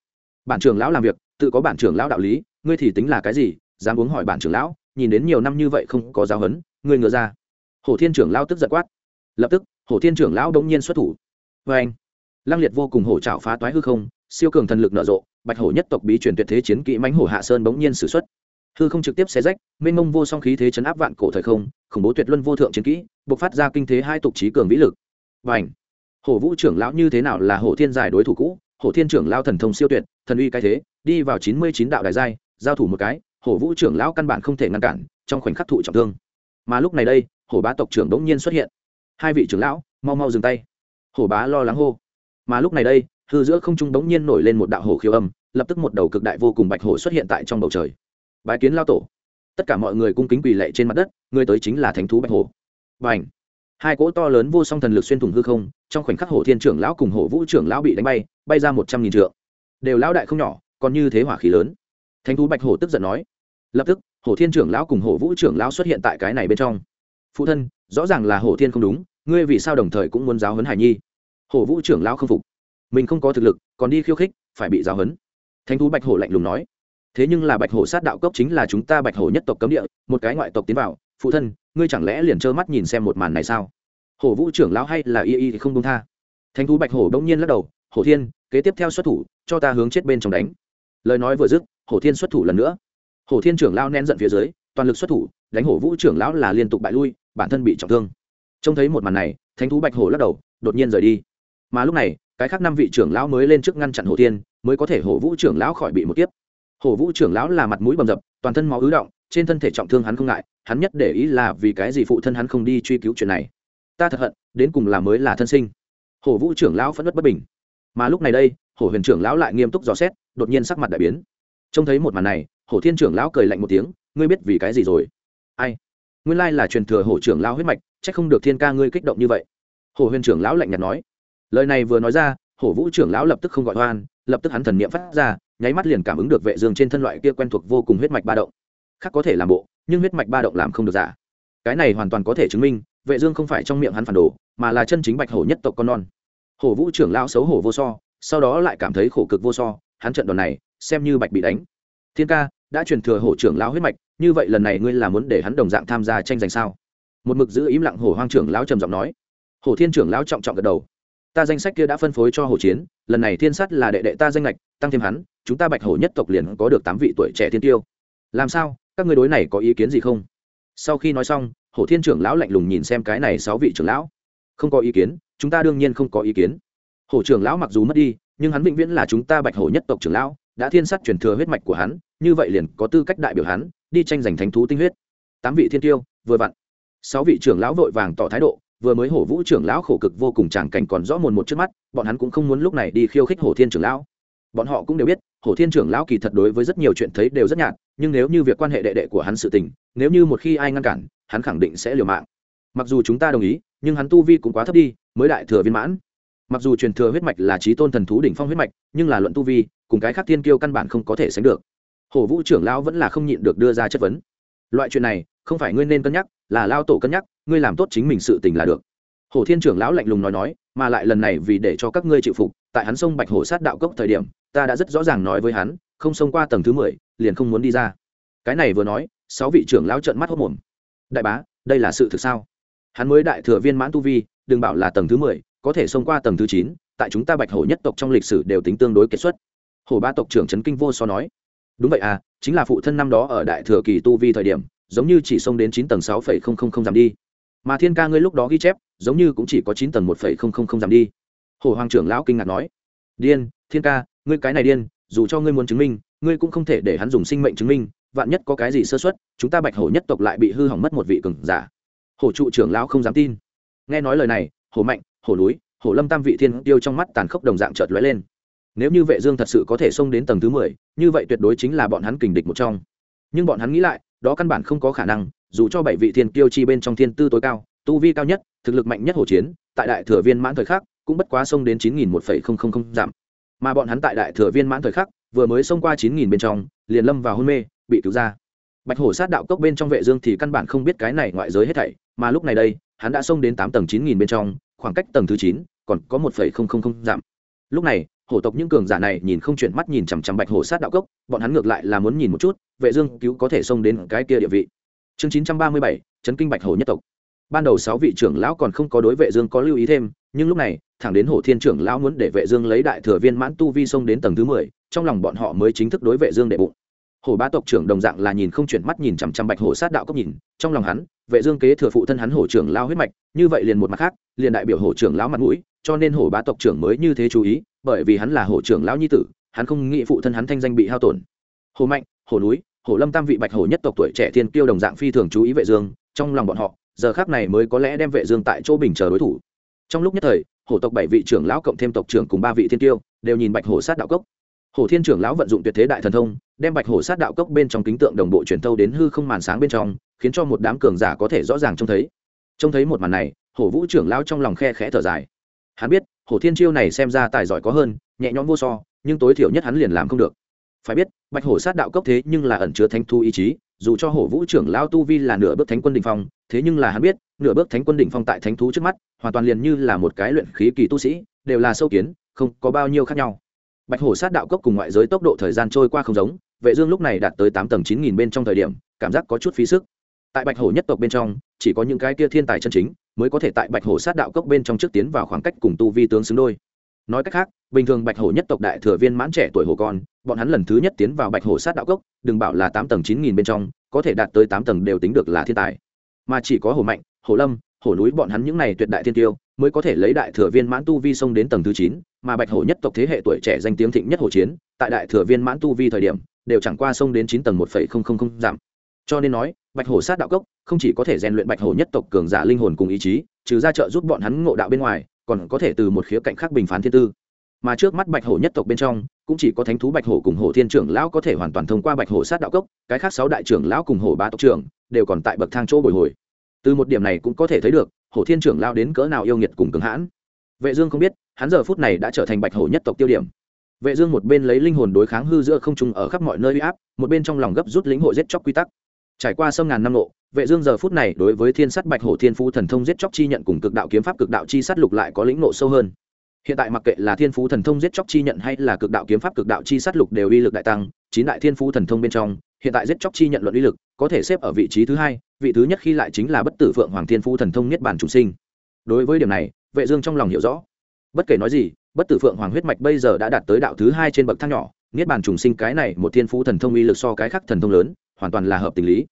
bản trưởng lão làm việc, tự có bản trưởng lão đạo lý, ngươi thì tính là cái gì, dám uống hỏi bản trưởng lão, nhìn đến nhiều năm như vậy không có giáo huấn, ngươi ngựa ra. Hổ thiên trưởng lão tức giận quát. Lập tức, hổ thiên trưởng lão đông nhiên xuất thủ. Vê anh, lăng liệt vô cùng hổ trảo phá toái hư không siêu cường thần lực nở rộ, bạch hổ nhất tộc bí truyền tuyệt thế chiến kỹ mánh hổ hạ sơn bỗng nhiên sử xuất. Hư không trực tiếp xé rách, mênh mông vô song khí thế chấn áp vạn cổ thời không, khủng bố tuyệt luân vô thượng chiến kỹ buộc phát ra kinh thế hai tục trí cường vĩ lực. Và ảnh hổ vũ trưởng lão như thế nào là hổ thiên giải đối thủ cũ? Hổ thiên trưởng lão thần thông siêu tuyệt, thần uy cái thế, đi vào chín mươi chín đạo đại giai, giao thủ một cái, hổ vũ trưởng lão căn bản không thể ngăn cản, trong khoảnh khắc thụ trọng thương. Mà lúc này đây, hổ bá tộc trưởng đống nhiên xuất hiện. Hai vị trưởng lão, mau mau dừng tay. Hổ bá lo lắng hô. Mà lúc này đây hư giữa không trung bỗng nhiên nổi lên một đạo hổ khiêu âm, lập tức một đầu cực đại vô cùng bạch hổ xuất hiện tại trong bầu trời. Bái kiến lao tổ. Tất cả mọi người cung kính quỳ lệ trên mặt đất, người tới chính là thánh thú bạch hổ. Và ảnh hai cỗ to lớn vô song thần lực xuyên thủng hư không, trong khoảnh khắc hổ thiên trưởng lão cùng hổ vũ trưởng lão bị đánh bay bay ra một trăm nghìn trượng. Đều lão đại không nhỏ, còn như thế hỏa khí lớn. Thánh thú bạch hổ tức giận nói. Lập tức, hổ thiên trưởng lão cùng hổ vũ trưởng lão xuất hiện tại cái này bên trong. Phụ thân, rõ ràng là hổ thiên không đúng, ngươi vì sao đồng thời cũng muốn giáo huấn hải nhi? Hổ vũ trưởng lão không phục mình không có thực lực, còn đi khiêu khích, phải bị giáo huấn. Thánh thú bạch hổ lạnh lùng nói. Thế nhưng là bạch hổ sát đạo cốc chính là chúng ta bạch hổ nhất tộc cấm địa, một cái ngoại tộc tiến vào, phụ thân, ngươi chẳng lẽ liền trơ mắt nhìn xem một màn này sao? Hổ vũ trưởng lão hay là y y thì không công tha. Thánh thú bạch hổ đông nhiên lắc đầu, hổ thiên, kế tiếp theo xuất thủ, cho ta hướng chết bên trong đánh. Lời nói vừa dứt, hổ thiên xuất thủ lần nữa. Hổ thiên trưởng lão nén giận phía dưới, toàn lực xuất thủ, đánh hổ vũ trưởng lão là liên tục bại lui, bản thân bị trọng thương. Trông thấy một màn này, thánh thú bạch hổ lắc đầu, đột nhiên rời đi. Mà lúc này cái khác năm vị trưởng lão mới lên trước ngăn chặn hổ thiên, mới có thể hổ vũ trưởng lão khỏi bị một kiếp. Hổ vũ trưởng lão là mặt mũi bầm dập, toàn thân máu ứ động, trên thân thể trọng thương hắn không ngại, hắn nhất để ý là vì cái gì phụ thân hắn không đi truy cứu chuyện này. Ta thật hận, đến cùng là mới là thân sinh. Hổ vũ trưởng lão phẫn nứt bất bình. Mà lúc này đây hổ huyền trưởng lão lại nghiêm túc dò xét, đột nhiên sắc mặt đại biến. Trông thấy một màn này hổ thiên trưởng lão cười lạnh một tiếng, ngươi biết vì cái gì rồi? Ai? Nguyên lai là truyền thừa hổ trưởng lão huyết mạch c h ắ c không được thiên ca ngươi kích động như vậy. Hổ huyền trưởng lão lạnh nhạt nói lời này vừa nói ra, hổ vũ trưởng lão lập tức không gọi hoan lập tức hắn thần niệm phát ra, nháy mắt liền cảm ứng được vệ dương trên thân loại kia quen thuộc vô cùng huyết mạch ba động. Khác có thể làm bộ, nhưng huyết mạch ba động làm không được giả. Cái này hoàn toàn có thể chứng minh, vệ dương không phải trong miệng hắn phản đồ, mà là chân chính bạch hổ nhất tộc con non. Hổ vũ trưởng lão xấu hổ vô so, sau đó lại cảm thấy khổ cực vô so, hắn trận đòn này, xem như bạch bị đánh. Thiên ca, đã truyền thừa hổ trưởng lão huyết mạch, như vậy lần này ngươi là muốn để hắn đồng dạng tham gia tranh giành sao? Một mực giữ im lặng hổ hoang trưởng lão trầm giọng nói. Hổ thiên trưởng lão trọng trọng gật đầu ta danh sách kia đã phân phối cho hổ chiến, lần này thiên sắt là đệ đệ ta danh lệch tăng thêm hắn, chúng ta bạch hổ nhất tộc liền có được tám vị tuổi trẻ thiên tiêu. Làm sao? Các ngươi đối này có ý kiến gì không? Sau khi nói xong, hổ thiên trưởng lão lạnh lùng nhìn xem cái này sáu vị trưởng lão. Không có ý kiến, chúng ta đương nhiên không có ý kiến. Hổ trưởng lão mặc dù mất đi, nhưng hắn vĩnh viễn là chúng ta bạch hổ nhất tộc trưởng lão, đã thiên sắt truyền thừa huyết mạch của hắn, như vậy liền có tư cách đại biểu hắn, đi tranh giành thánh thú tinh huyết. Tám vị thiên tiêu, vừa vặn. Sáu vị trưởng lão vội vàng tỏ thái độ vừa mới hổ vũ trưởng lão khổ cực vô cùng tràng cảnh còn rõ mồn một trước mắt, bọn hắn cũng không muốn lúc này đi khiêu khích hổ thiên trưởng lão. Bọn họ cũng đều biết, hổ thiên trưởng lão kỳ thật đối với rất nhiều chuyện thấy đều rất nhạt, nhưng nếu như việc quan hệ đệ đệ của hắn sự tình, nếu như một khi ai ngăn cản, hắn khẳng định sẽ liều mạng. Mặc dù chúng ta đồng ý, nhưng hắn tu vi cũng quá thấp đi, mới đại thừa viên mãn. Mặc dù truyền thừa huyết mạch là trí tôn thần thú đỉnh phong huyết mạch, nhưng là luận tu vi, cùng cái khác thiên kiêu căn bản không có thể sánh được. Hổ vũ trưởng lão vẫn là không nhịn được đưa ra chất vấn. Loại chuyện này không phải ngươi nên cân nhắc, là lao tổ cân nhắc, ngươi làm tốt chính mình sự tình là được. Hổ thiên trưởng lão lạnh lùng nói nói, mà lại lần này vì để cho các ngươi chịu phục, tại hắn sông bạch hổ sát đạo cốc thời điểm, ta đã rất rõ ràng nói với hắn, không xông qua tầng thứ mười, liền không muốn đi ra. Cái này vừa nói, sáu vị trưởng lão trợn mắt hốt mồm đại bá, đây là sự thực sao? Hắn mới đại thừa viên mãn tu vi, đừng bảo là tầng thứ mười, có thể xông qua tầng thứ chín, tại chúng ta bạch hổ nhất tộc trong lịch sử đều tính tương đối kết xuất. Hổ ba tộc trưởng trấn kinh vô so nói. Đúng vậy à chính là phụ thân năm đó ở đại thừa kỳ tu vi thời điểm giống như chỉ xông đến chín tầng sáu phẩy không không không giảm đi. Mà thiên ca ngươi lúc đó ghi chép giống như cũng chỉ có chín tầng một phẩy không không không giảm đi. Hồ hoàng trưởng lão kinh ngạc nói điên thiên ca ngươi cái này điên dù cho ngươi muốn chứng minh ngươi cũng không thể để hắn dùng sinh mệnh chứng minh vạn nhất có cái gì sơ xuất chúng ta bạch hổ nhất tộc lại bị hư hỏng mất một vị cường giả. Hổ trụ trưởng lão không dám tin. Nghe nói lời này hổ mạnh hổ núi hổ lâm tam vị thiên tiêu trong mắt tàn khốc đồng dạng chợt lóe lên. Nếu như vệ dương thật sự có thể xông đến tầng thứ mười, như vậy tuyệt đối chính là bọn hắn kình địch một trong. Nhưng bọn hắn nghĩ lại đó căn bản không có khả năng, dù cho bảy vị thiên kiêu chi bên trong thiên tư tối cao, tu vi cao nhất, thực lực mạnh nhất hổ chiến, tại đại thừa viên mãn thời khắc, cũng bất quá xông đến chín nghìn một phẩy không không không giảm. Mà bọn hắn tại đại thừa viên mãn thời khắc, vừa mới xông qua chín nghìn bên trong, liền lâm vào hôn mê, bị cứu ra. Bạch hổ sát đạo cốc bên trong vệ dương thì căn bản không biết cái này ngoại giới hết thảy, mà lúc này đây, hắn đã xông đến tám tầng chín nghìn bên trong, khoảng cách tầng thứ chín, còn có một phẩy không không không giảm. Lúc này hổ tộc những cường giả này nhìn không chuyển mắt nhìn chằm chằm bạch hổ sát đạo cốc, bọn hắn ngược lại là muốn nhìn một chút, vệ dương cứu có thể xông đến cái kia địa vị. Chương chín trăm ba mươi bảy, chấn kinh bạch hổ nhất tộc. Ban đầu sáu vị trưởng lão còn không có đối vệ dương có lưu ý thêm, nhưng lúc này, thẳng đến hổ thiên trưởng lão muốn để vệ dương lấy đại thừa viên mãn tu vi xông đến tầng thứ mười, trong lòng bọn họ mới chính thức đối vệ dương đệ bụng. Hổ bá tộc trưởng đồng dạng là nhìn không chuyển mắt nhìn chằm chằm bạch hổ sát đạo cốc nhìn, trong lòng hắn, vệ dương kế thừa phụ thân hắn hổ trưởng lão huyết mạch, như vậy liền một mặt khác, liền đại biểu hổ trưởng lão mặt mũi, cho nên hổ bá tộc trưởng mới như thế chú ý bởi vì hắn là hổ trưởng lão nhi tử, hắn không nghĩ phụ thân hắn thanh danh bị hao tổn. Hổ mạnh, hổ núi, hổ lâm tam vị bạch hổ nhất tộc tuổi trẻ thiên kiêu đồng dạng phi thường chú ý vệ dương, trong lòng bọn họ, giờ khắc này mới có lẽ đem vệ dương tại chỗ bình chờ đối thủ. Trong lúc nhất thời, hổ tộc bảy vị trưởng lão cộng thêm tộc trưởng cùng ba vị thiên kiêu, đều nhìn bạch hổ sát đạo cốc. Hổ thiên trưởng lão vận dụng tuyệt thế đại thần thông, đem bạch hổ sát đạo cốc bên trong kính tượng đồng bộ truyền thâu đến hư không màn sáng bên trong, khiến cho một đám cường giả có thể rõ ràng trông thấy. Trông thấy một màn này, hổ vũ trưởng lão trong lòng khe khẽ thở dài. Hắn biết hổ thiên chiêu này xem ra tài giỏi có hơn, nhẹ nhõm vô so, nhưng tối thiểu nhất hắn liền làm không được. Phải biết, bạch hổ sát đạo cốc thế nhưng là ẩn chứa thánh thu ý chí, dù cho hổ vũ trưởng lao tu vi là nửa bước thánh quân đỉnh phong, thế nhưng là hắn biết, nửa bước thánh quân đỉnh phong tại thánh thú trước mắt, hoàn toàn liền như là một cái luyện khí kỳ tu sĩ, đều là sâu kiến, không có bao nhiêu khác nhau. Bạch hổ sát đạo cốc cùng ngoại giới tốc độ thời gian trôi qua không giống, vệ dương lúc này đạt tới tám tầng chín nghìn bên trong thời điểm, cảm giác có chút phí sức. Tại bạch hổ nhất tộc bên trong, chỉ có những cái kia thiên tài chân chính mới có thể tại bạch hổ sát đạo cốc bên trong trước tiến vào khoảng cách cùng tu vi tướng xứng đôi. Nói cách khác, bình thường bạch hổ nhất tộc đại thừa viên mãn trẻ tuổi hổ con, bọn hắn lần thứ nhất tiến vào bạch hổ sát đạo cốc, đừng bảo là tám tầng chín nghìn bên trong, có thể đạt tới tám tầng đều tính được là thiên tài. Mà chỉ có hổ mạnh, hổ lâm, hổ núi bọn hắn những này tuyệt đại thiên tiêu, mới có thể lấy đại thừa viên mãn tu vi xông đến tầng thứ chín, mà bạch hổ nhất tộc thế hệ tuổi trẻ danh tiếng thịnh nhất hổ chiến, tại đại thừa viên mãn tu vi thời điểm, đều chẳng qua xông đến chín tầng một phẩy không không không giảm. Cho nên nói, bạch hổ sát đạo cốc không chỉ có thể rèn luyện bạch hổ nhất tộc cường giả linh hồn cùng ý chí, trừ ra trợ giúp bọn hắn ngộ đạo bên ngoài, còn có thể từ một khía cạnh khác bình phán thiên tư. Mà trước mắt bạch hổ nhất tộc bên trong, cũng chỉ có thánh thú bạch hổ cùng hổ thiên trưởng lão có thể hoàn toàn thông qua bạch hổ sát đạo cốc, cái khác sáu đại trưởng lão cùng hổ ba tộc trưởng đều còn tại bậc thang chỗ bồi hồi. Từ một điểm này cũng có thể thấy được, hổ thiên trưởng lao đến cỡ nào yêu nghiệt cùng cứng hãn. Vệ dương không biết, hắn giờ phút này đã trở thành bạch hổ nhất tộc tiêu điểm. Vệ dương một bên lấy linh hồn đối kháng hư giữa không trung ở khắp mọi nơi uy áp, một bên trong lòng gấp rút lĩnh hội giết chóc quy tắc. Trải qua sông ngàn năm nộ vệ dương giờ phút này đối với thiên sắt bạch hổ thiên phú thần thông giết chóc chi nhận cùng cực đạo kiếm pháp cực đạo chi sát lục lại có lĩnh ngộ sâu hơn. Hiện tại mặc kệ là thiên phú thần thông giết chóc chi nhận hay là cực đạo kiếm pháp cực đạo chi sát lục đều uy lực đại tăng, chín đại thiên phú thần thông bên trong, hiện tại giết chóc chi nhận luận uy lực có thể xếp ở vị trí thứ hai, vị thứ nhất khi lại chính là bất tử phượng hoàng thiên phú thần thông niết Bàn chủ sinh. Đối với điểm này, vệ dương trong lòng hiểu rõ. Bất kể nói gì, bất tử phượng hoàng huyết mạch bây giờ đã đạt tới đạo thứ hai trên bậc thang nhỏ, niết bàn trùng sinh cái này một thiên phú thần thông uy lực so cái khác thần thông lớn, hoàn toàn là hợp tình lý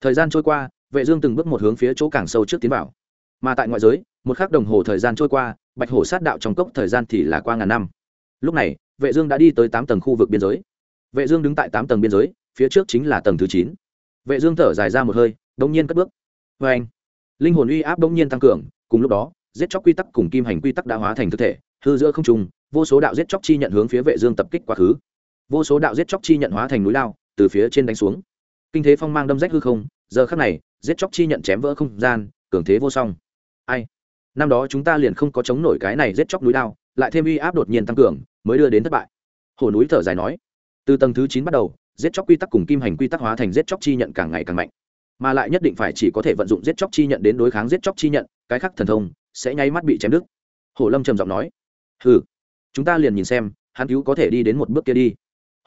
thời gian trôi qua, vệ dương từng bước một hướng phía chỗ càng sâu trước tiến vào. Mà tại ngoại giới, một khắc đồng hồ thời gian trôi qua, bạch hổ sát đạo trong cốc thời gian thì là qua ngàn năm. Lúc này, vệ dương đã đi tới tám tầng khu vực biên giới. Vệ dương đứng tại tám tầng biên giới, phía trước chính là tầng thứ chín. Vệ dương thở dài ra một hơi đống nhiên cất bước. Với anh, linh hồn uy áp đống nhiên tăng cường, cùng lúc đó, giết chóc quy tắc cùng kim hành quy tắc đã hóa thành thực thể, hư giữa không trung, vô số đạo giết chóc chi nhận hướng phía vệ dương tập kích quá khứ. Vô số đạo giết chóc chi nhận hóa thành núi lao từ phía trên đánh xuống kinh thế phong mang đâm rách hư không giờ khắc này giết chóc chi nhận chém vỡ không gian cường thế vô song. Ai? Năm đó chúng ta liền không có chống nổi cái này giết chóc núi đao, lại thêm uy áp đột nhiên tăng cường mới đưa đến thất bại. Hồ núi thở dài nói. Từ tầng thứ chín bắt đầu giết chóc quy tắc cùng kim hành quy tắc hóa thành giết chóc chi nhận càng ngày càng mạnh. Mà lại nhất định phải chỉ có thể vận dụng giết chóc chi nhận đến đối kháng giết chóc chi nhận cái khác thần thông sẽ nháy mắt bị chém đứt. Hồ lâm trầm giọng nói. Ừ chúng ta liền nhìn xem hắn cứu có thể đi đến một bước kia đi.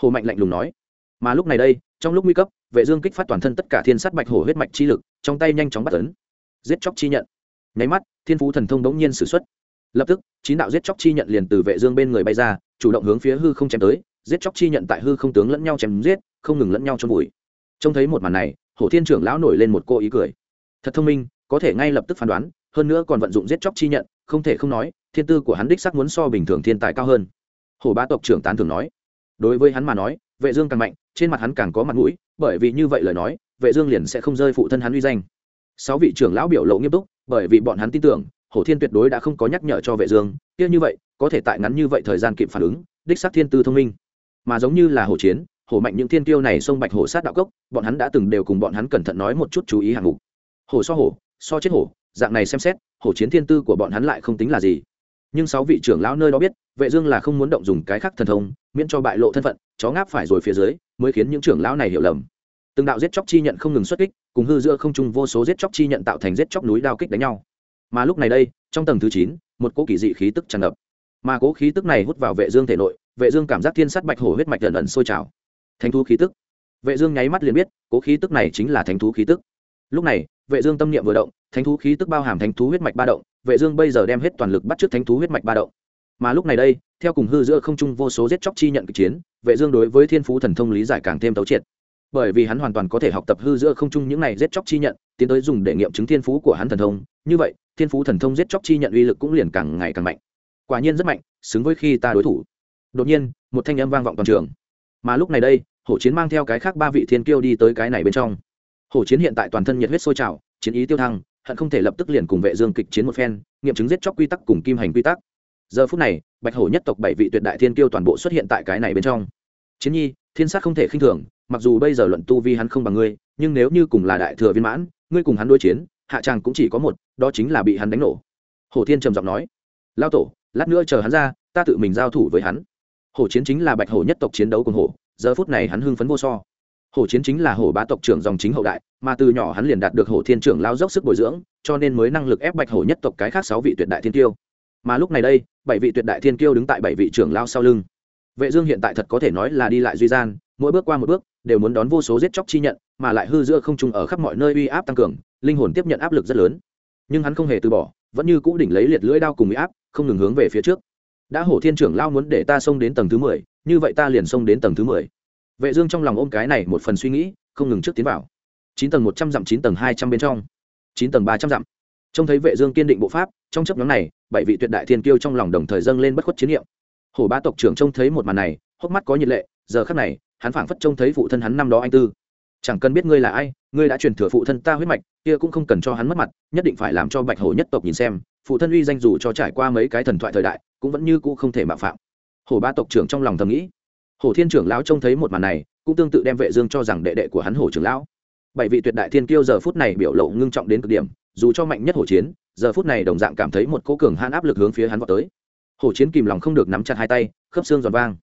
Hồ mạnh lạnh lùng nói. Mà lúc này đây trong lúc nguy cấp vệ dương kích phát toàn thân tất cả thiên sát bạch hổ huyết mạch chi lực, trong tay nhanh chóng bắt ấn. Giết chóc chi nhận. Nháy mắt, thiên phú thần thông đống nhiên sử xuất. Lập tức, chín đạo giết chóc chi nhận liền từ vệ dương bên người bay ra, chủ động hướng phía hư không chém tới. Giết chóc chi nhận tại hư không tướng lẫn nhau chém giết, không ngừng lẫn nhau trôn vùi. Trông thấy một màn này, hổ thiên trưởng lão nổi lên một cô ý cười. Thật thông minh, có thể ngay lập tức phán đoán, hơn nữa còn vận dụng giết chóc chi nhận, không thể không nói, thiên tư của hắn đích xác muốn so bình thường thiên tài cao hơn. Hổ ba tộc trưởng tán thường nói. Đối với hắn mà nói, vệ dương càng mạnh, trên mặt hắn càng có mặt mũi bởi vì như vậy lời nói, vệ dương liền sẽ không rơi phụ thân hắn uy danh. Sáu vị trưởng lão biểu lộ nghiêm túc, bởi vì bọn hắn tin tưởng, hổ thiên tuyệt đối đã không có nhắc nhở cho vệ dương, kia như vậy, có thể tại ngắn như vậy thời gian kịp phản ứng, đích xác thiên tư thông minh. Mà giống như là hổ chiến, hổ mạnh những thiên tiêu này xông bạch hổ sát đạo cốc, bọn hắn đã từng đều cùng bọn hắn cẩn thận nói một chút chú ý hạng mục. Hổ so hổ, so chết hổ, dạng này xem xét, hổ chiến thiên tư của bọn hắn lại không tính là gì. Nhưng sáu vị trưởng lão nơi đó biết, vệ dương là không muốn động dùng cái khác thần thông, miễn cho bại lộ thân phận, chó ngáp phải rồi phía dưới mới khiến những trưởng lão này hiểu lầm. Từng đạo giết chóc chi nhận không ngừng xuất kích, cùng hư giữa không trung vô số giết chóc chi nhận tạo thành giết chóc núi đao kích đánh nhau. Mà lúc này đây, trong tầng thứ chín, một cỗ kỳ dị khí tức tràn ngập. Mà cỗ khí tức này hút vào vệ dương thể nội, vệ dương cảm giác thiên sát bạch hổ huyết mạch ẩn ẩn sôi trào. Thánh thú khí tức. Vệ dương nháy mắt liền biết, cỗ khí tức này chính là thánh thú khí tức. Lúc này, vệ dương tâm niệm vừa động, thánh thú khí tức bao hàm thánh thú huyết mạch ba động, vệ dương bây giờ đem hết toàn lực bắt trước thánh thú huyết mạch ba động mà lúc này đây, theo cùng hư giữa không trung vô số giết chóc chi nhận kịch chiến, vệ dương đối với thiên phú thần thông lý giải càng thêm tấu triệt. Bởi vì hắn hoàn toàn có thể học tập hư giữa không trung những này giết chóc chi nhận, tiến tới dùng để nghiệm chứng thiên phú của hắn thần thông. Như vậy, thiên phú thần thông giết chóc chi nhận uy lực cũng liền càng ngày càng mạnh. Quả nhiên rất mạnh, xứng với khi ta đối thủ. Đột nhiên, một thanh âm vang vọng toàn trường. Mà lúc này đây, hổ chiến mang theo cái khác ba vị thiên kiêu đi tới cái này bên trong. Hổ chiến hiện tại toàn thân nhiệt huyết sôi trào, chiến ý tiêu thăng, hận không thể lập tức liền cùng vệ dương kịch chiến một phen, nghiệm chứng giết chóc quy tắc cùng kim hành quy tắc giờ phút này, bạch hổ nhất tộc bảy vị tuyệt đại thiên kiêu toàn bộ xuất hiện tại cái này bên trong. Chiến nhi, thiên sát không thể khinh thường, mặc dù bây giờ luận tu vi hắn không bằng ngươi, nhưng nếu như cùng là đại thừa viên mãn, ngươi cùng hắn đối chiến, hạ tràng cũng chỉ có một, đó chính là bị hắn đánh nổ. Hổ thiên trầm giọng nói lao tổ, lát nữa chờ hắn ra, ta tự mình giao thủ với hắn. Hổ chiến chính là bạch hổ nhất tộc chiến đấu cùng hổ, giờ phút này hắn hưng phấn vô so. Hổ chiến chính là hổ bá tộc trưởng dòng chính hậu đại, mà từ nhỏ hắn liền đạt được hổ thiên trưởng lao dốc sức bồi dưỡng, cho nên mới năng lực ép bạch hổ nhất tộc cái khác sáu vị tuyệt đại thiên tiêu mà lúc này đây, bảy vị tuyệt đại thiên kiêu đứng tại bảy vị trưởng lao sau lưng. Vệ dương hiện tại thật có thể nói là đi lại duy gian, mỗi bước qua một bước, đều muốn đón vô số giết chóc chi nhận, mà lại hư giữa không trung ở khắp mọi nơi uy áp tăng cường, linh hồn tiếp nhận áp lực rất lớn. Nhưng hắn không hề từ bỏ, vẫn như cũ đỉnh lấy liệt lưỡi đao cùng uy áp, không ngừng hướng về phía trước. Đã hổ thiên trưởng lao muốn để ta xông đến tầng thứ mười, như vậy ta liền xông đến tầng thứ mười. Vệ dương trong lòng ôm cái này một phần suy nghĩ, không ngừng trước tiến vào. Chín tầng một trăm dặm, chín tầng hai trăm bên trong. Chín tầng ba trăm dặm. Trông thấy vệ dương kiên định bộ pháp, trong chấp nhóm này bảy vị tuyệt đại thiên kiêu trong lòng đồng thời dâng lên bất khuất chiến niệm. Hổ ba tộc trưởng trông thấy một màn này, hốc mắt có nhiệt lệ, giờ khắc này, hắn phảng phất trông thấy phụ thân hắn năm đó anh tư. Chẳng cần biết ngươi là ai, ngươi đã truyền thừa phụ thân ta huyết mạch, kia cũng không cần cho hắn mất mặt, nhất định phải làm cho bạch hổ nhất tộc nhìn xem, phụ thân uy danh dù cho trải qua mấy cái thần thoại thời đại, cũng vẫn như cũ không thể mạo phạm. Hổ ba tộc trưởng trong lòng thầm nghĩ. Hổ thiên trưởng lão trông thấy một màn này, cũng tương tự đem vệ dương cho rằng đệ đệ của hắn hổ trưởng lão. Bảy vị tuyệt đại thiên kiêu giờ phút này biểu lộ ngưng trọng đến cực điểm, dù cho mạnh nhất hổ chiến giờ phút này đồng dạng cảm thấy một cỗ cường hãn áp lực hướng phía hắn vào tới. Hổ chiến kìm lòng không được nắm chặt hai tay, khớp xương giòn vang.